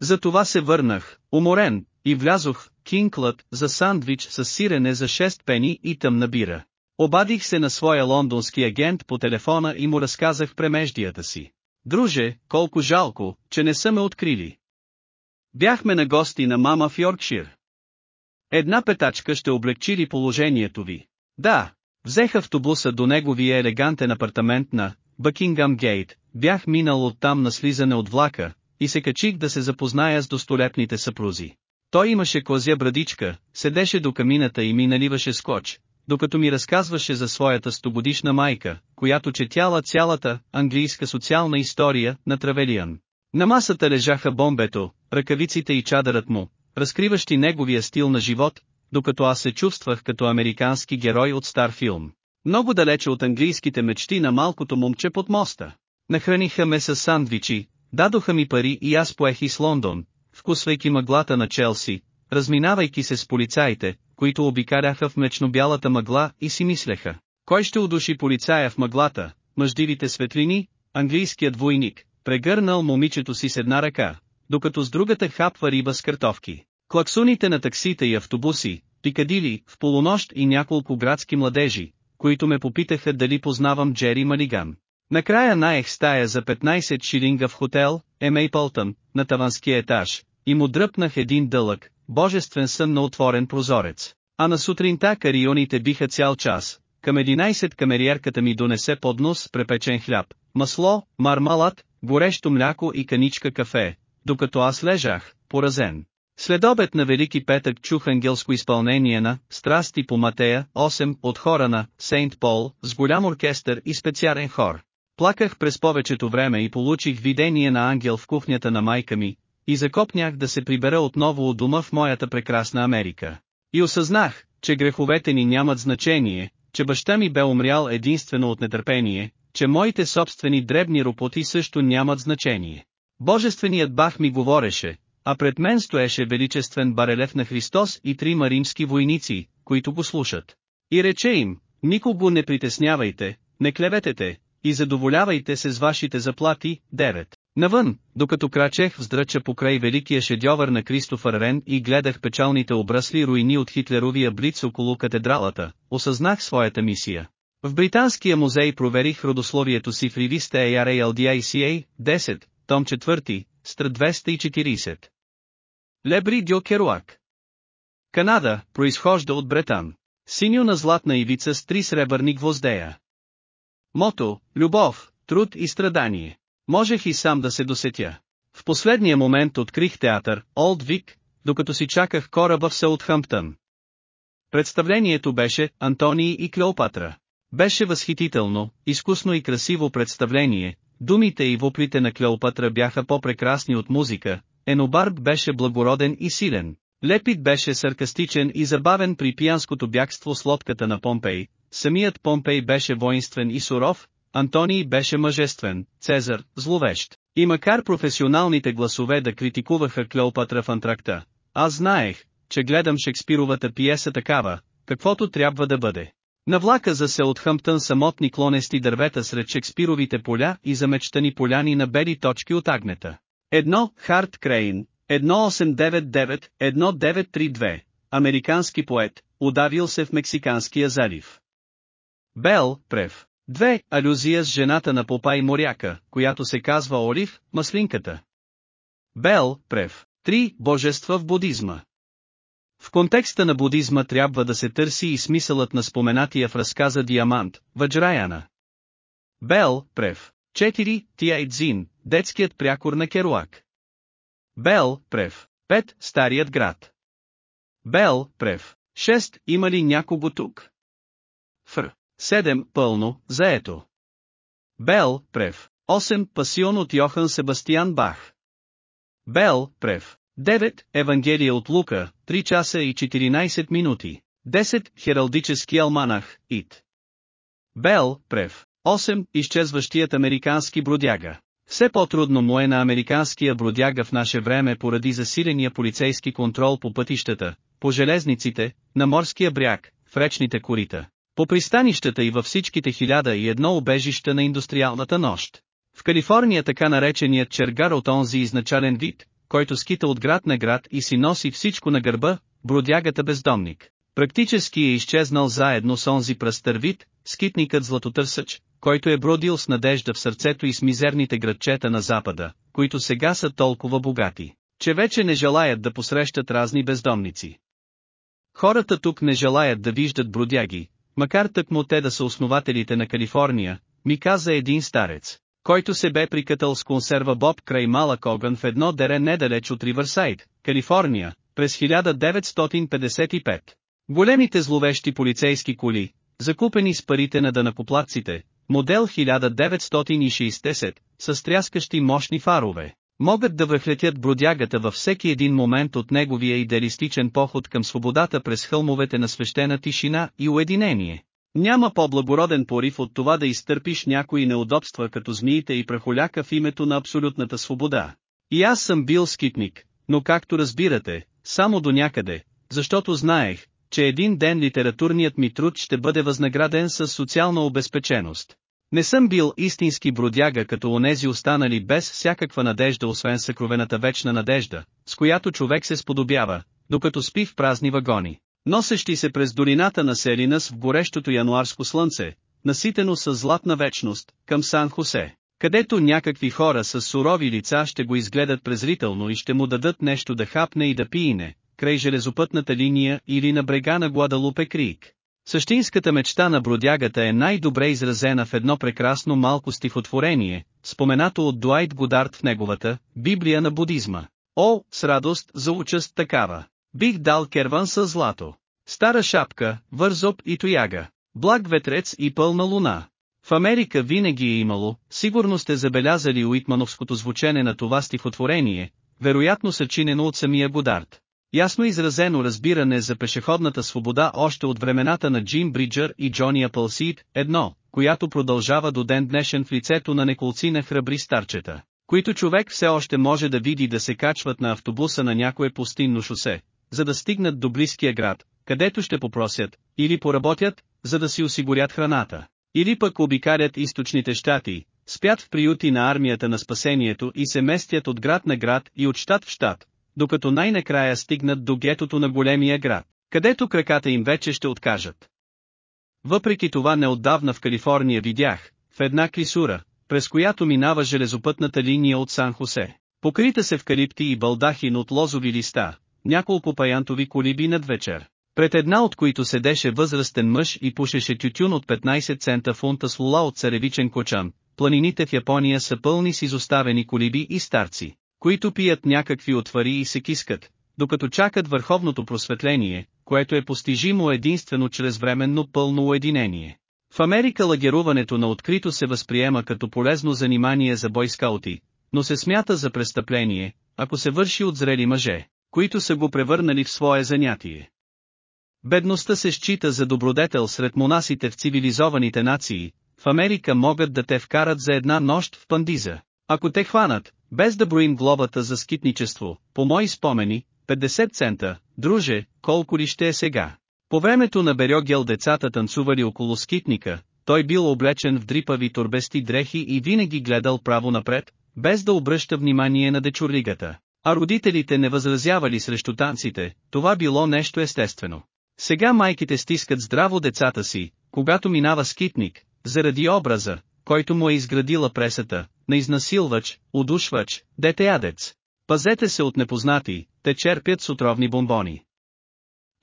Затова се върнах, уморен, и влязох, кинклът, за сандвич с сирене за 6 пени и тъмна бира. Обадих се на своя лондонски агент по телефона и му разказах премеждията си. Друже, колко жалко, че не са ме открили. Бяхме на гости на мама в Йоркшир. Една петачка ще облегчи ли положението ви? Да, взех автобуса до неговия елегантен апартамент на Бъкингам Гейт, бях минал оттам на слизане от влака, и се качих да се запозная с достолепните съпрузи. Той имаше козя брадичка, седеше до камината и ми наливаше скоч, докато ми разказваше за своята стогодишна майка, която четяла цялата английска социална история на Травелиан. На масата лежаха бомбето, ръкавиците и чадърът му, разкриващи неговия стил на живот, докато аз се чувствах като американски герой от стар филм. Много далече от английските мечти на малкото момче под моста. Нахраниха ме с сандвичи, дадоха ми пари и аз поех из Лондон, вкусвайки мъглата на Челси, разминавайки се с полицаите, които обикаляха в млечно-бялата мъгла и си мислеха. Кой ще удуши полицая в мъглата, мъждивите светлини, английският войник, прегърнал момичето си с една ръка, докато с другата хапва риба с картофки. Клаксоните на таксита и автобуси, пикадили, в полунощ и няколко градски младежи, които ме попитаха дали познавам Джери Малиган. Накрая наех стая за 15 шилинга в хотел, Емейпълтън, на таванския етаж, и му дръпнах един дълъг, божествен сън на отворен прозорец. А на сутринта карионите биха цял час. Към 11 камериерката ми донесе поднос с препечен хляб, масло, мармалат, горещо мляко и каничка кафе, докато аз лежах, поразен. След обед на Велики петък чух ангелско изпълнение на «Страсти по Матея» 8 от хора на Сейнт Пол с голям оркестър и специален хор. Плаках през повечето време и получих видение на ангел в кухнята на майка ми, и закопнях да се прибера отново от дома в моята прекрасна Америка. И осъзнах, че греховете ни нямат значение, че баща ми бе умрял единствено от нетърпение, че моите собствени дребни ропоти също нямат значение. Божественият бах ми говореше, а пред мен стоеше величествен барелев на Христос и трима римски войници, които го слушат. И рече им, никого не притеснявайте, не клеветете, и задоволявайте се с вашите заплати, 9. Навън, докато крачех вздръча покрай великия шедьовър на Кристофър Рен и гледах печалните обрасли руини от хитлеровия блиц около катедралата, осъзнах своята мисия. В Британския музей проверих родословието си в ревиста ARALDICA, 10, том 4, стр 240. Лебри Дьо Керуак. Канада, произхожда от Бретан. Синьо на златна ивица с три сребърни гвоздея. Мото, любов, труд и страдание. Можех и сам да се досетя. В последния момент открих театър, Олд Вик, докато си чаках кораба в Саутхамптън. Представлението беше Антоний и Клеопатра. Беше възхитително, изкусно и красиво представление, думите и воплите на Клеопатра бяха по-прекрасни от музика, Енобарб беше благороден и силен, Лепит беше саркастичен и забавен при пиянското бягство с лодката на Помпей, самият Помпей беше воинствен и суров, Антоний беше мъжествен, Цезар, зловещ. И макар професионалните гласове да критикуваха Клеопатра в антракта, аз знаех, че гледам Шекспировата пиеса такава, каквото трябва да бъде. На влака за се от Хъмптън самотни клонести дървета сред Шекспировите поля и замечтани поляни на бели точки от агнета. Едно, Харт Крейн, 1899-1932, американски поет, удавил се в Мексиканския залив. Бел, Прев. Две, алюзия с жената на Попай моряка, която се казва Олив, маслинката. Бел, Прев. Три, божества в будизма. В контекста на будизма трябва да се търси и смисълът на споменатия в разказа Диамант, Ваджраяна. Бел, Прев. 4. Тиайдзин, детският прякор на Керуак. Бел, Прев. 5. Старият град. Бел, Прев. 6. Има ли някого тук? Фр. 7. Пълно, заето. Бел, Прев. 8. Пасион от Йохан Себастиан Бах. Бел, Прев. 9. Евангелие от Лука, 3 часа и 14 минути. 10. Хералдически алманах, Ит. Бел, Прев. 8. Изчезващият американски бродяга. Все по-трудно му е на американския бродяга в наше време поради засиления полицейски контрол по пътищата, по железниците, на морския бряг, в речните корита, по пристанищата и във всичките хиляда и едно обежища на индустриалната нощ. В Калифорния така нареченият чергар от онзи изначален вид, който скита от град на град и си носи всичко на гърба, бродягата бездомник. Практически е изчезнал заедно с онзи пръстър вид, скитникът златотърсъч, който е бродил с надежда в сърцето и с мизерните градчета на запада, които сега са толкова богати, че вече не желаят да посрещат разни бездомници. Хората тук не желаят да виждат бродяги, макар тъкмо те да са основателите на Калифорния, ми каза един старец, който се бе прикатал с консерва Боб край малък огън в едно дере недалеч от Ривърсайд, Калифорния, през 1955. Големите зловещи полицейски коли, закупени с парите на дънакоплатците, модел 1960, с тряскащи мощни фарове, могат да връхлетят бродягата във всеки един момент от неговия идеалистичен поход към свободата през хълмовете на свещена тишина и уединение. Няма по-благороден порив от това да изтърпиш някои неудобства като змиите и прахоляка в името на абсолютната свобода. И аз съм бил скитник, но както разбирате, само до някъде, защото знаех, че един ден литературният ми труд ще бъде възнаграден с социална обезпеченост. Не съм бил истински бродяга като онези останали без всякаква надежда освен съкровената вечна надежда, с която човек се сподобява, докато спи в празни вагони, носещи се през долината на Селинас в горещото януарско слънце, наситено с златна вечност, към Сан Хосе, където някакви хора с сурови лица ще го изгледат презрително и ще му дадат нещо да хапне и да пиене, край железопътната линия или на брега на Гладалупе Крик. Същинската мечта на бродягата е най-добре изразена в едно прекрасно малко стихотворение, споменато от Дуайт Годард в неговата «Библия на будизма». О, с радост за участ такава! Бих дал керван с злато. Стара шапка, вързоп и тояга. Благ ветрец и пълна луна. В Америка винаги е имало, сигурно сте забелязали уитмановското звучене на това стихотворение, вероятно съчинено от самия Годард. Ясно изразено разбиране за пешеходната свобода още от времената на Джим Бриджър и Джони Апълсид, едно, която продължава до ден днешен в лицето на неколци на храбри старчета, които човек все още може да види да се качват на автобуса на някое пустинно шосе, за да стигнат до близкия град, където ще попросят, или поработят, за да си осигурят храната, или пък обикалят източните щати, спят в приюти на армията на спасението и се местят от град на град и от щат в щат, докато най-накрая стигнат до гетото на големия град, където краката им вече ще откажат. Въпреки това неотдавна в Калифорния видях, в една клисура, през която минава железопътната линия от Сан Хосе, покрита се в калипти и балдахин от лозови листа, няколко паянтови колиби над вечер, пред една от които седеше възрастен мъж и пушеше тютюн от 15 цента фунта с лула от царевичен кочан, планините в Япония са пълни с изоставени колиби и старци, които пият някакви отвари и се кискат, докато чакат върховното просветление, което е постижимо единствено чрез временно пълно уединение. В Америка лагеруването на открито се възприема като полезно занимание за бойскаути, но се смята за престъпление, ако се върши от зрели мъже, които са го превърнали в свое занятие. Бедността се счита за добродетел сред монасите в цивилизованите нации, в Америка могат да те вкарат за една нощ в пандиза. Ако те хванат, без да броим глобата за скитничество, по мои спомени, 50 цента, друже, колко ли ще е сега. По времето на Берьогел децата танцували около скитника, той бил облечен в дрипави турбести дрехи и винаги гледал право напред, без да обръща внимание на дечурлигата. А родителите не възразявали срещу танците, това било нещо естествено. Сега майките стискат здраво децата си, когато минава скитник, заради образа, който му е изградила пресата, на изнасилвач, удушвач, детеядец. Пазете се от непознати, те черпят с отровни бомбони.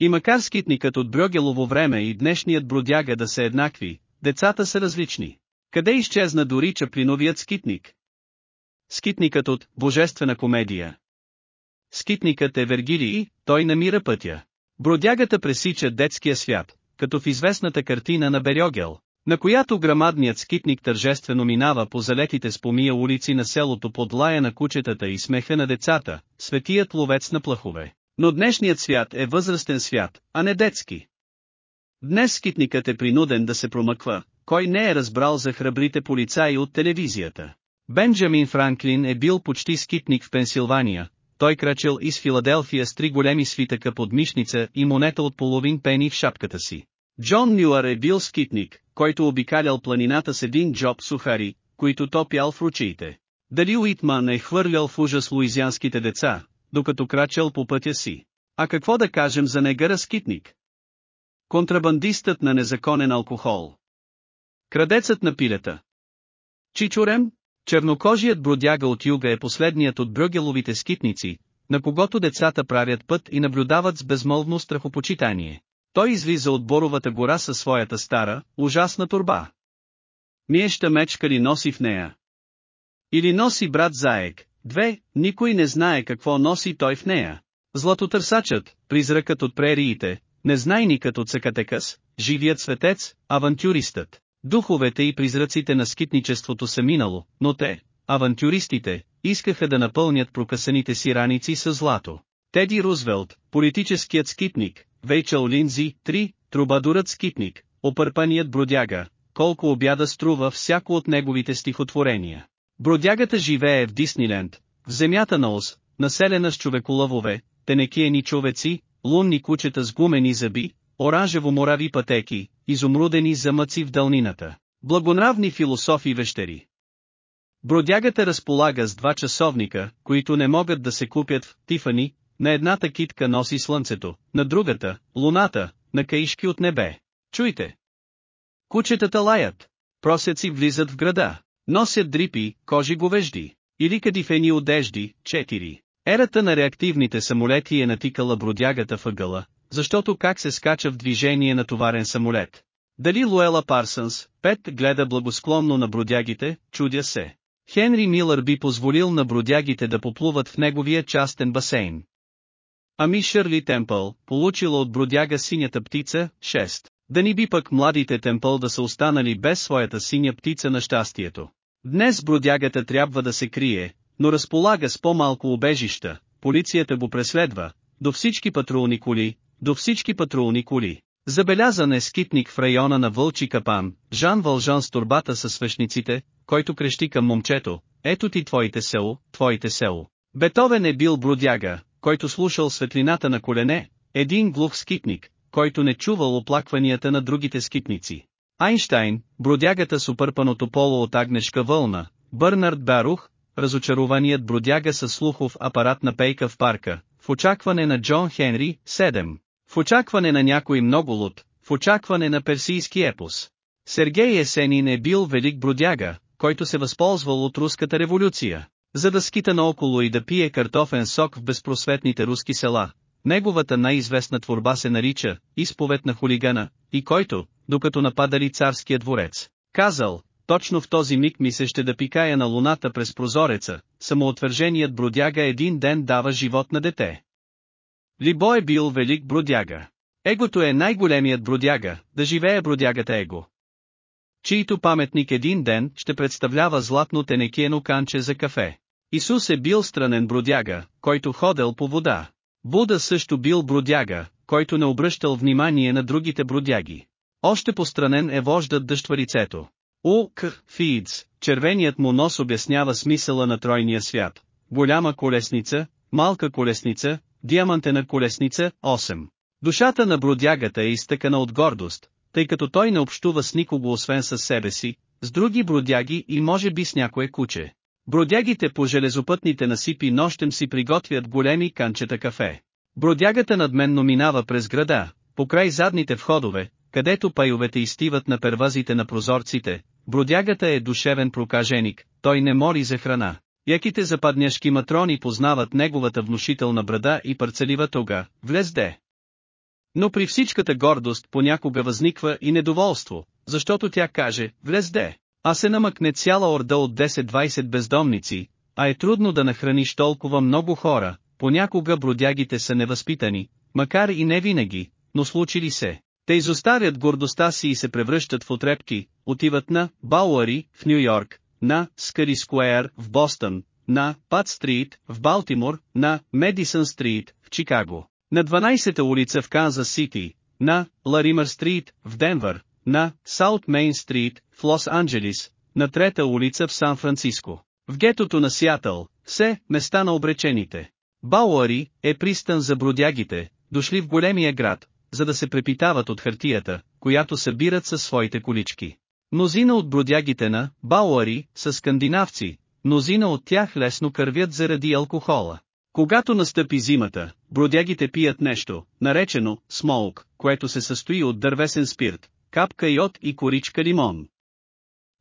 И макар скитникът от Брюгелово време и днешният бродяга да са еднакви, децата са различни. Къде изчезна дори чаплиновият скитник? Скитникът от Божествена комедия. Скитникът е Вергилий, той намира пътя. Бродягата пресича детския свят, като в известната картина на Берьогел, на която грамадният скитник тържествено минава по залетите с помия улици на селото под лая на кучетата и смеха на децата, светият ловец на плахове. Но днешният свят е възрастен свят, а не детски. Днес скитникът е принуден да се промъква, кой не е разбрал за храбрите полицаи от телевизията. Бенджамин Франклин е бил почти скитник в Пенсилвания, той крачел из Филаделфия с три големи свитъка под мишница и монета от половин пени в шапката си. Джон Мюър е бил скитник, който обикалял планината с един джоб сухари, които топял в ручиите. Дали Уитман е хвърлял в ужас луизианските деца, докато крачел по пътя си. А какво да кажем за негъра скитник? Контрабандистът на незаконен алкохол. Крадецът на пилета. Чичурем, чернокожият бродяга от юга е последният от брюгеловите скитници, на когото децата правят път и наблюдават с безмолвно страхопочитание. Той излиза от Боровата гора със своята стара, ужасна турба. Миеща мечка ли носи в нея? Или носи брат заек, две, никой не знае какво носи той в нея. Златотърсачът, призракът от прериите, незнайникът от Сакатекас, живият светец, авантюристът. Духовете и призраците на скитничеството са минало, но те, авантюристите, искаха да напълнят прокъсаните си раници с злато. Теди Рузвелт, политическият скитник, Вейчел Линзи, 3, трубадурът скитник, опърпаният бродяга, колко обяда струва всяко от неговите стихотворения. Бродягата живее в Дисниленд, в земята на Оз, населена с човеколъвове, тенекиени човеци, лунни кучета с гумени зъби, оранжево-морави пътеки, изумрудени замъци в дълнината. Благонравни философи вещери. Бродягата разполага с два часовника, които не могат да се купят в Тифани, на едната китка носи слънцето, на другата – луната, на каишки от небе. Чуйте! Кучетата лаят. Просеци влизат в града. Носят дрипи, кожи говежди. Или кадифени одежди, 4. Ерата на реактивните самолети е натикала бродягата въгъла, защото как се скача в движение на товарен самолет. Дали Луела Парсънс, Пет гледа благосклонно на бродягите, чудя се. Хенри Милър би позволил на бродягите да поплуват в неговия частен басейн. Ами Шърли Темпъл, получила от бродяга синята птица, 6. Да ни би пък младите Темпъл да са останали без своята синя птица на щастието. Днес бродягата трябва да се крие, но разполага с по-малко убежища, полицията го преследва, до всички патрулни коли, до всички патрулни коли. Забелязан е скитник в района на Вълчи капан, Жан Вължан с турбата със свещниците, който крещи към момчето, ето ти твоите село, твоите село. Бетовен е бил бродяга, който слушал светлината на колене, един глух скитник, който не чувал оплакванията на другите скитници. Айнштайн, бродягата с опърпаното поло от агнешка вълна, Бърнард Барух, разочарованият бродяга с слухов апарат на пейка в парка, в очакване на Джон Хенри, 7. В очакване на някой много луд, в очакване на персийски епос. Сергей Есенин е бил велик бродяга, който се възползвал от руската революция, за да скита наоколо и да пие картофен сок в безпросветните руски села. Неговата най-известна творба се нарича «Изповед на хулигана», и който, докато нападали царския дворец, казал, точно в този миг ми се ще да пикая на луната през прозореца, самоотвърженият бродяга един ден дава живот на дете. Либо е бил велик бродяга. Егото е най-големият бродяга, да живее бродягата его. Чийто паметник един ден ще представлява златно тенекиено канче за кафе. Исус е бил странен бродяга, който ходел по вода. Буда също бил бродяга, който не обръщал внимание на другите бродяги. Още постранен е вождат дъщварицето. У, К. Фидс, червеният му нос обяснява смисъла на тройния свят. Голяма колесница, малка колесница, диамантена колесница, 8. Душата на бродягата е изтъкана от гордост, тъй като той не общува с никого освен със себе си, с други бродяги и може би с някое куче. Бродягите по железопътните насипи нощем си приготвят големи канчета кафе. Бродягата надменно минава през града, по край задните входове, където пайовете изтиват на первазите на прозорците, бродягата е душевен прокаженик, той не мори за храна. Яките западняшки матрони познават неговата внушителна брада и парцелива тога, влезде. Но при всичката гордост понякога възниква и недоволство, защото тя каже, влезде, а се намъкне цяла орда от 10-20 бездомници, а е трудно да нахраниш толкова много хора, понякога бродягите са невъзпитани, макар и не винаги, но случили се. Те изостарят гордостта си и се превръщат в отрепки, отиват на Бауари в Нью Йорк, на Скари Скуер в Бостън, на Пат Стрит в Балтимор, на Медисън Стрит в Чикаго, на 12-та улица в Канзас Сити, на Ларимър Стрит в Денвър, на Саут Мейн Стрит в Лос Анджелис, на трета улица в Сан Франциско, в гетото на Сиатъл, все места на обречените. Бауари е пристан за бродягите, дошли в големия град, за да се препитават от хартията, която събират със своите колички. Мнозина от бродягите на Бауари са скандинавци, мнозина от тях лесно кървят заради алкохола. Когато настъпи зимата, бродягите пият нещо, наречено смолк, което се състои от дървесен спирт, капка йод и коричка лимон.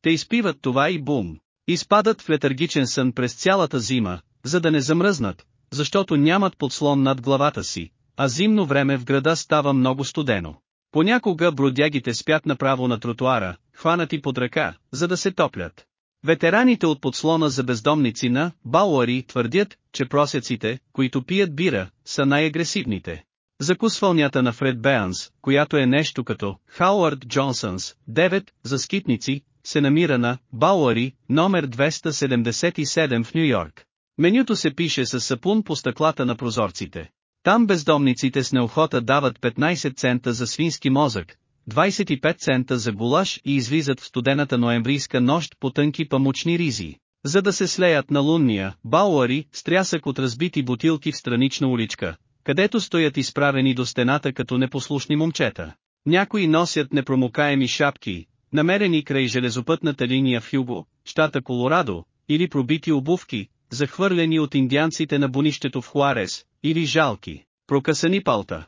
Те изпиват това и бум. Изпадат в летаргичен сън през цялата зима, за да не замръзнат, защото нямат подслон над главата си, а зимно време в града става много студено. Понякога бродягите спят направо на тротуара, хванати под ръка, за да се топлят. Ветераните от подслона за бездомници на Бауари твърдят, че просеците, които пият бира, са най-агресивните. Закусвалнята на Фред Беанс, която е нещо като Хауърд Джонсънс, 9, за скитници, се намира на Бауари, номер 277 в Нью Йорк. Менюто се пише с сапун по стъклата на прозорците. Там бездомниците с неохота дават 15 цента за свински мозък, 25 цента за гулаш и излизат в студената ноемврийска нощ по тънки памучни ризи, за да се слеят на лунния, бауари, с трясък от разбити бутилки в странична уличка, където стоят изправени до стената като непослушни момчета. Някои носят непромокаеми шапки, намерени край железопътната линия в Юго, щата Колорадо, или пробити обувки, захвърлени от индианците на бунището в Хуарес, или жалки, прокъсани палта.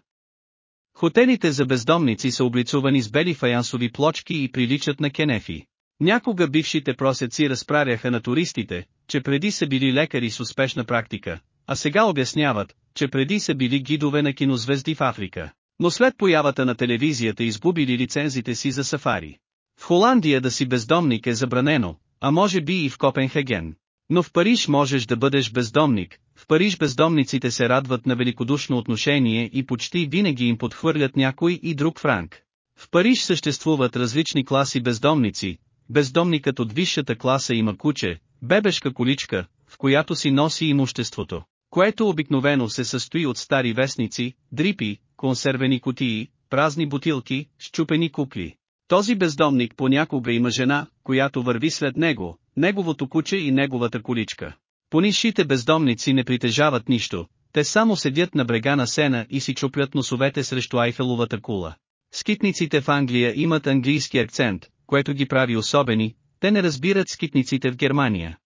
Хотелите за бездомници са облицувани с бели фаянсови плочки и приличат на кенефи. Някога бившите просеци разправяха на туристите, че преди са били лекари с успешна практика, а сега обясняват, че преди са били гидове на кинозвезди в Африка. Но след появата на телевизията изгубили лицензите си за сафари. В Холандия да си бездомник е забранено, а може би и в Копенхаген. Но в Париж можеш да бъдеш бездомник, Париж бездомниците се радват на великодушно отношение и почти винаги им подхвърлят някой и друг франк. В Париж съществуват различни класи бездомници, бездомникът от висшата класа има куче, бебешка количка, в която си носи имуществото, което обикновено се състои от стари вестници, дрипи, консервени кутии, празни бутилки, щупени кукли. Този бездомник понякога има жена, която върви след него, неговото куче и неговата количка. Понишите бездомници не притежават нищо, те само седят на брега на сена и си чупят носовете срещу Айфеловата кула. Скитниците в Англия имат английски акцент, което ги прави особени, те не разбират скитниците в Германия.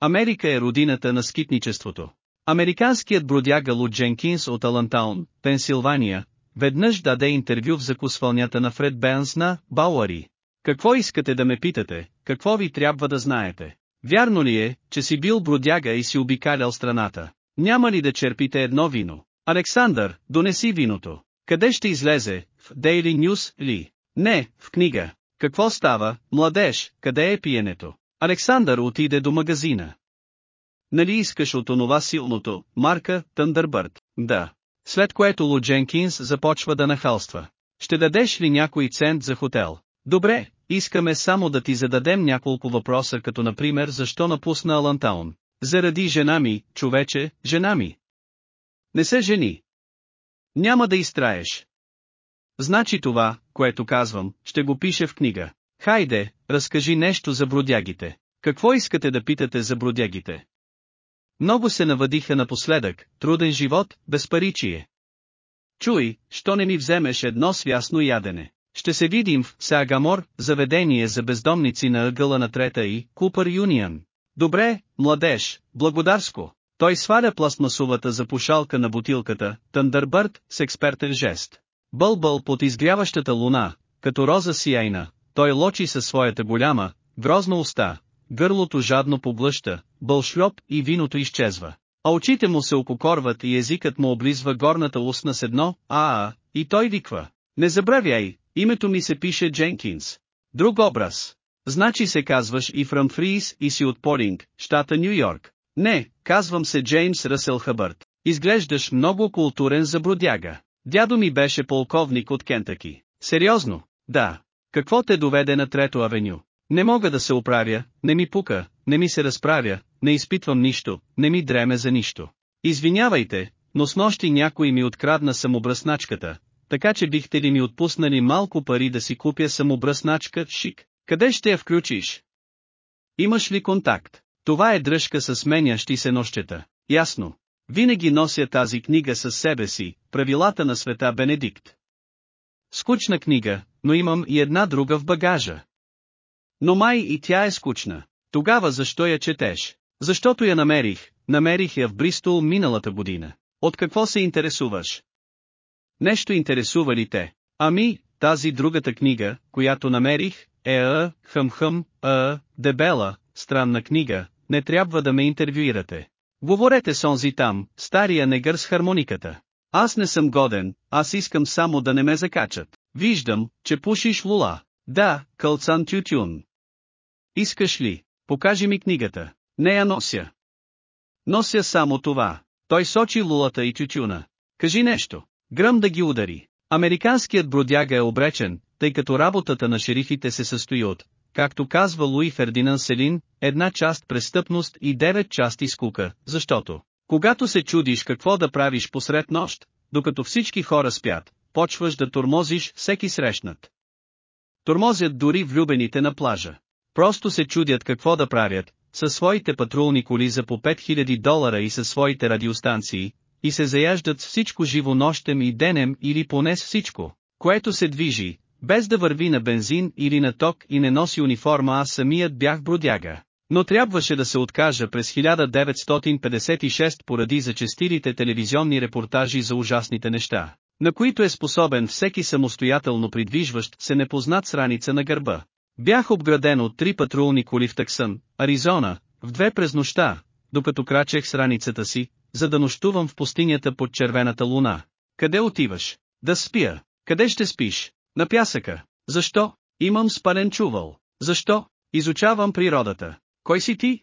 Америка е родината на скитничеството. Американският бродяга Лу Дженкинс от Алантаун, Пенсилвания, веднъж даде интервю в закусвалнята на Фред Бенс на Бауари. Какво искате да ме питате, какво ви трябва да знаете? Вярно ли е, че си бил бродяга и си обикалял страната? Няма ли да черпите едно вино? Александър, донеси виното. Къде ще излезе? В Daily News ли? Не, в книга. Какво става, младеж, къде е пиенето? Александър отиде до магазина. Нали искаш от онова силното, марка, Тъндърбърд? Да. След което Лу Дженкинс започва да нахалства. Ще дадеш ли някой цент за хотел? Добре, искаме само да ти зададем няколко въпроса като например защо напусна Алантаун. Заради жена ми, човече, жена ми. Не се жени. Няма да изтраеш. Значи това, което казвам, ще го пише в книга. Хайде, разкажи нещо за бродягите. Какво искате да питате за бродягите? Много се навадиха напоследък, труден живот, безпаричие. Чуй, що не ми вземеш едно свясно ядене. Ще се видим в Сагамор, заведение за бездомници на ъгъла на трета и Купър Юнион. Добре, младеж, благодарско. Той сваля пластмасовата запушалка на бутилката, Тъндърбърт, с експертен жест. Бълбъл под изгряващата луна, като роза сияйна, той лочи със своята голяма, грозна уста, гърлото жадно поблъща, бълшлоп и виното изчезва. А очите му се ококорват и езикът му облизва горната устна с едно, а, а, и той виква. Не забравяй, името ми се пише Дженкинс. Друг образ. Значи се казваш и Фрамфрис и си от Полинг, щата Нью Йорк. Не, казвам се Джеймс Ръсел Хабърт. Изглеждаш много културен за бродяга. Дядо ми беше полковник от Кентъки. Сериозно? Да. Какво те доведе на Трето авеню? Не мога да се оправя, не ми пука, не ми се разправя, не изпитвам нищо, не ми дреме за нищо. Извинявайте, но с нощи някой ми открадна самобръсначката, така че бихте ли ми отпуснали малко пари да си купя самобръсначка, шик? Къде ще я включиш? Имаш ли контакт? Това е дръжка с сменящи се нощчета. Ясно. Винаги нося тази книга със себе си, правилата на света Бенедикт. Скучна книга, но имам и една друга в багажа. Но май и тя е скучна. Тогава защо я четеш? Защото я намерих, намерих я в Бристол миналата година. От какво се интересуваш? Нещо интересува ли те? Ами, тази другата книга, която намерих, е а, хъм хъм, а, дебела, странна книга, не трябва да ме интервюирате. Говорете с онзи там, стария негър с хармониката. Аз не съм годен, аз искам само да не ме закачат. Виждам, че пушиш лула. Да, кълцан тютюн. Искаш ли? Покажи ми книгата. Не я нося. Нося само това. Той сочи лулата и тютюна. Кажи нещо. Гръм да ги удари. Американският бродяга е обречен, тъй като работата на шерифите се състои от, както казва Луи Фердинан Селин, една част престъпност и девет части скука, защото, когато се чудиш какво да правиш посред нощ, докато всички хора спят, почваш да тормозиш всеки срещнат. Тормозят дори влюбените на плажа. Просто се чудят какво да правят, със своите патрулни коли за по 5000 долара и със своите радиостанции, и се заяждат с всичко живо нощем и денем или поне с всичко, което се движи, Без да върви на бензин или на ток и не носи униформа аз самият бях бродяга. Но трябваше да се откажа през 1956 поради зачестилите телевизионни репортажи за ужасните неща, на които е способен всеки самостоятелно придвижващ се непознат с на гърба. Бях обграден от три патрулни коли в Таксън, Аризона, в две през нощта, докато крачех с си, за да нощувам в пустинята под червената луна. Къде отиваш? Да спя. Къде ще спиш? На пясъка. Защо? Имам спален чувал. Защо? Изучавам природата. Кой си ти?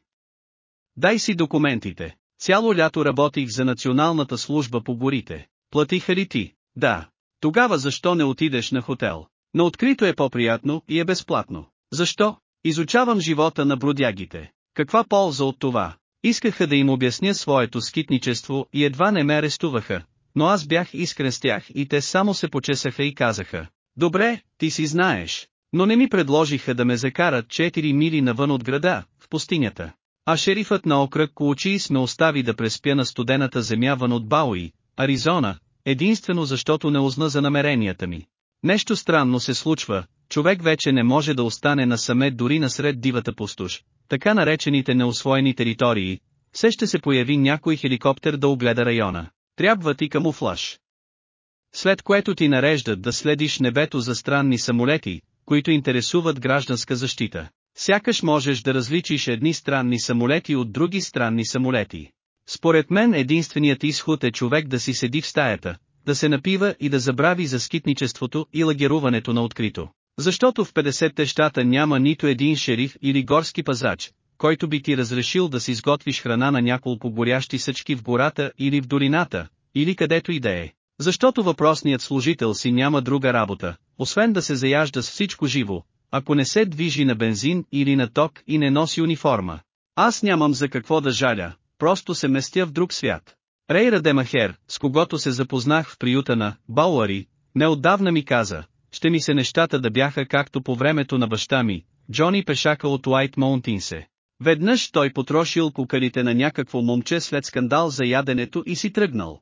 Дай си документите. Цяло лято работих за Националната служба по горите. Платиха ли ти? Да. Тогава защо не отидеш на хотел? На открито е по-приятно и е безплатно. Защо? Изучавам живота на бродягите. Каква полза от това? Искаха да им обясня своето скитничество и едва не ме арестуваха, но аз бях искрен с тях и те само се почесаха и казаха. Добре, ти си знаеш. Но не ми предложиха да ме закарат 4 мили навън от града, в пустинята. А шерифът на окръг Коучис ме остави да преспя на студената земя вън от Бауи, Аризона, единствено защото не узна за намеренията ми. Нещо странно се случва, човек вече не може да остане насаме дори насред дивата пустош, така наречените неосвоени територии, все ще се появи някой хеликоптер да огледа района. Трябва ти камуфлаж. След което ти нареждат да следиш небето за странни самолети, които интересуват гражданска защита. Сякаш можеш да различиш едни странни самолети от други странни самолети. Според мен единственият изход е човек да си седи в стаята, да се напива и да забрави за скитничеството и лагеруването на открито. Защото в 50-те щата няма нито един шериф или горски пазач, който би ти разрешил да си изготвиш храна на няколко горящи съчки в гората или в долината, или където и да е. Защото въпросният служител си няма друга работа, освен да се заяжда с всичко живо, ако не се движи на бензин или на ток и не носи униформа. Аз нямам за какво да жаля, просто се местя в друг свят. Рейра Демахер, с когото се запознах в приюта на Бауари, неотдавна ми каза, ще ми се нещата да бяха както по времето на баща ми, Джони Пешака от Уайт Маунтинсе. Веднъж той потрошил кукарите на някакво момче след скандал за яденето и си тръгнал.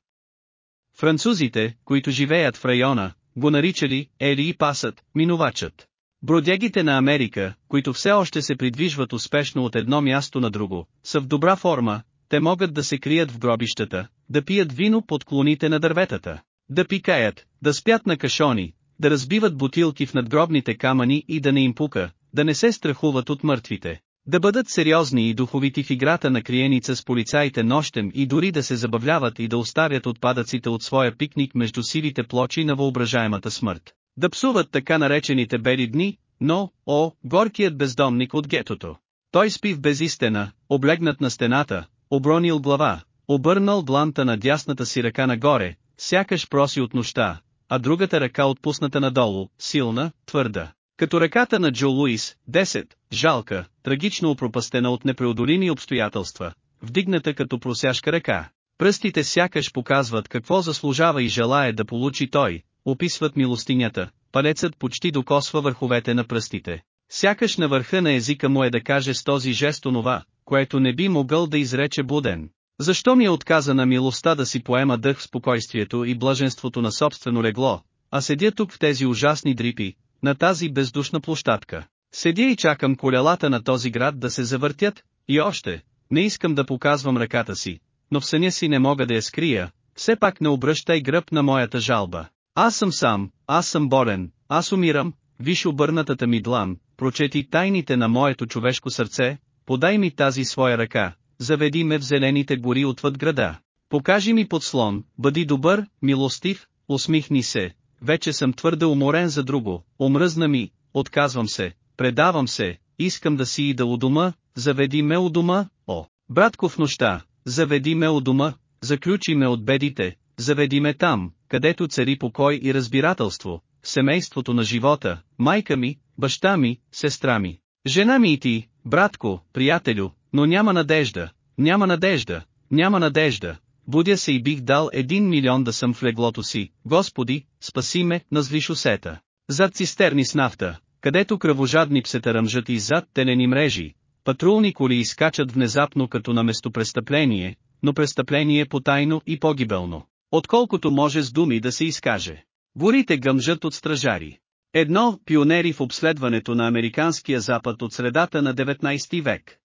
Французите, които живеят в района, го наричали Ели и Пасът, минувачът. Бродягите на Америка, които все още се придвижват успешно от едно място на друго, са в добра форма, те могат да се крият в гробищата, да пият вино под клоните на дърветата, да пикаят, да спят на кашони, да разбиват бутилки в надгробните камъни и да не им пука, да не се страхуват от мъртвите. Да бъдат сериозни и духовити в играта на криеница с полицаите нощем и дори да се забавляват и да оставят отпадъците от своя пикник между силите плочи на въображаемата смърт. Да псуват така наречените бели дни, но, о, горкият бездомник от гетото. Той спи в безистена, облегнат на стената, обронил глава, обърнал дланта на дясната си ръка нагоре, сякаш проси от нощта, а другата ръка отпусната надолу, силна, твърда. Като ръката на Джо Луис, 10, жалка, трагично опропастена от непреодолими обстоятелства, вдигната като просяшка ръка. Пръстите сякаш показват какво заслужава и желая да получи той, описват милостинята, палецът почти докосва върховете на пръстите. Сякаш на върха на езика му е да каже с този жест онова, което не би могъл да изрече буден. Защо ми е отказана милостта да си поема дъх в спокойствието и блаженството на собствено легло, а седя тук в тези ужасни дрипи, на тази бездушна площадка. Седя и чакам колелата на този град да се завъртят, и още, не искам да показвам ръката си, но в съня си не мога да я скрия, все пак не обръщай гръб на моята жалба. Аз съм сам, аз съм болен, аз умирам, виж обърнатата ми длан, прочети тайните на моето човешко сърце, подай ми тази своя ръка, заведи ме в зелените гори отвъд града. Покажи ми подслон, бъди добър, милостив, усмихни се, вече съм твърде уморен за друго, омръзна ми, отказвам се, предавам се, искам да си ида у дома, заведи ме у дома, о, братко в нощта, заведи ме у дома, заключи ме от бедите, заведи ме там, където цари покой и разбирателство, семейството на живота, майка ми, баща ми, сестра ми, жена ми и ти, братко, приятелю, но няма надежда, няма надежда, няма надежда. Будя се и бих дал един милион да съм в леглото си, Господи, спаси ме, назви шосета. Зад цистерни с нафта, където кръвожадни псета ръмжат и зад телени мрежи, патрулни коли изкачат внезапно като на местопрестъпление, но престъпление потайно и погибелно, отколкото може с думи да се изкаже. Горите гъмжат от стражари. Едно – пионери в обследването на Американския запад от средата на 19 век.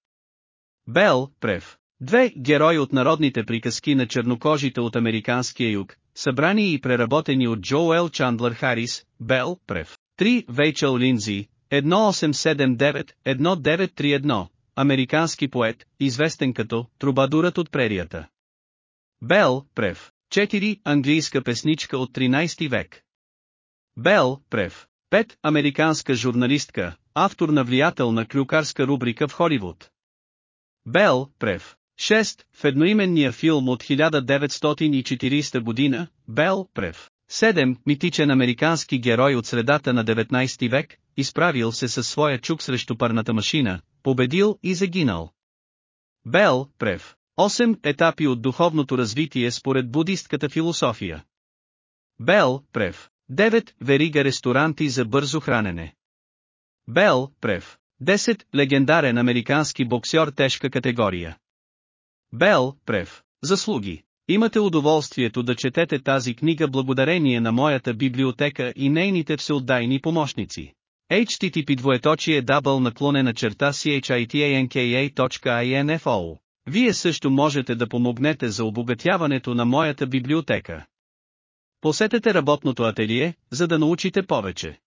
Бел, Прев. Две – герои от народните приказки на чернокожите от Американския юг, събрани и преработени от Джоел Чандлър Харис, Бел, Прев. 3. Вейчел Линдзи, 1879-1931, американски поет, известен като «Трубадурът от прерията». Бел, Прев. 4. Английска песничка от 13 век. Бел, Прев. 5. Американска журналистка, автор на влиятелна клюкарска рубрика в Холивуд. Бел, Прев. 6. В едноименния филм от 1940 година, Бел, Прев. 7. Митичен американски герой от средата на 19 век, изправил се със своя чук срещу парната машина, победил и загинал. Бел, Прев. 8. Етапи от духовното развитие според будистката философия. Бел, Прев. 9. Верига ресторанти за бързо хранене. Бел, Прев. 10. Легендарен американски боксер тежка категория. Бел, Прев. Заслуги. Имате удоволствието да четете тази книга благодарение на моята библиотека и нейните всеотдайни помощници. HTTP двоеточие дабъл наклонена черта chitanka.info Вие също можете да помогнете за обогатяването на моята библиотека. Посетете работното ателие, за да научите повече.